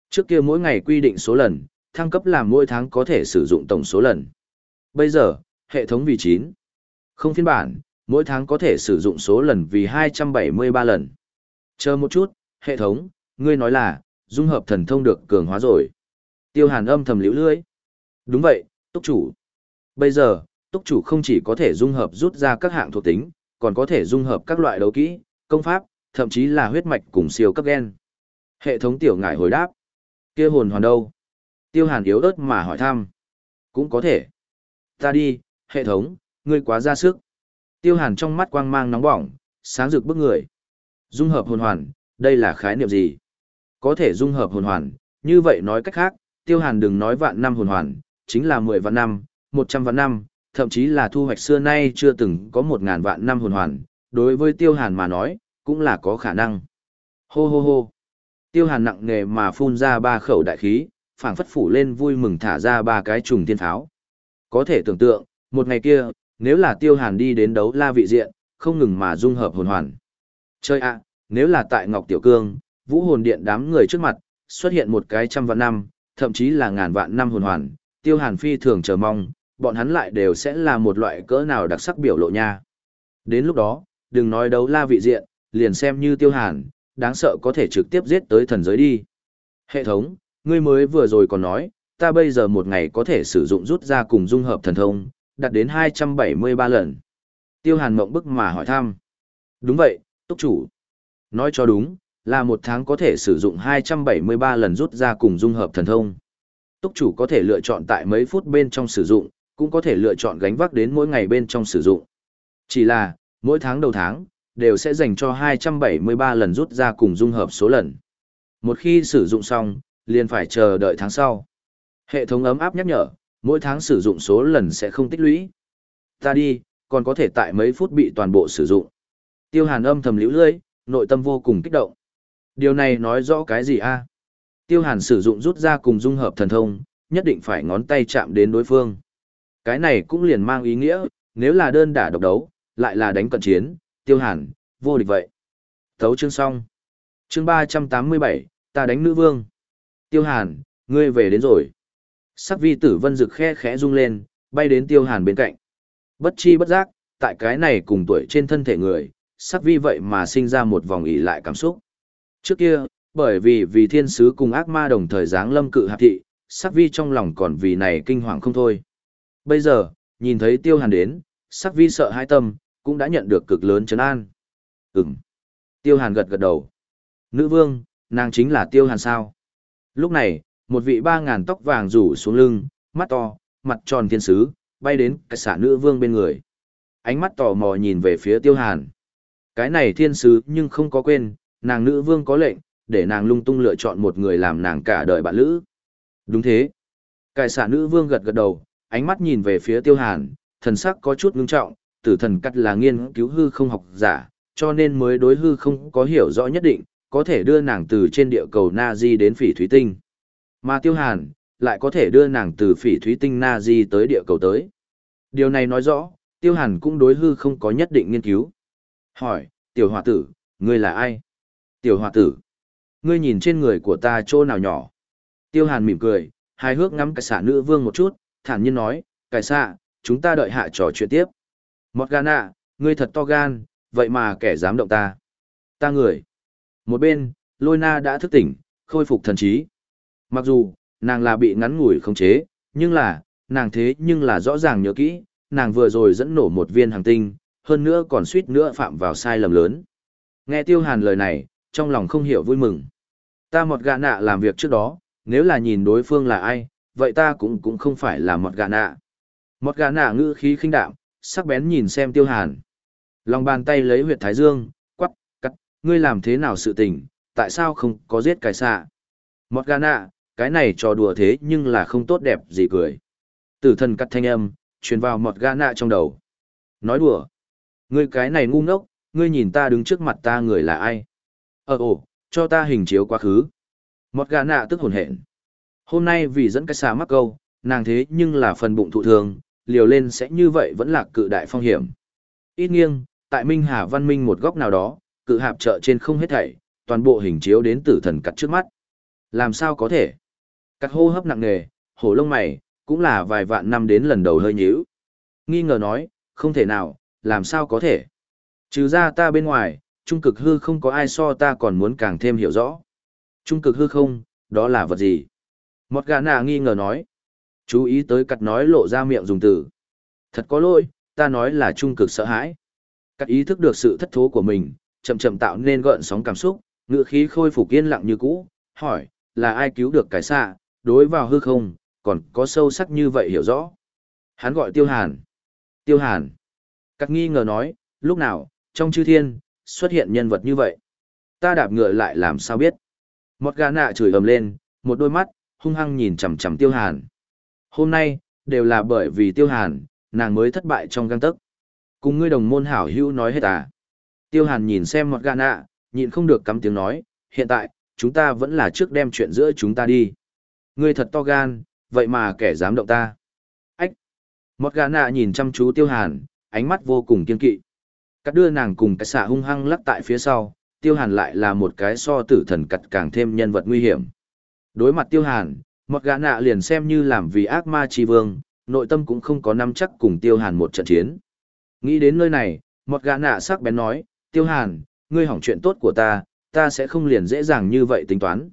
Trước kia mỗi ngày quy định số lần, thăng cấp làm mỗi tháng có thể sử dụng tổng số lần. Bây giờ, hệ thống vì 9. Không phiên bản, mỗi tháng có thể sử dụng số lần vì 273 lần. Chờ một chút, hệ thống, ngươi nói là, dung hợp thần thông được cường hóa rồi. Tiêu hàn âm thầm liễu lưới. Đúng vậy, túc chủ. Bây giờ, túc chủ không chỉ có thể dung hợp rút ra các hạng thuộc tính, còn có thể dung hợp các loại đấu kỹ, công pháp, thậm chí là huyết mạch cùng siêu cấp gen. Hệ thống tiểu ngải hồi đáp. kia hồn hoàn đâu? Tiêu hàn yếu ớt mà hỏi thăm. Cũng có thể. Ta đi, hệ thống, ngươi quá ra sức. Tiêu hàn trong mắt quang mang nóng bỏng, sáng rực bức người. Dung hợp hồn hoàn, đây là khái niệm gì? Có thể dung hợp hồn hoàn, như vậy nói cách khác, tiêu hàn đừng nói vạn năm hồn hoàn, chính là mười vạn năm, một trăm vạn năm, thậm chí là thu hoạch xưa nay chưa từng có một ngàn vạn năm hồn hoàn, đối với tiêu hàn mà nói, cũng là có khả năng. Hô hô hô. Tiêu hàn nặng nề mà phun ra ba khẩu đại khí, phảng phất phủ lên vui mừng thả ra ba cái trùng tiên pháo. Có thể tưởng tượng, một ngày kia, nếu là tiêu hàn đi đến đấu la vị diện, không ngừng mà dung hợp hồn hoàn. Chơi ạ, nếu là tại Ngọc Tiểu Cương, vũ hồn điện đám người trước mặt, xuất hiện một cái trăm vạn năm, thậm chí là ngàn vạn năm hồn hoàn, tiêu hàn phi thường chờ mong, bọn hắn lại đều sẽ là một loại cỡ nào đặc sắc biểu lộ nha. Đến lúc đó, đừng nói đấu la vị diện, liền xem như tiêu hàn, đáng sợ có thể trực tiếp giết tới thần giới đi. Hệ thống, ngươi mới vừa rồi còn nói, ta bây giờ một ngày có thể sử dụng rút ra cùng dung hợp thần thông, đạt đến 273 lần. Tiêu hàn mộng bức mà hỏi thăm. Đúng vậy, túc chủ. Nói cho đúng, là một tháng có thể sử dụng 273 lần rút ra cùng dung hợp thần thông. Túc chủ có thể lựa chọn tại mấy phút bên trong sử dụng, cũng có thể lựa chọn gánh vác đến mỗi ngày bên trong sử dụng. Chỉ là, mỗi tháng đầu tháng, đều sẽ dành cho 273 lần rút ra cùng dung hợp số lần. Một khi sử dụng xong, liền phải chờ đợi tháng sau. Hệ thống ấm áp nhắc nhở, mỗi tháng sử dụng số lần sẽ không tích lũy. Ta đi, còn có thể tại mấy phút bị toàn bộ sử dụng. Tiêu hàn âm thầm liễu lưỡi, nội tâm vô cùng kích động. Điều này nói rõ cái gì a? Tiêu hàn sử dụng rút ra cùng dung hợp thần thông, nhất định phải ngón tay chạm đến đối phương. Cái này cũng liền mang ý nghĩa, nếu là đơn đả độc đấu, lại là đánh cận chiến, tiêu hàn, vô địch vậy. Thấu chương xong. Chương ba trăm tám mươi bảy, ta đánh nữ vương. Tiêu Hàn, ngươi về đến rồi. Sắc vi tử vân rực khe khẽ rung lên, bay đến Tiêu Hàn bên cạnh. Bất chi bất giác, tại cái này cùng tuổi trên thân thể người, sắc vi vậy mà sinh ra một vòng ỉ lại cảm xúc. Trước kia, bởi vì vì thiên sứ cùng ác ma đồng thời giáng lâm cự hạp thị, sắc vi trong lòng còn vì này kinh hoàng không thôi. Bây giờ, nhìn thấy tiêu hàn đến, sắc vi sợ hai tâm, cũng đã nhận được cực lớn chấn an. Ừm. Tiêu hàn gật gật đầu. Nữ vương, nàng chính là tiêu hàn sao. Lúc này, một vị ba ngàn tóc vàng rủ xuống lưng, mắt to, mặt tròn thiên sứ, bay đến cái xả nữ vương bên người. Ánh mắt tò mò nhìn về phía tiêu hàn. Cái này thiên sứ nhưng không có quên, nàng nữ vương có lệnh, để nàng lung tung lựa chọn một người làm nàng cả đời bạn lữ. Đúng thế. Cải xả nữ vương gật gật đầu, ánh mắt nhìn về phía tiêu hàn, thần sắc có chút ngưng trọng, tử thần cắt là nghiên cứu hư không học giả, cho nên mới đối hư không có hiểu rõ nhất định, có thể đưa nàng từ trên địa cầu Na Di đến phỉ thúy tinh. Mà tiêu hàn, lại có thể đưa nàng từ phỉ thúy tinh Na Di tới địa cầu tới. Điều này nói rõ, tiêu hàn cũng đối hư không có nhất định nghiên cứu. Hỏi, tiểu hòa tử, ngươi là ai? Tiểu hòa tử, ngươi nhìn trên người của ta chỗ nào nhỏ? Tiêu hàn mỉm cười, hài hước ngắm cái xả nữ vương một chút, thản nhiên nói, cải xạ, chúng ta đợi hạ trò chuyện tiếp. Mọt gana, ngươi thật to gan, vậy mà kẻ dám động ta. Ta người. Một bên, lôi na đã thức tỉnh, khôi phục thần trí. Mặc dù, nàng là bị ngắn ngủi khống chế, nhưng là, nàng thế nhưng là rõ ràng nhớ kỹ, nàng vừa rồi dẫn nổ một viên hàng tinh, hơn nữa còn suýt nữa phạm vào sai lầm lớn. Nghe tiêu hàn lời này, trong lòng không hiểu vui mừng. Ta một gạ nạ làm việc trước đó, nếu là nhìn đối phương là ai, vậy ta cũng cũng không phải là một gà nạ. Một gà nạ ngữ khí khinh đạm, sắc bén nhìn xem tiêu hàn. Lòng bàn tay lấy huyệt thái dương, quắp cắt, ngươi làm thế nào sự tình, tại sao không có giết cái xạ. Một gà nạ, cái này trò đùa thế nhưng là không tốt đẹp gì cười. Tử thần cắt thanh âm, truyền vào một gà nạ trong đầu. Nói đùa. Ngươi cái này ngu ngốc, ngươi nhìn ta đứng trước mặt ta người là ai? Ờ ồ, cho ta hình chiếu quá khứ. Một gà nạ tức hồn hển. Hôm nay vì dẫn cái xà mắc câu, nàng thế nhưng là phần bụng thụ thường, liều lên sẽ như vậy vẫn là cự đại phong hiểm. Ít nghiêng, tại Minh Hà văn minh một góc nào đó, cự hạp chợ trên không hết thảy, toàn bộ hình chiếu đến tử thần cắt trước mắt. Làm sao có thể? Cắt hô hấp nặng nề, hổ lông mày, cũng là vài vạn năm đến lần đầu hơi nhíu. Nghi ngờ nói, không thể nào, làm sao có thể? Trừ ra ta bên ngoài, trung cực hư không có ai so ta còn muốn càng thêm hiểu rõ. Trung cực hư không, đó là vật gì? Một gã nạ nghi ngờ nói. Chú ý tới cặt nói lộ ra miệng dùng từ. Thật có lỗi, ta nói là trung cực sợ hãi. Cắt ý thức được sự thất thố của mình, chậm chậm tạo nên gợn sóng cảm xúc, ngựa khí khôi phục yên lặng như cũ, hỏi, là ai cứu được cái xạ, đối vào hư không, còn có sâu sắc như vậy hiểu rõ. Hắn gọi Tiêu Hàn. Tiêu Hàn. Cắt nghi ngờ nói, lúc nào, trong chư thiên, xuất hiện nhân vật như vậy. Ta đạp ngựa lại làm sao biết. Một gà nạ chửi ầm lên, một đôi mắt, hung hăng nhìn chằm chằm tiêu hàn. Hôm nay, đều là bởi vì tiêu hàn, nàng mới thất bại trong găng tấc. Cùng ngươi đồng môn hảo hữu nói hết à. Tiêu hàn nhìn xem một gà nạ, nhịn không được cắm tiếng nói, hiện tại, chúng ta vẫn là trước đem chuyện giữa chúng ta đi. Ngươi thật to gan, vậy mà kẻ dám động ta. Ách! Một gà nạ nhìn chăm chú tiêu hàn, ánh mắt vô cùng kiên kỵ. Cắt đưa nàng cùng cái xạ hung hăng lắc tại phía sau, tiêu hàn lại là một cái so tử thần cặt càng thêm nhân vật nguy hiểm. Đối mặt tiêu hàn, một gã nạ liền xem như làm vì ác ma chi vương, nội tâm cũng không có nắm chắc cùng tiêu hàn một trận chiến. Nghĩ đến nơi này, một gã nạ sắc bén nói, tiêu hàn, ngươi hỏng chuyện tốt của ta, ta sẽ không liền dễ dàng như vậy tính toán.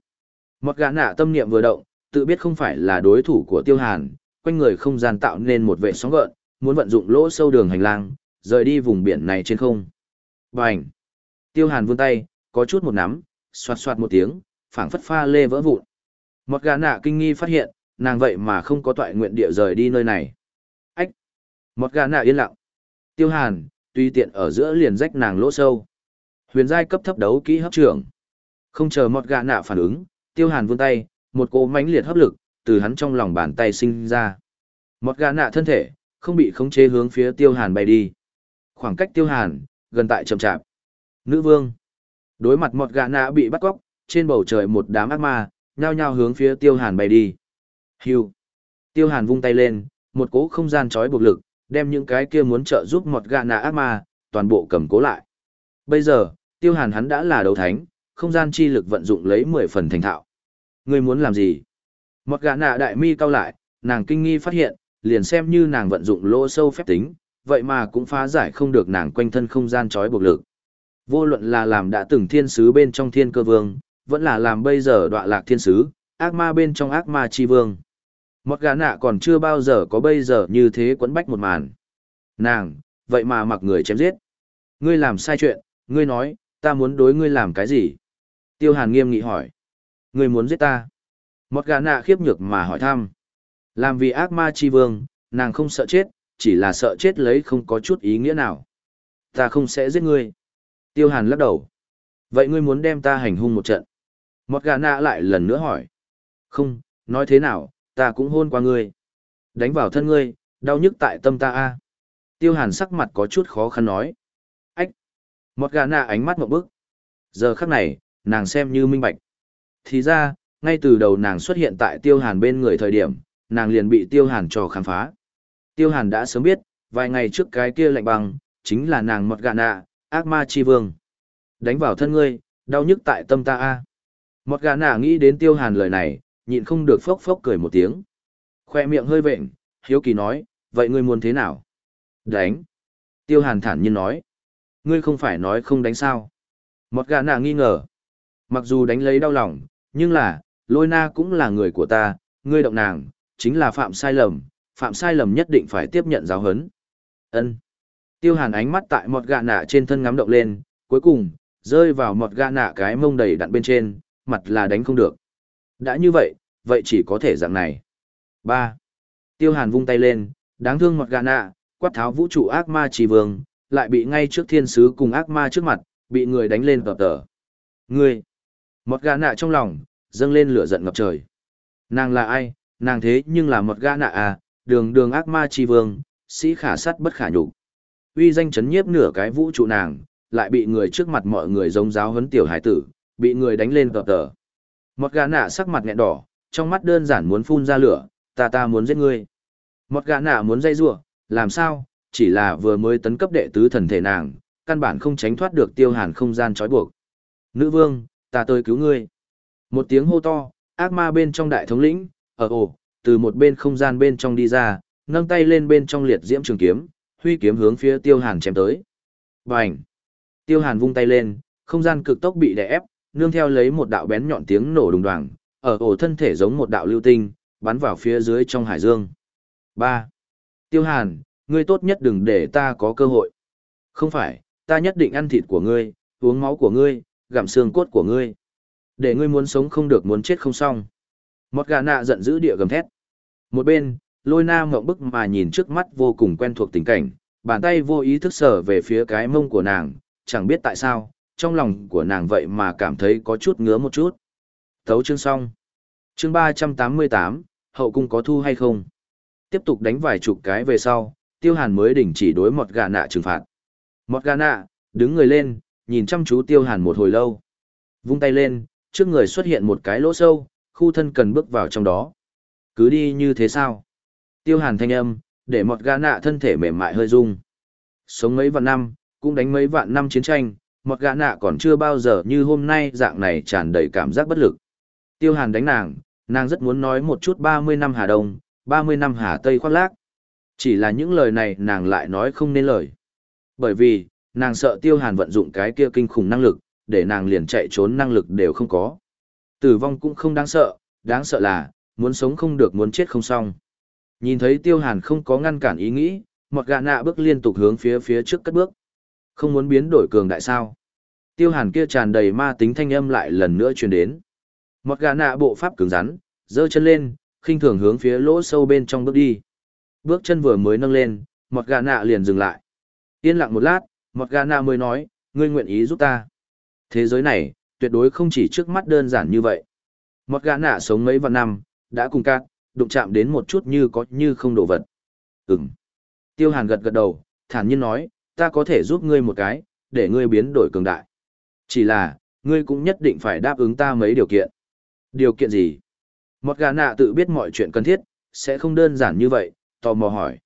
Một gã nạ tâm niệm vừa động, tự biết không phải là đối thủ của tiêu hàn, quanh người không gian tạo nên một vệ sóng gợn, muốn vận dụng lỗ sâu đường hành lang, rời đi vùng biển này trên không. Bành! Tiêu hàn vươn tay, có chút một nắm, xoạt xoạt một tiếng, phảng phất pha lê vỡ vụn. Một gã nạ kinh nghi phát hiện, nàng vậy mà không có toại nguyện địa rời đi nơi này. Ách! Một gã nạ yên lặng. Tiêu hàn, tùy tiện ở giữa liền rách nàng lỗ sâu. Huyền giai cấp thấp đấu kỹ hấp trưởng. Không chờ một gã nạ phản ứng, tiêu hàn vươn tay, một cỗ mãnh liệt hấp lực, từ hắn trong lòng bàn tay sinh ra. Một gã nạ thân thể, không bị khống chế hướng phía tiêu hàn bay đi. Khoảng cách tiêu hàn, gần tại chậm chạp. Nữ vương. Đối mặt một gã nạ bị bắt cóc, trên bầu trời một đám ác ma, nhao nhao hướng phía tiêu hàn bay đi. Hưu. Tiêu hàn vung tay lên, một cỗ không gian trói buộc lực, đem những cái kia muốn trợ giúp một gã nạ ác ma, toàn bộ cầm cố lại. Bây giờ, tiêu hàn hắn đã là đấu thánh, không gian chi lực vận dụng lấy 10 phần thành thạo. Ngươi muốn làm gì? Một gã nạ đại mi cao lại, nàng kinh nghi phát hiện, liền xem như nàng vận dụng lỗ sâu phép tính, vậy mà cũng phá giải không được nàng quanh thân không gian trói buộc lực. Vô luận là làm đã từng thiên sứ bên trong thiên cơ vương, vẫn là làm bây giờ đọa lạc thiên sứ, ác ma bên trong ác ma chi vương. Một gã nạ còn chưa bao giờ có bây giờ như thế quấn bách một màn. Nàng, vậy mà mặc người chém giết. Ngươi làm sai chuyện, ngươi nói, ta muốn đối ngươi làm cái gì? Tiêu hàn nghiêm nghị hỏi. Ngươi muốn giết ta? Một gã nạ khiếp nhược mà hỏi thăm. Làm vì ác ma chi vương, nàng không sợ chết, chỉ là sợ chết lấy không có chút ý nghĩa nào. Ta không sẽ giết ngươi. Tiêu hàn lắc đầu. Vậy ngươi muốn đem ta hành hung một trận? Một gã nạ lại lần nữa hỏi. Không, nói thế nào, ta cũng hôn qua ngươi. Đánh vào thân ngươi, đau nhức tại tâm ta a. Tiêu hàn sắc mặt có chút khó khăn nói. Ách! Một gã nạ ánh mắt một bức. Giờ khắc này, nàng xem như minh bạch. Thì ra, ngay từ đầu nàng xuất hiện tại tiêu hàn bên người thời điểm, nàng liền bị tiêu hàn trò khám phá. Tiêu hàn đã sớm biết, vài ngày trước cái kia lạnh băng, chính là nàng một gã nạ, ác ma chi vương. Đánh vào thân ngươi, đau nhức tại tâm ta a. Một gã nạ nghĩ đến tiêu hàn lời này, nhịn không được phốc phốc cười một tiếng. Khoe miệng hơi vệnh, hiếu kỳ nói, vậy ngươi muốn thế nào? Đánh. Tiêu hàn thản nhiên nói. Ngươi không phải nói không đánh sao. Một gã nạ nghi ngờ. Mặc dù đánh lấy đau lòng, nhưng là, lôi na cũng là người của ta, ngươi động nàng, chính là phạm sai lầm, phạm sai lầm nhất định phải tiếp nhận giáo hấn. Ân. Tiêu hàn ánh mắt tại một gã nạ trên thân ngắm động lên, cuối cùng, rơi vào một gã nạ cái mông đầy đặn bên trên, mặt là đánh không được. Đã như vậy, vậy chỉ có thể dạng này. 3. Tiêu hàn vung tay lên, đáng thương một gã nạ, quát tháo vũ trụ ác ma trì vương, lại bị ngay trước thiên sứ cùng ác ma trước mặt, bị người đánh lên tờ tờ. Ngươi! Một gã nạ trong lòng, dâng lên lửa giận ngập trời. Nàng là ai, nàng thế nhưng là một gã nạ à, đường đường ác ma trì vương, sĩ khả sắt bất khả nhục. Uy danh chấn nhiếp nửa cái vũ trụ nàng, lại bị người trước mặt mọi người giống giáo huấn tiểu hải tử, bị người đánh lên tờ tờ. Một gã nạ sắc mặt nghẹn đỏ, trong mắt đơn giản muốn phun ra lửa, ta ta muốn giết ngươi. Một gã nạ muốn dây rủa, làm sao, chỉ là vừa mới tấn cấp đệ tứ thần thể nàng, căn bản không tránh thoát được tiêu hàn không gian trói buộc. Nữ vương, ta tới cứu ngươi. Một tiếng hô to, ác ma bên trong đại thống lĩnh, ở ồ, từ một bên không gian bên trong đi ra, nâng tay lên bên trong liệt diễm trường kiếm, huy kiếm hướng phía tiêu hàn chém tới. Bành! Tiêu hàn vung tay lên, không gian cực tốc bị đè ép, nương theo lấy một đạo bén nhọn tiếng nổ đùng đoàng, ở ổ thân thể giống một đạo lưu tinh, bắn vào phía dưới trong hải dương. 3. Tiêu hàn, ngươi tốt nhất đừng để ta có cơ hội. Không phải, ta nhất định ăn thịt của ngươi, uống máu của ngươi, gặm xương cốt của ngươi. Để ngươi muốn sống không được muốn chết không xong. Một gà nạ giận dữ địa gầm thét. Một bên, lôi na ngậm bức mà nhìn trước mắt vô cùng quen thuộc tình cảnh, bàn tay vô ý thức sở về phía cái mông của nàng, chẳng biết tại sao, trong lòng của nàng vậy mà cảm thấy có chút ngứa một chút. Thấu chương xong. Chương ba trăm tám mươi tám hậu cung có thu hay không? Tiếp tục đánh vài chục cái về sau, tiêu hàn mới đình chỉ đối một gà nạ trừng phạt. Một gà nạ, đứng người lên, nhìn chăm chú tiêu hàn một hồi lâu. Vung tay lên, trước người xuất hiện một cái lỗ sâu, khu thân cần bước vào trong đó. Cứ đi như thế sao? Tiêu hàn thanh âm, để một gã nạ thân thể mềm mại hơi rung. Sống mấy vạn năm, cũng đánh mấy vạn năm chiến tranh, một gã nạ còn chưa bao giờ như hôm nay dạng này tràn đầy cảm giác bất lực. Tiêu hàn đánh nàng, nàng rất muốn nói một chút 30 năm Hà Đông, 30 năm Hà Tây khoác lác. Chỉ là những lời này nàng lại nói không nên lời. Bởi vì, nàng sợ tiêu hàn vận dụng cái kia kinh khủng năng lực, để nàng liền chạy trốn năng lực đều không có. Tử vong cũng không đáng sợ, đáng sợ là, muốn sống không được muốn chết không xong. Nhìn thấy tiêu hàn không có ngăn cản ý nghĩ, một gã nạ bước liên tục hướng phía phía trước cất bước. Không muốn biến đổi cường đại sao. Tiêu hàn kia tràn đầy ma tính thanh âm lại lần nữa truyền đến. Một gã nạ bộ pháp cứng rắn, giơ chân lên, khinh thường hướng phía lỗ sâu bên trong bước đi. Bước chân vừa mới nâng lên, một gã nạ liền dừng lại. Yên lặng một lát, một gã nạ mới nói, ngươi nguyện ý giúp ta. Thế giới này, tuyệt đối không chỉ trước mắt đơn giản như vậy. Một gã nạ sống mấy vạn năm, đã cùng cát, đụng chạm đến một chút như có như không đổ vật. Ừm. Tiêu hàn gật gật đầu, thản nhiên nói, ta có thể giúp ngươi một cái, để ngươi biến đổi cường đại. Chỉ là, ngươi cũng nhất định phải đáp ứng ta mấy điều kiện. Điều kiện gì? Một gã nạ tự biết mọi chuyện cần thiết, sẽ không đơn giản như vậy, tò mò hỏi.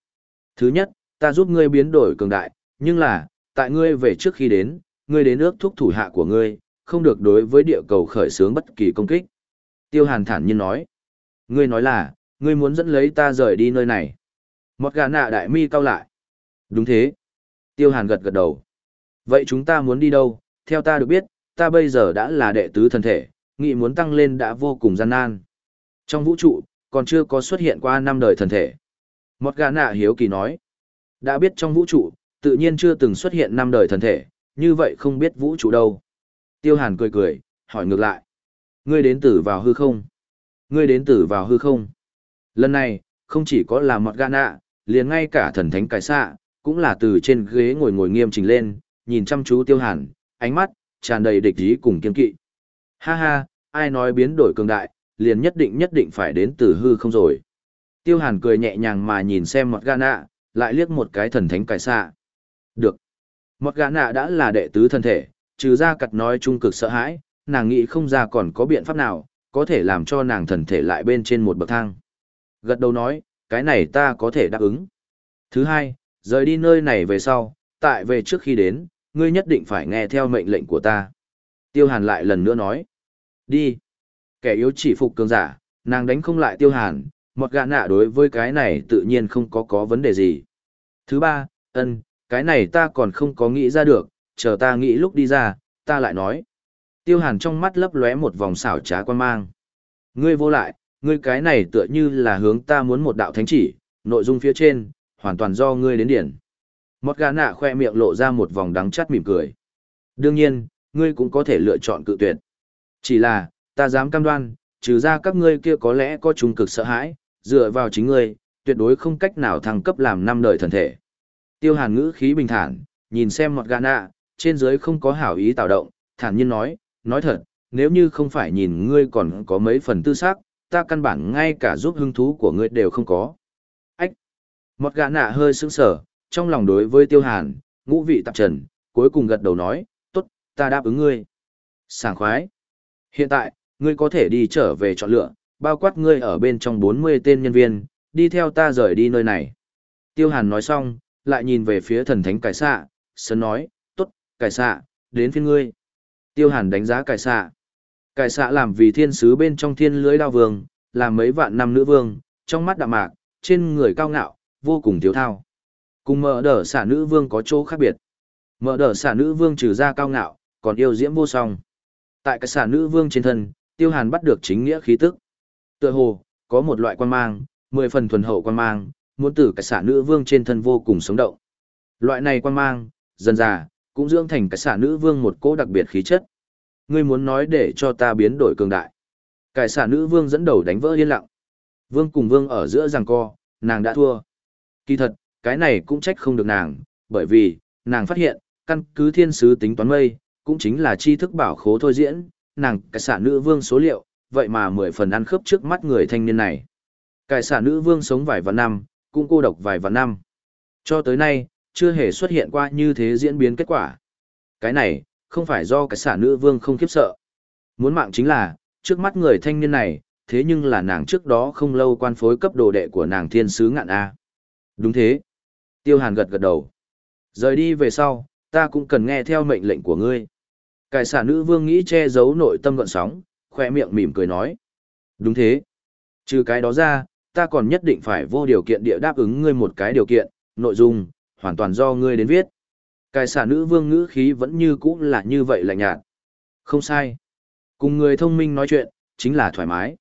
Thứ nhất, ta giúp ngươi biến đổi cường đại, nhưng là, tại ngươi về trước khi đến, ngươi đến ước thúc thủ hạ của ngươi, không được đối với địa cầu khởi xướng bất kỳ công kích. Tiêu hàn thản nhiên nói. Ngươi nói là, ngươi muốn dẫn lấy ta rời đi nơi này. Mọt gà nạ đại mi cao lại. Đúng thế. Tiêu hàn gật gật đầu. Vậy chúng ta muốn đi đâu? Theo ta được biết, ta bây giờ đã là đệ tứ thần thể, nghị muốn tăng lên đã vô cùng gian nan. Trong vũ trụ, còn chưa có xuất hiện qua năm đời thần thể. Mọt gã nạ hiếu kỳ nói. Đã biết trong vũ trụ, tự nhiên chưa từng xuất hiện năm đời thần thể, như vậy không biết vũ trụ đâu. Tiêu hàn cười cười, hỏi ngược lại. Ngươi đến tử vào hư không? Ngươi đến tử vào hư không? Lần này, không chỉ có là mọt gã nạ, liền ngay cả thần thánh cải xạ, cũng là từ trên ghế ngồi ngồi nghiêm chỉnh lên, nhìn chăm chú tiêu hàn, ánh mắt, tràn đầy địch ý cùng kiên kỵ. Ha ha, ai nói biến đổi cường đại, liền nhất định nhất định phải đến từ hư không rồi. Tiêu hàn cười nhẹ nhàng mà nhìn xem mọt gà nạ, lại liếc một cái thần thánh cải xạ. Được. Mọt gà nạ đã là đệ tứ thân thể, trừ ra cặt nói trung cực sợ hãi, nàng nghĩ không ra còn có biện pháp nào, có thể làm cho nàng thần thể lại bên trên một bậc thang. Gật đầu nói, cái này ta có thể đáp ứng. Thứ hai, rời đi nơi này về sau, tại về trước khi đến, ngươi nhất định phải nghe theo mệnh lệnh của ta. Tiêu hàn lại lần nữa nói. Đi. Kẻ yếu chỉ phục cường giả, nàng đánh không lại tiêu hàn, một gã nạ đối với cái này tự nhiên không có có vấn đề gì. Thứ ba, ân, cái này ta còn không có nghĩ ra được, chờ ta nghĩ lúc đi ra, ta lại nói. Tiêu hàn trong mắt lấp lóe một vòng xảo trá quan mang. Ngươi vô lại, ngươi cái này tựa như là hướng ta muốn một đạo thánh chỉ, nội dung phía trên, hoàn toàn do ngươi đến điển. Mọt gà nạ khoe miệng lộ ra một vòng đắng chát mỉm cười. Đương nhiên, ngươi cũng có thể lựa chọn cự tuyệt. Chỉ là, ta dám cam đoan, trừ ra các ngươi kia có lẽ có trung cực sợ hãi, dựa vào chính ngươi, tuyệt đối không cách nào thăng cấp làm năm đời thần thể. Tiêu hàn ngữ khí bình thản, nhìn xem mọt gà nạ, trên dưới không có hảo ý tạo động, thản nhiên nói, nói thật, nếu như không phải nhìn ngươi còn có mấy phần tư xác, ta căn bản ngay cả giúp hứng thú của ngươi đều không có. Mọt Một gã nạ hơi sững sở, trong lòng đối với tiêu hàn, ngũ vị tạp trần, cuối cùng gật đầu nói, tốt, ta đáp ứng ngươi. Sảng khoái! Hiện tại, ngươi có thể đi trở về chọn lựa, bao quát ngươi ở bên trong 40 tên nhân viên, đi theo ta rời đi nơi này. Tiêu hàn nói xong, lại nhìn về phía thần thánh cải xạ, sân nói, tốt, cải xạ, đến phiên ngươi. Tiêu hàn đánh giá cải xạ. Cải xạ làm vì thiên sứ bên trong thiên lưới đao vương, làm mấy vạn năm nữ vương, trong mắt đạm mạc, trên người cao ngạo, vô cùng thiếu thao. Cùng mở đở xạ nữ vương có chỗ khác biệt. Mở đở xạ nữ vương trừ ra cao ngạo, còn yêu diễm vô song. Tại cái xạ nữ vương trên thân, tiêu hàn bắt được chính nghĩa khí tức. Tựa hồ, có một loại quan mang, mười phần thuần hậu quan mang, muốn từ cái xạ nữ vương trên thân vô cùng sống động. Loại này quan mang, dần già, cũng dưỡng thành cái xạ nữ vương một cỗ đặc biệt khí chất. Ngươi muốn nói để cho ta biến đổi cường đại. Cải xạ nữ vương dẫn đầu đánh vỡ yên lặng. Vương cùng vương ở giữa giằng co, nàng đã thua. Kỳ thật, cái này cũng trách không được nàng, bởi vì, nàng phát hiện, căn cứ thiên sứ tính toán mây, cũng chính là tri thức bảo khố thôi diễn, nàng cái xạ nữ vương số liệu, vậy mà mười phần ăn khớp trước mắt người thanh niên này. Cải xạ nữ vương sống vài vạn năm, cũng cô độc vài vạn năm. Cho tới nay, chưa hề xuất hiện qua như thế diễn biến kết quả. Cái này, không phải do cái xả nữ vương không khiếp sợ. Muốn mạng chính là, trước mắt người thanh niên này, thế nhưng là nàng trước đó không lâu quan phối cấp đồ đệ của nàng thiên sứ ngạn A. Đúng thế. Tiêu hàn gật gật đầu. Rời đi về sau, ta cũng cần nghe theo mệnh lệnh của ngươi. Cải xả nữ vương nghĩ che giấu nội tâm gọn sóng, khoe miệng mỉm cười nói. Đúng thế. Trừ cái đó ra, ta còn nhất định phải vô điều kiện địa đáp ứng ngươi một cái điều kiện, nội dung, hoàn toàn do ngươi đến viết. Cải xả nữ vương ngữ khí vẫn như cũ là như vậy lạnh nhạt. Không sai. Cùng người thông minh nói chuyện, chính là thoải mái.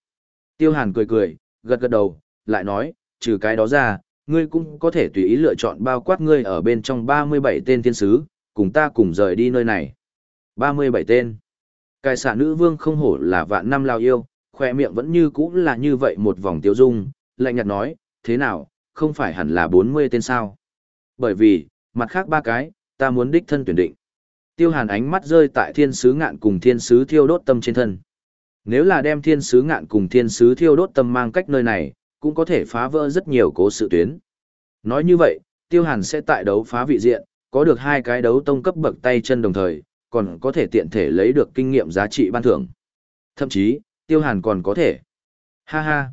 Tiêu hàn cười cười, gật gật đầu, lại nói, trừ cái đó ra, ngươi cũng có thể tùy ý lựa chọn bao quát ngươi ở bên trong 37 tên thiên sứ, cùng ta cùng rời đi nơi này. 37 tên. Cái xạ nữ vương không hổ là vạn năm lao yêu, khoe miệng vẫn như cũ là như vậy một vòng tiêu dung, lạnh nhạt nói, thế nào, không phải hẳn là 40 tên sao. Bởi vì, mặt khác ba cái, ta muốn đích thân tuyển định. Tiêu hàn ánh mắt rơi tại thiên sứ ngạn cùng thiên sứ thiêu đốt tâm trên thân. Nếu là đem thiên sứ ngạn cùng thiên sứ thiêu đốt tâm mang cách nơi này, cũng có thể phá vỡ rất nhiều cố sự tuyến. Nói như vậy, tiêu hàn sẽ tại đấu phá vị diện, có được hai cái đấu tông cấp bậc tay chân đồng thời, còn có thể tiện thể lấy được kinh nghiệm giá trị ban thưởng. Thậm chí, tiêu hàn còn có thể. Ha ha.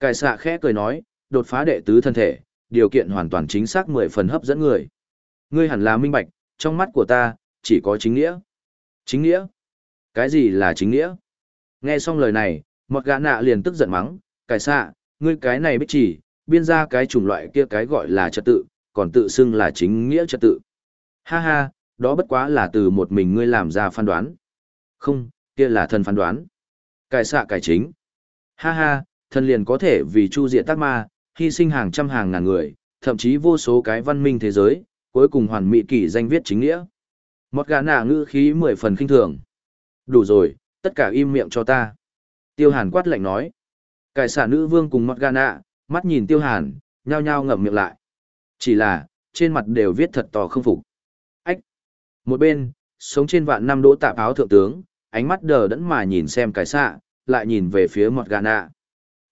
Cải xạ khẽ cười nói, đột phá đệ tứ thân thể, điều kiện hoàn toàn chính xác mười phần hấp dẫn người. Ngươi hẳn là minh bạch, trong mắt của ta, chỉ có chính nghĩa. Chính nghĩa? Cái gì là chính nghĩa? Nghe xong lời này, Một gã nạ liền tức giận mắng, cải xạ, ngươi cái này biết chỉ, biên ra cái chủng loại kia cái gọi là trật tự, còn tự xưng là chính nghĩa trật tự. Ha ha, đó bất quá là từ một mình ngươi làm ra phán đoán. Không, kia là thần phán đoán. Cải xạ cải chính. Ha ha, thần liền có thể vì chu diệt tác ma, hy sinh hàng trăm hàng ngàn người, thậm chí vô số cái văn minh thế giới, cuối cùng hoàn mỹ kỷ danh viết chính nghĩa. Một gã nạ ngữ khí mười phần kinh thường. Đủ rồi, tất cả im miệng cho ta. Tiêu hàn quát lạnh nói. Cải xả nữ vương cùng một gã nạ, mắt nhìn tiêu hàn, nhao nhao ngậm miệng lại. Chỉ là, trên mặt đều viết thật to không phục. Ách! Một bên, sống trên vạn năm đỗ tạp áo thượng tướng, ánh mắt đờ đẫn mà nhìn xem cái xạ, lại nhìn về phía một gã nạ.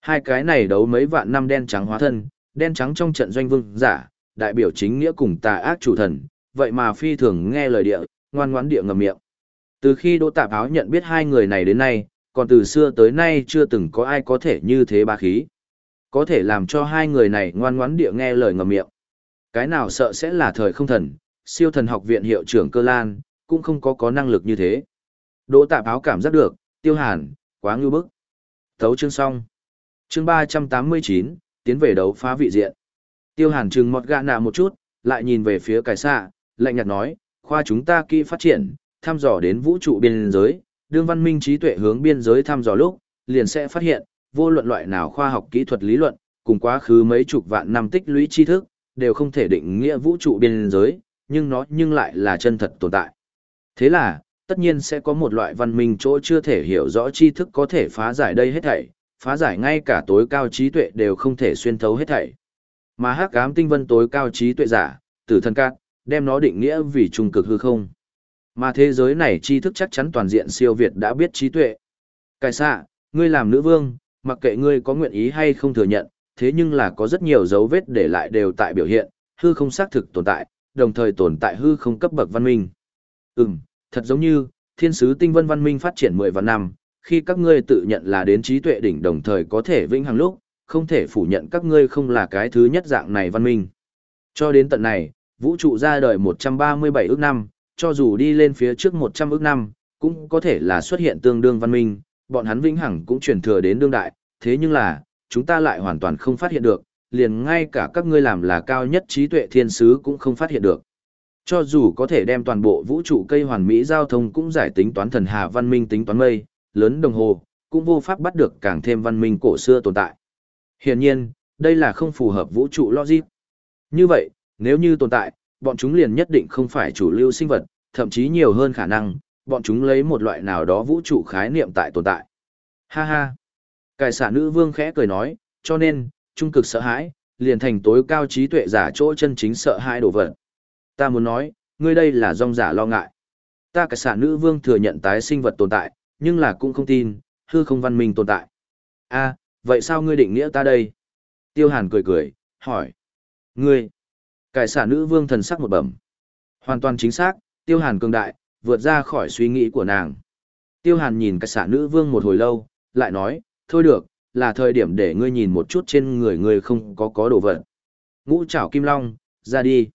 Hai cái này đấu mấy vạn năm đen trắng hóa thân, đen trắng trong trận doanh vương giả, đại biểu chính nghĩa cùng tà ác chủ thần, vậy mà phi thường nghe lời địa, ngoan ngoãn địa ngầm miệng. Từ khi Đỗ Tạp Áo nhận biết hai người này đến nay, còn từ xưa tới nay chưa từng có ai có thể như thế ba khí. Có thể làm cho hai người này ngoan ngoãn địa nghe lời ngầm miệng. Cái nào sợ sẽ là thời không thần, siêu thần học viện hiệu trưởng cơ lan, cũng không có có năng lực như thế. Đỗ Tạp Áo cảm giác được, tiêu hàn, quá ngưu bức. Thấu chương xong. Chương ba trăm tám mươi chín tiến về đấu phá vị diện. Tiêu hàn trừng mọt gạ nạ một chút, lại nhìn về phía cái xạ, lạnh nhạt nói, khoa chúng ta kỹ phát triển, thăm dò đến vũ trụ biên giới, đương văn minh trí tuệ hướng biên giới thăm dò lúc, liền sẽ phát hiện, vô luận loại nào khoa học kỹ thuật lý luận, cùng quá khứ mấy chục vạn năm tích lũy tri thức, đều không thể định nghĩa vũ trụ biên giới, nhưng nó nhưng lại là chân thật tồn tại. Thế là, tất nhiên sẽ có một loại văn minh chỗ chưa thể hiểu rõ tri thức có thể phá giải đây hết thảy, phá giải ngay cả tối cao trí tuệ đều không thể xuyên thấu hết thảy. Mà hắc ám tinh vân tối cao trí tuệ giả, tử thần cát, đem nó định nghĩa vì trung cực hư không. Mà thế giới này tri thức chắc chắn toàn diện siêu việt đã biết trí tuệ. Cải xạ, ngươi làm nữ vương, mặc kệ ngươi có nguyện ý hay không thừa nhận, thế nhưng là có rất nhiều dấu vết để lại đều tại biểu hiện, hư không xác thực tồn tại, đồng thời tồn tại hư không cấp bậc văn minh. Ừm, thật giống như, thiên sứ tinh vân văn minh phát triển 10 vạn năm, khi các ngươi tự nhận là đến trí tuệ đỉnh đồng thời có thể vĩnh hằng lúc, không thể phủ nhận các ngươi không là cái thứ nhất dạng này văn minh. Cho đến tận này, vũ trụ ra đời 137 ước năm, cho dù đi lên phía trước 100 ước năm, cũng có thể là xuất hiện tương đương văn minh, bọn hắn vĩnh hằng cũng truyền thừa đến đương đại, thế nhưng là, chúng ta lại hoàn toàn không phát hiện được, liền ngay cả các ngươi làm là cao nhất trí tuệ thiên sứ cũng không phát hiện được. Cho dù có thể đem toàn bộ vũ trụ cây hoàn mỹ giao thông cũng giải tính toán thần hà văn minh tính toán mây, lớn đồng hồ, cũng vô pháp bắt được càng thêm văn minh cổ xưa tồn tại. Hiển nhiên, đây là không phù hợp vũ trụ logic. Như vậy, nếu như tồn tại, bọn chúng liền nhất định không phải chủ lưu sinh vật, thậm chí nhiều hơn khả năng, bọn chúng lấy một loại nào đó vũ trụ khái niệm tại tồn tại. Ha ha. Cải xả nữ vương khẽ cười nói, cho nên, trung cực sợ hãi, liền thành tối cao trí tuệ giả chỗ chân chính sợ hãi đổ vật. Ta muốn nói, ngươi đây là rong giả lo ngại. Ta cải xả nữ vương thừa nhận tái sinh vật tồn tại, nhưng là cũng không tin, hư không văn minh tồn tại. a vậy sao ngươi định nghĩa ta đây? Tiêu hàn cười cười, hỏi. Ngươi, cải xả nữ vương thần sắc một bẩm. Hoàn toàn chính xác, tiêu hàn cường đại, vượt ra khỏi suy nghĩ của nàng. Tiêu hàn nhìn cải xả nữ vương một hồi lâu, lại nói, thôi được, là thời điểm để ngươi nhìn một chút trên người ngươi không có có đồ vật. Ngũ trảo kim long, ra đi.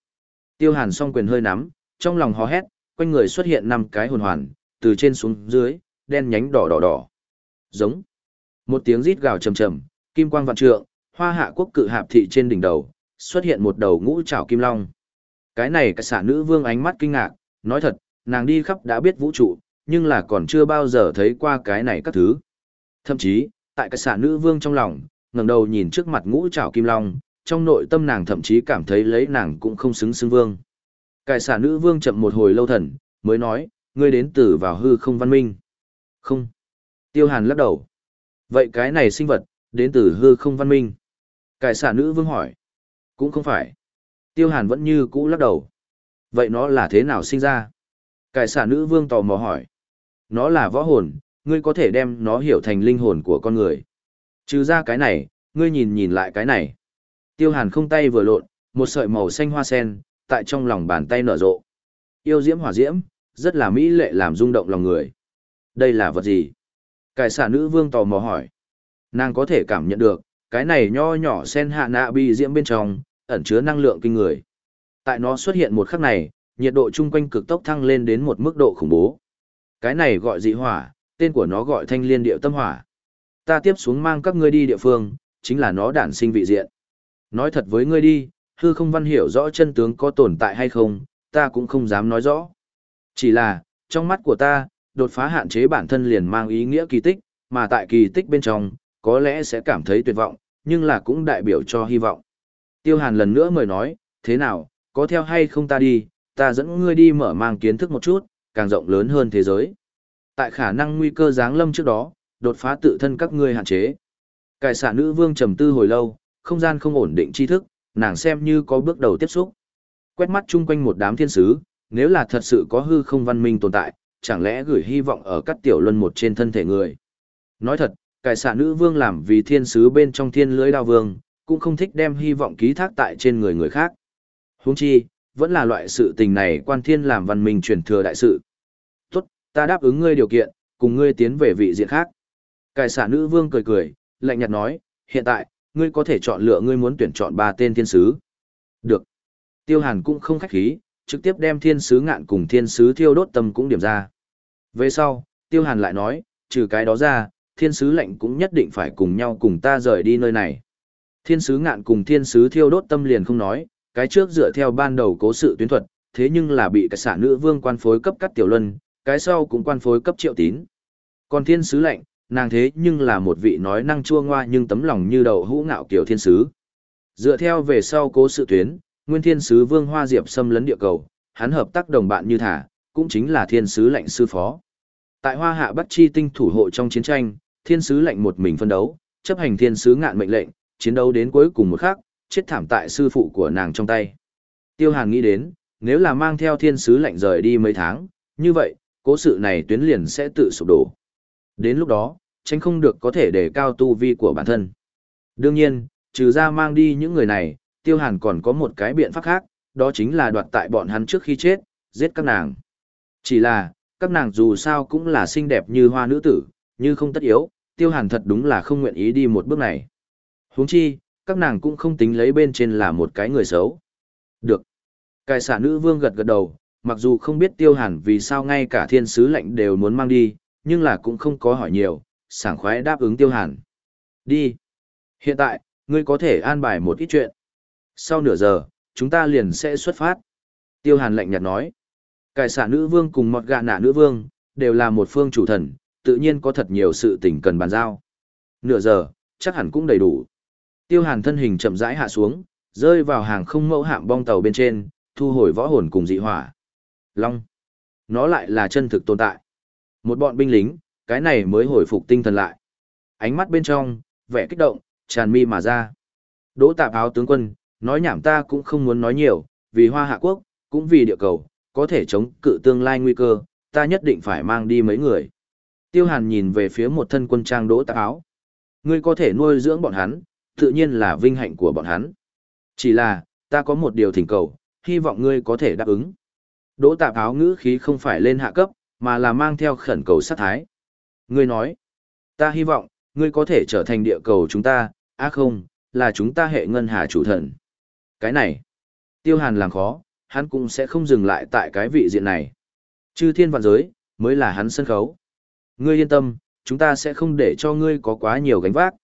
Tiêu hàn song quyền hơi nắm, trong lòng hò hét, quanh người xuất hiện năm cái hồn hoàn, từ trên xuống dưới, đen nhánh đỏ đỏ đỏ. Giống. Một tiếng rít gào trầm trầm, kim quang vạn trượng, hoa hạ quốc cự hạp thị trên đỉnh đầu, xuất hiện một đầu ngũ trảo kim long. Cái này cả xả nữ vương ánh mắt kinh ngạc, nói thật, nàng đi khắp đã biết vũ trụ, nhưng là còn chưa bao giờ thấy qua cái này các thứ. Thậm chí, tại cái xả nữ vương trong lòng, ngẩng đầu nhìn trước mặt ngũ trảo kim long, trong nội tâm nàng thậm chí cảm thấy lấy nàng cũng không xứng xứng vương. Cái xả nữ vương chậm một hồi lâu thần, mới nói, ngươi đến từ vào hư không văn minh. Không. Tiêu hàn lắc đầu. Vậy cái này sinh vật, đến từ hư không văn minh. Cái xả nữ vương hỏi. Cũng không phải. Tiêu hàn vẫn như cũ lắc đầu. Vậy nó là thế nào sinh ra? Cải xả nữ vương tò mò hỏi. Nó là võ hồn, ngươi có thể đem nó hiểu thành linh hồn của con người. Trừ ra cái này, ngươi nhìn nhìn lại cái này. Tiêu hàn không tay vừa lộn, một sợi màu xanh hoa sen, tại trong lòng bàn tay nở rộ. Yêu diễm hỏa diễm, rất là mỹ lệ làm rung động lòng người. Đây là vật gì? Cải xả nữ vương tò mò hỏi. Nàng có thể cảm nhận được, cái này nho nhỏ sen hạ nạ bi diễm bên trong, ẩn chứa năng lượng kinh người. Tại nó xuất hiện một khắc này, nhiệt độ chung quanh cực tốc thăng lên đến một mức độ khủng bố. Cái này gọi dị hỏa, tên của nó gọi thanh liên điệu tâm hỏa. Ta tiếp xuống mang các ngươi đi địa phương, chính là nó đản sinh vị diện. Nói thật với ngươi đi, hư không văn hiểu rõ chân tướng có tồn tại hay không, ta cũng không dám nói rõ. Chỉ là, trong mắt của ta, đột phá hạn chế bản thân liền mang ý nghĩa kỳ tích, mà tại kỳ tích bên trong, có lẽ sẽ cảm thấy tuyệt vọng, nhưng là cũng đại biểu cho hy vọng. Tiêu Hàn lần nữa mời nói, thế nào, có theo hay không ta đi, ta dẫn ngươi đi mở mang kiến thức một chút, càng rộng lớn hơn thế giới. Tại khả năng nguy cơ giáng lâm trước đó, đột phá tự thân các ngươi hạn chế. Cải xạ nữ vương trầm tư hồi lâu, không gian không ổn định tri thức, nàng xem như có bước đầu tiếp xúc. Quét mắt chung quanh một đám thiên sứ, nếu là thật sự có hư không văn minh tồn tại, chẳng lẽ gửi hy vọng ở các tiểu luân một trên thân thể người. Nói thật, cải xạ nữ vương làm vì thiên sứ bên trong thiên lưới đao vương, cũng không thích đem hy vọng ký thác tại trên người người khác. Huống chi, vẫn là loại sự tình này quan thiên làm văn minh truyền thừa đại sự. Tốt, ta đáp ứng ngươi điều kiện, cùng ngươi tiến về vị diện khác. Cải xạ nữ vương cười cười, lạnh nhạt nói, hiện tại, ngươi có thể chọn lựa ngươi muốn tuyển chọn ba tên thiên sứ. Được. Tiêu hàn cũng không khách khí, trực tiếp đem thiên sứ ngạn cùng thiên sứ thiêu đốt tâm cũng điểm ra. Về sau, tiêu hàn lại nói, trừ cái đó ra, thiên sứ lệnh cũng nhất định phải cùng nhau cùng ta rời đi nơi này. Thiên sứ ngạn cùng thiên sứ thiêu đốt tâm liền không nói, cái trước dựa theo ban đầu cố sự tuyến thuật, thế nhưng là bị cả xã nữ vương quan phối cấp cắt tiểu luân, cái sau cũng quan phối cấp triệu tín. Còn thiên sứ lệnh, nàng thế nhưng là một vị nói năng chua ngoa nhưng tấm lòng như đầu hũ ngạo kiểu thiên sứ. Dựa theo về sau cố sự tuyến, nguyên thiên sứ vương hoa diệp xâm lấn địa cầu, hắn hợp tác đồng bạn như thả, cũng chính là thiên sứ lệnh sư phó. Tại hoa hạ bắt chi tinh thủ hộ trong chiến tranh, thiên sứ lệnh một mình phân đấu, chấp hành thiên sứ ngạn mệnh lệnh, chiến đấu đến cuối cùng một khắc, chết thảm tại sư phụ của nàng trong tay. Tiêu Hàn nghĩ đến, nếu là mang theo thiên sứ lệnh rời đi mấy tháng, như vậy, cố sự này tuyến liền sẽ tự sụp đổ. Đến lúc đó, tránh không được có thể để cao tu vi của bản thân. Đương nhiên, trừ ra mang đi những người này, Tiêu Hàn còn có một cái biện pháp khác, đó chính là đoạt tại bọn hắn trước khi chết, giết các nàng. Chỉ là, các nàng dù sao cũng là xinh đẹp như hoa nữ tử, như không tất yếu, Tiêu Hàn thật đúng là không nguyện ý đi một bước này. huống chi, các nàng cũng không tính lấy bên trên là một cái người xấu. Được. Cài xả nữ vương gật gật đầu, mặc dù không biết Tiêu Hàn vì sao ngay cả thiên sứ lệnh đều muốn mang đi, nhưng là cũng không có hỏi nhiều, sảng khoái đáp ứng tiêu hàn. Đi. Hiện tại, ngươi có thể an bài một ít chuyện. Sau nửa giờ, chúng ta liền sẽ xuất phát. Tiêu hàn lạnh nhạt nói. Cải xả nữ vương cùng mọt gạ nạ nữ vương, đều là một phương chủ thần, tự nhiên có thật nhiều sự tình cần bàn giao. Nửa giờ, chắc hẳn cũng đầy đủ. Tiêu hàn thân hình chậm rãi hạ xuống, rơi vào hàng không mẫu hạm bong tàu bên trên, thu hồi võ hồn cùng dị hỏa. Long. Nó lại là chân thực tồn tại. Một bọn binh lính, cái này mới hồi phục tinh thần lại. Ánh mắt bên trong, vẻ kích động, tràn mi mà ra. Đỗ tạp áo tướng quân, nói nhảm ta cũng không muốn nói nhiều, vì hoa hạ quốc, cũng vì địa cầu, có thể chống cự tương lai nguy cơ, ta nhất định phải mang đi mấy người. Tiêu hàn nhìn về phía một thân quân trang đỗ tạc áo. Ngươi có thể nuôi dưỡng bọn hắn, tự nhiên là vinh hạnh của bọn hắn. Chỉ là, ta có một điều thỉnh cầu, hy vọng ngươi có thể đáp ứng. Đỗ tạp áo ngữ khí không phải lên hạ cấp, mà là mang theo khẩn cầu sát thái. Ngươi nói, ta hy vọng, ngươi có thể trở thành địa cầu chúng ta, á không, là chúng ta hệ ngân hà chủ thần. Cái này, tiêu hàn làm khó, hắn cũng sẽ không dừng lại tại cái vị diện này. Chư thiên vạn giới, mới là hắn sân khấu. Ngươi yên tâm, chúng ta sẽ không để cho ngươi có quá nhiều gánh vác.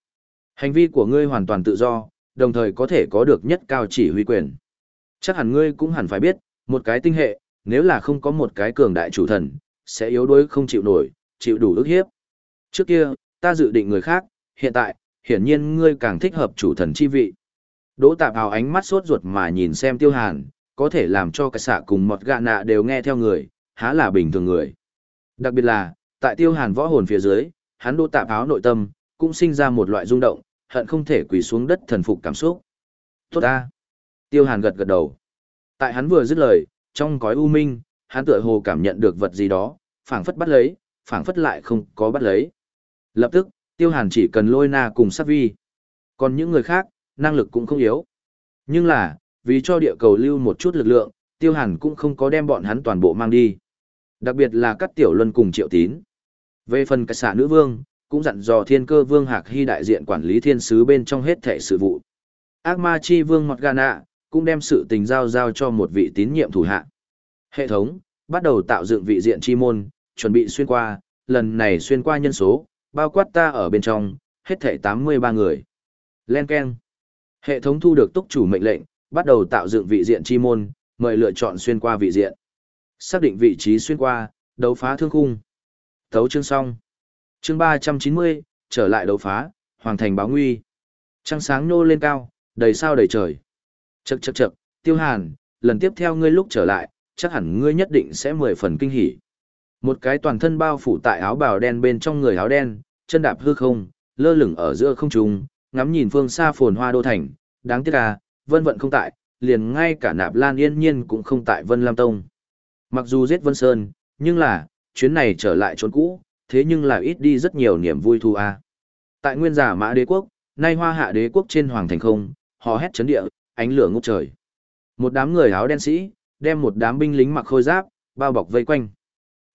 Hành vi của ngươi hoàn toàn tự do, đồng thời có thể có được nhất cao chỉ huy quyền. Chắc hẳn ngươi cũng hẳn phải biết, một cái tinh hệ, nếu là không có một cái cường đại chủ thần, sẽ yếu đuối không chịu nổi, chịu đủ ức hiếp. Trước kia, ta dự định người khác, hiện tại, hiển nhiên ngươi càng thích hợp chủ thần chi vị. Đỗ tạp hào ánh mắt sốt ruột mà nhìn xem tiêu hàn, có thể làm cho cái xạ cùng một gạ nạ đều nghe theo người, há là bình thường người. Đặc biệt là, tại tiêu hàn võ hồn phía dưới, hắn đỗ tạp áo nội tâm, cũng sinh ra một loại rung động, hận không thể quỳ xuống đất thần phục cảm xúc. Tốt ta! Tiêu hàn gật gật đầu. Tại hắn vừa dứt lời, trong cõi u minh, hắn tựa hồ cảm nhận được vật gì đó, phảng phất bắt lấy, phảng phất lại không có bắt lấy. Lập tức, tiêu hàn chỉ cần lôi na cùng sát vi. Còn những người khác, năng lực cũng không yếu. Nhưng là, vì cho địa cầu lưu một chút lực lượng, tiêu hàn cũng không có đem bọn hắn toàn bộ mang đi. Đặc biệt là các tiểu luân cùng triệu tín. Về phần cái xạ nữ vương, cũng dặn dò thiên cơ vương hạc hy đại diện quản lý thiên sứ bên trong hết thể sự vụ. Ác ma chi vương Mọt Gà cũng đem sự tình giao giao cho một vị tín nhiệm thủ hạ. Hệ thống, bắt đầu tạo dựng vị diện chi môn, chuẩn bị xuyên qua, lần này xuyên qua nhân số, bao quát ta ở bên trong, hết thể 83 người. Len Ken. Hệ thống thu được túc chủ mệnh lệnh, bắt đầu tạo dựng vị diện chi môn, mời lựa chọn xuyên qua vị diện. Xác định vị trí xuyên qua, đấu phá thương khung. Thấu chương xong. Chương 390, trở lại đấu phá, hoàng thành báo nguy. Trăng sáng nô lên cao, đầy sao đầy trời. Chậc chậc chậc, Tiêu Hàn, lần tiếp theo ngươi lúc trở lại, chắc hẳn ngươi nhất định sẽ mười phần kinh hỉ. Một cái toàn thân bao phủ tại áo bào đen bên trong người áo đen, chân đạp hư không, lơ lửng ở giữa không trung, ngắm nhìn phương xa phồn hoa đô thành, đáng tiếc à, vân vận không tại, liền ngay cả nạp lan yên nhiên cũng không tại vân lam tông. Mặc dù giết vân sơn, nhưng là, chuyến này trở lại trốn cũ, thế nhưng là ít đi rất nhiều niềm vui thu a. À. Tại nguyên giả mã đế quốc, nay hoa hạ đế quốc trên hoàng thành không, họ hét chấn địa, ánh lửa ngút trời. Một đám người áo đen sĩ, đem một đám binh lính mặc khôi giáp, bao bọc vây quanh.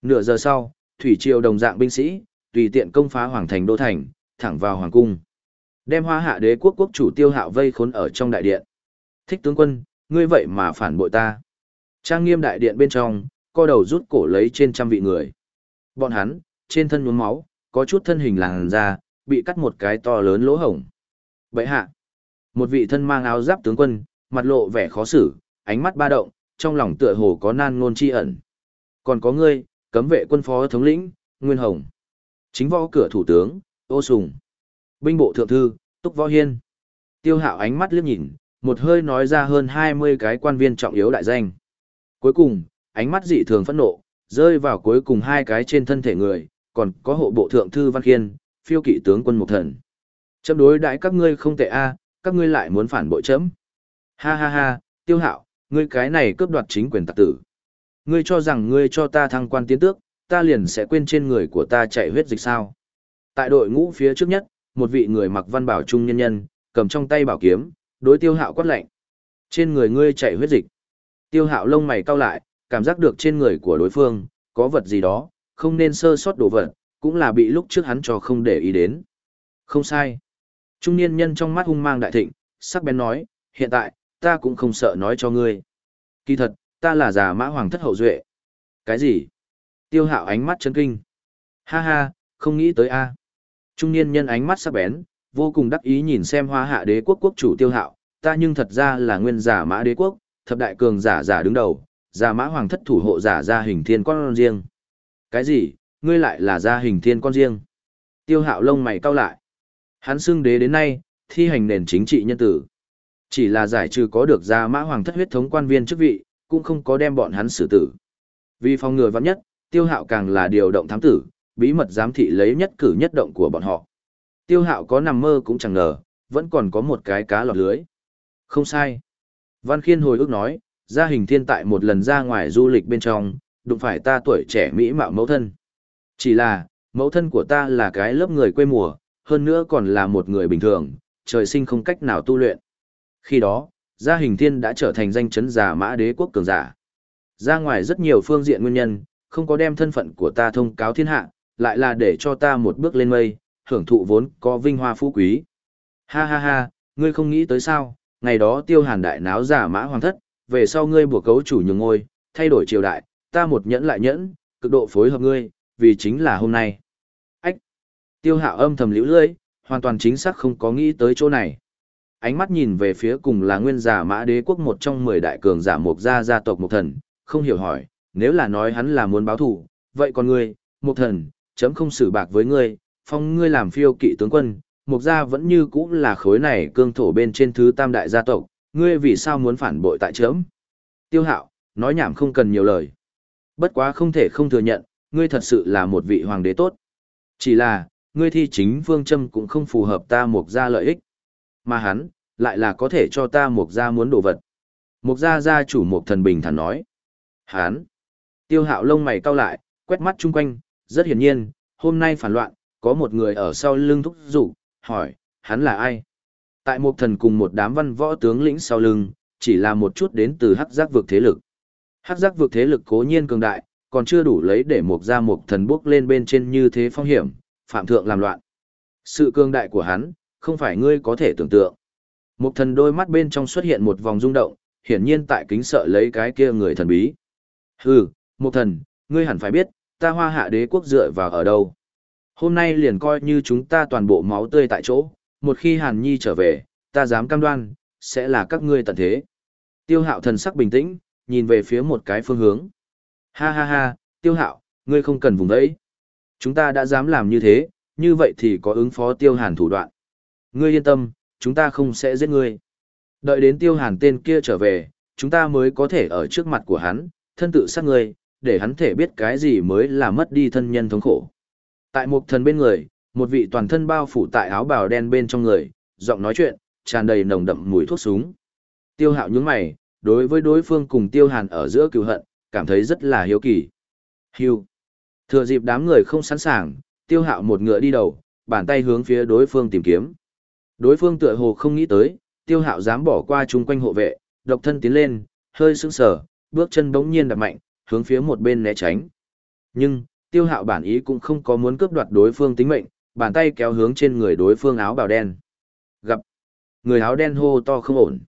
Nửa giờ sau, thủy triều đồng dạng binh sĩ, tùy tiện công phá hoàng thành đô thành, thẳng vào hoàng cung. Đem hoa hạ đế quốc quốc chủ tiêu hạo vây khốn ở trong đại điện. Thích tướng quân, ngươi vậy mà phản bội ta. Trang nghiêm đại điện bên trong, co đầu rút cổ lấy trên trăm vị người. Bọn hắn, trên thân nhuốm máu, có chút thân hình làn ra, bị cắt một cái to lớn lỗ hổng. Bệ hạ, một vị thân mang áo giáp tướng quân, mặt lộ vẻ khó xử, ánh mắt ba động, trong lòng tựa hồ có nan ngôn chi ẩn. Còn có ngươi, cấm vệ quân phó thống lĩnh, Nguyên Hồng. Chính võ cửa thủ tướng, Ô Sùng. Binh bộ thượng thư, Túc Võ Hiên. Tiêu hạo ánh mắt liếc nhìn, một hơi nói ra hơn 20 cái quan viên trọng yếu đại danh. Cuối cùng, ánh mắt dị thường phẫn nộ, rơi vào cuối cùng hai cái trên thân thể người, còn có hộ bộ thượng thư Văn Khiên, phiêu kỵ tướng quân Mục Thần. Chấm đối đãi các ngươi không tệ a, các ngươi lại muốn phản bội chấm. Ha ha ha, tiêu hạo, ngươi cái này cướp đoạt chính quyền tặc tử. Ngươi cho rằng ngươi cho ta thăng quan tiến tước, ta liền sẽ quên trên người của ta chạy huyết dịch sao. Tại đội ngũ phía trước nhất, một vị người mặc văn bảo trung nhân nhân, cầm trong tay bảo kiếm, đối tiêu hạo quát lạnh. Trên người ngươi chạy huyết dịch. Tiêu hạo lông mày cau lại, cảm giác được trên người của đối phương, có vật gì đó, không nên sơ sót đồ vật, cũng là bị lúc trước hắn cho không để ý đến. Không sai. Trung niên nhân trong mắt hung mang đại thịnh, sắc bén nói, hiện tại, ta cũng không sợ nói cho ngươi. Kỳ thật, ta là già mã hoàng thất hậu duệ. Cái gì? Tiêu hạo ánh mắt chấn kinh. Ha ha, không nghĩ tới a. Trung niên nhân ánh mắt sắc bén, vô cùng đắc ý nhìn xem hoa hạ đế quốc quốc chủ tiêu hạo, ta nhưng thật ra là nguyên giả mã đế quốc, thập đại cường giả giả đứng đầu, giả mã hoàng thất thủ hộ giả ra hình thiên con riêng. Cái gì, ngươi lại là gia hình thiên con riêng? Tiêu hạo lông mày cau lại. Hắn xưng đế đến nay, thi hành nền chính trị nhân tử. Chỉ là giải trừ có được ra mã hoàng thất huyết thống quan viên chức vị, cũng không có đem bọn hắn xử tử. Vì phòng ngừa vắng nhất, tiêu hạo càng là điều động thám tử, bí mật giám thị lấy nhất cử nhất động của bọn họ. Tiêu hạo có nằm mơ cũng chẳng ngờ, vẫn còn có một cái cá lọt lưới. Không sai. Văn Khiên hồi ức nói, gia hình thiên tại một lần ra ngoài du lịch bên trong, đụng phải ta tuổi trẻ mỹ mạo mẫu thân. Chỉ là, mẫu thân của ta là cái lớp người quê mùa, hơn nữa còn là một người bình thường, trời sinh không cách nào tu luyện. Khi đó, gia hình thiên đã trở thành danh chấn giả mã đế quốc cường giả. Ra ngoài rất nhiều phương diện nguyên nhân, không có đem thân phận của ta thông cáo thiên hạ, lại là để cho ta một bước lên mây, hưởng thụ vốn có vinh hoa phú quý. Ha ha ha, ngươi không nghĩ tới sao, ngày đó tiêu hàn đại náo giả mã hoàng thất, về sau ngươi buộc cấu chủ nhường ngôi, thay đổi triều đại, ta một nhẫn lại nhẫn, cực độ phối hợp ngươi, vì chính là hôm nay. Ách! Tiêu hạo âm thầm liễu lưỡi, hoàn toàn chính xác không có nghĩ tới chỗ này. Ánh mắt nhìn về phía cùng là nguyên giả mã đế quốc một trong mười đại cường giả mục gia gia tộc mục thần, không hiểu hỏi, nếu là nói hắn là muốn báo thủ, vậy còn ngươi, mục thần, chấm không xử bạc với ngươi, phong ngươi làm phiêu kỵ tướng quân, mục gia vẫn như cũ là khối này cương thổ bên trên thứ tam đại gia tộc, ngươi vì sao muốn phản bội tại chấm? Tiêu hạo, nói nhảm không cần nhiều lời. Bất quá không thể không thừa nhận, ngươi thật sự là một vị hoàng đế tốt. Chỉ là, ngươi thi chính phương châm cũng không phù hợp ta mục gia lợi ích. Mà hắn, lại là có thể cho ta mục gia muốn đồ vật. Mục gia gia chủ mục thần bình thản nói. Hắn. Tiêu hạo lông mày cau lại, quét mắt chung quanh, rất hiển nhiên, hôm nay phản loạn, có một người ở sau lưng thúc rủ, hỏi, hắn là ai? Tại một thần cùng một đám văn võ tướng lĩnh sau lưng, chỉ là một chút đến từ hắc giác vực thế lực. Hắc giác vực thế lực cố nhiên cường đại, còn chưa đủ lấy để mục ra mục thần bước lên bên trên như thế phong hiểm, phạm thượng làm loạn. Sự cường đại của hắn, không phải ngươi có thể tưởng tượng. Mục thần đôi mắt bên trong xuất hiện một vòng rung động, hiển nhiên tại kính sợ lấy cái kia người thần bí. Hừ, mục thần, ngươi hẳn phải biết, ta hoa hạ đế quốc dựa vào ở đâu. Hôm nay liền coi như chúng ta toàn bộ máu tươi tại chỗ, một khi Hàn Nhi trở về, ta dám cam đoan, sẽ là các ngươi tận thế. Tiêu hạo thần sắc bình tĩnh, nhìn về phía một cái phương hướng. Ha ha ha, tiêu hạo, ngươi không cần vùng đấy. Chúng ta đã dám làm như thế, như vậy thì có ứng phó tiêu hàn thủ đoạn. Ngươi yên tâm, chúng ta không sẽ giết ngươi. Đợi đến tiêu hàn tên kia trở về, chúng ta mới có thể ở trước mặt của hắn, thân tự sát ngươi, để hắn thể biết cái gì mới là mất đi thân nhân thống khổ. Tại một thần bên người, một vị toàn thân bao phủ tại áo bào đen bên trong người, giọng nói chuyện, tràn đầy nồng đậm mùi thuốc súng. Tiêu hạo nhướng mày, đối với đối phương cùng tiêu hàn ở giữa cựu hận, cảm thấy rất là hiếu kỳ. Hiu. Thừa dịp đám người không sẵn sàng, tiêu hạo một ngựa đi đầu, bàn tay hướng phía đối phương tìm kiếm. Đối phương tựa hồ không nghĩ tới, tiêu hạo dám bỏ qua chung quanh hộ vệ, độc thân tiến lên, hơi sững sờ, bước chân bỗng nhiên đập mạnh, hướng phía một bên né tránh. Nhưng, tiêu hạo bản ý cũng không có muốn cướp đoạt đối phương tính mệnh, bàn tay kéo hướng trên người đối phương áo bào đen. Gặp, người áo đen hô to không ổn.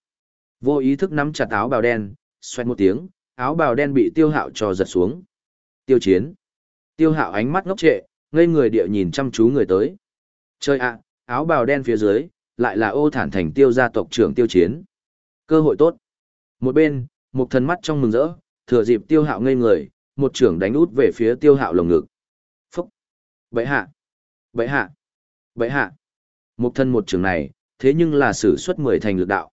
Vô ý thức nắm chặt áo bào đen, xoẹt một tiếng, áo bào đen bị tiêu hạo cho giật xuống. Tiêu chiến. Tiêu hạo ánh mắt ngốc trệ, ngây người địa nhìn chăm chú người tới. Chơi ạ, áo bào đen phía dưới, lại là ô thản thành tiêu gia tộc trưởng tiêu chiến. Cơ hội tốt. Một bên, một thần mắt trong mừng rỡ, thừa dịp tiêu hạo ngây người, một trưởng đánh út về phía tiêu hạo lồng ngực. Phúc! Vậy hạ! Bệ hạ! Bệ hạ! Một thân một trưởng này, thế nhưng là sử xuất mười thành lực đạo.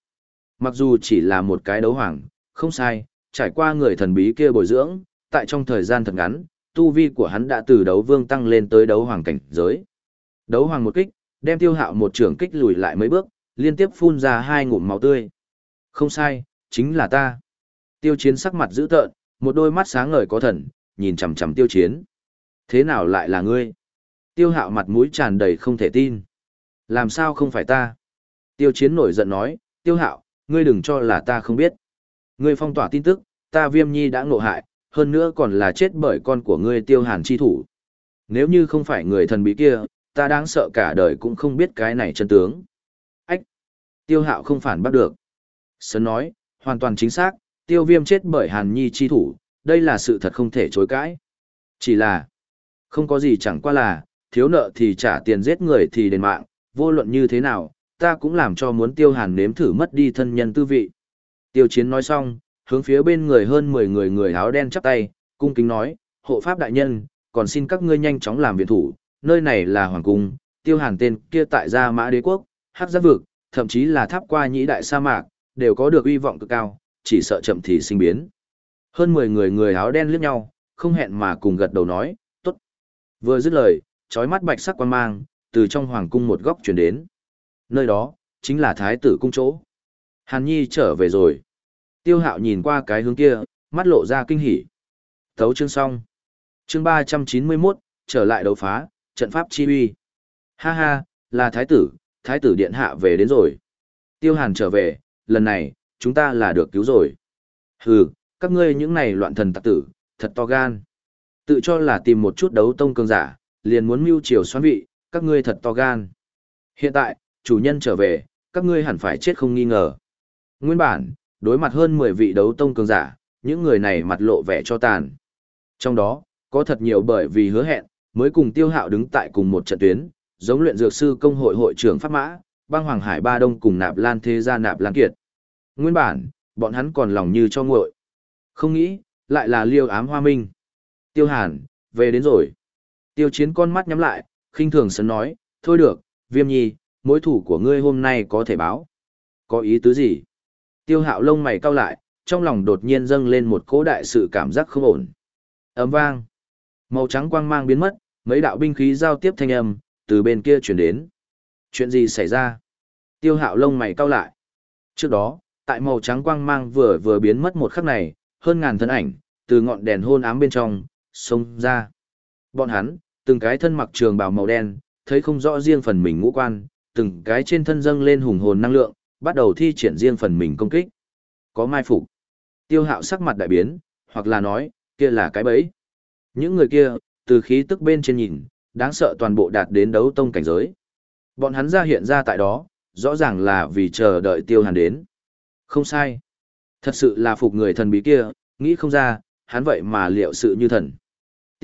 Mặc dù chỉ là một cái đấu hoàng, không sai, trải qua người thần bí kia bồi dưỡng, tại trong thời gian thật ngắn, tu vi của hắn đã từ đấu vương tăng lên tới đấu hoàng cảnh giới. Đấu hoàng một kích, đem tiêu hạo một trưởng kích lùi lại mấy bước, liên tiếp phun ra hai ngụm máu tươi. Không sai, chính là ta. Tiêu chiến sắc mặt dữ tợn, một đôi mắt sáng ngời có thần, nhìn chằm chằm tiêu chiến. Thế nào lại là ngươi? Tiêu hạo mặt mũi tràn đầy không thể tin. Làm sao không phải ta? Tiêu chiến nổi giận nói, tiêu hạo, ngươi đừng cho là ta không biết. Ngươi phong tỏa tin tức, ta viêm nhi đã ngộ hại, hơn nữa còn là chết bởi con của ngươi tiêu hàn chi thủ. Nếu như không phải người thần bí kia, ta đáng sợ cả đời cũng không biết cái này chân tướng. Ách! Tiêu hạo không phản bắt được. Sơn nói, hoàn toàn chính xác, tiêu viêm chết bởi hàn nhi chi thủ, đây là sự thật không thể chối cãi. Chỉ là, không có gì chẳng qua là, thiếu nợ thì trả tiền giết người thì đền mạng, vô luận như thế nào, ta cũng làm cho muốn tiêu hàn nếm thử mất đi thân nhân tư vị. Tiêu chiến nói xong, hướng phía bên người hơn 10 người người áo đen chắp tay, cung kính nói, hộ pháp đại nhân, còn xin các ngươi nhanh chóng làm viện thủ, nơi này là hoàng cung, tiêu hàn tên kia tại gia mã đế quốc, hắc giác vực, thậm chí là tháp qua nhĩ đại sa mạc, đều có được uy vọng cực cao, chỉ sợ chậm thì sinh biến. Hơn 10 người người áo đen liếc nhau, không hẹn mà cùng gật đầu nói, tốt. Vừa dứt lời, trói mắt bạch sắc quan mang, từ trong hoàng cung một góc chuyển đến. Nơi đó, chính là thái tử cung chỗ. Hàn Nhi trở về rồi. Tiêu hạo nhìn qua cái hướng kia, mắt lộ ra kinh hỉ. Thấu chương xong. Chương 391, trở lại đấu phá, trận pháp chi uy. Ha ha, là thái tử, thái tử điện hạ về đến rồi. Tiêu hàn trở về, lần này, chúng ta là được cứu rồi. Hừ, các ngươi những này loạn thần tặc tử, thật to gan. Tự cho là tìm một chút đấu tông cường giả, liền muốn mưu triều xoan vị, các ngươi thật to gan. Hiện tại, chủ nhân trở về, các ngươi hẳn phải chết không nghi ngờ. Nguyên bản, đối mặt hơn 10 vị đấu tông cường giả, những người này mặt lộ vẻ cho tàn. Trong đó, có thật nhiều bởi vì hứa hẹn, mới cùng tiêu hạo đứng tại cùng một trận tuyến, giống luyện dược sư công hội hội trưởng Pháp Mã, băng Hoàng Hải Ba Đông cùng nạp lan thế gia nạp lan kiệt. Nguyên bản, bọn hắn còn lòng như cho nguội. Không nghĩ, lại là liêu ám hoa minh. Tiêu hàn, về đến rồi. Tiêu chiến con mắt nhắm lại, khinh thường sấn nói, thôi được, viêm nhi, mối thủ của ngươi hôm nay có thể báo. Có ý tứ gì? Tiêu hạo lông mày cau lại, trong lòng đột nhiên dâng lên một cỗ đại sự cảm giác không ổn. Ấm vang. Màu trắng quang mang biến mất, mấy đạo binh khí giao tiếp thanh âm, từ bên kia chuyển đến. Chuyện gì xảy ra? Tiêu hạo lông mày cau lại. Trước đó, tại màu trắng quang mang vừa vừa biến mất một khắc này, hơn ngàn thân ảnh, từ ngọn đèn hôn ám bên trong, xông ra. Bọn hắn, từng cái thân mặc trường bào màu đen, thấy không rõ riêng phần mình ngũ quan, từng cái trên thân dâng lên hùng hồn năng lượng, bắt đầu thi triển riêng phần mình công kích. Có mai phục. Tiêu hạo sắc mặt đại biến, hoặc là nói, kia là cái bẫy. Những người kia, từ khí tức bên trên nhìn, đáng sợ toàn bộ đạt đến đấu tông cảnh giới. Bọn hắn ra hiện ra tại đó, rõ ràng là vì chờ đợi tiêu hàn đến. Không sai. Thật sự là phục người thần bí kia, nghĩ không ra, hắn vậy mà liệu sự như thần.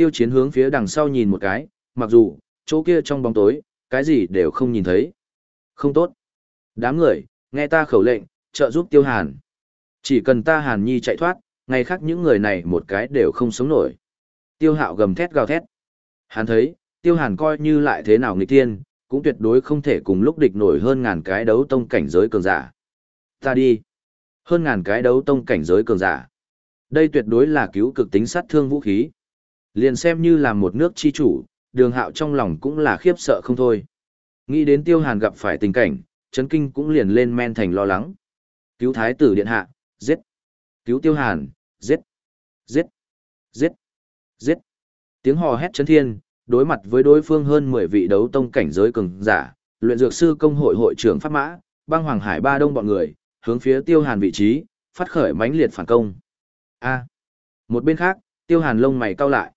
Tiêu chiến hướng phía đằng sau nhìn một cái, mặc dù, Chỗ kia trong bóng tối, cái gì đều không nhìn thấy. Không tốt. Đám người, nghe ta khẩu lệnh, trợ giúp tiêu hàn. Chỉ cần ta hàn nhi chạy thoát, ngày khác những người này một cái đều không sống nổi. Tiêu hạo gầm thét gào thét. Hắn thấy, tiêu hàn coi như lại thế nào nghịch tiên, cũng tuyệt đối không thể cùng lúc địch nổi hơn ngàn cái đấu tông cảnh giới cường giả. Ta đi. Hơn ngàn cái đấu tông cảnh giới cường giả. Đây tuyệt đối là cứu cực tính sát thương vũ khí. Liền xem như là một nước chi chủ, đường hạo trong lòng cũng là khiếp sợ không thôi. Nghĩ đến tiêu hàn gặp phải tình cảnh, chấn kinh cũng liền lên men thành lo lắng. Cứu thái tử điện hạ, giết. Cứu tiêu hàn, giết. Giết. Giết. Giết. Tiếng hò hét chấn thiên, đối mặt với đối phương hơn 10 vị đấu tông cảnh giới cường giả, luyện dược sư công hội hội trưởng Pháp Mã, băng hoàng hải ba đông bọn người, hướng phía tiêu hàn vị trí, phát khởi mãnh liệt phản công. A. Một bên khác, tiêu hàn lông mày cau lại.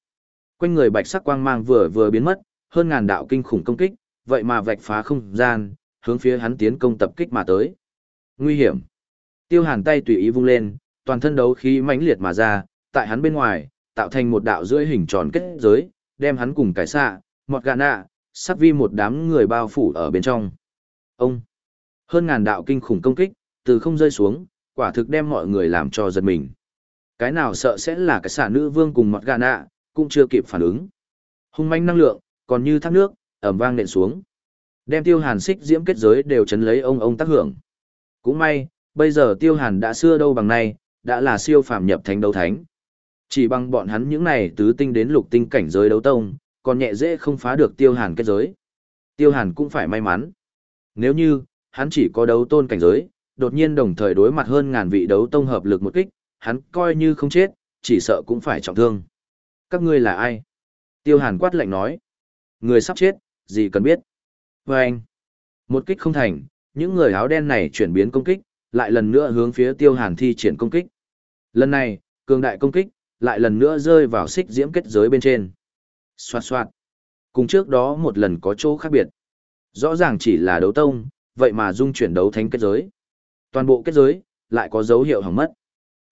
Quanh người bạch sắc quang mang vừa vừa biến mất, hơn ngàn đạo kinh khủng công kích, vậy mà vạch phá không gian, hướng phía hắn tiến công tập kích mà tới. Nguy hiểm. Tiêu hàn tay tùy ý vung lên, toàn thân đấu khí mãnh liệt mà ra, tại hắn bên ngoài, tạo thành một đạo rưỡi hình tròn kết giới, đem hắn cùng cái xạ, một gà nạ, sắp vi một đám người bao phủ ở bên trong. Ông. Hơn ngàn đạo kinh khủng công kích, từ không rơi xuống, quả thực đem mọi người làm cho giật mình. Cái nào sợ sẽ là cái xạ nữ vương cùng một gà nạ, cũng chưa kịp phản ứng. Hung manh năng lượng, còn như thác nước, ẩm vang nện xuống. Đem tiêu hàn xích diễm kết giới đều chấn lấy ông ông tác hưởng. Cũng may, bây giờ tiêu hàn đã xưa đâu bằng nay, đã là siêu phàm nhập thánh đấu thánh. Chỉ bằng bọn hắn những này tứ tinh đến lục tinh cảnh giới đấu tông, còn nhẹ dễ không phá được tiêu hàn kết giới. Tiêu hàn cũng phải may mắn. Nếu như, hắn chỉ có đấu tôn cảnh giới, đột nhiên đồng thời đối mặt hơn ngàn vị đấu tông hợp lực một kích, hắn coi như không chết, chỉ sợ cũng phải trọng thương. Các ngươi là ai? Tiêu hàn quát lạnh nói. Người sắp chết, gì cần biết. Và anh, một kích không thành, những người áo đen này chuyển biến công kích, lại lần nữa hướng phía tiêu hàn thi triển công kích. Lần này, cường đại công kích, lại lần nữa rơi vào xích diễm kết giới bên trên. Xoạt xoạt. Cùng trước đó một lần có chỗ khác biệt. Rõ ràng chỉ là đấu tông, vậy mà dung chuyển đấu thánh kết giới. Toàn bộ kết giới, lại có dấu hiệu hỏng mất.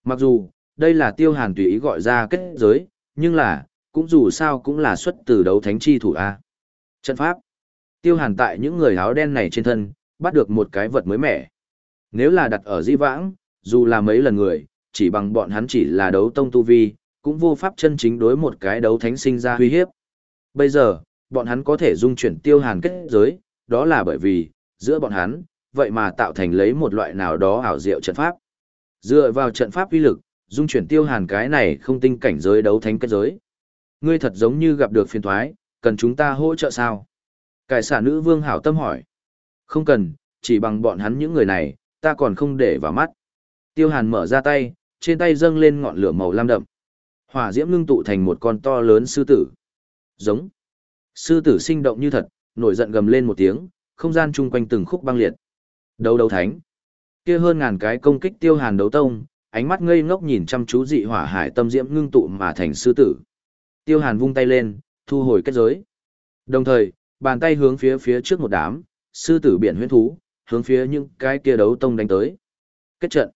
Mặc dù, đây là tiêu hàn tùy ý gọi ra kết giới, nhưng là, cũng dù sao cũng là xuất từ đấu thánh chi thủ A. Trận pháp. Tiêu hàn tại những người áo đen này trên thân, bắt được một cái vật mới mẻ. Nếu là đặt ở di vãng, dù là mấy lần người, chỉ bằng bọn hắn chỉ là đấu tông tu vi, cũng vô pháp chân chính đối một cái đấu thánh sinh ra uy hiếp. Bây giờ, bọn hắn có thể dung chuyển tiêu hàn kết giới, đó là bởi vì, giữa bọn hắn, vậy mà tạo thành lấy một loại nào đó ảo diệu trận pháp. Dựa vào trận pháp uy lực, dung chuyển tiêu hàn cái này không tinh cảnh giới đấu thánh kết giới. Ngươi thật giống như gặp được phiền thoái, cần chúng ta hỗ trợ sao? Cải xả nữ vương hảo tâm hỏi. Không cần, chỉ bằng bọn hắn những người này, ta còn không để vào mắt. Tiêu hàn mở ra tay, trên tay dâng lên ngọn lửa màu lam đậm. Hỏa diễm ngưng tụ thành một con to lớn sư tử. Giống. Sư tử sinh động như thật, nổi giận gầm lên một tiếng, không gian chung quanh từng khúc băng liệt. Đấu đấu thánh. Kia hơn ngàn cái công kích tiêu hàn đấu tông, ánh mắt ngây ngốc nhìn chăm chú dị hỏa hải tâm diễm ngưng tụ mà thành sư tử. Tiêu hàn vung tay lên, thu hồi kết giới. Đồng thời, bàn tay hướng phía phía trước một đám, sư tử biển huyễn thú, hướng phía những cái kia đấu tông đánh tới. Kết trận.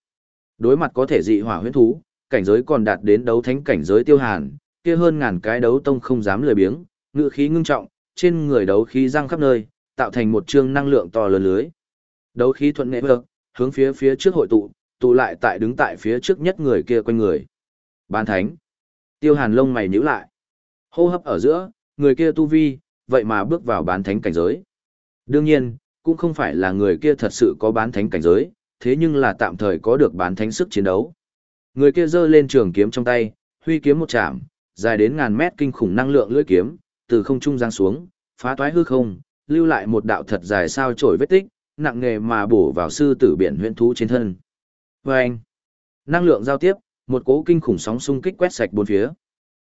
Đối mặt có thể dị hỏa huyễn thú, cảnh giới còn đạt đến đấu thánh cảnh giới tiêu hàn, kia hơn ngàn cái đấu tông không dám lười biếng, ngự khí ngưng trọng, trên người đấu khí răng khắp nơi, tạo thành một chương năng lượng to lớn lưới. Đấu khí thuận nghệ vực, hướng phía phía trước hội tụ, tụ lại tại đứng tại phía trước nhất người kia quanh người. Bán thánh. Tiêu hàn lông mày nhíu lại. Hô hấp ở giữa, người kia tu vi, vậy mà bước vào bán thánh cảnh giới. Đương nhiên, cũng không phải là người kia thật sự có bán thánh cảnh giới, thế nhưng là tạm thời có được bán thánh sức chiến đấu. Người kia giơ lên trường kiếm trong tay, huy kiếm một chạm, dài đến ngàn mét kinh khủng năng lượng lưỡi kiếm, từ không trung giáng xuống, phá toái hư không, lưu lại một đạo thật dài sao trổi vết tích, nặng nghề mà bổ vào sư tử biển huyễn thú trên thân. Và anh, năng lượng giao tiếp, một cỗ kinh khủng sóng xung kích quét sạch bốn phía.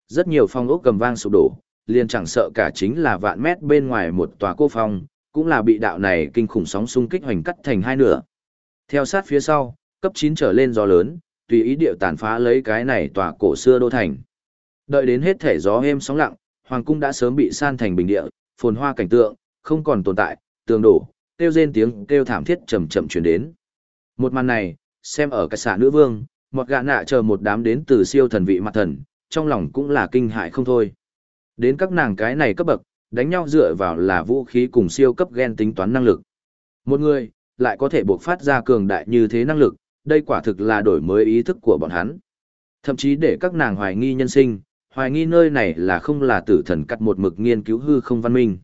Rất nhiều phong ốc cầm vang sụp đổ, liền chẳng sợ cả chính là vạn mét bên ngoài một tòa cô phong, cũng là bị đạo này kinh khủng sóng xung kích hoành cắt thành hai nửa. Theo sát phía sau, cấp 9 trở lên gió lớn, tùy ý điệu tàn phá lấy cái này tòa cổ xưa đô thành. Đợi đến hết thể gió êm sóng lặng, hoàng cung đã sớm bị san thành bình địa, phồn hoa cảnh tượng, không còn tồn tại, tường đổ, kêu rên tiếng kêu thảm thiết chậm chậm truyền đến. Một màn này, xem ở cái xã nữ vương, một gã nạ chờ một đám đến từ siêu thần vị mặt thần, trong lòng cũng là kinh hại không thôi. Đến các nàng cái này cấp bậc, Đánh nhau dựa vào là vũ khí cùng siêu cấp gen tính toán năng lực. Một người, lại có thể buộc phát ra cường đại như thế năng lực, đây quả thực là đổi mới ý thức của bọn hắn. Thậm chí để các nàng hoài nghi nhân sinh, hoài nghi nơi này là không là tử thần cắt một mực nghiên cứu hư không văn minh.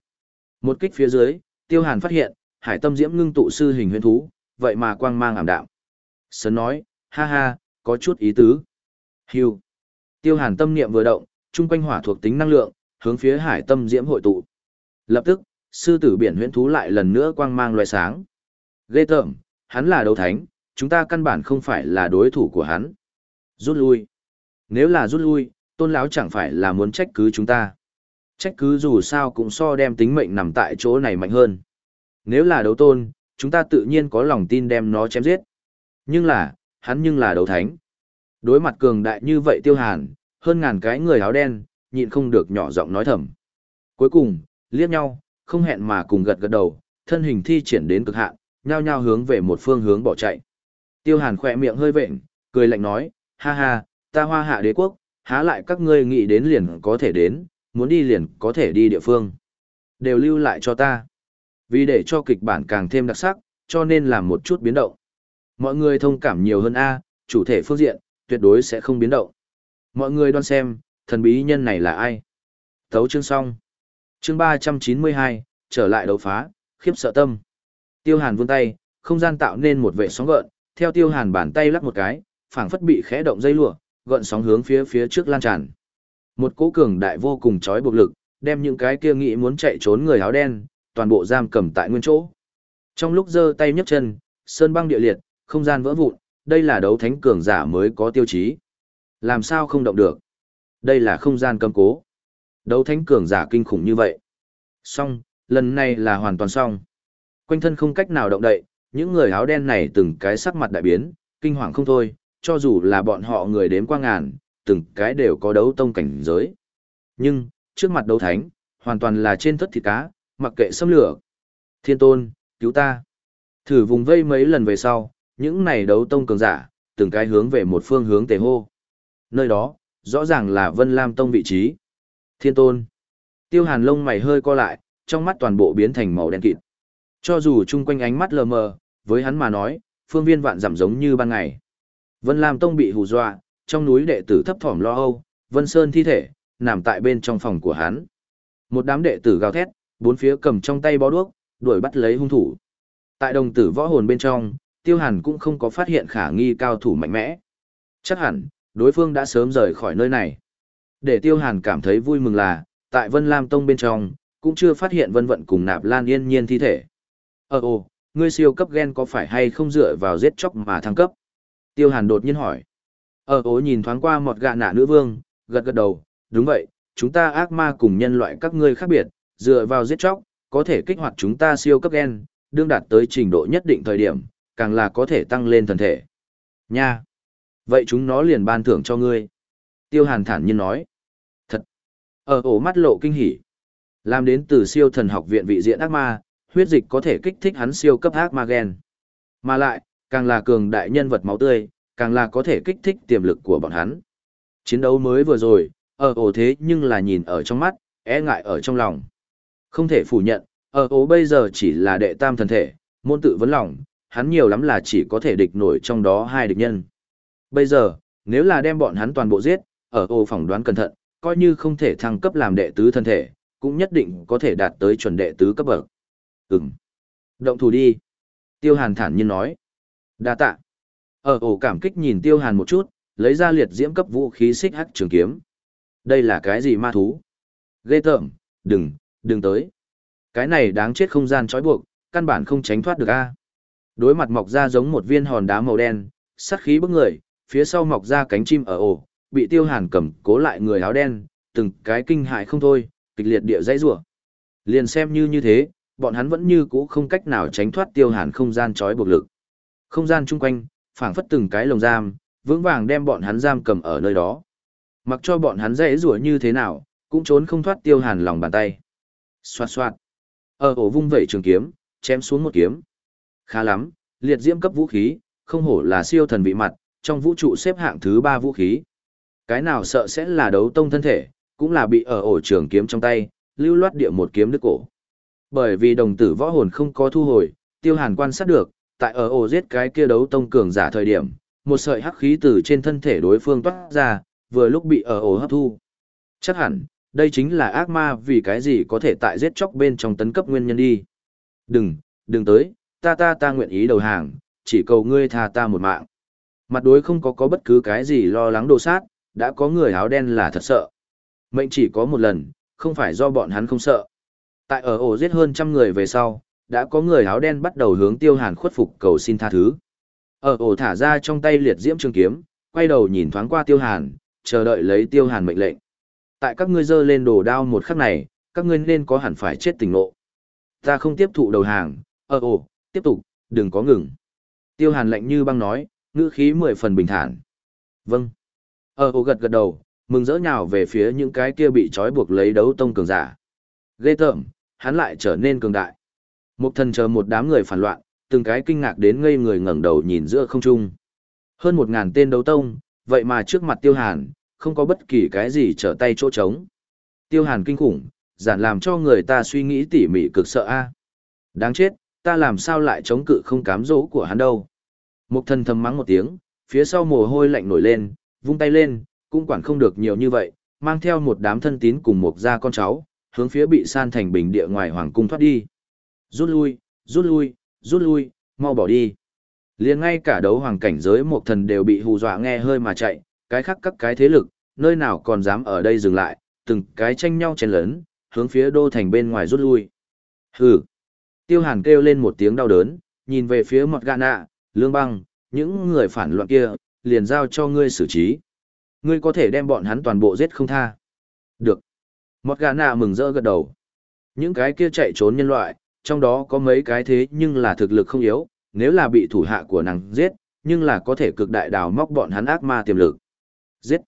Một kích phía dưới, Tiêu Hàn phát hiện, hải tâm diễm ngưng tụ sư hình huyền thú, vậy mà quang mang ảm đạm sơn nói, ha ha, có chút ý tứ. Hưu. Tiêu Hàn tâm niệm vừa động, trung quanh hỏa thuộc tính năng lượng, hướng phía hải tâm diễm hội tụ. Lập tức, sư tử biển huyễn thú lại lần nữa quang mang loài sáng. Ghê tởm, hắn là đấu thánh, chúng ta căn bản không phải là đối thủ của hắn. Rút lui. Nếu là rút lui, tôn lão chẳng phải là muốn trách cứ chúng ta. Trách cứ dù sao cũng so đem tính mệnh nằm tại chỗ này mạnh hơn. Nếu là đấu tôn, chúng ta tự nhiên có lòng tin đem nó chém giết. Nhưng là, hắn nhưng là đấu thánh. Đối mặt cường đại như vậy tiêu hàn, hơn ngàn cái người áo đen, nhịn không được nhỏ giọng nói thầm. Cuối cùng, liếc nhau, không hẹn mà cùng gật gật đầu, thân hình thi triển đến cực hạn, nhao nhao hướng về một phương hướng bỏ chạy. Tiêu hàn khỏe miệng hơi vệnh, cười lạnh nói, ha ha, ta hoa hạ đế quốc, há lại các ngươi nghĩ đến liền có thể đến, muốn đi liền có thể đi địa phương. Đều lưu lại cho ta. Vì để cho kịch bản càng thêm đặc sắc, cho nên làm một chút biến động. Mọi người thông cảm nhiều hơn A, chủ thể phương diện, tuyệt đối sẽ không biến động. Mọi người đoán xem, thần bí nhân này là ai? Thấu chương xong. Chương 392, trở lại đấu phá, khiếp sợ tâm. Tiêu Hàn vươn tay, không gian tạo nên một vệ sóng gợn, theo Tiêu Hàn bàn tay lắc một cái, phảng phất bị khẽ động dây lụa, gợn sóng hướng phía phía trước lan tràn. Một cỗ cường đại vô cùng chói buộc lực, đem những cái kia nghĩ muốn chạy trốn người áo đen, toàn bộ giam cầm tại nguyên chỗ. Trong lúc giơ tay nhấc chân, sơn băng địa liệt, không gian vỡ vụn, đây là đấu thánh cường giả mới có tiêu chí. Làm sao không động được? Đây là không gian cầm cố. Đấu thánh cường giả kinh khủng như vậy. Xong, lần này là hoàn toàn xong. Quanh thân không cách nào động đậy, những người áo đen này từng cái sắc mặt đại biến, kinh hoàng không thôi, cho dù là bọn họ người đếm qua ngàn, từng cái đều có đấu tông cảnh giới. Nhưng, trước mặt đấu thánh, hoàn toàn là trên thất thịt cá, mặc kệ xâm lửa, Thiên tôn, cứu ta. Thử vùng vây mấy lần về sau, những này đấu tông cường giả, từng cái hướng về một phương hướng tề hô. Nơi đó, rõ ràng là Vân Lam Tông vị trí. Thiên tôn. Tiêu hàn lông mày hơi co lại, trong mắt toàn bộ biến thành màu đen kịt. Cho dù chung quanh ánh mắt lờ mờ, với hắn mà nói, phương viên vạn giảm giống như ban ngày. Vân Lam Tông bị hù dọa, trong núi đệ tử thấp thỏm lo âu, Vân Sơn thi thể, nằm tại bên trong phòng của hắn. Một đám đệ tử gào thét, bốn phía cầm trong tay bó đuốc, đuổi bắt lấy hung thủ. Tại đồng tử võ hồn bên trong, Tiêu Hàn cũng không có phát hiện khả nghi cao thủ mạnh mẽ. Chắc hẳn, đối phương đã sớm rời khỏi nơi này. Để Tiêu Hàn cảm thấy vui mừng là, tại Vân Lam Tông bên trong, cũng chưa phát hiện Vân Vận cùng Nạp Lan Yên Nhiên thi thể. Ờ ồ, ngươi siêu cấp gen có phải hay không dựa vào giết chóc mà thăng cấp? Tiêu Hàn đột nhiên hỏi. Ờ ố nhìn thoáng qua một gạ nạ nữ vương, gật gật đầu, đúng vậy, chúng ta ác ma cùng nhân loại các ngươi khác biệt, dựa vào giết chóc, có thể kích hoạt chúng ta siêu cấp gen, đương đạt tới trình độ nhất định thời điểm, càng là có thể tăng lên thần thể. Nha! Vậy chúng nó liền ban thưởng cho ngươi. Tiêu Hàn thản nhiên nói. Thật! Ở ổ mắt lộ kinh hỉ. Làm đến từ siêu thần học viện vị diện ác ma, huyết dịch có thể kích thích hắn siêu cấp ác ma gen. Mà lại, càng là cường đại nhân vật máu tươi, càng là có thể kích thích tiềm lực của bọn hắn. Chiến đấu mới vừa rồi, ở ổ thế nhưng là nhìn ở trong mắt, e ngại ở trong lòng. Không thể phủ nhận, ở ổ bây giờ chỉ là đệ tam thần thể, môn tự vấn lòng, hắn nhiều lắm là chỉ có thể địch nổi trong đó hai địch nhân. Bây giờ, nếu là đem bọn hắn toàn bộ giết, ở ổ phỏng đoán cẩn thận, coi như không thể thăng cấp làm đệ tứ thân thể, cũng nhất định có thể đạt tới chuẩn đệ tứ cấp bậc. Ừm. Động thủ đi. Tiêu Hàn thản nhiên nói. Đa tạ. Ở ổ cảm kích nhìn tiêu hàn một chút, lấy ra liệt diễm cấp vũ khí xích hắc trường kiếm. Đây là cái gì ma thú? Ghê tởm, đừng, đừng tới. Cái này đáng chết không gian trói buộc, căn bản không tránh thoát được a. Đối mặt mọc ra giống một viên hòn đá màu đen, sát khí bức người, phía sau mọc ra cánh chim ở ổ, bị tiêu hàn cầm cố lại người áo đen, từng cái kinh hại không thôi, kịch liệt địa dãy rủa. Liền xem như như thế, bọn hắn vẫn như cũ không cách nào tránh thoát tiêu hàn không gian trói buộc lực. Không gian chung quanh, phảng phất từng cái lồng giam, vững vàng đem bọn hắn giam cầm ở nơi đó. Mặc cho bọn hắn dãy rủa như thế nào, cũng trốn không thoát tiêu hàn lòng bàn tay. Xoạt xoạt. Ở ổ vung vẩy trường kiếm, chém xuống một kiếm. Khá lắm, liệt diễm cấp vũ khí, không hổ là siêu thần vị mặt, trong vũ trụ xếp hạng thứ ba vũ khí. Cái nào sợ sẽ là đấu tông thân thể, cũng là bị ở ổ trường kiếm trong tay, lưu loát địa một kiếm đứt cổ. Bởi vì đồng tử võ hồn không có thu hồi, Tiêu Hàn quan sát được, tại ở ổ giết cái kia đấu tông cường giả thời điểm, một sợi hắc khí từ trên thân thể đối phương toát ra, vừa lúc bị ở ổ hấp thu. Chắc hẳn, đây chính là ác ma vì cái gì có thể tại giết chóc bên trong tấn cấp nguyên nhân đi. Đừng, đừng tới, ta ta ta nguyện ý đầu hàng, chỉ cầu ngươi tha ta một mạng. Mặt đối không có có bất cứ cái gì lo lắng đồ sát, đã có người áo đen là thật sợ. Mệnh chỉ có một lần, không phải do bọn hắn không sợ. Tại ở ổ giết hơn trăm người về sau, đã có người áo đen bắt đầu hướng tiêu hàn khuất phục cầu xin tha thứ. Ở ổ thả ra trong tay liệt diễm trường kiếm, quay đầu nhìn thoáng qua tiêu hàn, chờ đợi lấy tiêu hàn mệnh lệnh. Tại các ngươi dơ lên đồ đao một khắc này, các ngươi nên có hẳn phải chết tình nộ. Ta không tiếp thụ đầu hàng, ở ổ, tiếp tục, đừng có ngừng. Tiêu hàn lệnh như băng nói, ngữ khí mười phần bình thản. Vâng. Ờ, Ở hồ gật gật đầu, mừng rỡ nhào về phía những cái kia bị trói buộc lấy đấu tông cường giả. Ghê tởm, hắn lại trở nên cường đại. Một thần chờ một đám người phản loạn, từng cái kinh ngạc đến ngây người ngẩng đầu nhìn giữa không trung. Hơn một ngàn tên đấu tông, vậy mà trước mặt tiêu hàn, không có bất kỳ cái gì trở tay chỗ trống. Tiêu hàn kinh khủng, giản làm cho người ta suy nghĩ tỉ mỉ cực sợ a. Đáng chết, ta làm sao lại chống cự không cám dỗ của hắn đâu. Mục thần thầm mắng một tiếng, phía sau mồ hôi lạnh nổi lên, vung tay lên, cũng quản không được nhiều như vậy, mang theo một đám thân tín cùng một gia con cháu, hướng phía bị san thành bình địa ngoài hoàng cung thoát đi. Rút lui, rút lui, rút lui, mau bỏ đi. liền ngay cả đấu hoàng cảnh giới một thần đều bị hù dọa nghe hơi mà chạy, cái khác các cái thế lực, nơi nào còn dám ở đây dừng lại, từng cái tranh nhau chen lớn, hướng phía đô thành bên ngoài rút lui. Hừ. Tiêu hàn kêu lên một tiếng đau đớn, nhìn về phía mọt gà nạ, lương băng, những người phản loạn kia, liền giao cho ngươi xử trí. Ngươi có thể đem bọn hắn toàn bộ giết không tha. Được. Mọt gà nạ mừng rỡ gật đầu. Những cái kia chạy trốn nhân loại, trong đó có mấy cái thế nhưng là thực lực không yếu, nếu là bị thủ hạ của nàng giết, nhưng là có thể cực đại đào móc bọn hắn ác ma tiềm lực. Giết.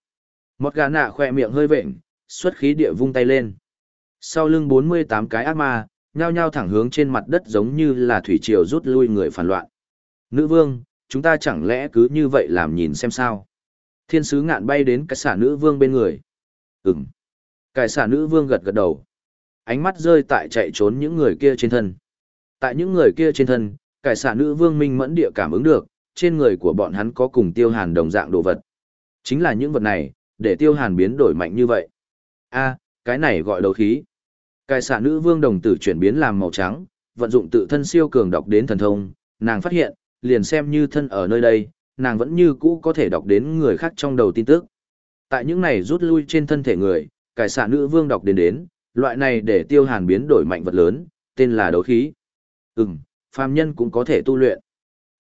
Mọt gà nạ khoe miệng hơi vệnh, xuất khí địa vung tay lên. Sau lưng 48 cái ác ma, nhao nhao thẳng hướng trên mặt đất giống như là thủy triều rút lui người phản loạn. Nữ vương, chúng ta chẳng lẽ cứ như vậy làm nhìn xem sao? Thiên sứ ngạn bay đến cái xả nữ vương bên người. Ừm. Cái xả nữ vương gật gật đầu. Ánh mắt rơi tại chạy trốn những người kia trên thân. Tại những người kia trên thân, cải xả nữ vương minh mẫn địa cảm ứng được, trên người của bọn hắn có cùng tiêu hàn đồng dạng đồ vật. Chính là những vật này, để tiêu hàn biến đổi mạnh như vậy. a cái này gọi đấu khí. Cái xạ nữ vương đồng tử chuyển biến làm màu trắng, vận dụng tự thân siêu cường đọc đến thần thông, nàng phát hiện, liền xem như thân ở nơi đây, nàng vẫn như cũ có thể đọc đến người khác trong đầu tin tức. Tại những này rút lui trên thân thể người, cải xạ nữ vương đọc đến đến, loại này để tiêu hàn biến đổi mạnh vật lớn, tên là đấu khí. Ừm, phàm nhân cũng có thể tu luyện.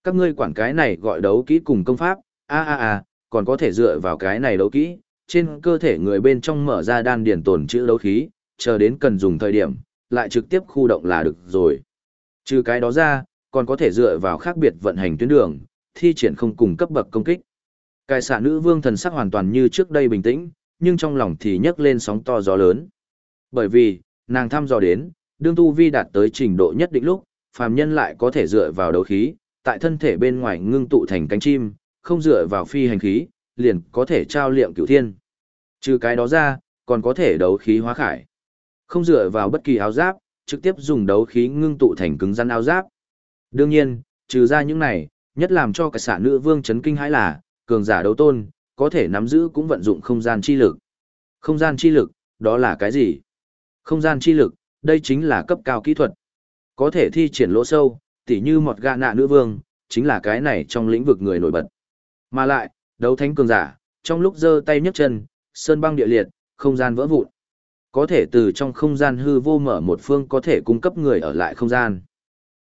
Các ngươi quản cái này gọi đấu kỹ cùng công pháp, a a a, còn có thể dựa vào cái này đấu kỹ, trên cơ thể người bên trong mở ra đan điển tồn chữ đấu khí, chờ đến cần dùng thời điểm, lại trực tiếp khu động là được rồi. Trừ cái đó ra, còn có thể dựa vào khác biệt vận hành tuyến đường, thi triển không cùng cấp bậc công kích. Cai xạ nữ vương thần sắc hoàn toàn như trước đây bình tĩnh, nhưng trong lòng thì nhấc lên sóng to gió lớn. Bởi vì, nàng thăm dò đến, đương tu vi đạt tới trình độ nhất định lúc, phàm nhân lại có thể dựa vào đấu khí, tại thân thể bên ngoài ngưng tụ thành cánh chim, không dựa vào phi hành khí, liền có thể trao liệm cửu thiên. Trừ cái đó ra, còn có thể đấu khí hóa khải. Không dựa vào bất kỳ áo giáp, trực tiếp dùng đấu khí ngưng tụ thành cứng rắn áo giáp. Đương nhiên, trừ ra những này, nhất làm cho cái xạ nữ vương chấn kinh hãi là, cường giả đấu tôn, có thể nắm giữ cũng vận dụng không gian chi lực. Không gian chi lực, đó là cái gì? Không gian chi lực, đây chính là cấp cao kỹ thuật. Có thể thi triển lỗ sâu, tỉ như một gạ nạ nữ vương, chính là cái này trong lĩnh vực người nổi bật. Mà lại, đấu thánh cường giả, trong lúc giơ tay nhấc chân, sơn băng địa liệt, không gian vỡ vụn. Có thể từ trong không gian hư vô mở một phương có thể cung cấp người ở lại không gian.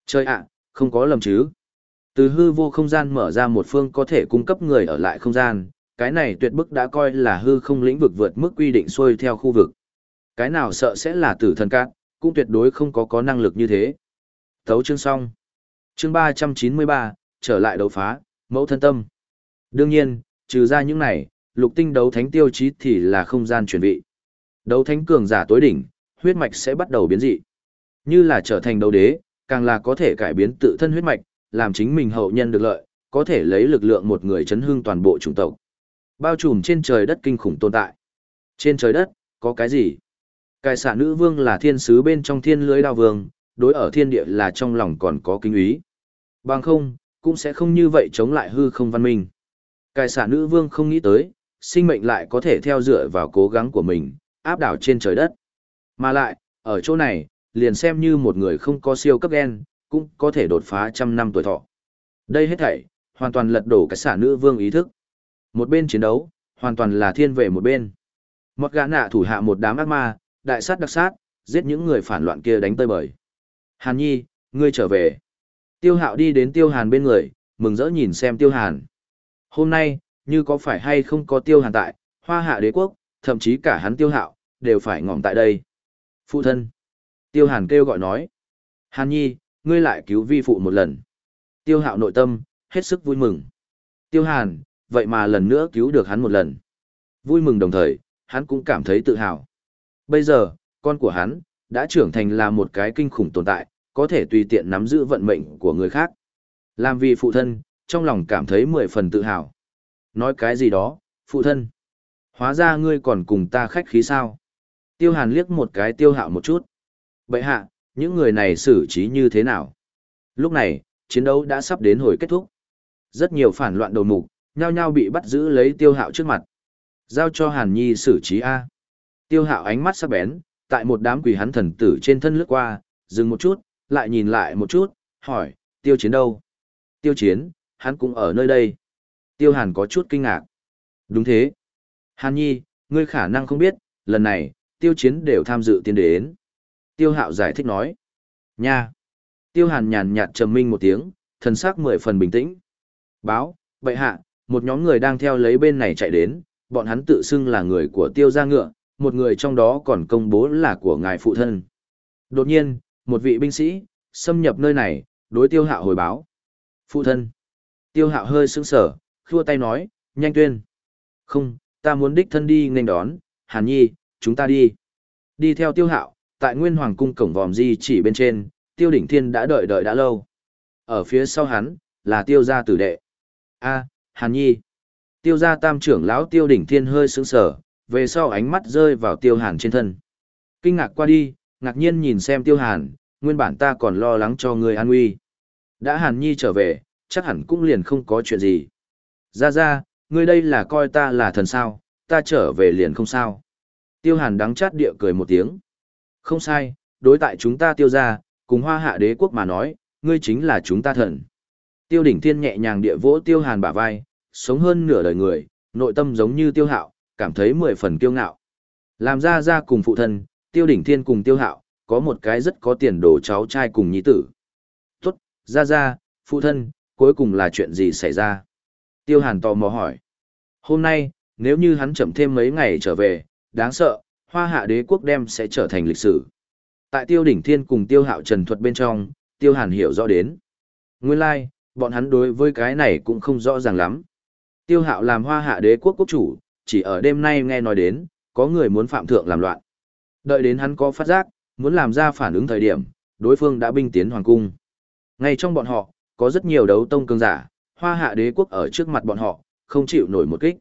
Chơi ạ, không có lầm chứ. Từ hư vô không gian mở ra một phương có thể cung cấp người ở lại không gian, cái này tuyệt bức đã coi là hư không lĩnh vực vượt mức quy định xuôi theo khu vực. Cái nào sợ sẽ là tử thần cát, cũng tuyệt đối không có có năng lực như thế. Thấu chương xong. Chương ba trăm chín mươi ba trở lại đấu phá, mẫu thân tâm. Đương nhiên, trừ ra những này, lục tinh đấu thánh tiêu chí thì là không gian chuyển vị. Đấu thánh cường giả tối đỉnh, huyết mạch sẽ bắt đầu biến dị. Như là trở thành đấu đế, càng là có thể cải biến tự thân huyết mạch, làm chính mình hậu nhân được lợi, có thể lấy lực lượng một người chấn hưng toàn bộ chủng tộc. Bao trùm trên trời đất kinh khủng tồn tại. Trên trời đất, có cái gì? Cai xạ nữ vương là thiên sứ bên trong thiên lưới đao vương, đối ở thiên địa là trong lòng còn có kinh ý. Bằng không, cũng sẽ không như vậy chống lại hư không văn minh. Cai xạ nữ vương không nghĩ tới, sinh mệnh lại có thể theo dựa vào cố gắng của mình, áp đảo trên trời đất. Mà lại, ở chỗ này, liền xem như một người không có siêu cấp gen, cũng có thể đột phá trăm năm tuổi thọ. Đây hết thảy, hoàn toàn lật đổ cái xả nữ vương ý thức. Một bên chiến đấu, hoàn toàn là thiên về một bên. Một gã nạ thủ hạ một đám ác ma, đại sát đặc sát, giết những người phản loạn kia đánh tơi bời. Hàn Nhi, ngươi trở về. Tiêu Hạo đi đến Tiêu Hàn bên người, mừng rỡ nhìn xem Tiêu Hàn. Hôm nay, như có phải hay không có Tiêu Hàn tại, hoa hạ đế quốc, thậm chí cả hắn Tiêu Hạo, đều phải ngỏm tại đây. Phụ thân. Tiêu Hàn kêu gọi nói. Hàn Nhi, ngươi lại cứu vi phụ một lần. Tiêu Hạo nội tâm, hết sức vui mừng. Tiêu Hàn, vậy mà lần nữa cứu được hắn một lần. Vui mừng đồng thời, hắn cũng cảm thấy tự hào. Bây giờ, con của hắn, đã trưởng thành là một cái kinh khủng tồn tại, có thể tùy tiện nắm giữ vận mệnh của người khác. Làm vì phụ thân, trong lòng cảm thấy mười phần tự hào. Nói cái gì đó, phụ thân. Hóa ra ngươi còn cùng ta khách khí sao? Tiêu hàn liếc một cái tiêu hạo một chút. Bậy hạ, những người này xử trí như thế nào? Lúc này, chiến đấu đã sắp đến hồi kết thúc. Rất nhiều phản loạn đầu mục, nhao nhao bị bắt giữ lấy tiêu hạo trước mặt. Giao cho Hàn Nhi xử trí A. Tiêu hạo ánh mắt sắc bén, tại một đám quỷ hắn thần tử trên thân lướt qua, dừng một chút, lại nhìn lại một chút, hỏi, tiêu chiến đâu? Tiêu chiến, hắn cũng ở nơi đây. Tiêu hàn có chút kinh ngạc. Đúng thế. Hàn Nhi, ngươi khả năng không biết, lần này, tiêu chiến đều tham dự tiến đến. Tiêu hạo giải thích nói. Nha. Tiêu hàn nhàn nhạt trầm minh một tiếng, thần sắc mười phần bình tĩnh. Báo, bệ hạ, một nhóm người đang theo lấy bên này chạy đến, bọn hắn tự xưng là người của tiêu gia ngựa, một người trong đó còn công bố là của ngài phụ thân. Đột nhiên, một vị binh sĩ, xâm nhập nơi này, đối tiêu hạo hồi báo. Phụ thân. Tiêu hạo hơi sững sở, khua tay nói, nhanh tuyên. Không, ta muốn đích thân đi nghênh đón, hàn nhi, chúng ta đi. Đi theo tiêu hạo, tại nguyên hoàng cung cổng vòm di chỉ bên trên, tiêu đỉnh thiên đã đợi đợi đã lâu. Ở phía sau hắn, là tiêu gia tử đệ. a hàn nhi. Tiêu gia tam trưởng lão tiêu đỉnh thiên hơi sững sở, về sau ánh mắt rơi vào tiêu hàn trên thân. Kinh ngạc qua đi, ngạc nhiên nhìn xem tiêu hàn, nguyên bản ta còn lo lắng cho người an nguy. Đã hàn nhi trở về, chắc hẳn cũng liền không có chuyện gì. Ra ra, ngươi đây là coi ta là thần sao, ta trở về liền không sao. Tiêu hàn đắng chát địa cười một tiếng. Không sai, đối tại chúng ta tiêu ra, cùng hoa hạ đế quốc mà nói, ngươi chính là chúng ta thần. Tiêu đỉnh thiên nhẹ nhàng địa vỗ tiêu hàn bả vai, sống hơn nửa đời người, nội tâm giống như tiêu hạo, cảm thấy mười phần kiêu ngạo. Làm ra ra cùng phụ thân, tiêu đỉnh thiên cùng tiêu hạo, có một cái rất có tiền đồ cháu trai cùng nhi tử. Tốt, ra ra, phụ thân, cuối cùng là chuyện gì xảy ra? Tiêu hàn tò mò hỏi. Hôm nay, nếu như hắn chậm thêm mấy ngày trở về, đáng sợ, hoa hạ đế quốc đem sẽ trở thành lịch sử. Tại tiêu đỉnh thiên cùng tiêu hạo trần thuật bên trong, tiêu hàn hiểu rõ đến. Nguyên lai, like, bọn hắn đối với cái này cũng không rõ ràng lắm. Tiêu hạo làm hoa hạ đế quốc quốc chủ, chỉ ở đêm nay nghe nói đến, có người muốn phạm thượng làm loạn. Đợi đến hắn có phát giác, muốn làm ra phản ứng thời điểm, đối phương đã binh tiến hoàng cung. Ngay trong bọn họ, có rất nhiều đấu tông cường giả, hoa hạ đế quốc ở trước mặt bọn họ, không chịu nổi một kích.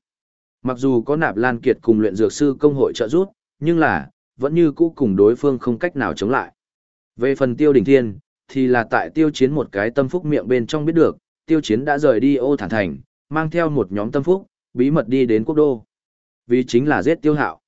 Mặc dù có nạp lan kiệt cùng luyện dược sư công hội trợ giúp, nhưng là, vẫn như cũ cùng đối phương không cách nào chống lại. Về phần tiêu đỉnh thiên, thì là tại tiêu chiến một cái tâm phúc miệng bên trong biết được, tiêu chiến đã rời đi ô thản thành, mang theo một nhóm tâm phúc, bí mật đi đến quốc đô. Vì chính là giết tiêu hạo.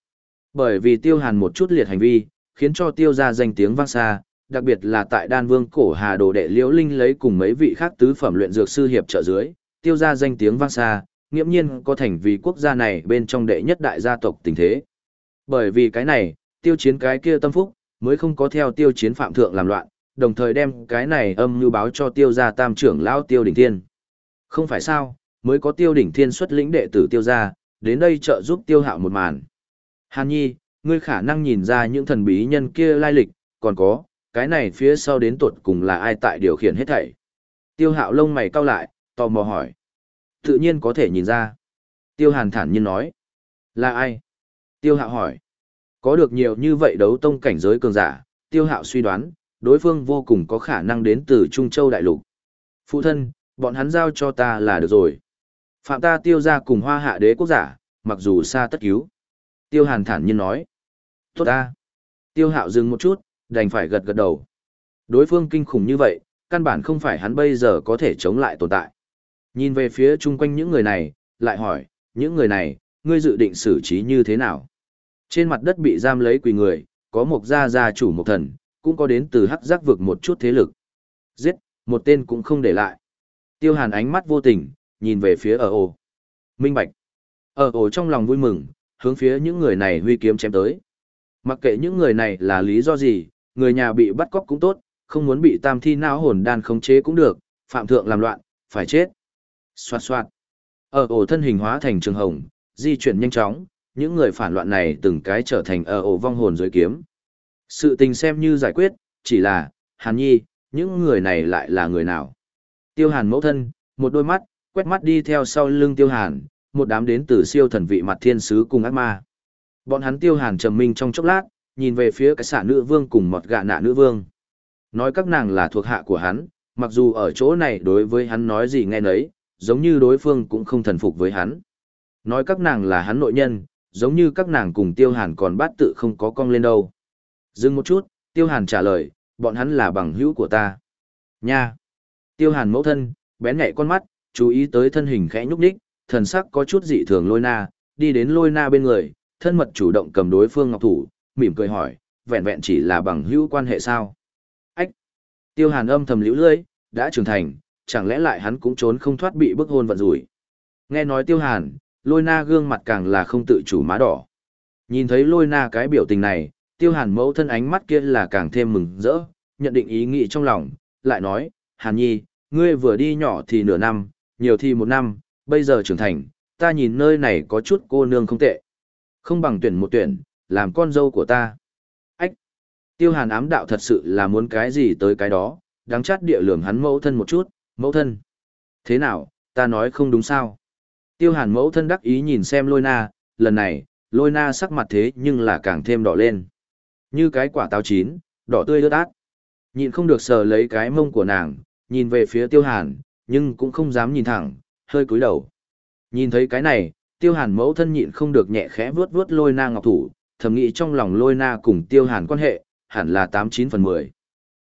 Bởi vì tiêu hàn một chút liệt hành vi, khiến cho tiêu ra danh tiếng vang xa, đặc biệt là tại đan vương cổ hà đồ đệ liễu linh lấy cùng mấy vị khác tứ phẩm luyện dược sư hiệp trợ dưới, tiêu ra danh tiếng vang xa, nghiễm nhiên có thành vì quốc gia này bên trong đệ nhất đại gia tộc tình thế. Bởi vì cái này, tiêu chiến cái kia tâm phúc, mới không có theo tiêu chiến phạm thượng làm loạn, đồng thời đem cái này âm mưu báo cho tiêu gia tam trưởng lão tiêu đỉnh thiên. Không phải sao, mới có tiêu đỉnh thiên xuất lĩnh đệ tử tiêu gia, đến đây trợ giúp tiêu hạo một màn. Hàn nhi, ngươi khả năng nhìn ra những thần bí nhân kia lai lịch, còn có, cái này phía sau đến tuột cùng là ai tại điều khiển hết thảy. Tiêu hạo lông mày cau lại, tò mò hỏi. Tự nhiên có thể nhìn ra. Tiêu hàn thản nhiên nói. Là ai? Tiêu hạo hỏi. Có được nhiều như vậy đấu tông cảnh giới cường giả, tiêu hạo suy đoán, đối phương vô cùng có khả năng đến từ Trung Châu Đại Lục. Phụ thân, bọn hắn giao cho ta là được rồi. Phạm ta tiêu ra cùng hoa hạ đế quốc giả, mặc dù xa tất cứu. Tiêu hàn thản nhiên nói. Tốt ta. Tiêu hạo dừng một chút, đành phải gật gật đầu. Đối phương kinh khủng như vậy, căn bản không phải hắn bây giờ có thể chống lại tồn tại. Nhìn về phía chung quanh những người này, lại hỏi, những người này, ngươi dự định xử trí như thế nào? Trên mặt đất bị giam lấy quỳ người, có một gia gia chủ một thần, cũng có đến từ hắc giác vực một chút thế lực. Giết, một tên cũng không để lại. Tiêu hàn ánh mắt vô tình, nhìn về phía ở ồ. Minh bạch. Ở ồ trong lòng vui mừng, hướng phía những người này huy kiếm chém tới. Mặc kệ những người này là lý do gì, người nhà bị bắt cóc cũng tốt, không muốn bị tam thi não hồn đan khống chế cũng được, phạm thượng làm loạn, phải chết. Xoạt xoạt. Ở ổ thân hình hóa thành trường hồng, di chuyển nhanh chóng, những người phản loạn này từng cái trở thành ở ổ vong hồn dưới kiếm. Sự tình xem như giải quyết, chỉ là, Hàn Nhi, những người này lại là người nào? Tiêu Hàn mẫu thân, một đôi mắt, quét mắt đi theo sau lưng Tiêu Hàn, một đám đến từ siêu thần vị mặt thiên sứ cùng ác ma. Bọn hắn Tiêu Hàn trầm minh trong chốc lát, nhìn về phía cái xạ nữ vương cùng một gạ nạ nữ vương. Nói các nàng là thuộc hạ của hắn, mặc dù ở chỗ này đối với hắn nói gì nghe nấy, giống như đối phương cũng không thần phục với hắn. Nói các nàng là hắn nội nhân, giống như các nàng cùng tiêu hàn còn bát tự không có cong lên đâu. Dừng một chút, tiêu hàn trả lời, bọn hắn là bằng hữu của ta. Nha! Tiêu hàn mẫu thân, bén nhạy con mắt, chú ý tới thân hình khẽ nhúc nhích, thần sắc có chút dị thường lôi na, đi đến lôi na bên người, thân mật chủ động cầm đối phương ngọc thủ, mỉm cười hỏi, vẹn vẹn chỉ là bằng hữu quan hệ sao? Ách! Tiêu hàn âm thầm liễu lưỡi, đã trưởng thành, chẳng lẽ lại hắn cũng trốn không thoát bị bức hôn vận rủi. Nghe nói tiêu hàn, lôi na gương mặt càng là không tự chủ má đỏ. Nhìn thấy lôi na cái biểu tình này, tiêu hàn mẫu thân ánh mắt kia là càng thêm mừng rỡ, nhận định ý nghĩ trong lòng, lại nói, hàn nhi, ngươi vừa đi nhỏ thì nửa năm, nhiều thì một năm, bây giờ trưởng thành, ta nhìn nơi này có chút cô nương không tệ. Không bằng tuyển một tuyển, làm con dâu của ta. Ách! Tiêu hàn ám đạo thật sự là muốn cái gì tới cái đó, đáng chát địa lường hắn mẫu thân một chút, mẫu thân. Thế nào, ta nói không đúng sao? Tiêu hàn mẫu thân đắc ý nhìn xem lôi na, lần này, lôi na sắc mặt thế nhưng là càng thêm đỏ lên. Như cái quả táo chín, đỏ tươi ướt át. Nhìn không được sờ lấy cái mông của nàng, nhìn về phía tiêu hàn, nhưng cũng không dám nhìn thẳng, hơi cúi đầu. Nhìn thấy cái này, tiêu hàn mẫu thân nhịn không được nhẹ khẽ vuốt vuốt lôi na ngọc thủ, thầm nghĩ trong lòng lôi na cùng tiêu hàn quan hệ, hẳn là tám chín phần mười.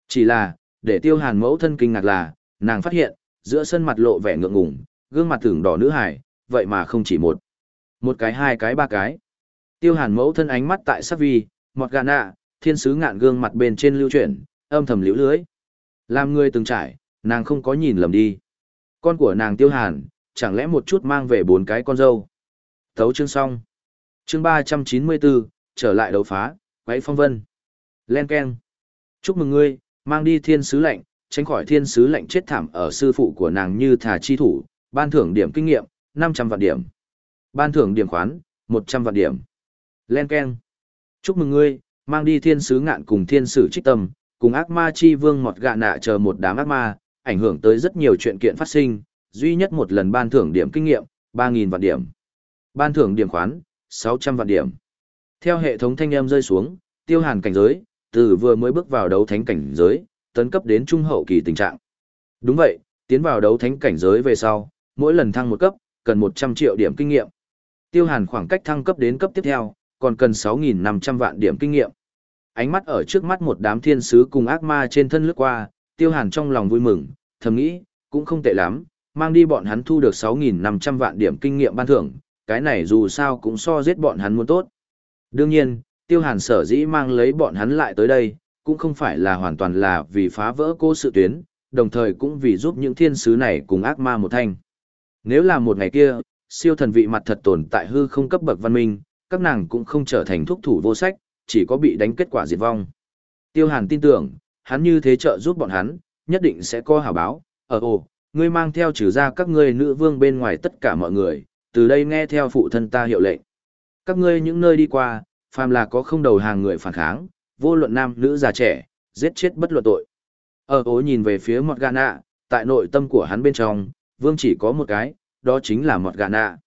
Chỉ là, để tiêu hàn mẫu thân kinh ngạc là, nàng phát hiện, giữa sân mặt lộ vẻ ngượng ngùng, gương mặt tưởng đỏ nữ hải, vậy mà không chỉ một. Một cái hai cái ba cái. Tiêu hàn mẫu thân ánh mắt tại sắc vi, mọt gà nạ, thiên sứ ngạn gương mặt bên trên lưu chuyển, âm thầm liễu lưới. Làm người từng trải, nàng không có nhìn lầm đi. Con của nàng tiêu hàn, chẳng lẽ một chút mang về bốn cái con dâu. Thấu chương xong. Chương ba trăm chín mươi bốn trở lại đấu phá, quấy phong vân. Len Ken. Chúc mừng ngươi, mang đi thiên sứ lệnh, tránh khỏi thiên sứ lệnh chết thảm ở sư phụ của nàng như thả chi thủ, ban thưởng điểm kinh nghiệm, 500 vạn điểm. Ban thưởng điểm khoán, 100 vạn điểm. Len Ken. Chúc mừng ngươi, mang đi thiên sứ ngạn cùng thiên sử trích tâm, cùng ác ma chi vương ngọt gạ nạ chờ một đám ác ma, ảnh hưởng tới rất nhiều chuyện kiện phát sinh, duy nhất một lần ban thưởng điểm kinh nghiệm, 3.000 vạn điểm. Ban thưởng điểm khoán, 600 vạn điểm. Theo hệ thống thanh âm rơi xuống, tiêu hàn cảnh giới, từ vừa mới bước vào đấu thánh cảnh giới, tấn cấp đến trung hậu kỳ tình trạng. Đúng vậy, tiến vào đấu thánh cảnh giới về sau, mỗi lần thăng một cấp, cần 100 triệu điểm kinh nghiệm. Tiêu Hàn khoảng cách thăng cấp đến cấp tiếp theo, còn cần 6.500 vạn điểm kinh nghiệm. Ánh mắt ở trước mắt một đám thiên sứ cùng ác ma trên thân lướt qua, Tiêu Hàn trong lòng vui mừng, thầm nghĩ, cũng không tệ lắm, mang đi bọn hắn thu được 6.500 vạn điểm kinh nghiệm ban thưởng, cái này dù sao cũng so giết bọn hắn muốn tốt. Đương nhiên, Tiêu Hàn sở dĩ mang lấy bọn hắn lại tới đây, cũng không phải là hoàn toàn là vì phá vỡ cô sự tuyến, đồng thời cũng vì giúp những thiên sứ này cùng ác ma một thanh. Nếu là một ngày kia, siêu thần vị mặt thật tồn tại hư không cấp bậc văn minh, các nàng cũng không trở thành thuốc thủ vô sách, chỉ có bị đánh kết quả diệt vong. Tiêu Hàn tin tưởng, hắn như thế trợ giúp bọn hắn, nhất định sẽ có hảo báo. Ở ồ, ngươi mang theo trừ ra các ngươi nữ vương bên ngoài tất cả mọi người, từ đây nghe theo phụ thân ta hiệu lệnh. Các ngươi những nơi đi qua, phàm là có không đầu hàng người phản kháng, vô luận nam nữ già trẻ, giết chết bất luận tội. Ở ố nhìn về phía Mọt Gà Nạ, tại nội tâm của hắn bên trong, vương chỉ có một cái, đó chính là Mọt Gà Nạ.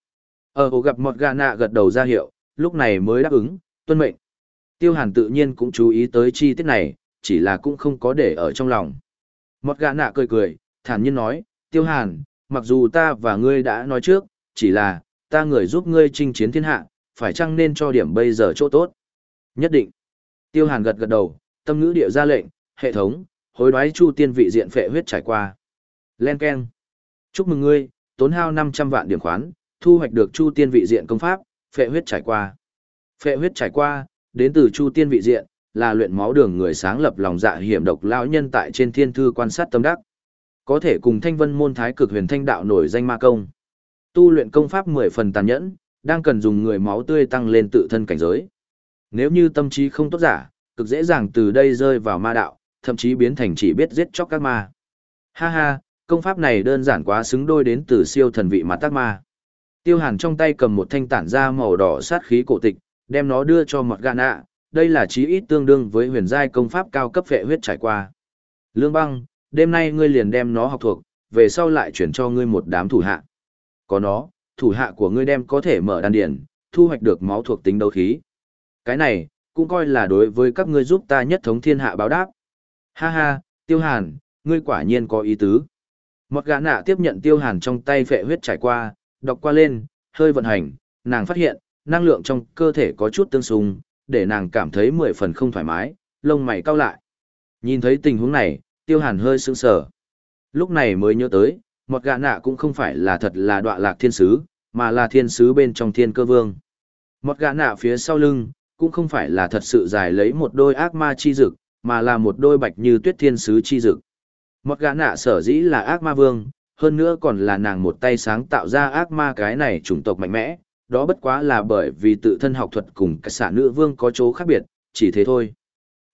Ở ố gặp Mọt Gà Nạ gật đầu ra hiệu, lúc này mới đáp ứng, tuân mệnh. Tiêu hàn tự nhiên cũng chú ý tới chi tiết này, chỉ là cũng không có để ở trong lòng. Mọt Gà Nạ cười cười, thản nhiên nói, Tiêu hàn, mặc dù ta và ngươi đã nói trước, chỉ là, ta người giúp ngươi chinh chiến thiên hạ, phải chăng nên cho điểm bây giờ chỗ tốt? Nhất định. Tiêu Hàn gật gật đầu, tâm ngữ điệu ra lệnh, hệ thống, hối đoái chu tiên vị diện phệ huyết trải qua. Len Ken. Chúc mừng ngươi, tốn hao 500 vạn điểm khoán, thu hoạch được chu tiên vị diện công pháp, phệ huyết trải qua. Phệ huyết trải qua, đến từ chu tiên vị diện, là luyện máu đường người sáng lập lòng dạ hiểm độc lão nhân tại trên thiên thư quan sát tâm đắc. Có thể cùng thanh vân môn thái cực huyền thanh đạo nổi danh ma công. Tu luyện công pháp 10 phần tàn nhẫn, đang cần dùng người máu tươi tăng lên tự thân cảnh giới. Nếu như tâm trí không tốt giả, cực dễ dàng từ đây rơi vào ma đạo, thậm chí biến thành chỉ biết giết chóc các ma. Ha ha, công pháp này đơn giản quá xứng đôi đến từ siêu thần vị mặt tác ma. Tiêu Hàn trong tay cầm một thanh tản ra màu đỏ sát khí cổ tịch, đem nó đưa cho một gã nạ, đây là chí ít tương đương với huyền giai công pháp cao cấp vệ huyết trải qua. Lương băng, đêm nay ngươi liền đem nó học thuộc, về sau lại chuyển cho ngươi một đám thủ hạ. Có nó, thủ hạ của ngươi đem có thể mở đan điển, thu hoạch được máu thuộc tính đấu khí. Cái này, cũng coi là đối với các ngươi giúp ta nhất thống thiên hạ báo đáp. Ha ha, tiêu hàn, ngươi quả nhiên có ý tứ. Một gã nạ tiếp nhận tiêu hàn trong tay phệ huyết trải qua, đọc qua lên, hơi vận hành, nàng phát hiện, năng lượng trong cơ thể có chút tương xung, để nàng cảm thấy mười phần không thoải mái, lông mày cau lại. Nhìn thấy tình huống này, tiêu hàn hơi sững sờ. Lúc này mới nhớ tới, một gã nạ cũng không phải là thật là đọa lạc thiên sứ, mà là thiên sứ bên trong thiên cơ vương. Một gã nạ phía sau lưng, cũng không phải là thật sự dài lấy một đôi ác ma chi dực, mà là một đôi bạch như tuyết thiên sứ chi dực. Một gã nạ sở dĩ là ác ma vương, hơn nữa còn là nàng một tay sáng tạo ra ác ma cái này chủng tộc mạnh mẽ, đó bất quá là bởi vì tự thân học thuật cùng cả xã nữ vương có chỗ khác biệt, chỉ thế thôi.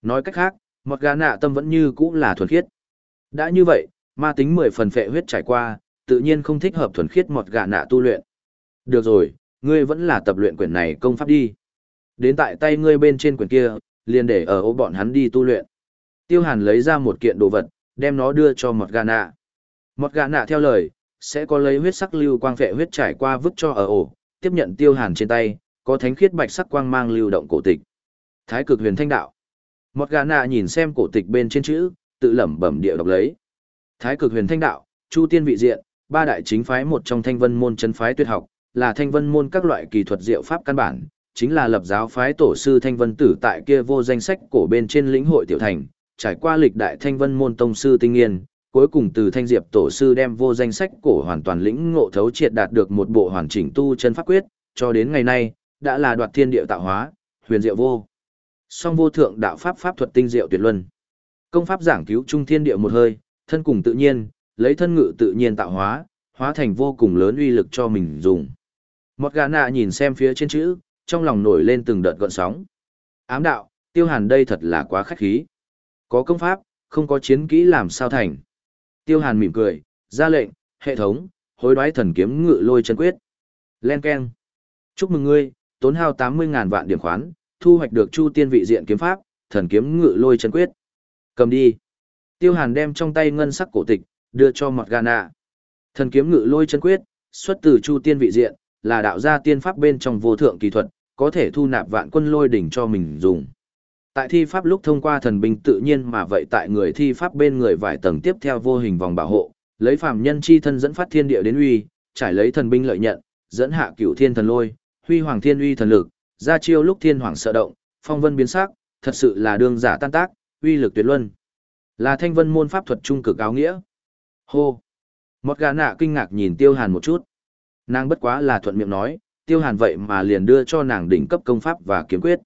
Nói cách khác, một gã nạ tâm vẫn như cũng là thuần khiết. Đã như vậy, ma tính mười phần phệ huyết trải qua, tự nhiên không thích hợp thuần khiết một gà nạ tu luyện. Được rồi, ngươi vẫn là tập luyện quyển này công pháp đi. Đến tại tay ngươi bên trên quyển kia, liền để ở ô bọn hắn đi tu luyện. Tiêu Hàn lấy ra một kiện đồ vật, đem nó đưa cho một gà nạ. Một gà nạ theo lời, sẽ có lấy huyết sắc lưu quang phệ huyết trải qua vứt cho ở ổ, tiếp nhận Tiêu Hàn trên tay, có thánh khiết bạch sắc quang mang lưu động cổ tịch. Thái cực huyền thanh đạo. Một gà nạ nhìn xem cổ tịch bên trên chữ, tự lẩm bẩm địa đọc lấy. Thái cực huyền thanh đạo, chu tiên vị diện, ba đại chính phái một trong thanh vân môn chân phái tuyệt học, là thanh vân môn các loại kỳ thuật diệu pháp căn bản, chính là lập giáo phái tổ sư Thanh Vân Tử tại kia vô danh sách cổ bên trên lĩnh hội tiểu thành, trải qua lịch đại Thanh Vân môn tông sư tinh nghiên, cuối cùng từ Thanh Diệp tổ sư đem vô danh sách cổ hoàn toàn lĩnh ngộ thấu triệt đạt được một bộ hoàn chỉnh tu chân pháp quyết, cho đến ngày nay, đã là đoạt thiên địa tạo hóa, huyền diệu vô. Song vô thượng đạo pháp pháp thuật tinh diệu tuyệt luân. Công pháp giảng cứu trung thiên địa một hơi, thân cùng tự nhiên, lấy thân ngự tự nhiên tạo hóa, hóa thành vô cùng lớn uy lực cho mình dùng. Một gã nạ nhìn xem phía trên chữ, trong lòng nổi lên từng đợt gợn sóng. Ám đạo, tiêu hàn đây thật là quá khách khí. Có công pháp, không có chiến kỹ làm sao thành. Tiêu hàn mỉm cười, ra lệnh, hệ thống, hối đoái thần kiếm ngự lôi chân quyết. Len Ken. Chúc mừng ngươi, tốn hao 80.000 vạn điểm khoán, thu hoạch được chu tiên vị diện kiếm pháp, thần kiếm ngự lôi chân quyết. Cầm đi. Tiêu hàn đem trong tay ngân sắc cổ tịch, đưa cho mặt Gana. Thần kiếm ngự lôi chân quyết, xuất từ chu tiên vị diện, là đạo gia tiên pháp bên trong vô thượng kỳ thuật, có thể thu nạp vạn quân lôi đỉnh cho mình dùng. Tại thi pháp lúc thông qua thần binh tự nhiên mà vậy tại người thi pháp bên người vài tầng tiếp theo vô hình vòng bảo hộ, lấy phàm nhân chi thân dẫn phát thiên địa đến uy, trải lấy thần binh lợi nhận, dẫn hạ cửu thiên thần lôi, huy hoàng thiên uy thần lực, ra chiêu lúc thiên hoàng sợ động, phong vân biến sắc, thật sự là đương giả tan tác, uy lực tuyệt luân. Là thanh vân môn pháp thuật trung cực áo nghĩa. Hô. Một gà nạ kinh ngạc nhìn Tiêu Hàn một chút. Nàng bất quá là thuận miệng nói, tiêu hàn vậy mà liền đưa cho nàng đỉnh cấp công pháp và kiếm quyết.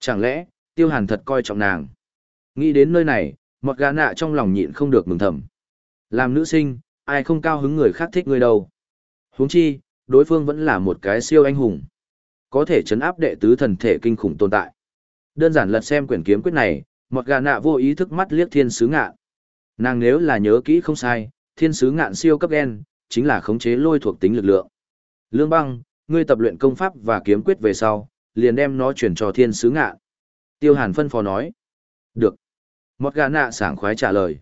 Chẳng lẽ, tiêu hàn thật coi trọng nàng. Nghĩ đến nơi này, một gã nạ trong lòng nhịn không được mừng thầm. Làm nữ sinh, ai không cao hứng người khác thích người đâu. huống chi, đối phương vẫn là một cái siêu anh hùng. Có thể chấn áp đệ tứ thần thể kinh khủng tồn tại. Đơn giản lật xem quyển kiếm quyết này, một gã nạ vô ý thức mắt liếc thiên sứ ngạn. Nàng nếu là nhớ kỹ không sai, thiên sứ ngạn siêu cấp gen, chính là khống chế lôi thuộc tính lực lượng. Lương băng, ngươi tập luyện công pháp và kiếm quyết về sau, liền đem nó chuyển cho thiên sứ ngạ. Tiêu hàn phân phó nói. Được. Một gà nạ sảng khoái trả lời.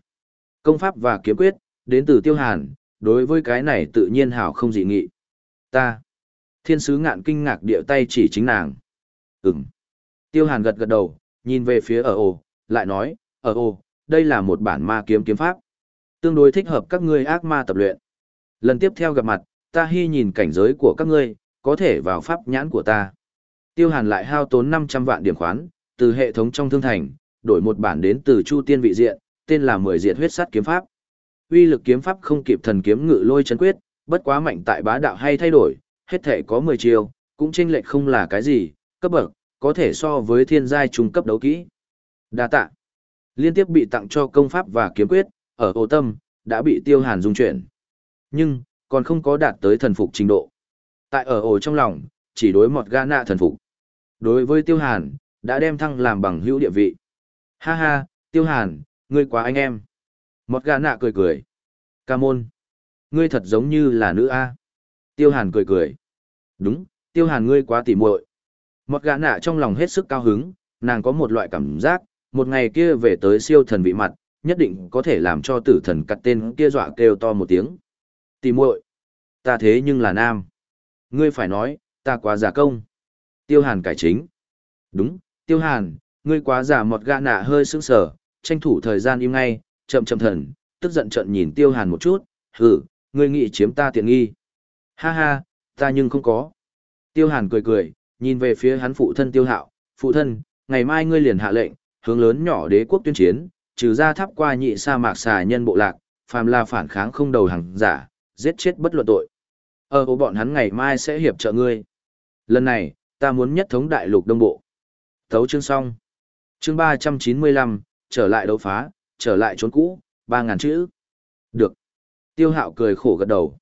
Công pháp và kiếm quyết, đến từ tiêu hàn, đối với cái này tự nhiên hảo không dị nghị. Ta. Thiên sứ ngạn kinh ngạc điệu tay chỉ chính nàng. Ừm. Tiêu hàn gật gật đầu, nhìn về phía ở ồ, lại nói, ở ồ, đây là một bản ma kiếm kiếm pháp. Tương đối thích hợp các ngươi ác ma tập luyện. Lần tiếp theo gặp mặt, ta hy nhìn cảnh giới của các ngươi, có thể vào pháp nhãn của ta. Tiêu hàn lại hao tốn 500 vạn điểm khoán, từ hệ thống trong thương thành, đổi một bản đến từ Chu Tiên vị diện, tên là Mười Diệt Huyết Sát kiếm pháp. Uy lực kiếm pháp không kịp thần kiếm ngự lôi chấn quyết, bất quá mạnh tại bá đạo hay thay đổi, hết thể có 10 chiều, cũng chênh lệch không là cái gì, cấp bậc, có thể so với thiên giai trung cấp đấu kỹ. Đa tạ. Liên tiếp bị tặng cho công pháp và kiếm quyết, ở ô tâm, đã bị tiêu hàn dung chuyển. Nhưng, còn không có đạt tới thần phục trình độ. Tại ở ổ trong lòng, chỉ đối một gã nạ thần phục. Đối với tiêu hàn, đã đem thăng làm bằng hữu địa vị. Ha ha, tiêu hàn, ngươi quá anh em. Một gã nạ cười cười. Ca môn. Ngươi thật giống như là nữ A. Tiêu hàn cười cười. Đúng, tiêu hàn ngươi quá tỉ muội. Một gã nạ trong lòng hết sức cao hứng, nàng có một loại cảm giác, một ngày kia về tới siêu thần vị mặt, nhất định có thể làm cho tử thần cắt tên kia dọa kêu to một tiếng. Tì muội, ta thế nhưng là nam. Ngươi phải nói, ta quá giả công. Tiêu hàn cải chính. Đúng, tiêu hàn, ngươi quá giả một gã nạ hơi sững sờ, tranh thủ thời gian im ngay, chậm chậm thần, tức giận trận nhìn tiêu hàn một chút, hử, ngươi nghĩ chiếm ta tiện nghi. Ha ha, ta nhưng không có. Tiêu hàn cười cười, nhìn về phía hắn phụ thân tiêu hạo, phụ thân, ngày mai ngươi liền hạ lệnh, hướng lớn nhỏ đế quốc tuyên chiến, trừ ra tháp qua nhị sa mạc xà nhân bộ lạc, phàm là phản kháng không đầu hàng giả, giết chết bất luận tội. Ờ bộ bọn hắn ngày mai sẽ hiệp trợ ngươi. Lần này, ta muốn nhất thống đại lục đông bộ. Thấu chương xong. Chương ba trăm chín mươi lăm trở lại đấu phá, trở lại trốn cũ, ba ngàn chữ. Được. Tiêu hạo cười khổ gật đầu.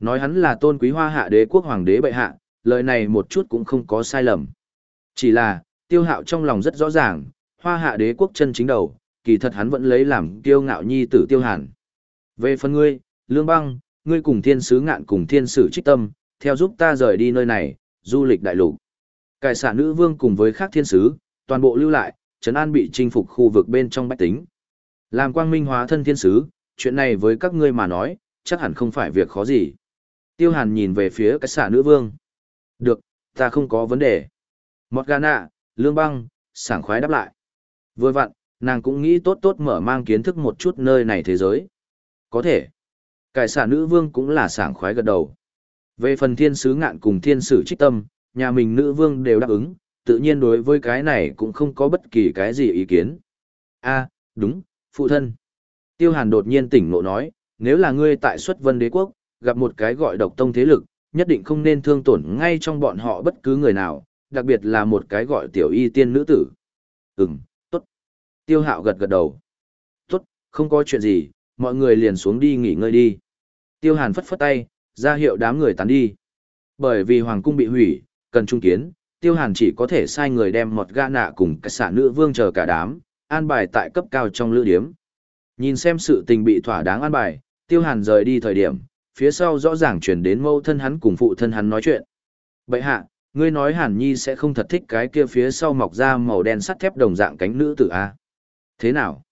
Nói hắn là tôn quý hoa hạ đế quốc hoàng đế bệ hạ, lời này một chút cũng không có sai lầm. Chỉ là, tiêu hạo trong lòng rất rõ ràng, hoa hạ đế quốc chân chính đầu, kỳ thật hắn vẫn lấy làm tiêu ngạo nhi tử tiêu hàn. Về phần ngươi, lương băng, ngươi cùng thiên sứ ngạn cùng thiên sử trích tâm, theo giúp ta rời đi nơi này, du lịch đại lục. Cải xả nữ vương cùng với khác thiên sứ, toàn bộ lưu lại, trấn an bị chinh phục khu vực bên trong bách tính. Làm quang minh hóa thân thiên sứ, chuyện này với các ngươi mà nói, chắc hẳn không phải việc khó gì. Tiêu hàn nhìn về phía cái xả nữ vương. Được, ta không có vấn đề. Morgana, lương băng, sảng khoái đáp lại. Vừa vặn, nàng cũng nghĩ tốt tốt mở mang kiến thức một chút nơi này thế giới. Có thể. Cải xả nữ vương cũng là sảng khoái gật đầu. Về phần thiên sứ ngạn cùng thiên sử trích tâm, nhà mình nữ vương đều đáp ứng, tự nhiên đối với cái này cũng không có bất kỳ cái gì ý kiến. a đúng, phụ thân. Tiêu hàn đột nhiên tỉnh ngộ nói, nếu là ngươi tại xuất vân đế quốc, gặp một cái gọi độc tông thế lực, nhất định không nên thương tổn ngay trong bọn họ bất cứ người nào, đặc biệt là một cái gọi tiểu y tiên nữ tử. Ừm. Tiêu hạo gật gật đầu. Tốt, không có chuyện gì, mọi người liền xuống đi nghỉ ngơi đi. Tiêu hàn phất phất tay, ra hiệu đám người tán đi. Bởi vì hoàng cung bị hủy, cần trung kiến, tiêu hàn chỉ có thể sai người đem một gã nạ cùng cả xã nữ vương chờ cả đám, an bài tại cấp cao trong lữ điếm. Nhìn xem sự tình bị thỏa đáng an bài, tiêu hàn rời đi thời điểm, phía sau rõ ràng chuyển đến mâu thân hắn cùng phụ thân hắn nói chuyện. Bậy hạ, ngươi nói hàn nhi sẽ không thật thích cái kia phía sau mọc ra màu đen sắt thép đồng dạng cánh nữ tử a Thế nào?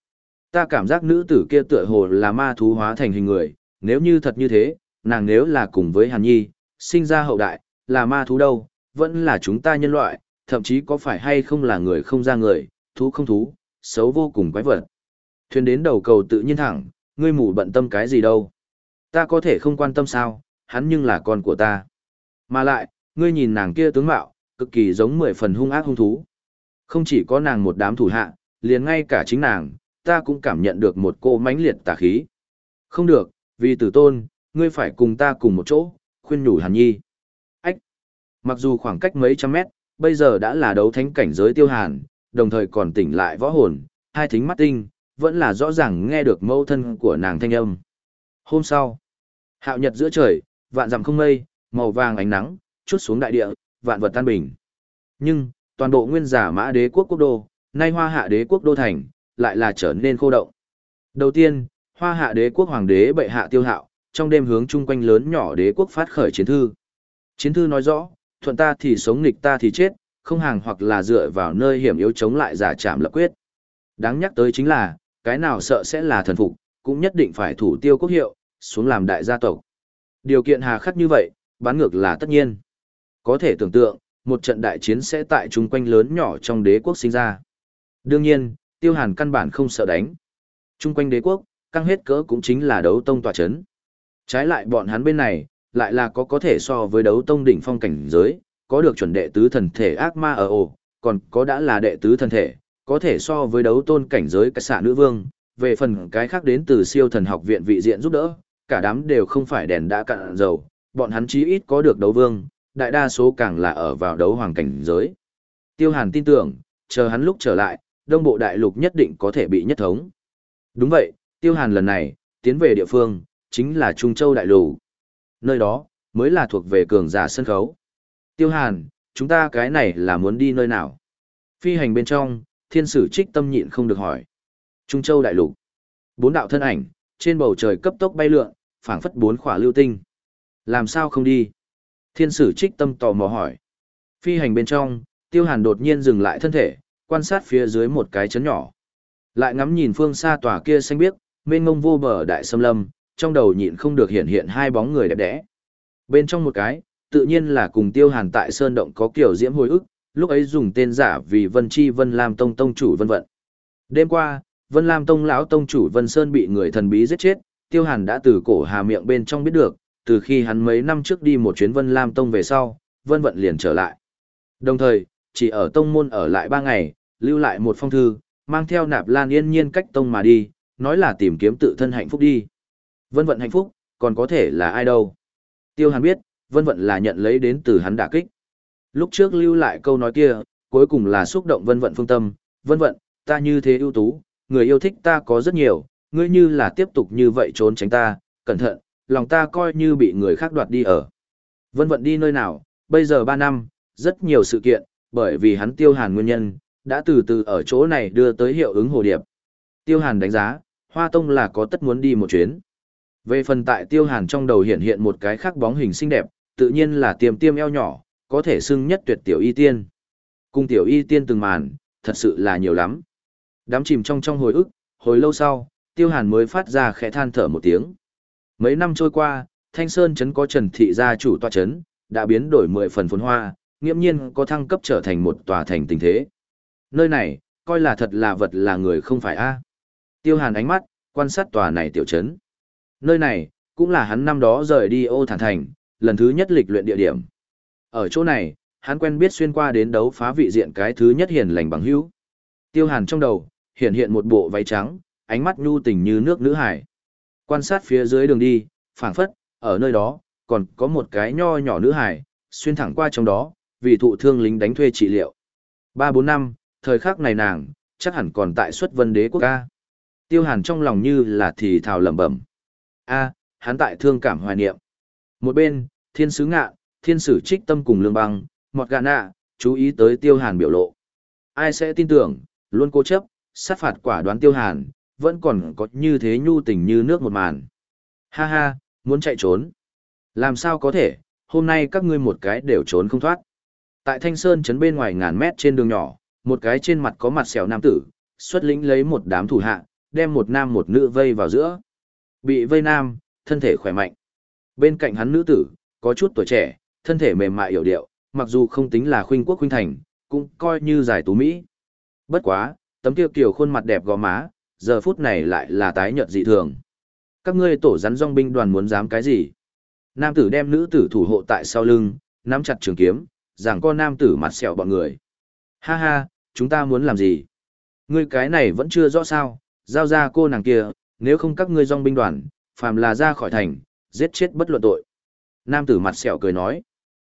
Ta cảm giác nữ tử kia tựa hồ là ma thú hóa thành hình người, nếu như thật như thế, nàng nếu là cùng với hàn nhi, sinh ra hậu đại, là ma thú đâu, vẫn là chúng ta nhân loại, thậm chí có phải hay không là người không ra người, thú không thú, xấu vô cùng quái vật. Thuyền đến đầu cầu tự nhiên thẳng, ngươi mù bận tâm cái gì đâu. Ta có thể không quan tâm sao, hắn nhưng là con của ta. Mà lại, ngươi nhìn nàng kia tướng mạo, cực kỳ giống mười phần hung ác hung thú. Không chỉ có nàng một đám thủ hạ, liền ngay cả chính nàng, ta cũng cảm nhận được một cô mãnh liệt tà khí. Không được, vì tử tôn, ngươi phải cùng ta cùng một chỗ, khuyên nhủ hàn nhi. Ách! Mặc dù khoảng cách mấy trăm mét, bây giờ đã là đấu thánh cảnh giới tiêu hàn, đồng thời còn tỉnh lại võ hồn, hai thính mắt tinh, vẫn là rõ ràng nghe được mâu thân của nàng thanh âm. Hôm sau, hạo nhật giữa trời, vạn dặm không mây, màu vàng ánh nắng, chút xuống đại địa, vạn vật tan bình. Nhưng, toàn bộ nguyên giả mã đế quốc quốc đô, nay hoa hạ đế quốc đô thành, lại là trở nên khô động. Đầu tiên, hoa hạ đế quốc hoàng đế bệ hạ tiêu hạo, trong đêm hướng chung quanh lớn nhỏ đế quốc phát khởi chiến thư. Chiến thư nói rõ, thuận ta thì sống nghịch ta thì chết, không hàng hoặc là dựa vào nơi hiểm yếu chống lại giả trạm lập quyết. Đáng nhắc tới chính là, cái nào sợ sẽ là thần phục, cũng nhất định phải thủ tiêu quốc hiệu, xuống làm đại gia tộc. Điều kiện hà khắc như vậy, bán ngược là tất nhiên. Có thể tưởng tượng, một trận đại chiến sẽ tại chung quanh lớn nhỏ trong đế quốc sinh ra. Đương nhiên, tiêu hàn căn bản không sợ đánh. Chung quanh đế quốc, căng hết cỡ cũng chính là đấu tông tòa chấn. Trái lại bọn hắn bên này, lại là có có thể so với đấu tông đỉnh phong cảnh giới, có được chuẩn đệ tứ thần thể ác ma ở ổ, còn có đã là đệ tứ thần thể, có thể so với đấu tôn cảnh giới cả xạ nữ vương, về phần cái khác đến từ siêu thần học viện vị diện giúp đỡ, cả đám đều không phải đèn đã cạn dầu, bọn hắn chí ít có được đấu vương, đại đa số càng là ở vào đấu hoàng cảnh giới. Tiêu Hàn tin tưởng, chờ hắn lúc trở lại, đông bộ đại lục nhất định có thể bị nhất thống. Đúng vậy, Tiêu Hàn lần này, tiến về địa phương, chính là Trung Châu đại lục. Nơi đó, mới là thuộc về cường giả sân khấu. Tiêu Hàn, chúng ta cái này là muốn đi nơi nào? Phi hành bên trong, thiên sử trích tâm nhịn không được hỏi. Trung Châu đại lục. Bốn đạo thân ảnh, trên bầu trời cấp tốc bay lượn, phảng phất bốn khỏa lưu tinh. Làm sao không đi? Thiên sử trích tâm tò mò hỏi. Phi hành bên trong, tiêu hàn đột nhiên dừng lại thân thể, quan sát phía dưới một cái chấn nhỏ. Lại ngắm nhìn phương xa tòa kia xanh biếc, mênh ngông vô bờ đại sâm lâm, trong đầu nhịn không được hiện hiện hai bóng người đẹp đẽ. Bên trong một cái, tự nhiên là cùng tiêu hàn tại Sơn Động có kiểu diễm hồi ức, lúc ấy dùng tên giả vì Vân Chi Vân Lam Tông Tông chủ Vân Vận. Đêm qua, Vân Lam Tông lão Tông chủ Vân Sơn bị người thần bí giết chết, tiêu hàn đã từ cổ hà miệng bên trong biết được, từ khi hắn mấy năm trước đi một chuyến Vân Lam Tông về sau, Vân Vận liền trở lại. Đồng thời, chỉ ở Tông Môn ở lại ba ngày, lưu lại một phong thư, mang theo nạp lan yên nhiên cách Tông mà đi, nói là tìm kiếm tự thân hạnh phúc đi. Vân Vận hạnh phúc, còn có thể là ai đâu. Tiêu Hàn biết, Vân Vận là nhận lấy đến từ hắn đả kích. Lúc trước lưu lại câu nói kia, cuối cùng là xúc động Vân Vận phương tâm, Vân Vận, ta như thế ưu tú, người yêu thích ta có rất nhiều, ngươi như là tiếp tục như vậy trốn tránh ta, cẩn thận, lòng ta coi như bị người khác đoạt đi ở. Vân vận đi nơi nào, bây giờ 3 năm, rất nhiều sự kiện, bởi vì hắn tiêu hàn nguyên nhân, đã từ từ ở chỗ này đưa tới hiệu ứng hồ điệp. Tiêu hàn đánh giá, Hoa Tông là có tất muốn đi một chuyến. Về phần tại tiêu hàn trong đầu hiện hiện một cái khác bóng hình xinh đẹp, tự nhiên là tiềm tiêm eo nhỏ, có thể xưng nhất tuyệt tiểu y tiên. Cùng tiểu y tiên từng màn, thật sự là nhiều lắm. Đám chìm trong trong hồi ức, hồi lâu sau, tiêu hàn mới phát ra khẽ than thở một tiếng. Mấy năm trôi qua, Thanh Sơn Trấn có Trần Thị gia chủ tòa trấn, đã biến đổi mười phần phồn hoa, nghiễm nhiên có thăng cấp trở thành một tòa thành tình thế. Nơi này, coi là thật là vật là người không phải a. Tiêu Hàn ánh mắt, quan sát tòa này tiểu trấn. Nơi này, cũng là hắn năm đó rời đi ô thản thành, lần thứ nhất lịch luyện địa điểm. Ở chỗ này, hắn quen biết xuyên qua đến đấu phá vị diện cái thứ nhất hiền lành bằng hữu. Tiêu Hàn trong đầu, hiện hiện một bộ váy trắng, ánh mắt nhu tình như nước nữ hải. Quan sát phía dưới đường đi, phảng phất, ở nơi đó, còn có một cái nho nhỏ nữ hải, xuyên thẳng qua trong đó, vì thụ thương lính đánh thuê trị liệu. Ba bốn năm, thời khắc này nàng, chắc hẳn còn tại xuất vân đế quốc ca. Tiêu hàn trong lòng như là thì thào lẩm bẩm. a hắn tại thương cảm hoài niệm. Một bên, thiên sứ ngạ, thiên sử trích tâm cùng lương băng, mọt gà nạ, chú ý tới tiêu hàn biểu lộ. Ai sẽ tin tưởng, luôn cố chấp, sát phạt quả đoán tiêu hàn, vẫn còn có như thế nhu tình như nước một màn. Ha ha, muốn chạy trốn. Làm sao có thể, hôm nay các ngươi một cái đều trốn không thoát. Tại Thanh Sơn trấn bên ngoài ngàn mét trên đường nhỏ, một cái trên mặt có mặt sẹo nam tử, xuất lĩnh lấy một đám thủ hạ, đem một nam một nữ vây vào giữa. Bị vây nam, thân thể khỏe mạnh. Bên cạnh hắn nữ tử, có chút tuổi trẻ, thân thể mềm mại hiểu điệu, mặc dù không tính là khuynh quốc khuynh thành, cũng coi như giải tú Mỹ. Bất quá, tấm tiêu kiều khuôn mặt đẹp gò má, giờ phút này lại là tái nhợt dị thường. Các ngươi tổ rắn rong binh đoàn muốn dám cái gì? Nam tử đem nữ tử thủ hộ tại sau lưng, nắm chặt trường kiếm, rằng con nam tử mặt sẹo bọn người. Ha ha, chúng ta muốn làm gì? Ngươi cái này vẫn chưa rõ sao, giao ra cô nàng kia, nếu không các ngươi rong binh đoàn, phàm là ra khỏi thành, giết chết bất luận tội. Nam tử mặt sẹo cười nói,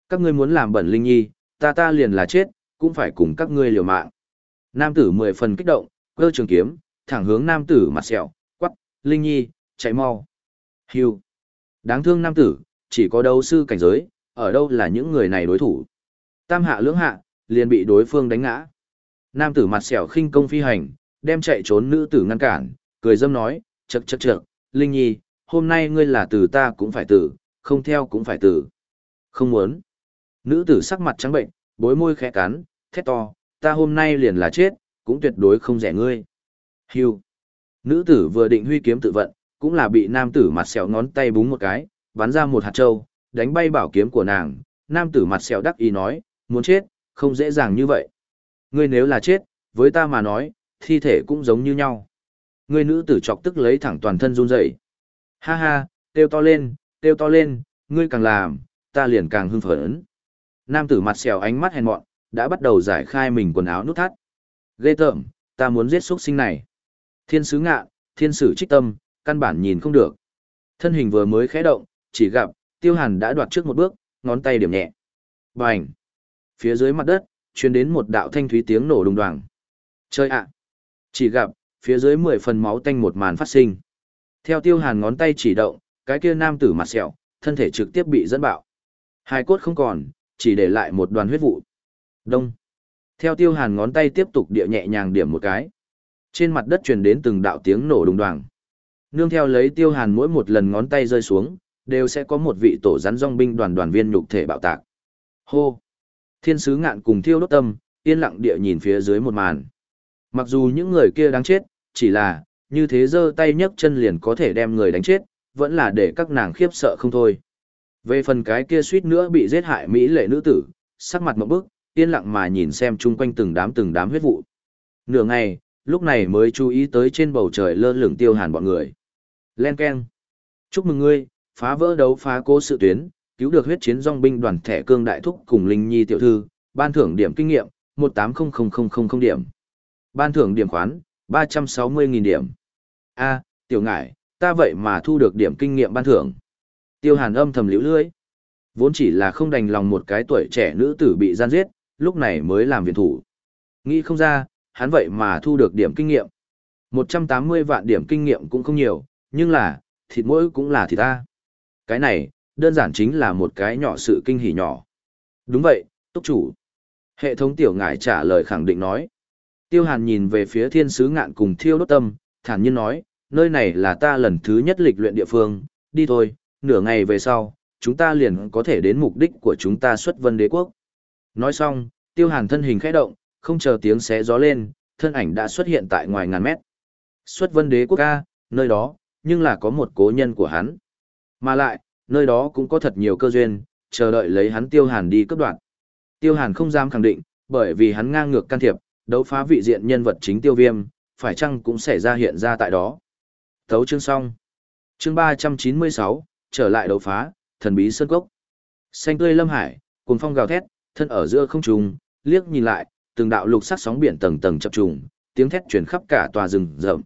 các ngươi muốn làm bẩn Linh Nhi, ta ta liền là chết, cũng phải cùng các ngươi liều mạng. Nam tử mười phần kích động, cơ trường kiếm, thẳng hướng nam tử mặt sẹo, quắc, Linh Nhi, chạy mau. Hưu. Đáng thương nam tử, chỉ có đấu sư cảnh giới, ở đâu là những người này đối thủ. Tam hạ lưỡng hạ, liền bị đối phương đánh ngã. Nam tử mặt sẹo khinh công phi hành, đem chạy trốn nữ tử ngăn cản, cười dâm nói, chậc chậc chậc, Linh Nhi, hôm nay ngươi là tử ta cũng phải tử, không theo cũng phải tử. Không muốn. Nữ tử sắc mặt trắng bệnh, bối môi khẽ cắn, thét to, ta hôm nay liền là chết, cũng tuyệt đối không rẻ ngươi. Hưu. Nữ tử vừa định huy kiếm tự vận, cũng là bị nam tử mặt sẹo ngón tay búng một cái, bắn ra một hạt trâu, đánh bay bảo kiếm của nàng. Nam tử mặt sẹo đắc ý nói, muốn chết, không dễ dàng như vậy. Ngươi nếu là chết, với ta mà nói, thi thể cũng giống như nhau. Ngươi nữ tử chọc tức lấy thẳng toàn thân run rẩy. Ha ha, kêu to lên, kêu to lên, ngươi càng làm, ta liền càng hưng phấn. Nam tử mặt sẹo ánh mắt hèn mọn, đã bắt đầu giải khai mình quần áo nút thắt. Ghê tởm, ta muốn giết xuất sinh này. Thiên sứ ngạ, thiên sử trích tâm, căn bản nhìn không được. Thân hình vừa mới khẽ động, chỉ gặp, tiêu hàn đã đoạt trước một bước, ngón tay điểm nhẹ. Bành! Phía dưới mặt đất, truyền đến một đạo thanh thúy tiếng nổ đùng đoàng. Chơi ạ! Chỉ gặp, phía dưới mười phần máu tanh một màn phát sinh. Theo tiêu hàn ngón tay chỉ động, cái kia nam tử mặt sẹo, thân thể trực tiếp bị dẫn bạo. Hai cốt không còn, chỉ để lại một đoàn huyết vụ. Đông. Theo tiêu hàn ngón tay tiếp tục địa nhẹ nhàng điểm một cái. Trên mặt đất truyền đến từng đạo tiếng nổ đùng đoàng. Nương theo lấy tiêu hàn mỗi một lần ngón tay rơi xuống, đều sẽ có một vị tổ rắn rong binh đoàn đoàn viên nhục thể bạo tạc. Hô! Thiên sứ ngạn cùng thiêu đốt tâm, yên lặng địa nhìn phía dưới một màn. Mặc dù những người kia đáng chết, chỉ là, như thế giơ tay nhấc chân liền có thể đem người đánh chết, vẫn là để các nàng khiếp sợ không thôi. Về phần cái kia suýt nữa bị giết hại Mỹ lệ nữ tử, sắc mặt một bức, yên lặng mà nhìn xem chung quanh từng đám từng đám huyết vụ. Nửa ngày, lúc này mới chú ý tới trên bầu trời lơ lửng tiêu hàn bọn người. Len Ken. Chúc mừng ngươi, phá vỡ đấu phá cố sự tuyến, cứu được huyết chiến dòng binh đoàn thẻ cương đại thúc cùng Linh Nhi tiểu thư, ban thưởng điểm kinh nghiệm, 1800000 điểm. Ban thưởng điểm khoán, 360.000 điểm. A, tiểu ngải, ta vậy mà thu được điểm kinh nghiệm ban thưởng. Tiêu hàn âm thầm liễu lưỡi. Vốn chỉ là không đành lòng một cái tuổi trẻ nữ tử bị gian giết, lúc này mới làm viện thủ. Nghĩ không ra, hắn vậy mà thu được điểm kinh nghiệm. 180 vạn điểm kinh nghiệm cũng không nhiều, nhưng là, thịt mỗi cũng là thịt ta. Cái này, đơn giản chính là một cái nhỏ sự kinh hỉ nhỏ. Đúng vậy, túc chủ. Hệ thống tiểu ngải trả lời khẳng định nói. Tiêu hàn nhìn về phía thiên sứ ngạn cùng thiêu đốt tâm, thản nhiên nói, nơi này là ta lần thứ nhất lịch luyện địa phương, đi thôi, nửa ngày về sau, chúng ta liền có thể đến mục đích của chúng ta xuất vân đế quốc. Nói xong, tiêu hàn thân hình khẽ động, không chờ tiếng xé gió lên, thân ảnh đã xuất hiện tại ngoài ngàn mét. Xuất vân đế quốc ca, nơi đó, nhưng là có một cố nhân của hắn. Mà lại, nơi đó cũng có thật nhiều cơ duyên, chờ đợi lấy hắn tiêu hàn đi cấp đoạn. Tiêu hàn không dám khẳng định, bởi vì hắn ngang ngược can thiệp, đấu phá vị diện nhân vật chính tiêu viêm, phải chăng cũng sẽ ra hiện ra tại đó. Thấu chương xong. Chương 396, trở lại đấu phá, thần bí sơn cốc. Xanh tươi lâm hải, cuồng phong gào thét, thân ở giữa không trung, liếc nhìn lại, từng đạo lục sắc sóng biển tầng tầng chập trùng, tiếng thét truyền khắp cả tòa rừng rậm.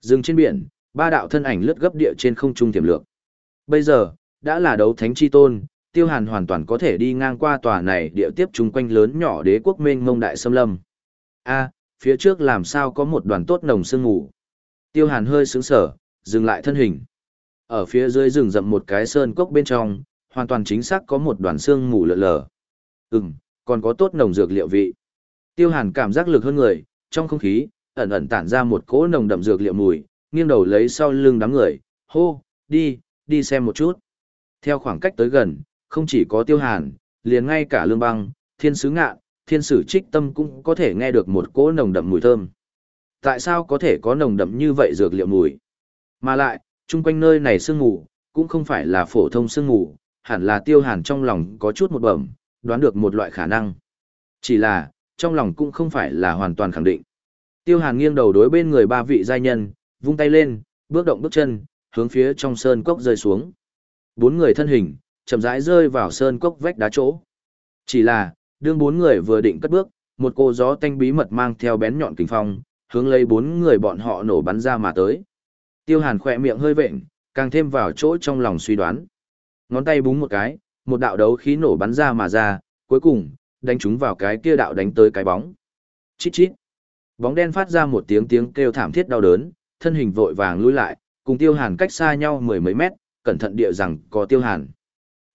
Rừng trên biển, ba đạo thân ảnh lướt gấp địa trên không trung tiềm lược. Bây giờ, đã là đấu thánh chi tôn, Tiêu Hàn hoàn toàn có thể đi ngang qua tòa này địa tiếp chung quanh lớn nhỏ đế quốc mênh mông đại xâm lâm. A, phía trước làm sao có một đoàn tốt nồng sương ngủ. Tiêu Hàn hơi sướng sở, dừng lại thân hình. Ở phía dưới rừng rậm một cái sơn cốc bên trong, hoàn toàn chính xác có một đoàn sương ngủ lờ lờ. Ừm, còn có tốt nồng dược liệu vị. Tiêu Hàn cảm giác lực hơn người, trong không khí, ẩn ẩn tản ra một cỗ nồng đậm dược liệu mùi, nghiêng đầu lấy sau lưng đám người, hô, đi, đi xem một chút. Theo khoảng cách tới gần, không chỉ có Tiêu Hàn, liền ngay cả Lương Băng, Thiên Sứ Ngạ, Thiên Sử Trích Tâm cũng có thể nghe được một cỗ nồng đậm mùi thơm. Tại sao có thể có nồng đậm như vậy dược liệu mùi? Mà lại, chung quanh nơi này sương ngủ cũng không phải là phổ thông sương ngủ, hẳn là tiêu hàn trong lòng có chút một bẩm, đoán được một loại khả năng. Chỉ là, trong lòng cũng không phải là hoàn toàn khẳng định. Tiêu hàn nghiêng đầu đối bên người ba vị giai nhân, vung tay lên, bước động bước chân, hướng phía trong sơn cốc rơi xuống. Bốn người thân hình, chậm rãi rơi vào sơn cốc vách đá chỗ. Chỉ là, đương bốn người vừa định cất bước, một cô gió tanh bí mật mang theo bén nhọn kinh phong, hướng lấy bốn người bọn họ nổ bắn ra mà tới. Tiêu hàn khỏe miệng hơi vện, càng thêm vào chỗ trong lòng suy đoán. Ngón tay búng một cái, một đạo đấu khí nổ bắn ra mà ra, cuối cùng, đánh chúng vào cái kia đạo đánh tới cái bóng. Chít chít. Bóng đen phát ra một tiếng tiếng kêu thảm thiết đau đớn, thân hình vội vàng lùi lại, cùng tiêu hàn cách xa nhau mười mấy mét, cẩn thận địa rằng có tiêu hàn.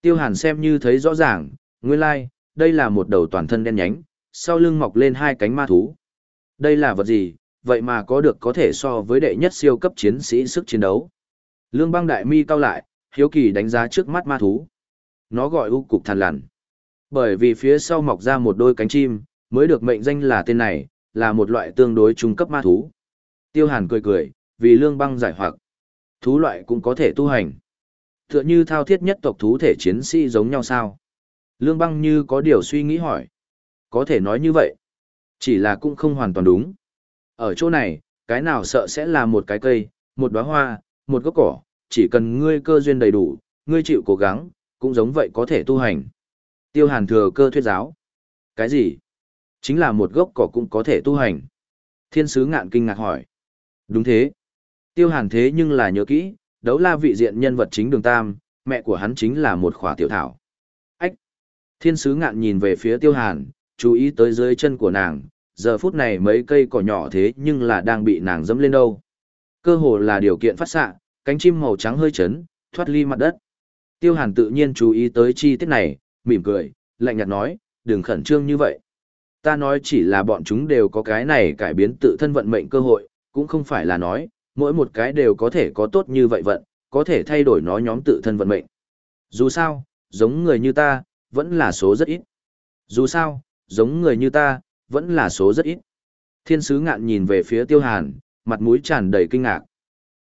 Tiêu hàn xem như thấy rõ ràng, nguyên lai, đây là một đầu toàn thân đen nhánh, sau lưng mọc lên hai cánh ma thú. Đây là vật gì, vậy mà có được có thể so với đệ nhất siêu cấp chiến sĩ sức chiến đấu. Lương băng đại mi cao lại, hiếu kỳ đánh giá trước mắt ma thú. Nó gọi u cục thằn lằn. Bởi vì phía sau mọc ra một đôi cánh chim, mới được mệnh danh là tên này, là một loại tương đối trung cấp ma thú. Tiêu hàn cười cười, vì lương băng giải hoặc. Thú loại cũng có thể tu hành. Tựa như thao thiết nhất tộc thú thể chiến sĩ giống nhau sao? Lương băng như có điều suy nghĩ hỏi. Có thể nói như vậy. Chỉ là cũng không hoàn toàn đúng. Ở chỗ này, cái nào sợ sẽ là một cái cây, một đóa hoa, một gốc cỏ, chỉ cần ngươi cơ duyên đầy đủ, ngươi chịu cố gắng, cũng giống vậy có thể tu hành. Tiêu hàn thừa cơ thuyết giáo. Cái gì? Chính là một gốc cỏ cũng có thể tu hành. Thiên sứ ngạn kinh ngạc hỏi. Đúng thế. Tiêu hàn thế nhưng là nhớ kỹ, đấu la vị diện nhân vật chính đường tam, mẹ của hắn chính là một khỏa tiểu thảo. Ách! Thiên sứ ngạn nhìn về phía tiêu hàn, chú ý tới dưới chân của nàng, giờ phút này mấy cây cỏ nhỏ thế nhưng là đang bị nàng dẫm lên đâu. Cơ hồ là điều kiện phát xạ, cánh chim màu trắng hơi chấn, thoát ly mặt đất. Tiêu hàn tự nhiên chú ý tới chi tiết này, mỉm cười, lạnh nhạt nói, đừng khẩn trương như vậy. Ta nói chỉ là bọn chúng đều có cái này cải biến tự thân vận mệnh cơ hội, cũng không phải là nói, mỗi một cái đều có thể có tốt như vậy vận, có thể thay đổi nó nhóm tự thân vận mệnh. Dù sao, giống người như ta, vẫn là số rất ít. Dù sao, giống người như ta, vẫn là số rất ít. Thiên sứ ngạn nhìn về phía tiêu hàn, mặt mũi tràn đầy kinh ngạc.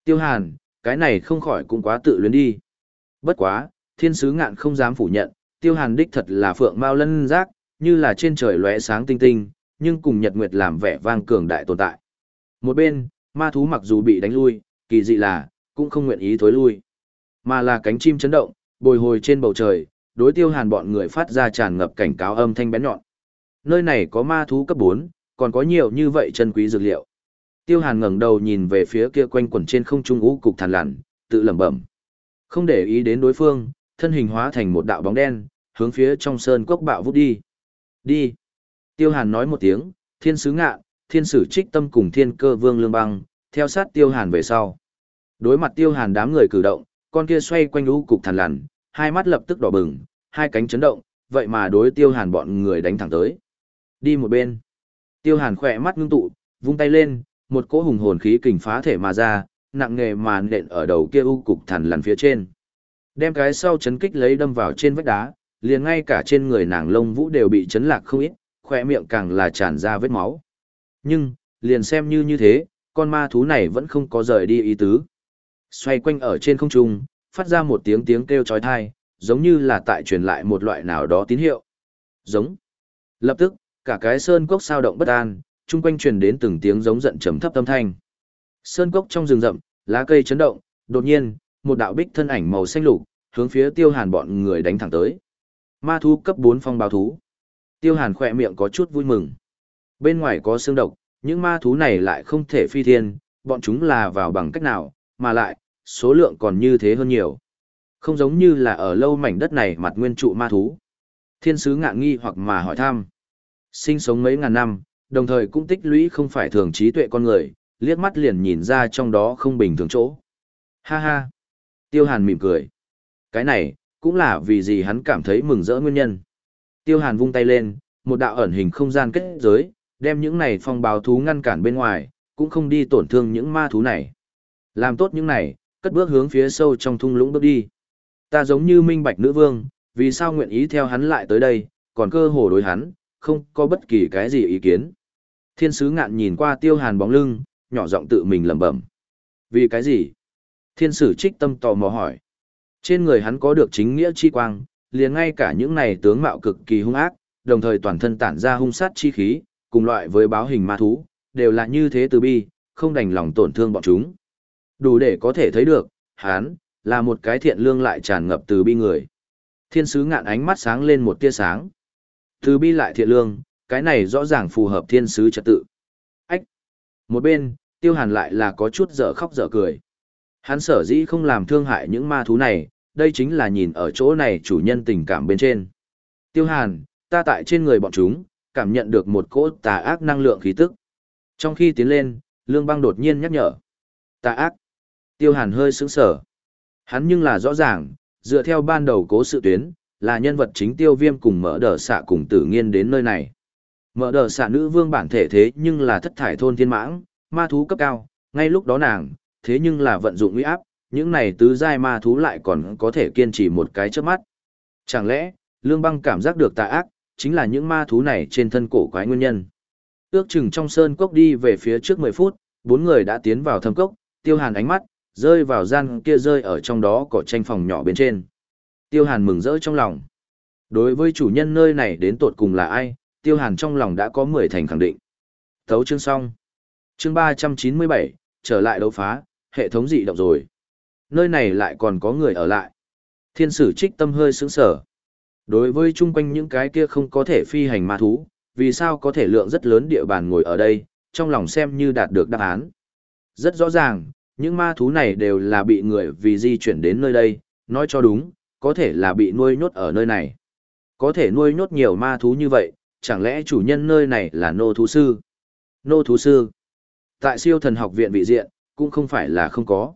Tiêu hàn, cái này không khỏi cũng quá tự luyến đi. Bất quá, thiên sứ ngạn không dám phủ nhận, tiêu hàn đích thật là phượng mao lân giác, như là trên trời lóe sáng tinh tinh, nhưng cùng nhật nguyệt làm vẻ vang cường đại tồn tại. Một bên, ma thú mặc dù bị đánh lui, kỳ dị là, cũng không nguyện ý thối lui. Mà là cánh chim chấn động, bồi hồi trên bầu trời, đối tiêu hàn bọn người phát ra tràn ngập cảnh cáo âm thanh bén nhọn. Nơi này có ma thú cấp 4, còn có nhiều như vậy chân quý dược liệu. Tiêu hàn ngẩng đầu nhìn về phía kia quanh quẩn trên không trung ú cục thàn lằn, tự lẩm bẩm. Không để ý đến đối phương, thân hình hóa thành một đạo bóng đen, hướng phía trong sơn cốc bạo vút đi. Đi. Tiêu hàn nói một tiếng, thiên sứ ngạ, thiên sử trích tâm cùng thiên cơ vương lương băng, theo sát tiêu hàn về sau. Đối mặt tiêu hàn đám người cử động, con kia xoay quanh u cục thằn lằn, hai mắt lập tức đỏ bừng, hai cánh chấn động, vậy mà đối tiêu hàn bọn người đánh thẳng tới. Đi một bên. Tiêu hàn khỏe mắt ngưng tụ, vung tay lên, một cỗ hùng hồn khí kình phá thể mà ra, nặng nghề mà nện ở đầu kia u cục thằn lằn phía trên. Đem cái sau chấn kích lấy đâm vào trên vách đá, liền ngay cả trên người nàng lông vũ đều bị chấn lạc không ít, khỏe miệng càng là tràn ra vết máu. Nhưng, liền xem như như thế, con ma thú này vẫn không có rời đi ý tứ. Xoay quanh ở trên không trung, phát ra một tiếng tiếng kêu chói tai, giống như là tại truyền lại một loại nào đó tín hiệu. Giống. Lập tức, cả cái sơn cốc sao động bất an, chung quanh truyền đến từng tiếng giống giận trầm thấp âm thanh. Sơn cốc trong rừng rậm, lá cây chấn động, đột nhiên, một đạo bích thân ảnh màu xanh lục, hướng phía Tiêu Hàn bọn người đánh thẳng tới. Ma thú cấp 4 phong báo thú. Tiêu Hàn khỏe miệng có chút vui mừng. Bên ngoài có xương độc, những ma thú này lại không thể phi thiên, bọn chúng là vào bằng cách nào, mà lại, số lượng còn như thế hơn nhiều. Không giống như là ở lâu mảnh đất này mặt nguyên trụ ma thú. Thiên sứ ngạn nghi hoặc mà hỏi thăm. Sinh sống mấy ngàn năm, đồng thời cũng tích lũy không phải thường trí tuệ con người, liếc mắt liền nhìn ra trong đó không bình thường chỗ. Ha ha! Tiêu Hàn mỉm cười. Cái này, cũng là vì gì hắn cảm thấy mừng rỡ nguyên nhân. Tiêu Hàn vung tay lên, một đạo ẩn hình không gian kết giới, đem những này phong bào thú ngăn cản bên ngoài, cũng không đi tổn thương những ma thú này. Làm tốt những này, cất bước hướng phía sâu trong thung lũng bước đi. Ta giống như minh bạch nữ vương, vì sao nguyện ý theo hắn lại tới đây, còn cơ hồ đối hắn, không có bất kỳ cái gì ý kiến. Thiên sứ ngạn nhìn qua tiêu hàn bóng lưng, nhỏ giọng tự mình lẩm bẩm. Vì cái gì? Thiên sử trích tâm tò mò hỏi. Trên người hắn có được chính nghĩa chi quang, liền ngay cả những này tướng mạo cực kỳ hung ác, đồng thời toàn thân tản ra hung sát chi khí, cùng loại với báo hình ma thú, đều là như thế từ bi, không đành lòng tổn thương bọn chúng. Đủ để có thể thấy được, hắn là một cái thiện lương lại tràn ngập từ bi người. Thiên sứ ngạn ánh mắt sáng lên một tia sáng. Từ bi lại thiện lương, cái này rõ ràng phù hợp thiên sứ trật tự. Ách! Một bên, tiêu hàn lại là có chút dở khóc dở cười. Hắn sở dĩ không làm thương hại những ma thú này, đây chính là nhìn ở chỗ này chủ nhân tình cảm bên trên. Tiêu hàn, ta tại trên người bọn chúng, cảm nhận được một cỗ tà ác năng lượng khí tức. Trong khi tiến lên, Lương Băng đột nhiên nhắc nhở. Tà ác. Tiêu hàn hơi sững sở. Hắn nhưng là rõ ràng, dựa theo ban đầu cố sự tuyến, là nhân vật chính tiêu viêm cùng mở đờ xạ cùng tử nghiên đến nơi này. Mở đờ xạ nữ vương bản thể thế nhưng là thất thải thôn thiên mãng, ma thú cấp cao, ngay lúc đó nàng, thế nhưng là vận dụng uy áp, những này tứ giai ma thú lại còn có thể kiên trì một cái trước mắt. Chẳng lẽ, Lương Băng cảm giác được tà ác, chính là những ma thú này trên thân cổ quái nguyên nhân. Ước chừng trong sơn cốc đi về phía trước 10 phút, bốn người đã tiến vào thâm cốc, tiêu hàn ánh mắt, rơi vào gian kia rơi ở trong đó cỏ tranh phòng nhỏ bên trên. Tiêu hàn mừng rỡ trong lòng. Đối với chủ nhân nơi này đến tột cùng là ai, tiêu hàn trong lòng đã có 10 thành khẳng định. Thấu chương xong. Chương 397, trở lại đấu phá, hệ thống dị động rồi. Nơi này lại còn có người ở lại. Thiên sử trích tâm hơi sững sở. Đối với chung quanh những cái kia không có thể phi hành ma thú, vì sao có thể lượng rất lớn địa bàn ngồi ở đây, trong lòng xem như đạt được đáp án. Rất rõ ràng, những ma thú này đều là bị người vì di chuyển đến nơi đây, nói cho đúng, có thể là bị nuôi nhốt ở nơi này. Có thể nuôi nhốt nhiều ma thú như vậy, chẳng lẽ chủ nhân nơi này là nô thú sư? Nô thú sư. Tại siêu thần học viện vị diện, cũng không phải là không có.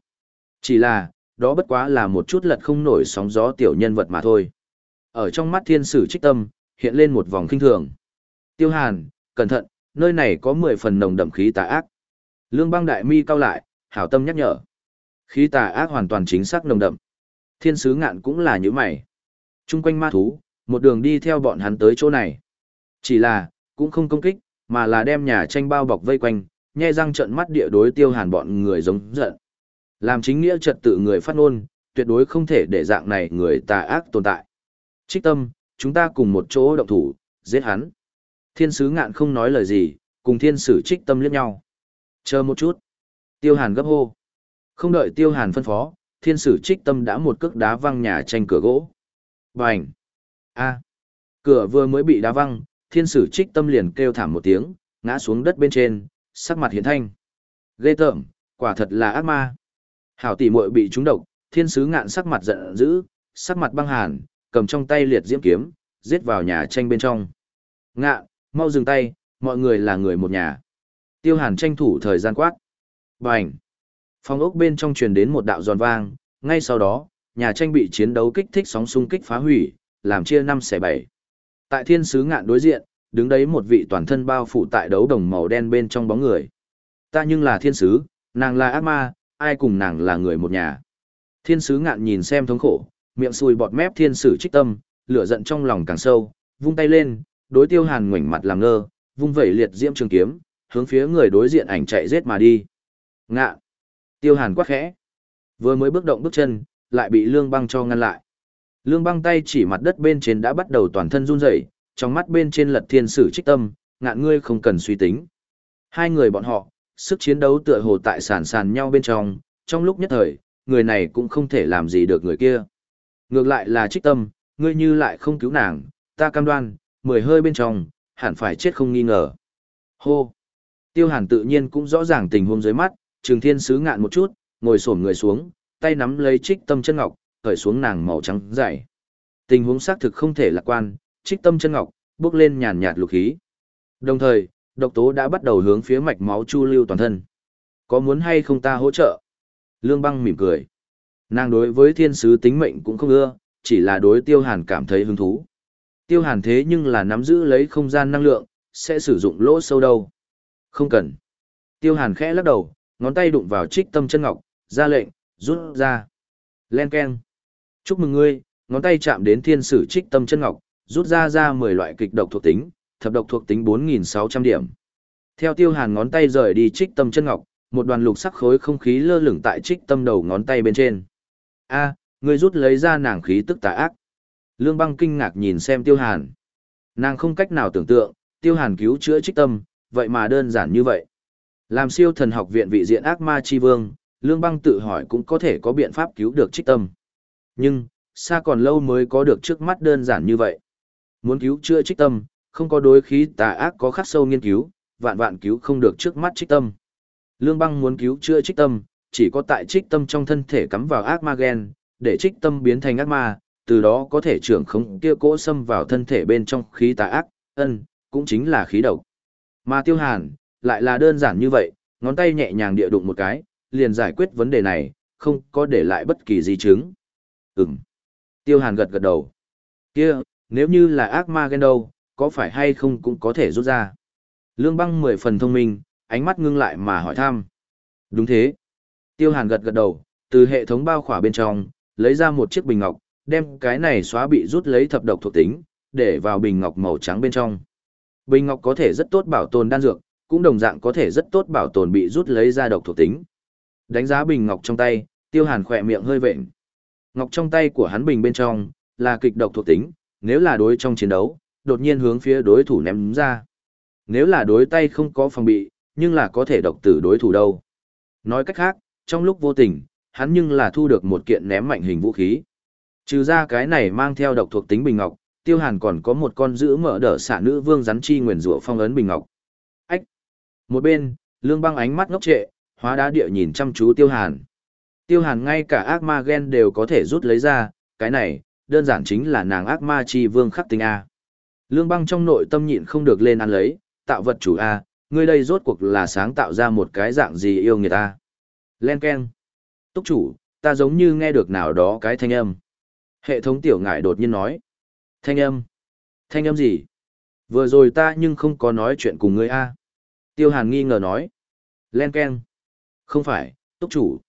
Chỉ là, đó bất quá là một chút lật không nổi sóng gió tiểu nhân vật mà thôi. Ở trong mắt thiên sử trích tâm, hiện lên một vòng kinh thường. Tiêu hàn, cẩn thận, nơi này có 10 phần nồng đậm khí tà ác. Lương băng đại mi cao lại, hảo tâm nhắc nhở. Khí tà ác hoàn toàn chính xác nồng đậm. Thiên sứ ngạn cũng là như mày. Trung quanh ma thú, một đường đi theo bọn hắn tới chỗ này. Chỉ là, cũng không công kích, mà là đem nhà tranh bao bọc vây quanh, nhe răng trận mắt địa đối tiêu hàn bọn người giống giận. Làm chính nghĩa trật tự người phát ngôn, tuyệt đối không thể để dạng này người tà ác tồn tại. Trích tâm, chúng ta cùng một chỗ động thủ, giết hắn. Thiên sứ ngạn không nói lời gì, cùng thiên sử trích tâm liếc nhau. Chờ một chút. Tiêu hàn gấp hô. Không đợi tiêu hàn phân phó, thiên sử trích tâm đã một cước đá văng nhà tranh cửa gỗ. Bành! a Cửa vừa mới bị đá văng, thiên sử trích tâm liền kêu thảm một tiếng, ngã xuống đất bên trên, sắc mặt hiển thanh. Ghê tởm, quả thật là ác ma. Hảo tỷ muội bị trúng độc, thiên sứ ngạn sắc mặt giận dữ, sắc mặt băng hàn, cầm trong tay liệt diễm kiếm, giết vào nhà tranh bên trong. Ngạn, mau dừng tay, mọi người là người một nhà. Tiêu hàn tranh thủ thời gian quát. Bành! Phòng ốc bên trong truyền đến một đạo giòn vang, ngay sau đó, nhà tranh bị chiến đấu kích thích sóng xung kích phá hủy, làm chia năm xẻ bảy. Tại thiên sứ ngạn đối diện, đứng đấy một vị toàn thân bao phủ tại đấu đồng màu đen bên trong bóng người. Ta nhưng là thiên sứ, nàng là ác ma, ai cùng nàng là người một nhà. Thiên sứ ngạn nhìn xem thống khổ, miệng sùi bọt mép thiên sử trích tâm, lửa giận trong lòng càng sâu, vung tay lên, đối tiêu hàn ngoảnh mặt làm ngơ, vung vẩy liệt diễm trường kiếm, hướng phía người đối diện ảnh chạy giết mà đi. Ngạn! Tiêu hàn quát khẽ. Vừa mới bước động bước chân, lại bị lương băng cho ngăn lại. Lương băng tay chỉ mặt đất bên trên đã bắt đầu toàn thân run rẩy, trong mắt bên trên lật thiên sử trích tâm, ngạn ngươi không cần suy tính. Hai người bọn họ, sức chiến đấu tựa hồ tại sàn sàn nhau bên trong, trong lúc nhất thời, người này cũng không thể làm gì được người kia. Ngược lại là trích tâm, ngươi như lại không cứu nàng, ta cam đoan, mười hơi bên trong, hẳn phải chết không nghi ngờ. Hô! Tiêu hàn tự nhiên cũng rõ ràng tình huống dưới mắt, trường thiên sứ ngạn một chút, ngồi xổm người xuống, tay nắm lấy trích tâm chân ngọc, khởi xuống nàng màu trắng dày. Tình huống xác thực không thể lạc quan, trích tâm chân ngọc, bước lên nhàn nhạt lục khí. Đồng thời, độc tố đã bắt đầu hướng phía mạch máu chu lưu toàn thân. Có muốn hay không ta hỗ trợ? Lương băng mỉm cười. Nàng đối với thiên sứ tính mệnh cũng không ưa, chỉ là đối tiêu hàn cảm thấy hứng thú. Tiêu hàn thế nhưng là nắm giữ lấy không gian năng lượng, sẽ sử dụng lỗ sâu đâu. Không cần. Tiêu hàn khẽ lắc đầu, ngón tay đụng vào trích tâm chân ngọc, ra lệnh, rút ra. Len keng. Chúc mừng ngươi, ngón tay chạm đến thiên sử trích tâm chân ngọc, rút ra ra 10 loại kịch độc thuộc tính, thập độc thuộc tính 4.600 điểm. Theo tiêu hàn ngón tay rời đi trích tâm chân ngọc, một đoàn lục sắc khối không khí lơ lửng tại trích tâm đầu ngón tay bên trên. A, ngươi rút lấy ra nàng khí tức tà ác. Lương băng kinh ngạc nhìn xem tiêu hàn. Nàng không cách nào tưởng tượng, tiêu hàn cứu chữa trích tâm, vậy mà đơn giản như vậy. Làm siêu thần học viện vị diện ác ma chi vương, Lương băng tự hỏi cũng có thể có biện pháp cứu được trích tâm. Nhưng, xa còn lâu mới có được trước mắt đơn giản như vậy. Muốn cứu chữa trích tâm, không có đối khí tà ác có khắc sâu nghiên cứu, vạn vạn cứu không được trước mắt trích tâm. Lương băng muốn cứu chữa trích tâm, chỉ có tại trích tâm trong thân thể cắm vào ác ma gen, để trích tâm biến thành ác ma, từ đó có thể trưởng không kia cỗ xâm vào thân thể bên trong khí tà ác, ân, cũng chính là khí độc. Mà tiêu hàn, lại là đơn giản như vậy, ngón tay nhẹ nhàng địa đụng một cái, liền giải quyết vấn đề này, không có để lại bất kỳ di chứng. Ừm. Tiêu hàn gật gật đầu. kia nếu như là ác ma gen đâu, có phải hay không cũng có thể rút ra. Lương băng mười phần thông minh, ánh mắt ngưng lại mà hỏi thăm. Đúng thế. Tiêu hàn gật gật đầu, từ hệ thống bao khỏa bên trong, lấy ra một chiếc bình ngọc, đem cái này xóa bị rút lấy thập độc thuộc tính, để vào bình ngọc màu trắng bên trong. Bình ngọc có thể rất tốt bảo tồn đan dược, cũng đồng dạng có thể rất tốt bảo tồn bị rút lấy ra độc thuộc tính. Đánh giá bình ngọc trong tay, tiêu hàn khỏe miệng hơi vện. Ngọc trong tay của hắn bình bên trong, là kịch độc thuộc tính, nếu là đối trong chiến đấu, đột nhiên hướng phía đối thủ ném ra. Nếu là đối tay không có phòng bị, nhưng là có thể độc tử đối thủ đâu. Nói cách khác, trong lúc vô tình, hắn nhưng là thu được một kiện ném mạnh hình vũ khí. Trừ ra cái này mang theo độc thuộc tính bình ngọc, tiêu hàn còn có một con giữ mở đỡ xạ nữ vương rắn chi nguyền rủa phong ấn bình ngọc. Ách! Một bên, lương băng ánh mắt ngốc trệ, hóa đá địa nhìn chăm chú tiêu hàn. Tiêu hàn ngay cả ác ma gen đều có thể rút lấy ra, cái này, đơn giản chính là nàng ác ma chi vương khắc tinh A. Lương băng trong nội tâm nhịn không được lên ăn lấy, tạo vật chủ A, ngươi đây rốt cuộc là sáng tạo ra một cái dạng gì yêu người ta. Len Ken. Túc chủ, ta giống như nghe được nào đó cái thanh âm. Hệ thống tiểu ngải đột nhiên nói. Thanh âm? Thanh âm gì? Vừa rồi ta nhưng không có nói chuyện cùng ngươi a. Tiêu Hàn nghi ngờ nói. Len Ken. Không phải, túc chủ.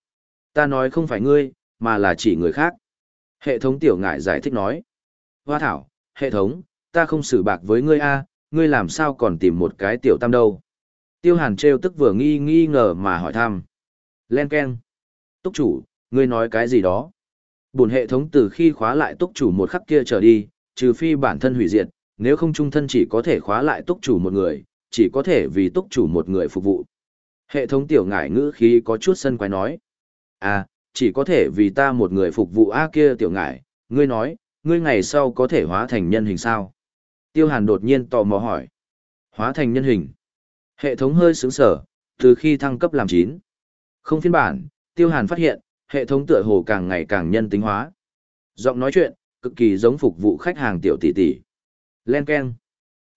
Ta nói không phải ngươi, mà là chỉ người khác. Hệ thống tiểu ngải giải thích nói. Hoa thảo, hệ thống, ta không xử bạc với ngươi a, ngươi làm sao còn tìm một cái tiểu tam đâu. Tiêu Hàn trêu tức vừa nghi nghi ngờ mà hỏi thăm. Len Ken. Túc chủ, ngươi nói cái gì đó? Bùn hệ thống từ khi khóa lại túc chủ một khắc kia trở đi, trừ phi bản thân hủy diệt, nếu không trung thân chỉ có thể khóa lại túc chủ một người, chỉ có thể vì túc chủ một người phục vụ. Hệ thống tiểu ngải ngữ khí có chút sân quái nói. À, chỉ có thể vì ta một người phục vụ A kia tiểu ngải, ngươi nói, ngươi ngày sau có thể hóa thành nhân hình sao? Tiêu hàn đột nhiên tò mò hỏi. Hóa thành nhân hình. Hệ thống hơi sướng sở, từ khi thăng cấp làm chín. Không phiên bản, tiêu hàn phát hiện, hệ thống tựa hồ càng ngày càng nhân tính hóa. Giọng nói chuyện, cực kỳ giống phục vụ khách hàng tiểu tỷ tỷ. Len keng.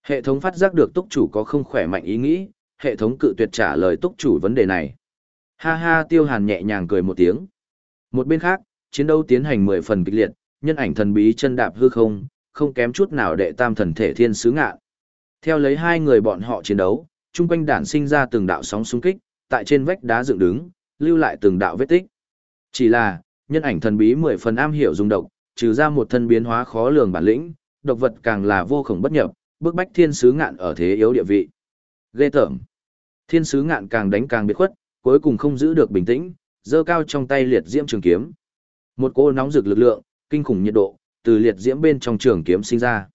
Hệ thống phát giác được túc chủ có không khỏe mạnh ý nghĩ, hệ thống cự tuyệt trả lời túc chủ vấn đề này. Ha ha tiêu hàn nhẹ nhàng cười một tiếng. Một bên khác, chiến đấu tiến hành 10 phần kịch liệt, nhân ảnh thần bí chân đạp hư không, không kém chút nào đệ tam thần thể thiên sứ ngạ. Theo lấy hai người bọn họ chiến đấu, chung quanh đản sinh ra từng đạo sóng xung kích, tại trên vách đá dựng đứng, lưu lại từng đạo vết tích. Chỉ là, nhân ảnh thần bí mười phần am hiểu dùng độc, trừ ra một thân biến hóa khó lường bản lĩnh, độc vật càng là vô khổng bất nhập, bước bách thiên sứ ngạn ở thế yếu địa vị. Ghê tởm. Thiên sứ ngạn càng đánh càng biệt khuất, cuối cùng không giữ được bình tĩnh, giơ cao trong tay liệt diễm trường kiếm. Một cô nóng rực lực lượng, kinh khủng nhiệt độ, từ liệt diễm bên trong trường kiếm sinh ra.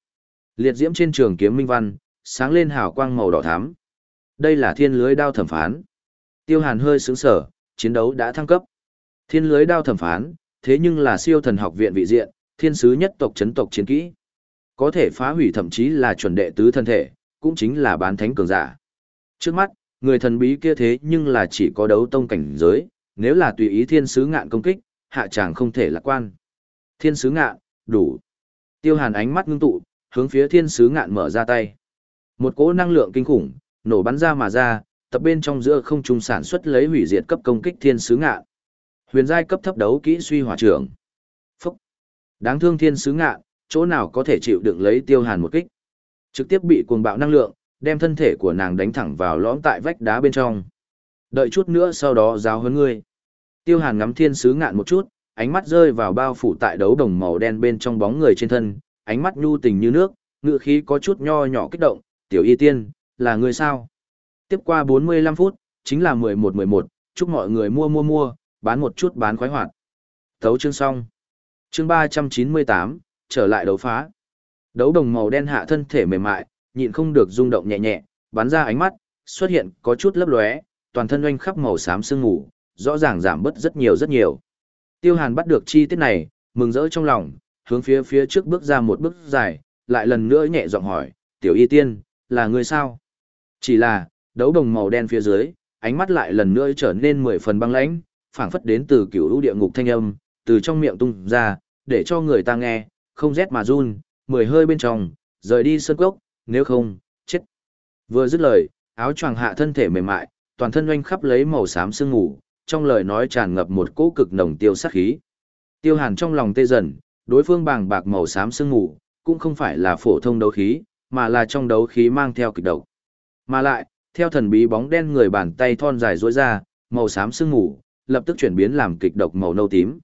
Liệt diễm trên trường kiếm minh văn, sáng lên hào quang màu đỏ thắm. Đây là thiên lưới đao thẩm phán. Tiêu Hàn hơi sướng sở, chiến đấu đã thăng cấp. Thiên lưới đao thẩm phán, thế nhưng là siêu thần học viện vị diện, thiên sứ nhất tộc chấn tộc chiến kỹ. Có thể phá hủy thậm chí là chuẩn đệ tứ thân thể, cũng chính là bán thánh cường giả. Trước mắt, người thần bí kia thế nhưng là chỉ có đấu tông cảnh giới, nếu là tùy ý thiên sứ ngạn công kích, hạ chàng không thể lạc quan. Thiên sứ ngạn, đủ. Tiêu hàn ánh mắt ngưng tụ, hướng phía thiên sứ ngạn mở ra tay. Một cỗ năng lượng kinh khủng, nổ bắn ra mà ra, tập bên trong giữa không trung sản xuất lấy hủy diệt cấp công kích thiên sứ ngạn. Huyền giai cấp thấp đấu kỹ suy hỏa trưởng. Phúc. Đáng thương thiên sứ ngạn, chỗ nào có thể chịu đựng lấy tiêu hàn một kích. Trực tiếp bị cuồng bạo năng lượng, đem thân thể của nàng đánh thẳng vào lõm tại vách đá bên trong. Đợi chút nữa sau đó giáo huấn ngươi. Tiêu hàn ngắm thiên sứ ngạn một chút, ánh mắt rơi vào bao phủ tại đấu đồng màu đen bên trong bóng người trên thân, ánh mắt nhu tình như nước, ngựa khí có chút nho nhỏ kích động, tiểu y tiên, là người sao? Tiếp qua 45 phút, chính là 11-11, chúc mọi người mua mua mua, bán một chút bán khoái hoạt. Thấu chương xong. Chương 398, trở lại đấu phá. Đấu đồng màu đen hạ thân thể mềm mại, nhịn không được rung động nhẹ nhẹ, bắn ra ánh mắt, xuất hiện có chút lấp lóe, toàn thân oanh khắp màu xám sương ngủ, rõ ràng giảm bớt rất nhiều rất nhiều. Tiêu Hàn bắt được chi tiết này, mừng rỡ trong lòng, hướng phía phía trước bước ra một bước dài, lại lần nữa nhẹ giọng hỏi, "Tiểu Y Tiên, là người sao?" Chỉ là, đấu đồng màu đen phía dưới, ánh mắt lại lần nữa trở nên mười phần băng lãnh, phảng phất đến từ cựu lũ địa ngục thanh âm, từ trong miệng tung ra, để cho người ta nghe, không rét mà run, mười hơi bên trong, rời đi sơn cốc, nếu không, chết. Vừa dứt lời, áo choàng hạ thân thể mềm mại, toàn thân oanh khắp lấy màu xám sương ngủ, trong lời nói tràn ngập một cỗ cực nồng tiêu sát khí. Tiêu Hàn trong lòng tê dần, đối phương bàng bạc màu xám sương ngủ, cũng không phải là phổ thông đấu khí, mà là trong đấu khí mang theo kịch độc. Mà lại, theo thần bí bóng đen người bàn tay thon dài rối ra, màu xám sương ngủ, lập tức chuyển biến làm kịch độc màu nâu tím.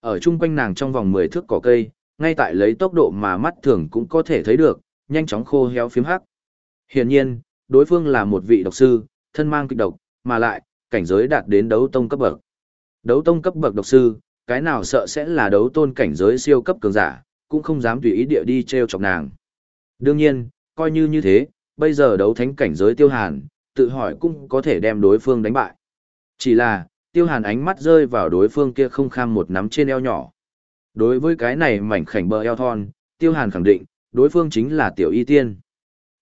Ở chung quanh nàng trong vòng 10 thước cỏ cây, ngay tại lấy tốc độ mà mắt thường cũng có thể thấy được, nhanh chóng khô héo phím hắc. Hiển nhiên, đối phương là một vị độc sư, thân mang kịch độc, mà lại, cảnh giới đạt đến đấu tông cấp bậc. Đấu tông cấp bậc độc sư, cái nào sợ sẽ là đấu tôn cảnh giới siêu cấp cường giả, cũng không dám tùy ý địa đi treo chọc nàng. Đương nhiên, coi như như thế, bây giờ đấu thánh cảnh giới tiêu hàn, tự hỏi cũng có thể đem đối phương đánh bại. Chỉ là, tiêu hàn ánh mắt rơi vào đối phương kia không kham một nắm trên eo nhỏ. Đối với cái này mảnh khảnh bờ eo thon, tiêu hàn khẳng định, Đối phương chính là tiểu y tiên.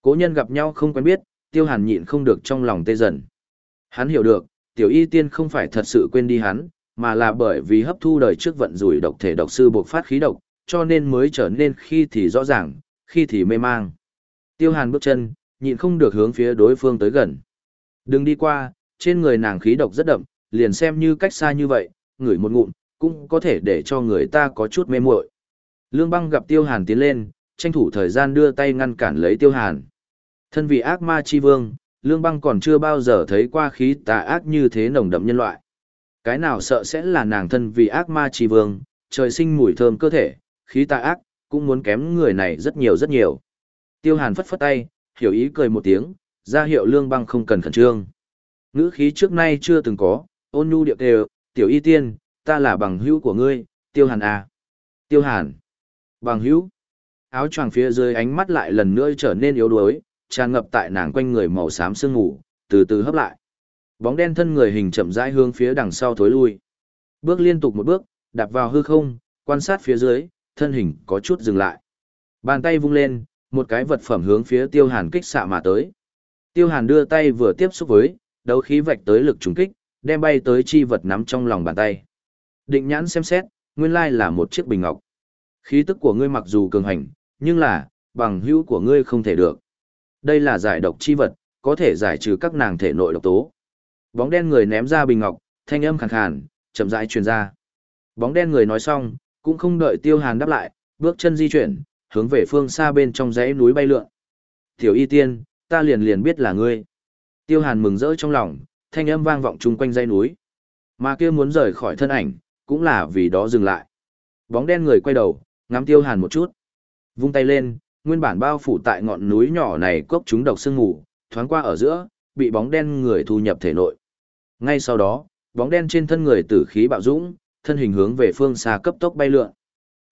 Cố nhân gặp nhau không quen biết, tiêu hàn nhịn không được trong lòng tê dần. Hắn hiểu được, tiểu y tiên không phải thật sự quên đi hắn, mà là bởi vì hấp thu đời trước vận rủi độc thể độc sư buộc phát khí độc, cho nên mới trở nên khi thì rõ ràng, khi thì mê mang. Tiêu hàn bước chân, nhịn không được hướng phía đối phương tới gần. Đừng đi qua, trên người nàng khí độc rất đậm, liền xem như cách xa như vậy, ngửi một ngụm, cũng có thể để cho người ta có chút mê muội. Lương băng gặp tiêu hàn tiến lên, tranh thủ thời gian đưa tay ngăn cản lấy tiêu hàn. Thân vị ác ma chi vương, lương băng còn chưa bao giờ thấy qua khí tà ác như thế nồng đậm nhân loại. Cái nào sợ sẽ là nàng thân vị ác ma chi vương, trời sinh mùi thơm cơ thể, khí tà ác, cũng muốn kém người này rất nhiều rất nhiều. Tiêu hàn phất phất tay, hiểu ý cười một tiếng, ra hiệu lương băng không cần khẩn trương. Ngữ khí trước nay chưa từng có, ôn nhu điệu đều, tiểu y tiên, ta là bằng hữu của ngươi, tiêu hàn à. Tiêu hàn. Bằng hữu. Áo choàng phía dưới ánh mắt lại lần nữa trở nên yếu đuối, tràn ngập tại nàng quanh người màu xám sương ngủ, từ từ hấp lại. Bóng đen thân người hình chậm rãi hướng phía đằng sau thối lui. Bước liên tục một bước, đạp vào hư không, quan sát phía dưới, thân hình có chút dừng lại. Bàn tay vung lên, một cái vật phẩm hướng phía Tiêu Hàn kích xạ mà tới. Tiêu Hàn đưa tay vừa tiếp xúc với, đấu khí vạch tới lực trùng kích, đem bay tới chi vật nắm trong lòng bàn tay. Định nhãn xem xét, nguyên lai là một chiếc bình ngọc. Khí tức của ngươi mặc dù cường hành, nhưng là, bằng hữu của ngươi không thể được. Đây là giải độc chi vật, có thể giải trừ các nàng thể nội độc tố. Bóng đen người ném ra bình ngọc, thanh âm khàn khàn, chậm rãi truyền ra. Bóng đen người nói xong, cũng không đợi Tiêu Hàn đáp lại, bước chân di chuyển, hướng về phương xa bên trong dãy núi bay lượn. Tiểu y tiên, ta liền liền biết là ngươi. Tiêu Hàn mừng rỡ trong lòng, thanh âm vang vọng chung quanh dãy núi. Mà kia muốn rời khỏi thân ảnh, cũng là vì đó dừng lại. Bóng đen người quay đầu, ngắm Tiêu Hàn một chút. Vung tay lên, nguyên bản bao phủ tại ngọn núi nhỏ này cốc chúng độc sương ngủ, thoáng qua ở giữa, bị bóng đen người thu nhập thể nội. Ngay sau đó, bóng đen trên thân người tử khí bạo dũng, thân hình hướng về phương xa cấp tốc bay lượn.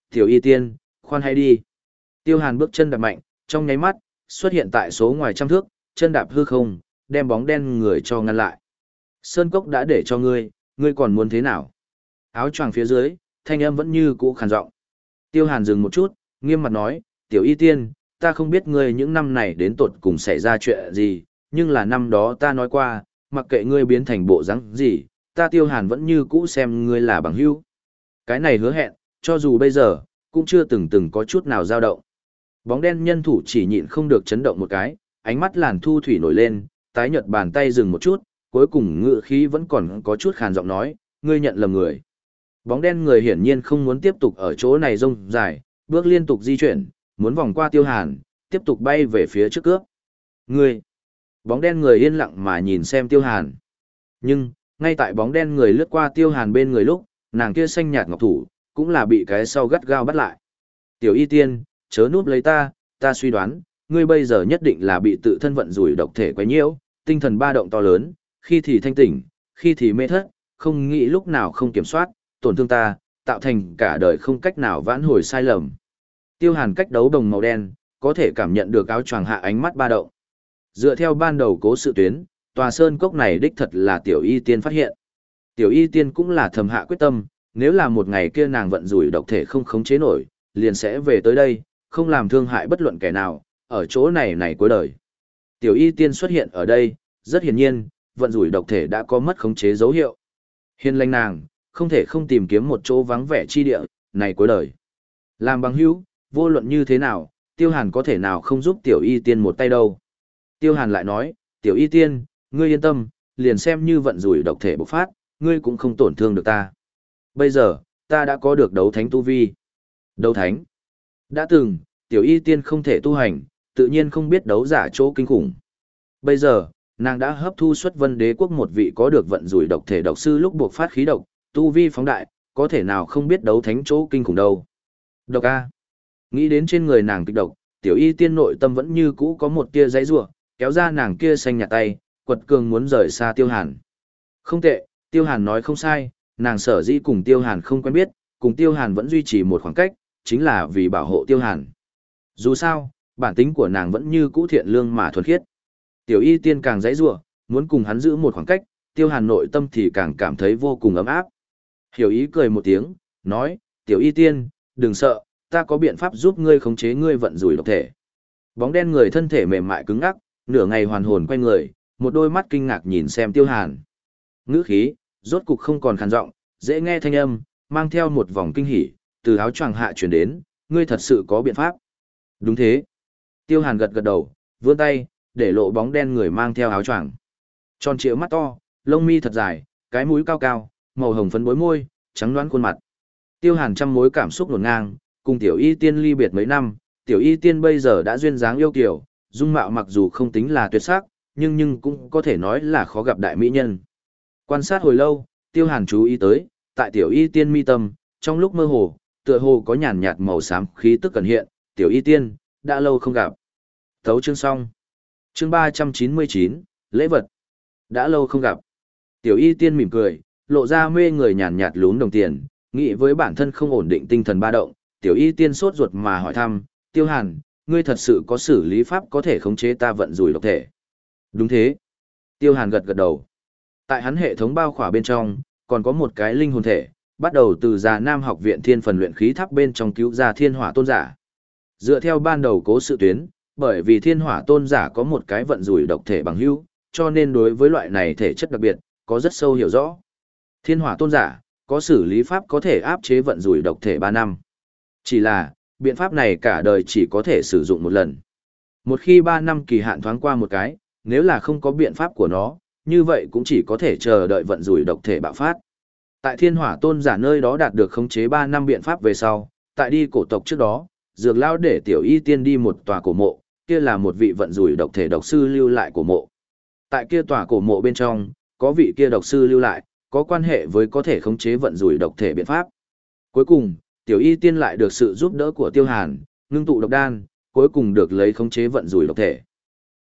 Tiểu y tiên, khoan hay đi. Tiêu hàn bước chân đạp mạnh, trong nháy mắt, xuất hiện tại số ngoài trăm thước, chân đạp hư không, đem bóng đen người cho ngăn lại. Sơn cốc đã để cho ngươi, ngươi còn muốn thế nào? Áo choàng phía dưới, thanh âm vẫn như cũ khàn giọng. Tiêu hàn dừng một chút, nghiêm mặt nói, tiểu y tiên, ta không biết ngươi những năm này đến tột cùng xảy ra chuyện gì, nhưng là năm đó ta nói qua, mặc kệ ngươi biến thành bộ dáng gì, ta tiêu hàn vẫn như cũ xem ngươi là bằng hữu. Cái này hứa hẹn, cho dù bây giờ, cũng chưa từng từng có chút nào dao động. Bóng đen nhân thủ chỉ nhịn không được chấn động một cái, ánh mắt làn thu thủy nổi lên, tái nhợt bàn tay dừng một chút, cuối cùng ngựa khí vẫn còn có chút khàn giọng nói, ngươi nhận lầm người. Bóng đen người hiển nhiên không muốn tiếp tục ở chỗ này rông dài, bước liên tục di chuyển, muốn vòng qua tiêu hàn, tiếp tục bay về phía trước cướp. Ngươi! Bóng đen người yên lặng mà nhìn xem tiêu hàn. Nhưng, ngay tại bóng đen người lướt qua tiêu hàn bên người lúc, nàng kia xanh nhạt ngọc thủ, cũng là bị cái sau gắt gao bắt lại. Tiểu y tiên, chớ núp lấy ta, ta suy đoán, ngươi bây giờ nhất định là bị tự thân vận rủi độc thể quấy nhiễu, tinh thần ba động to lớn, khi thì thanh tỉnh, khi thì mê thất, không nghĩ lúc nào không kiểm soát, tổn thương ta, tạo thành cả đời không cách nào vãn hồi sai lầm. Tiêu hàn cách đấu đồng màu đen, có thể cảm nhận được áo choàng hạ ánh mắt ba động. Dựa theo ban đầu cố sự tuyến, tòa sơn cốc này đích thật là tiểu y tiên phát hiện. Tiểu y tiên cũng là thầm hạ quyết tâm, nếu là một ngày kia nàng vận rủi độc thể không khống chế nổi, liền sẽ về tới đây, không làm thương hại bất luận kẻ nào, ở chỗ này này cuối đời. Tiểu y tiên xuất hiện ở đây, rất hiển nhiên, vận rủi độc thể đã có mất khống chế dấu hiệu. Hiên lanh nàng, không thể không tìm kiếm một chỗ vắng vẻ chi địa, này cuối đời. Làm bằng hữu, vô luận như thế nào, tiêu hàn có thể nào không giúp tiểu y tiên một tay đâu. Tiêu hàn lại nói, tiểu y tiên, ngươi yên tâm, liền xem như vận rủi độc thể bộc phát, ngươi cũng không tổn thương được ta. Bây giờ, ta đã có được đấu thánh tu vi. Đấu thánh. Đã từng, tiểu y tiên không thể tu hành, tự nhiên không biết đấu giả chỗ kinh khủng. Bây giờ, nàng đã hấp thu xuất vân đế quốc một vị có được vận rủi độc thể độc sư lúc buộc phát khí độc, tu vi phóng đại, có thể nào không biết đấu thánh chỗ kinh khủng đâu. Độc A. Nghĩ đến trên người nàng kịch độc, tiểu y tiên nội tâm vẫn như cũ có một tia giấy rủa kéo ra nàng kia xanh nhạt tay, quật cường muốn rời xa tiêu hàn. Không tệ, tiêu hàn nói không sai, nàng sở dĩ cùng tiêu hàn không quen biết, cùng tiêu hàn vẫn duy trì một khoảng cách, chính là vì bảo hộ tiêu hàn. Dù sao, bản tính của nàng vẫn như cũ thiện lương mà thuần khiết. Tiểu y tiên càng dãy rủa muốn cùng hắn giữ một khoảng cách, tiêu hàn nội tâm thì càng cảm thấy vô cùng ấm áp. Hiểu ý cười một tiếng, nói, tiểu y tiên, đừng sợ, ta có biện pháp giúp ngươi khống chế ngươi vận rủi độc thể. Bóng đen người thân thể mềm mại cứng ngắc, nửa ngày hoàn hồn quay người, một đôi mắt kinh ngạc nhìn xem Tiêu Hàn. Ngữ khí, rốt cục không còn khàn giọng, dễ nghe thanh âm, mang theo một vòng kinh hỉ, từ áo choàng hạ truyền đến, ngươi thật sự có biện pháp. Đúng thế. Tiêu Hàn gật gật đầu, vươn tay, để lộ bóng đen người mang theo áo choàng. Tròn trịa mắt to, lông mi thật dài, cái mũi cao cao, màu hồng phấn bối môi, trắng đoán khuôn mặt. Tiêu Hàn trăm mối cảm xúc nổn ngang, cùng tiểu y tiên ly biệt mấy năm, tiểu y tiên bây giờ đã duyên dáng yêu kiều, dung mạo mặc dù không tính là tuyệt sắc, nhưng nhưng cũng có thể nói là khó gặp đại mỹ nhân. Quan sát hồi lâu, Tiêu Hàn chú ý tới, tại tiểu y tiên mi tâm, trong lúc mơ hồ, tựa hồ có nhàn nhạt màu xám khí tức cần hiện, tiểu y tiên, đã lâu không gặp. Thấu chương xong. Chương 399, lễ vật. Đã lâu không gặp. Tiểu y tiên mỉm cười, lộ ra mê người nhàn nhạt lún đồng tiền, nghĩ với bản thân không ổn định tinh thần ba động, tiểu y tiên sốt ruột mà hỏi thăm, tiêu hàn, ngươi thật sự có xử lý pháp có thể khống chế ta vận rủi độc thể. Đúng thế. Tiêu hàn gật gật đầu. Tại hắn hệ thống bao khỏa bên trong, còn có một cái linh hồn thể, bắt đầu từ già nam học viện thiên phần luyện khí tháp bên trong cứu ra thiên hỏa tôn giả. Dựa theo ban đầu cố sự tuyến, bởi vì thiên hỏa tôn giả có một cái vận rủi độc thể bằng hữu, cho nên đối với loại này thể chất đặc biệt, có rất sâu hiểu rõ. Thiên hỏa tôn giả, có xử lý pháp có thể áp chế vận rủi độc thể 3 năm. Chỉ là, biện pháp này cả đời chỉ có thể sử dụng một lần. Một khi 3 năm kỳ hạn thoáng qua một cái, nếu là không có biện pháp của nó, như vậy cũng chỉ có thể chờ đợi vận rủi độc thể bạo phát. Tại thiên hỏa tôn giả nơi đó đạt được khống chế 3 năm biện pháp về sau, tại đi cổ tộc trước đó, dược lao để tiểu y tiên đi một tòa cổ mộ, kia là một vị vận rủi độc thể độc sư lưu lại cổ mộ. Tại kia tòa cổ mộ bên trong, có vị kia độc sư lưu lại, có quan hệ với có thể khống chế vận rủi độc thể biện pháp. Cuối cùng, tiểu y tiên lại được sự giúp đỡ của tiêu hàn, ngưng tụ độc đan, cuối cùng được lấy khống chế vận rủi độc thể.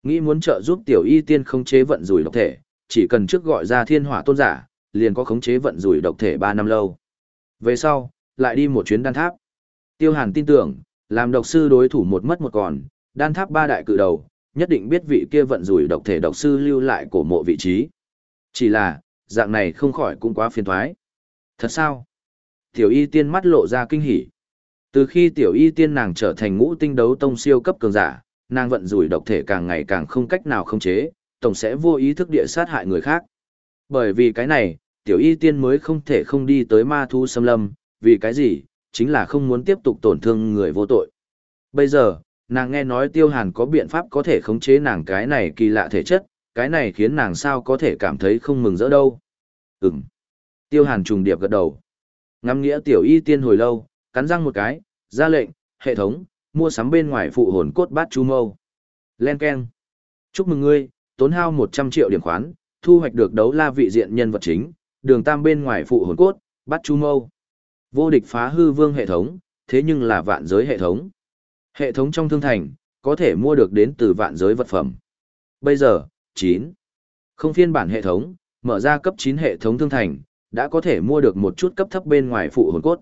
Nghĩ muốn trợ giúp tiểu y tiên khống chế vận rủi độc thể, chỉ cần trước gọi ra thiên hỏa tôn giả, liền có khống chế vận rủi độc thể 3 năm lâu. Về sau, lại đi một chuyến đan tháp. Tiêu hàn tin tưởng, làm độc sư đối thủ một mất một còn, đan tháp ba đại cự đầu, nhất định biết vị kia vận rủi độc thể độc sư lưu lại cổ mộ vị trí. Chỉ là, dạng này không khỏi cũng quá phiền thoái. Thật sao? Tiểu y tiên mắt lộ ra kinh hỉ. Từ khi tiểu y tiên nàng trở thành ngũ tinh đấu tông siêu cấp cường giả, nàng vận rủi độc thể càng ngày càng không cách nào khống chế, tổng sẽ vô ý thức địa sát hại người khác. Bởi vì cái này, tiểu y tiên mới không thể không đi tới ma thu xâm lâm, vì cái gì, chính là không muốn tiếp tục tổn thương người vô tội. Bây giờ, nàng nghe nói tiêu hàn có biện pháp có thể khống chế nàng cái này kỳ lạ thể chất, cái này khiến nàng sao có thể cảm thấy không mừng rỡ đâu. Ừm. Tiêu hàn trùng điệp gật đầu. Ngắm nghĩa tiểu y tiên hồi lâu, cắn răng một cái, ra lệnh, hệ thống, mua sắm bên ngoài phụ hồn cốt bát chu mâu. Len Ken. Chúc mừng ngươi, tốn hao 100 triệu điểm khoán, thu hoạch được đấu la vị diện nhân vật chính, đường tam bên ngoài phụ hồn cốt, bát chu mâu. Vô địch phá hư vương hệ thống, thế nhưng là vạn giới hệ thống. Hệ thống trong thương thành, có thể mua được đến từ vạn giới vật phẩm. Bây giờ, 9. Không phiên bản hệ thống, mở ra cấp 9 hệ thống thương thành, đã có thể mua được một chút cấp thấp bên ngoài phụ hồn cốt.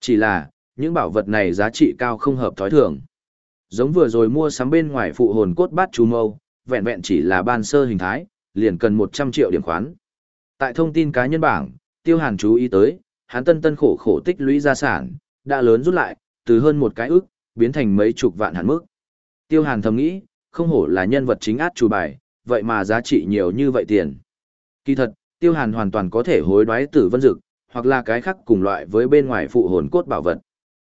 Chỉ là, những bảo vật này giá trị cao không hợp thói thường. Giống vừa rồi mua sắm bên ngoài phụ hồn cốt bát chú mâu, vẹn vẹn chỉ là ban sơ hình thái, liền cần 100 triệu điểm khoán. Tại thông tin cá nhân bảng, Tiêu Hàn chú ý tới, hắn tân tân khổ khổ tích lũy gia sản, đã lớn rút lại, từ hơn một cái ức, biến thành mấy chục vạn hàn mức. Tiêu Hàn thầm nghĩ, không hổ là nhân vật chính át chủ bài, vậy mà giá trị nhiều như vậy tiền. Kỳ thật, Tiêu Hàn hoàn toàn có thể hối đoái tử vân dực, hoặc là cái khác cùng loại với bên ngoài phụ hồn cốt bảo vật.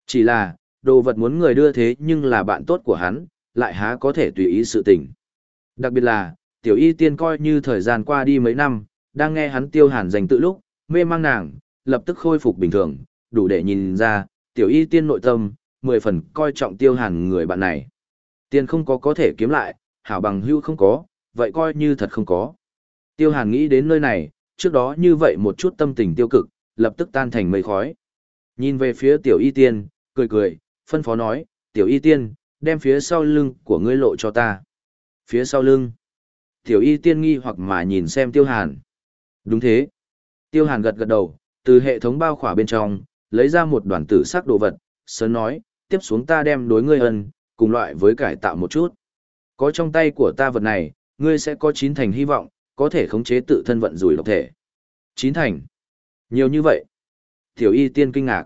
Chỉ là, đồ vật muốn người đưa thế nhưng là bạn tốt của hắn, lại há có thể tùy ý sự tình. Đặc biệt là, tiểu y tiên coi như thời gian qua đi mấy năm, đang nghe hắn tiêu hàn dành tự lúc, mê mang nàng, lập tức khôi phục bình thường, đủ để nhìn ra, tiểu y tiên nội tâm, mười phần coi trọng tiêu hàn người bạn này. Tiền không có có thể kiếm lại, hảo bằng hưu không có, vậy coi như thật không có. Tiêu hàn nghĩ đến nơi này, trước đó như vậy một chút tâm tình tiêu cực, lập tức tan thành mây khói. Nhìn về phía tiểu y tiên, cười cười, phân phó nói, tiểu y tiên, đem phía sau lưng của ngươi lộ cho ta. Phía sau lưng. Tiểu y tiên nghi hoặc mà nhìn xem tiêu hàn. Đúng thế. Tiêu hàn gật gật đầu, từ hệ thống bao khỏa bên trong, lấy ra một đoàn tử sắc đồ vật, sớm nói, tiếp xuống ta đem đối ngươi ân, cùng loại với cải tạo một chút. Có trong tay của ta vật này, ngươi sẽ có chín thành hy vọng, có thể khống chế tự thân vận rủi độc thể. Chín thành. Nhiều như vậy. Tiểu y tiên kinh ngạc.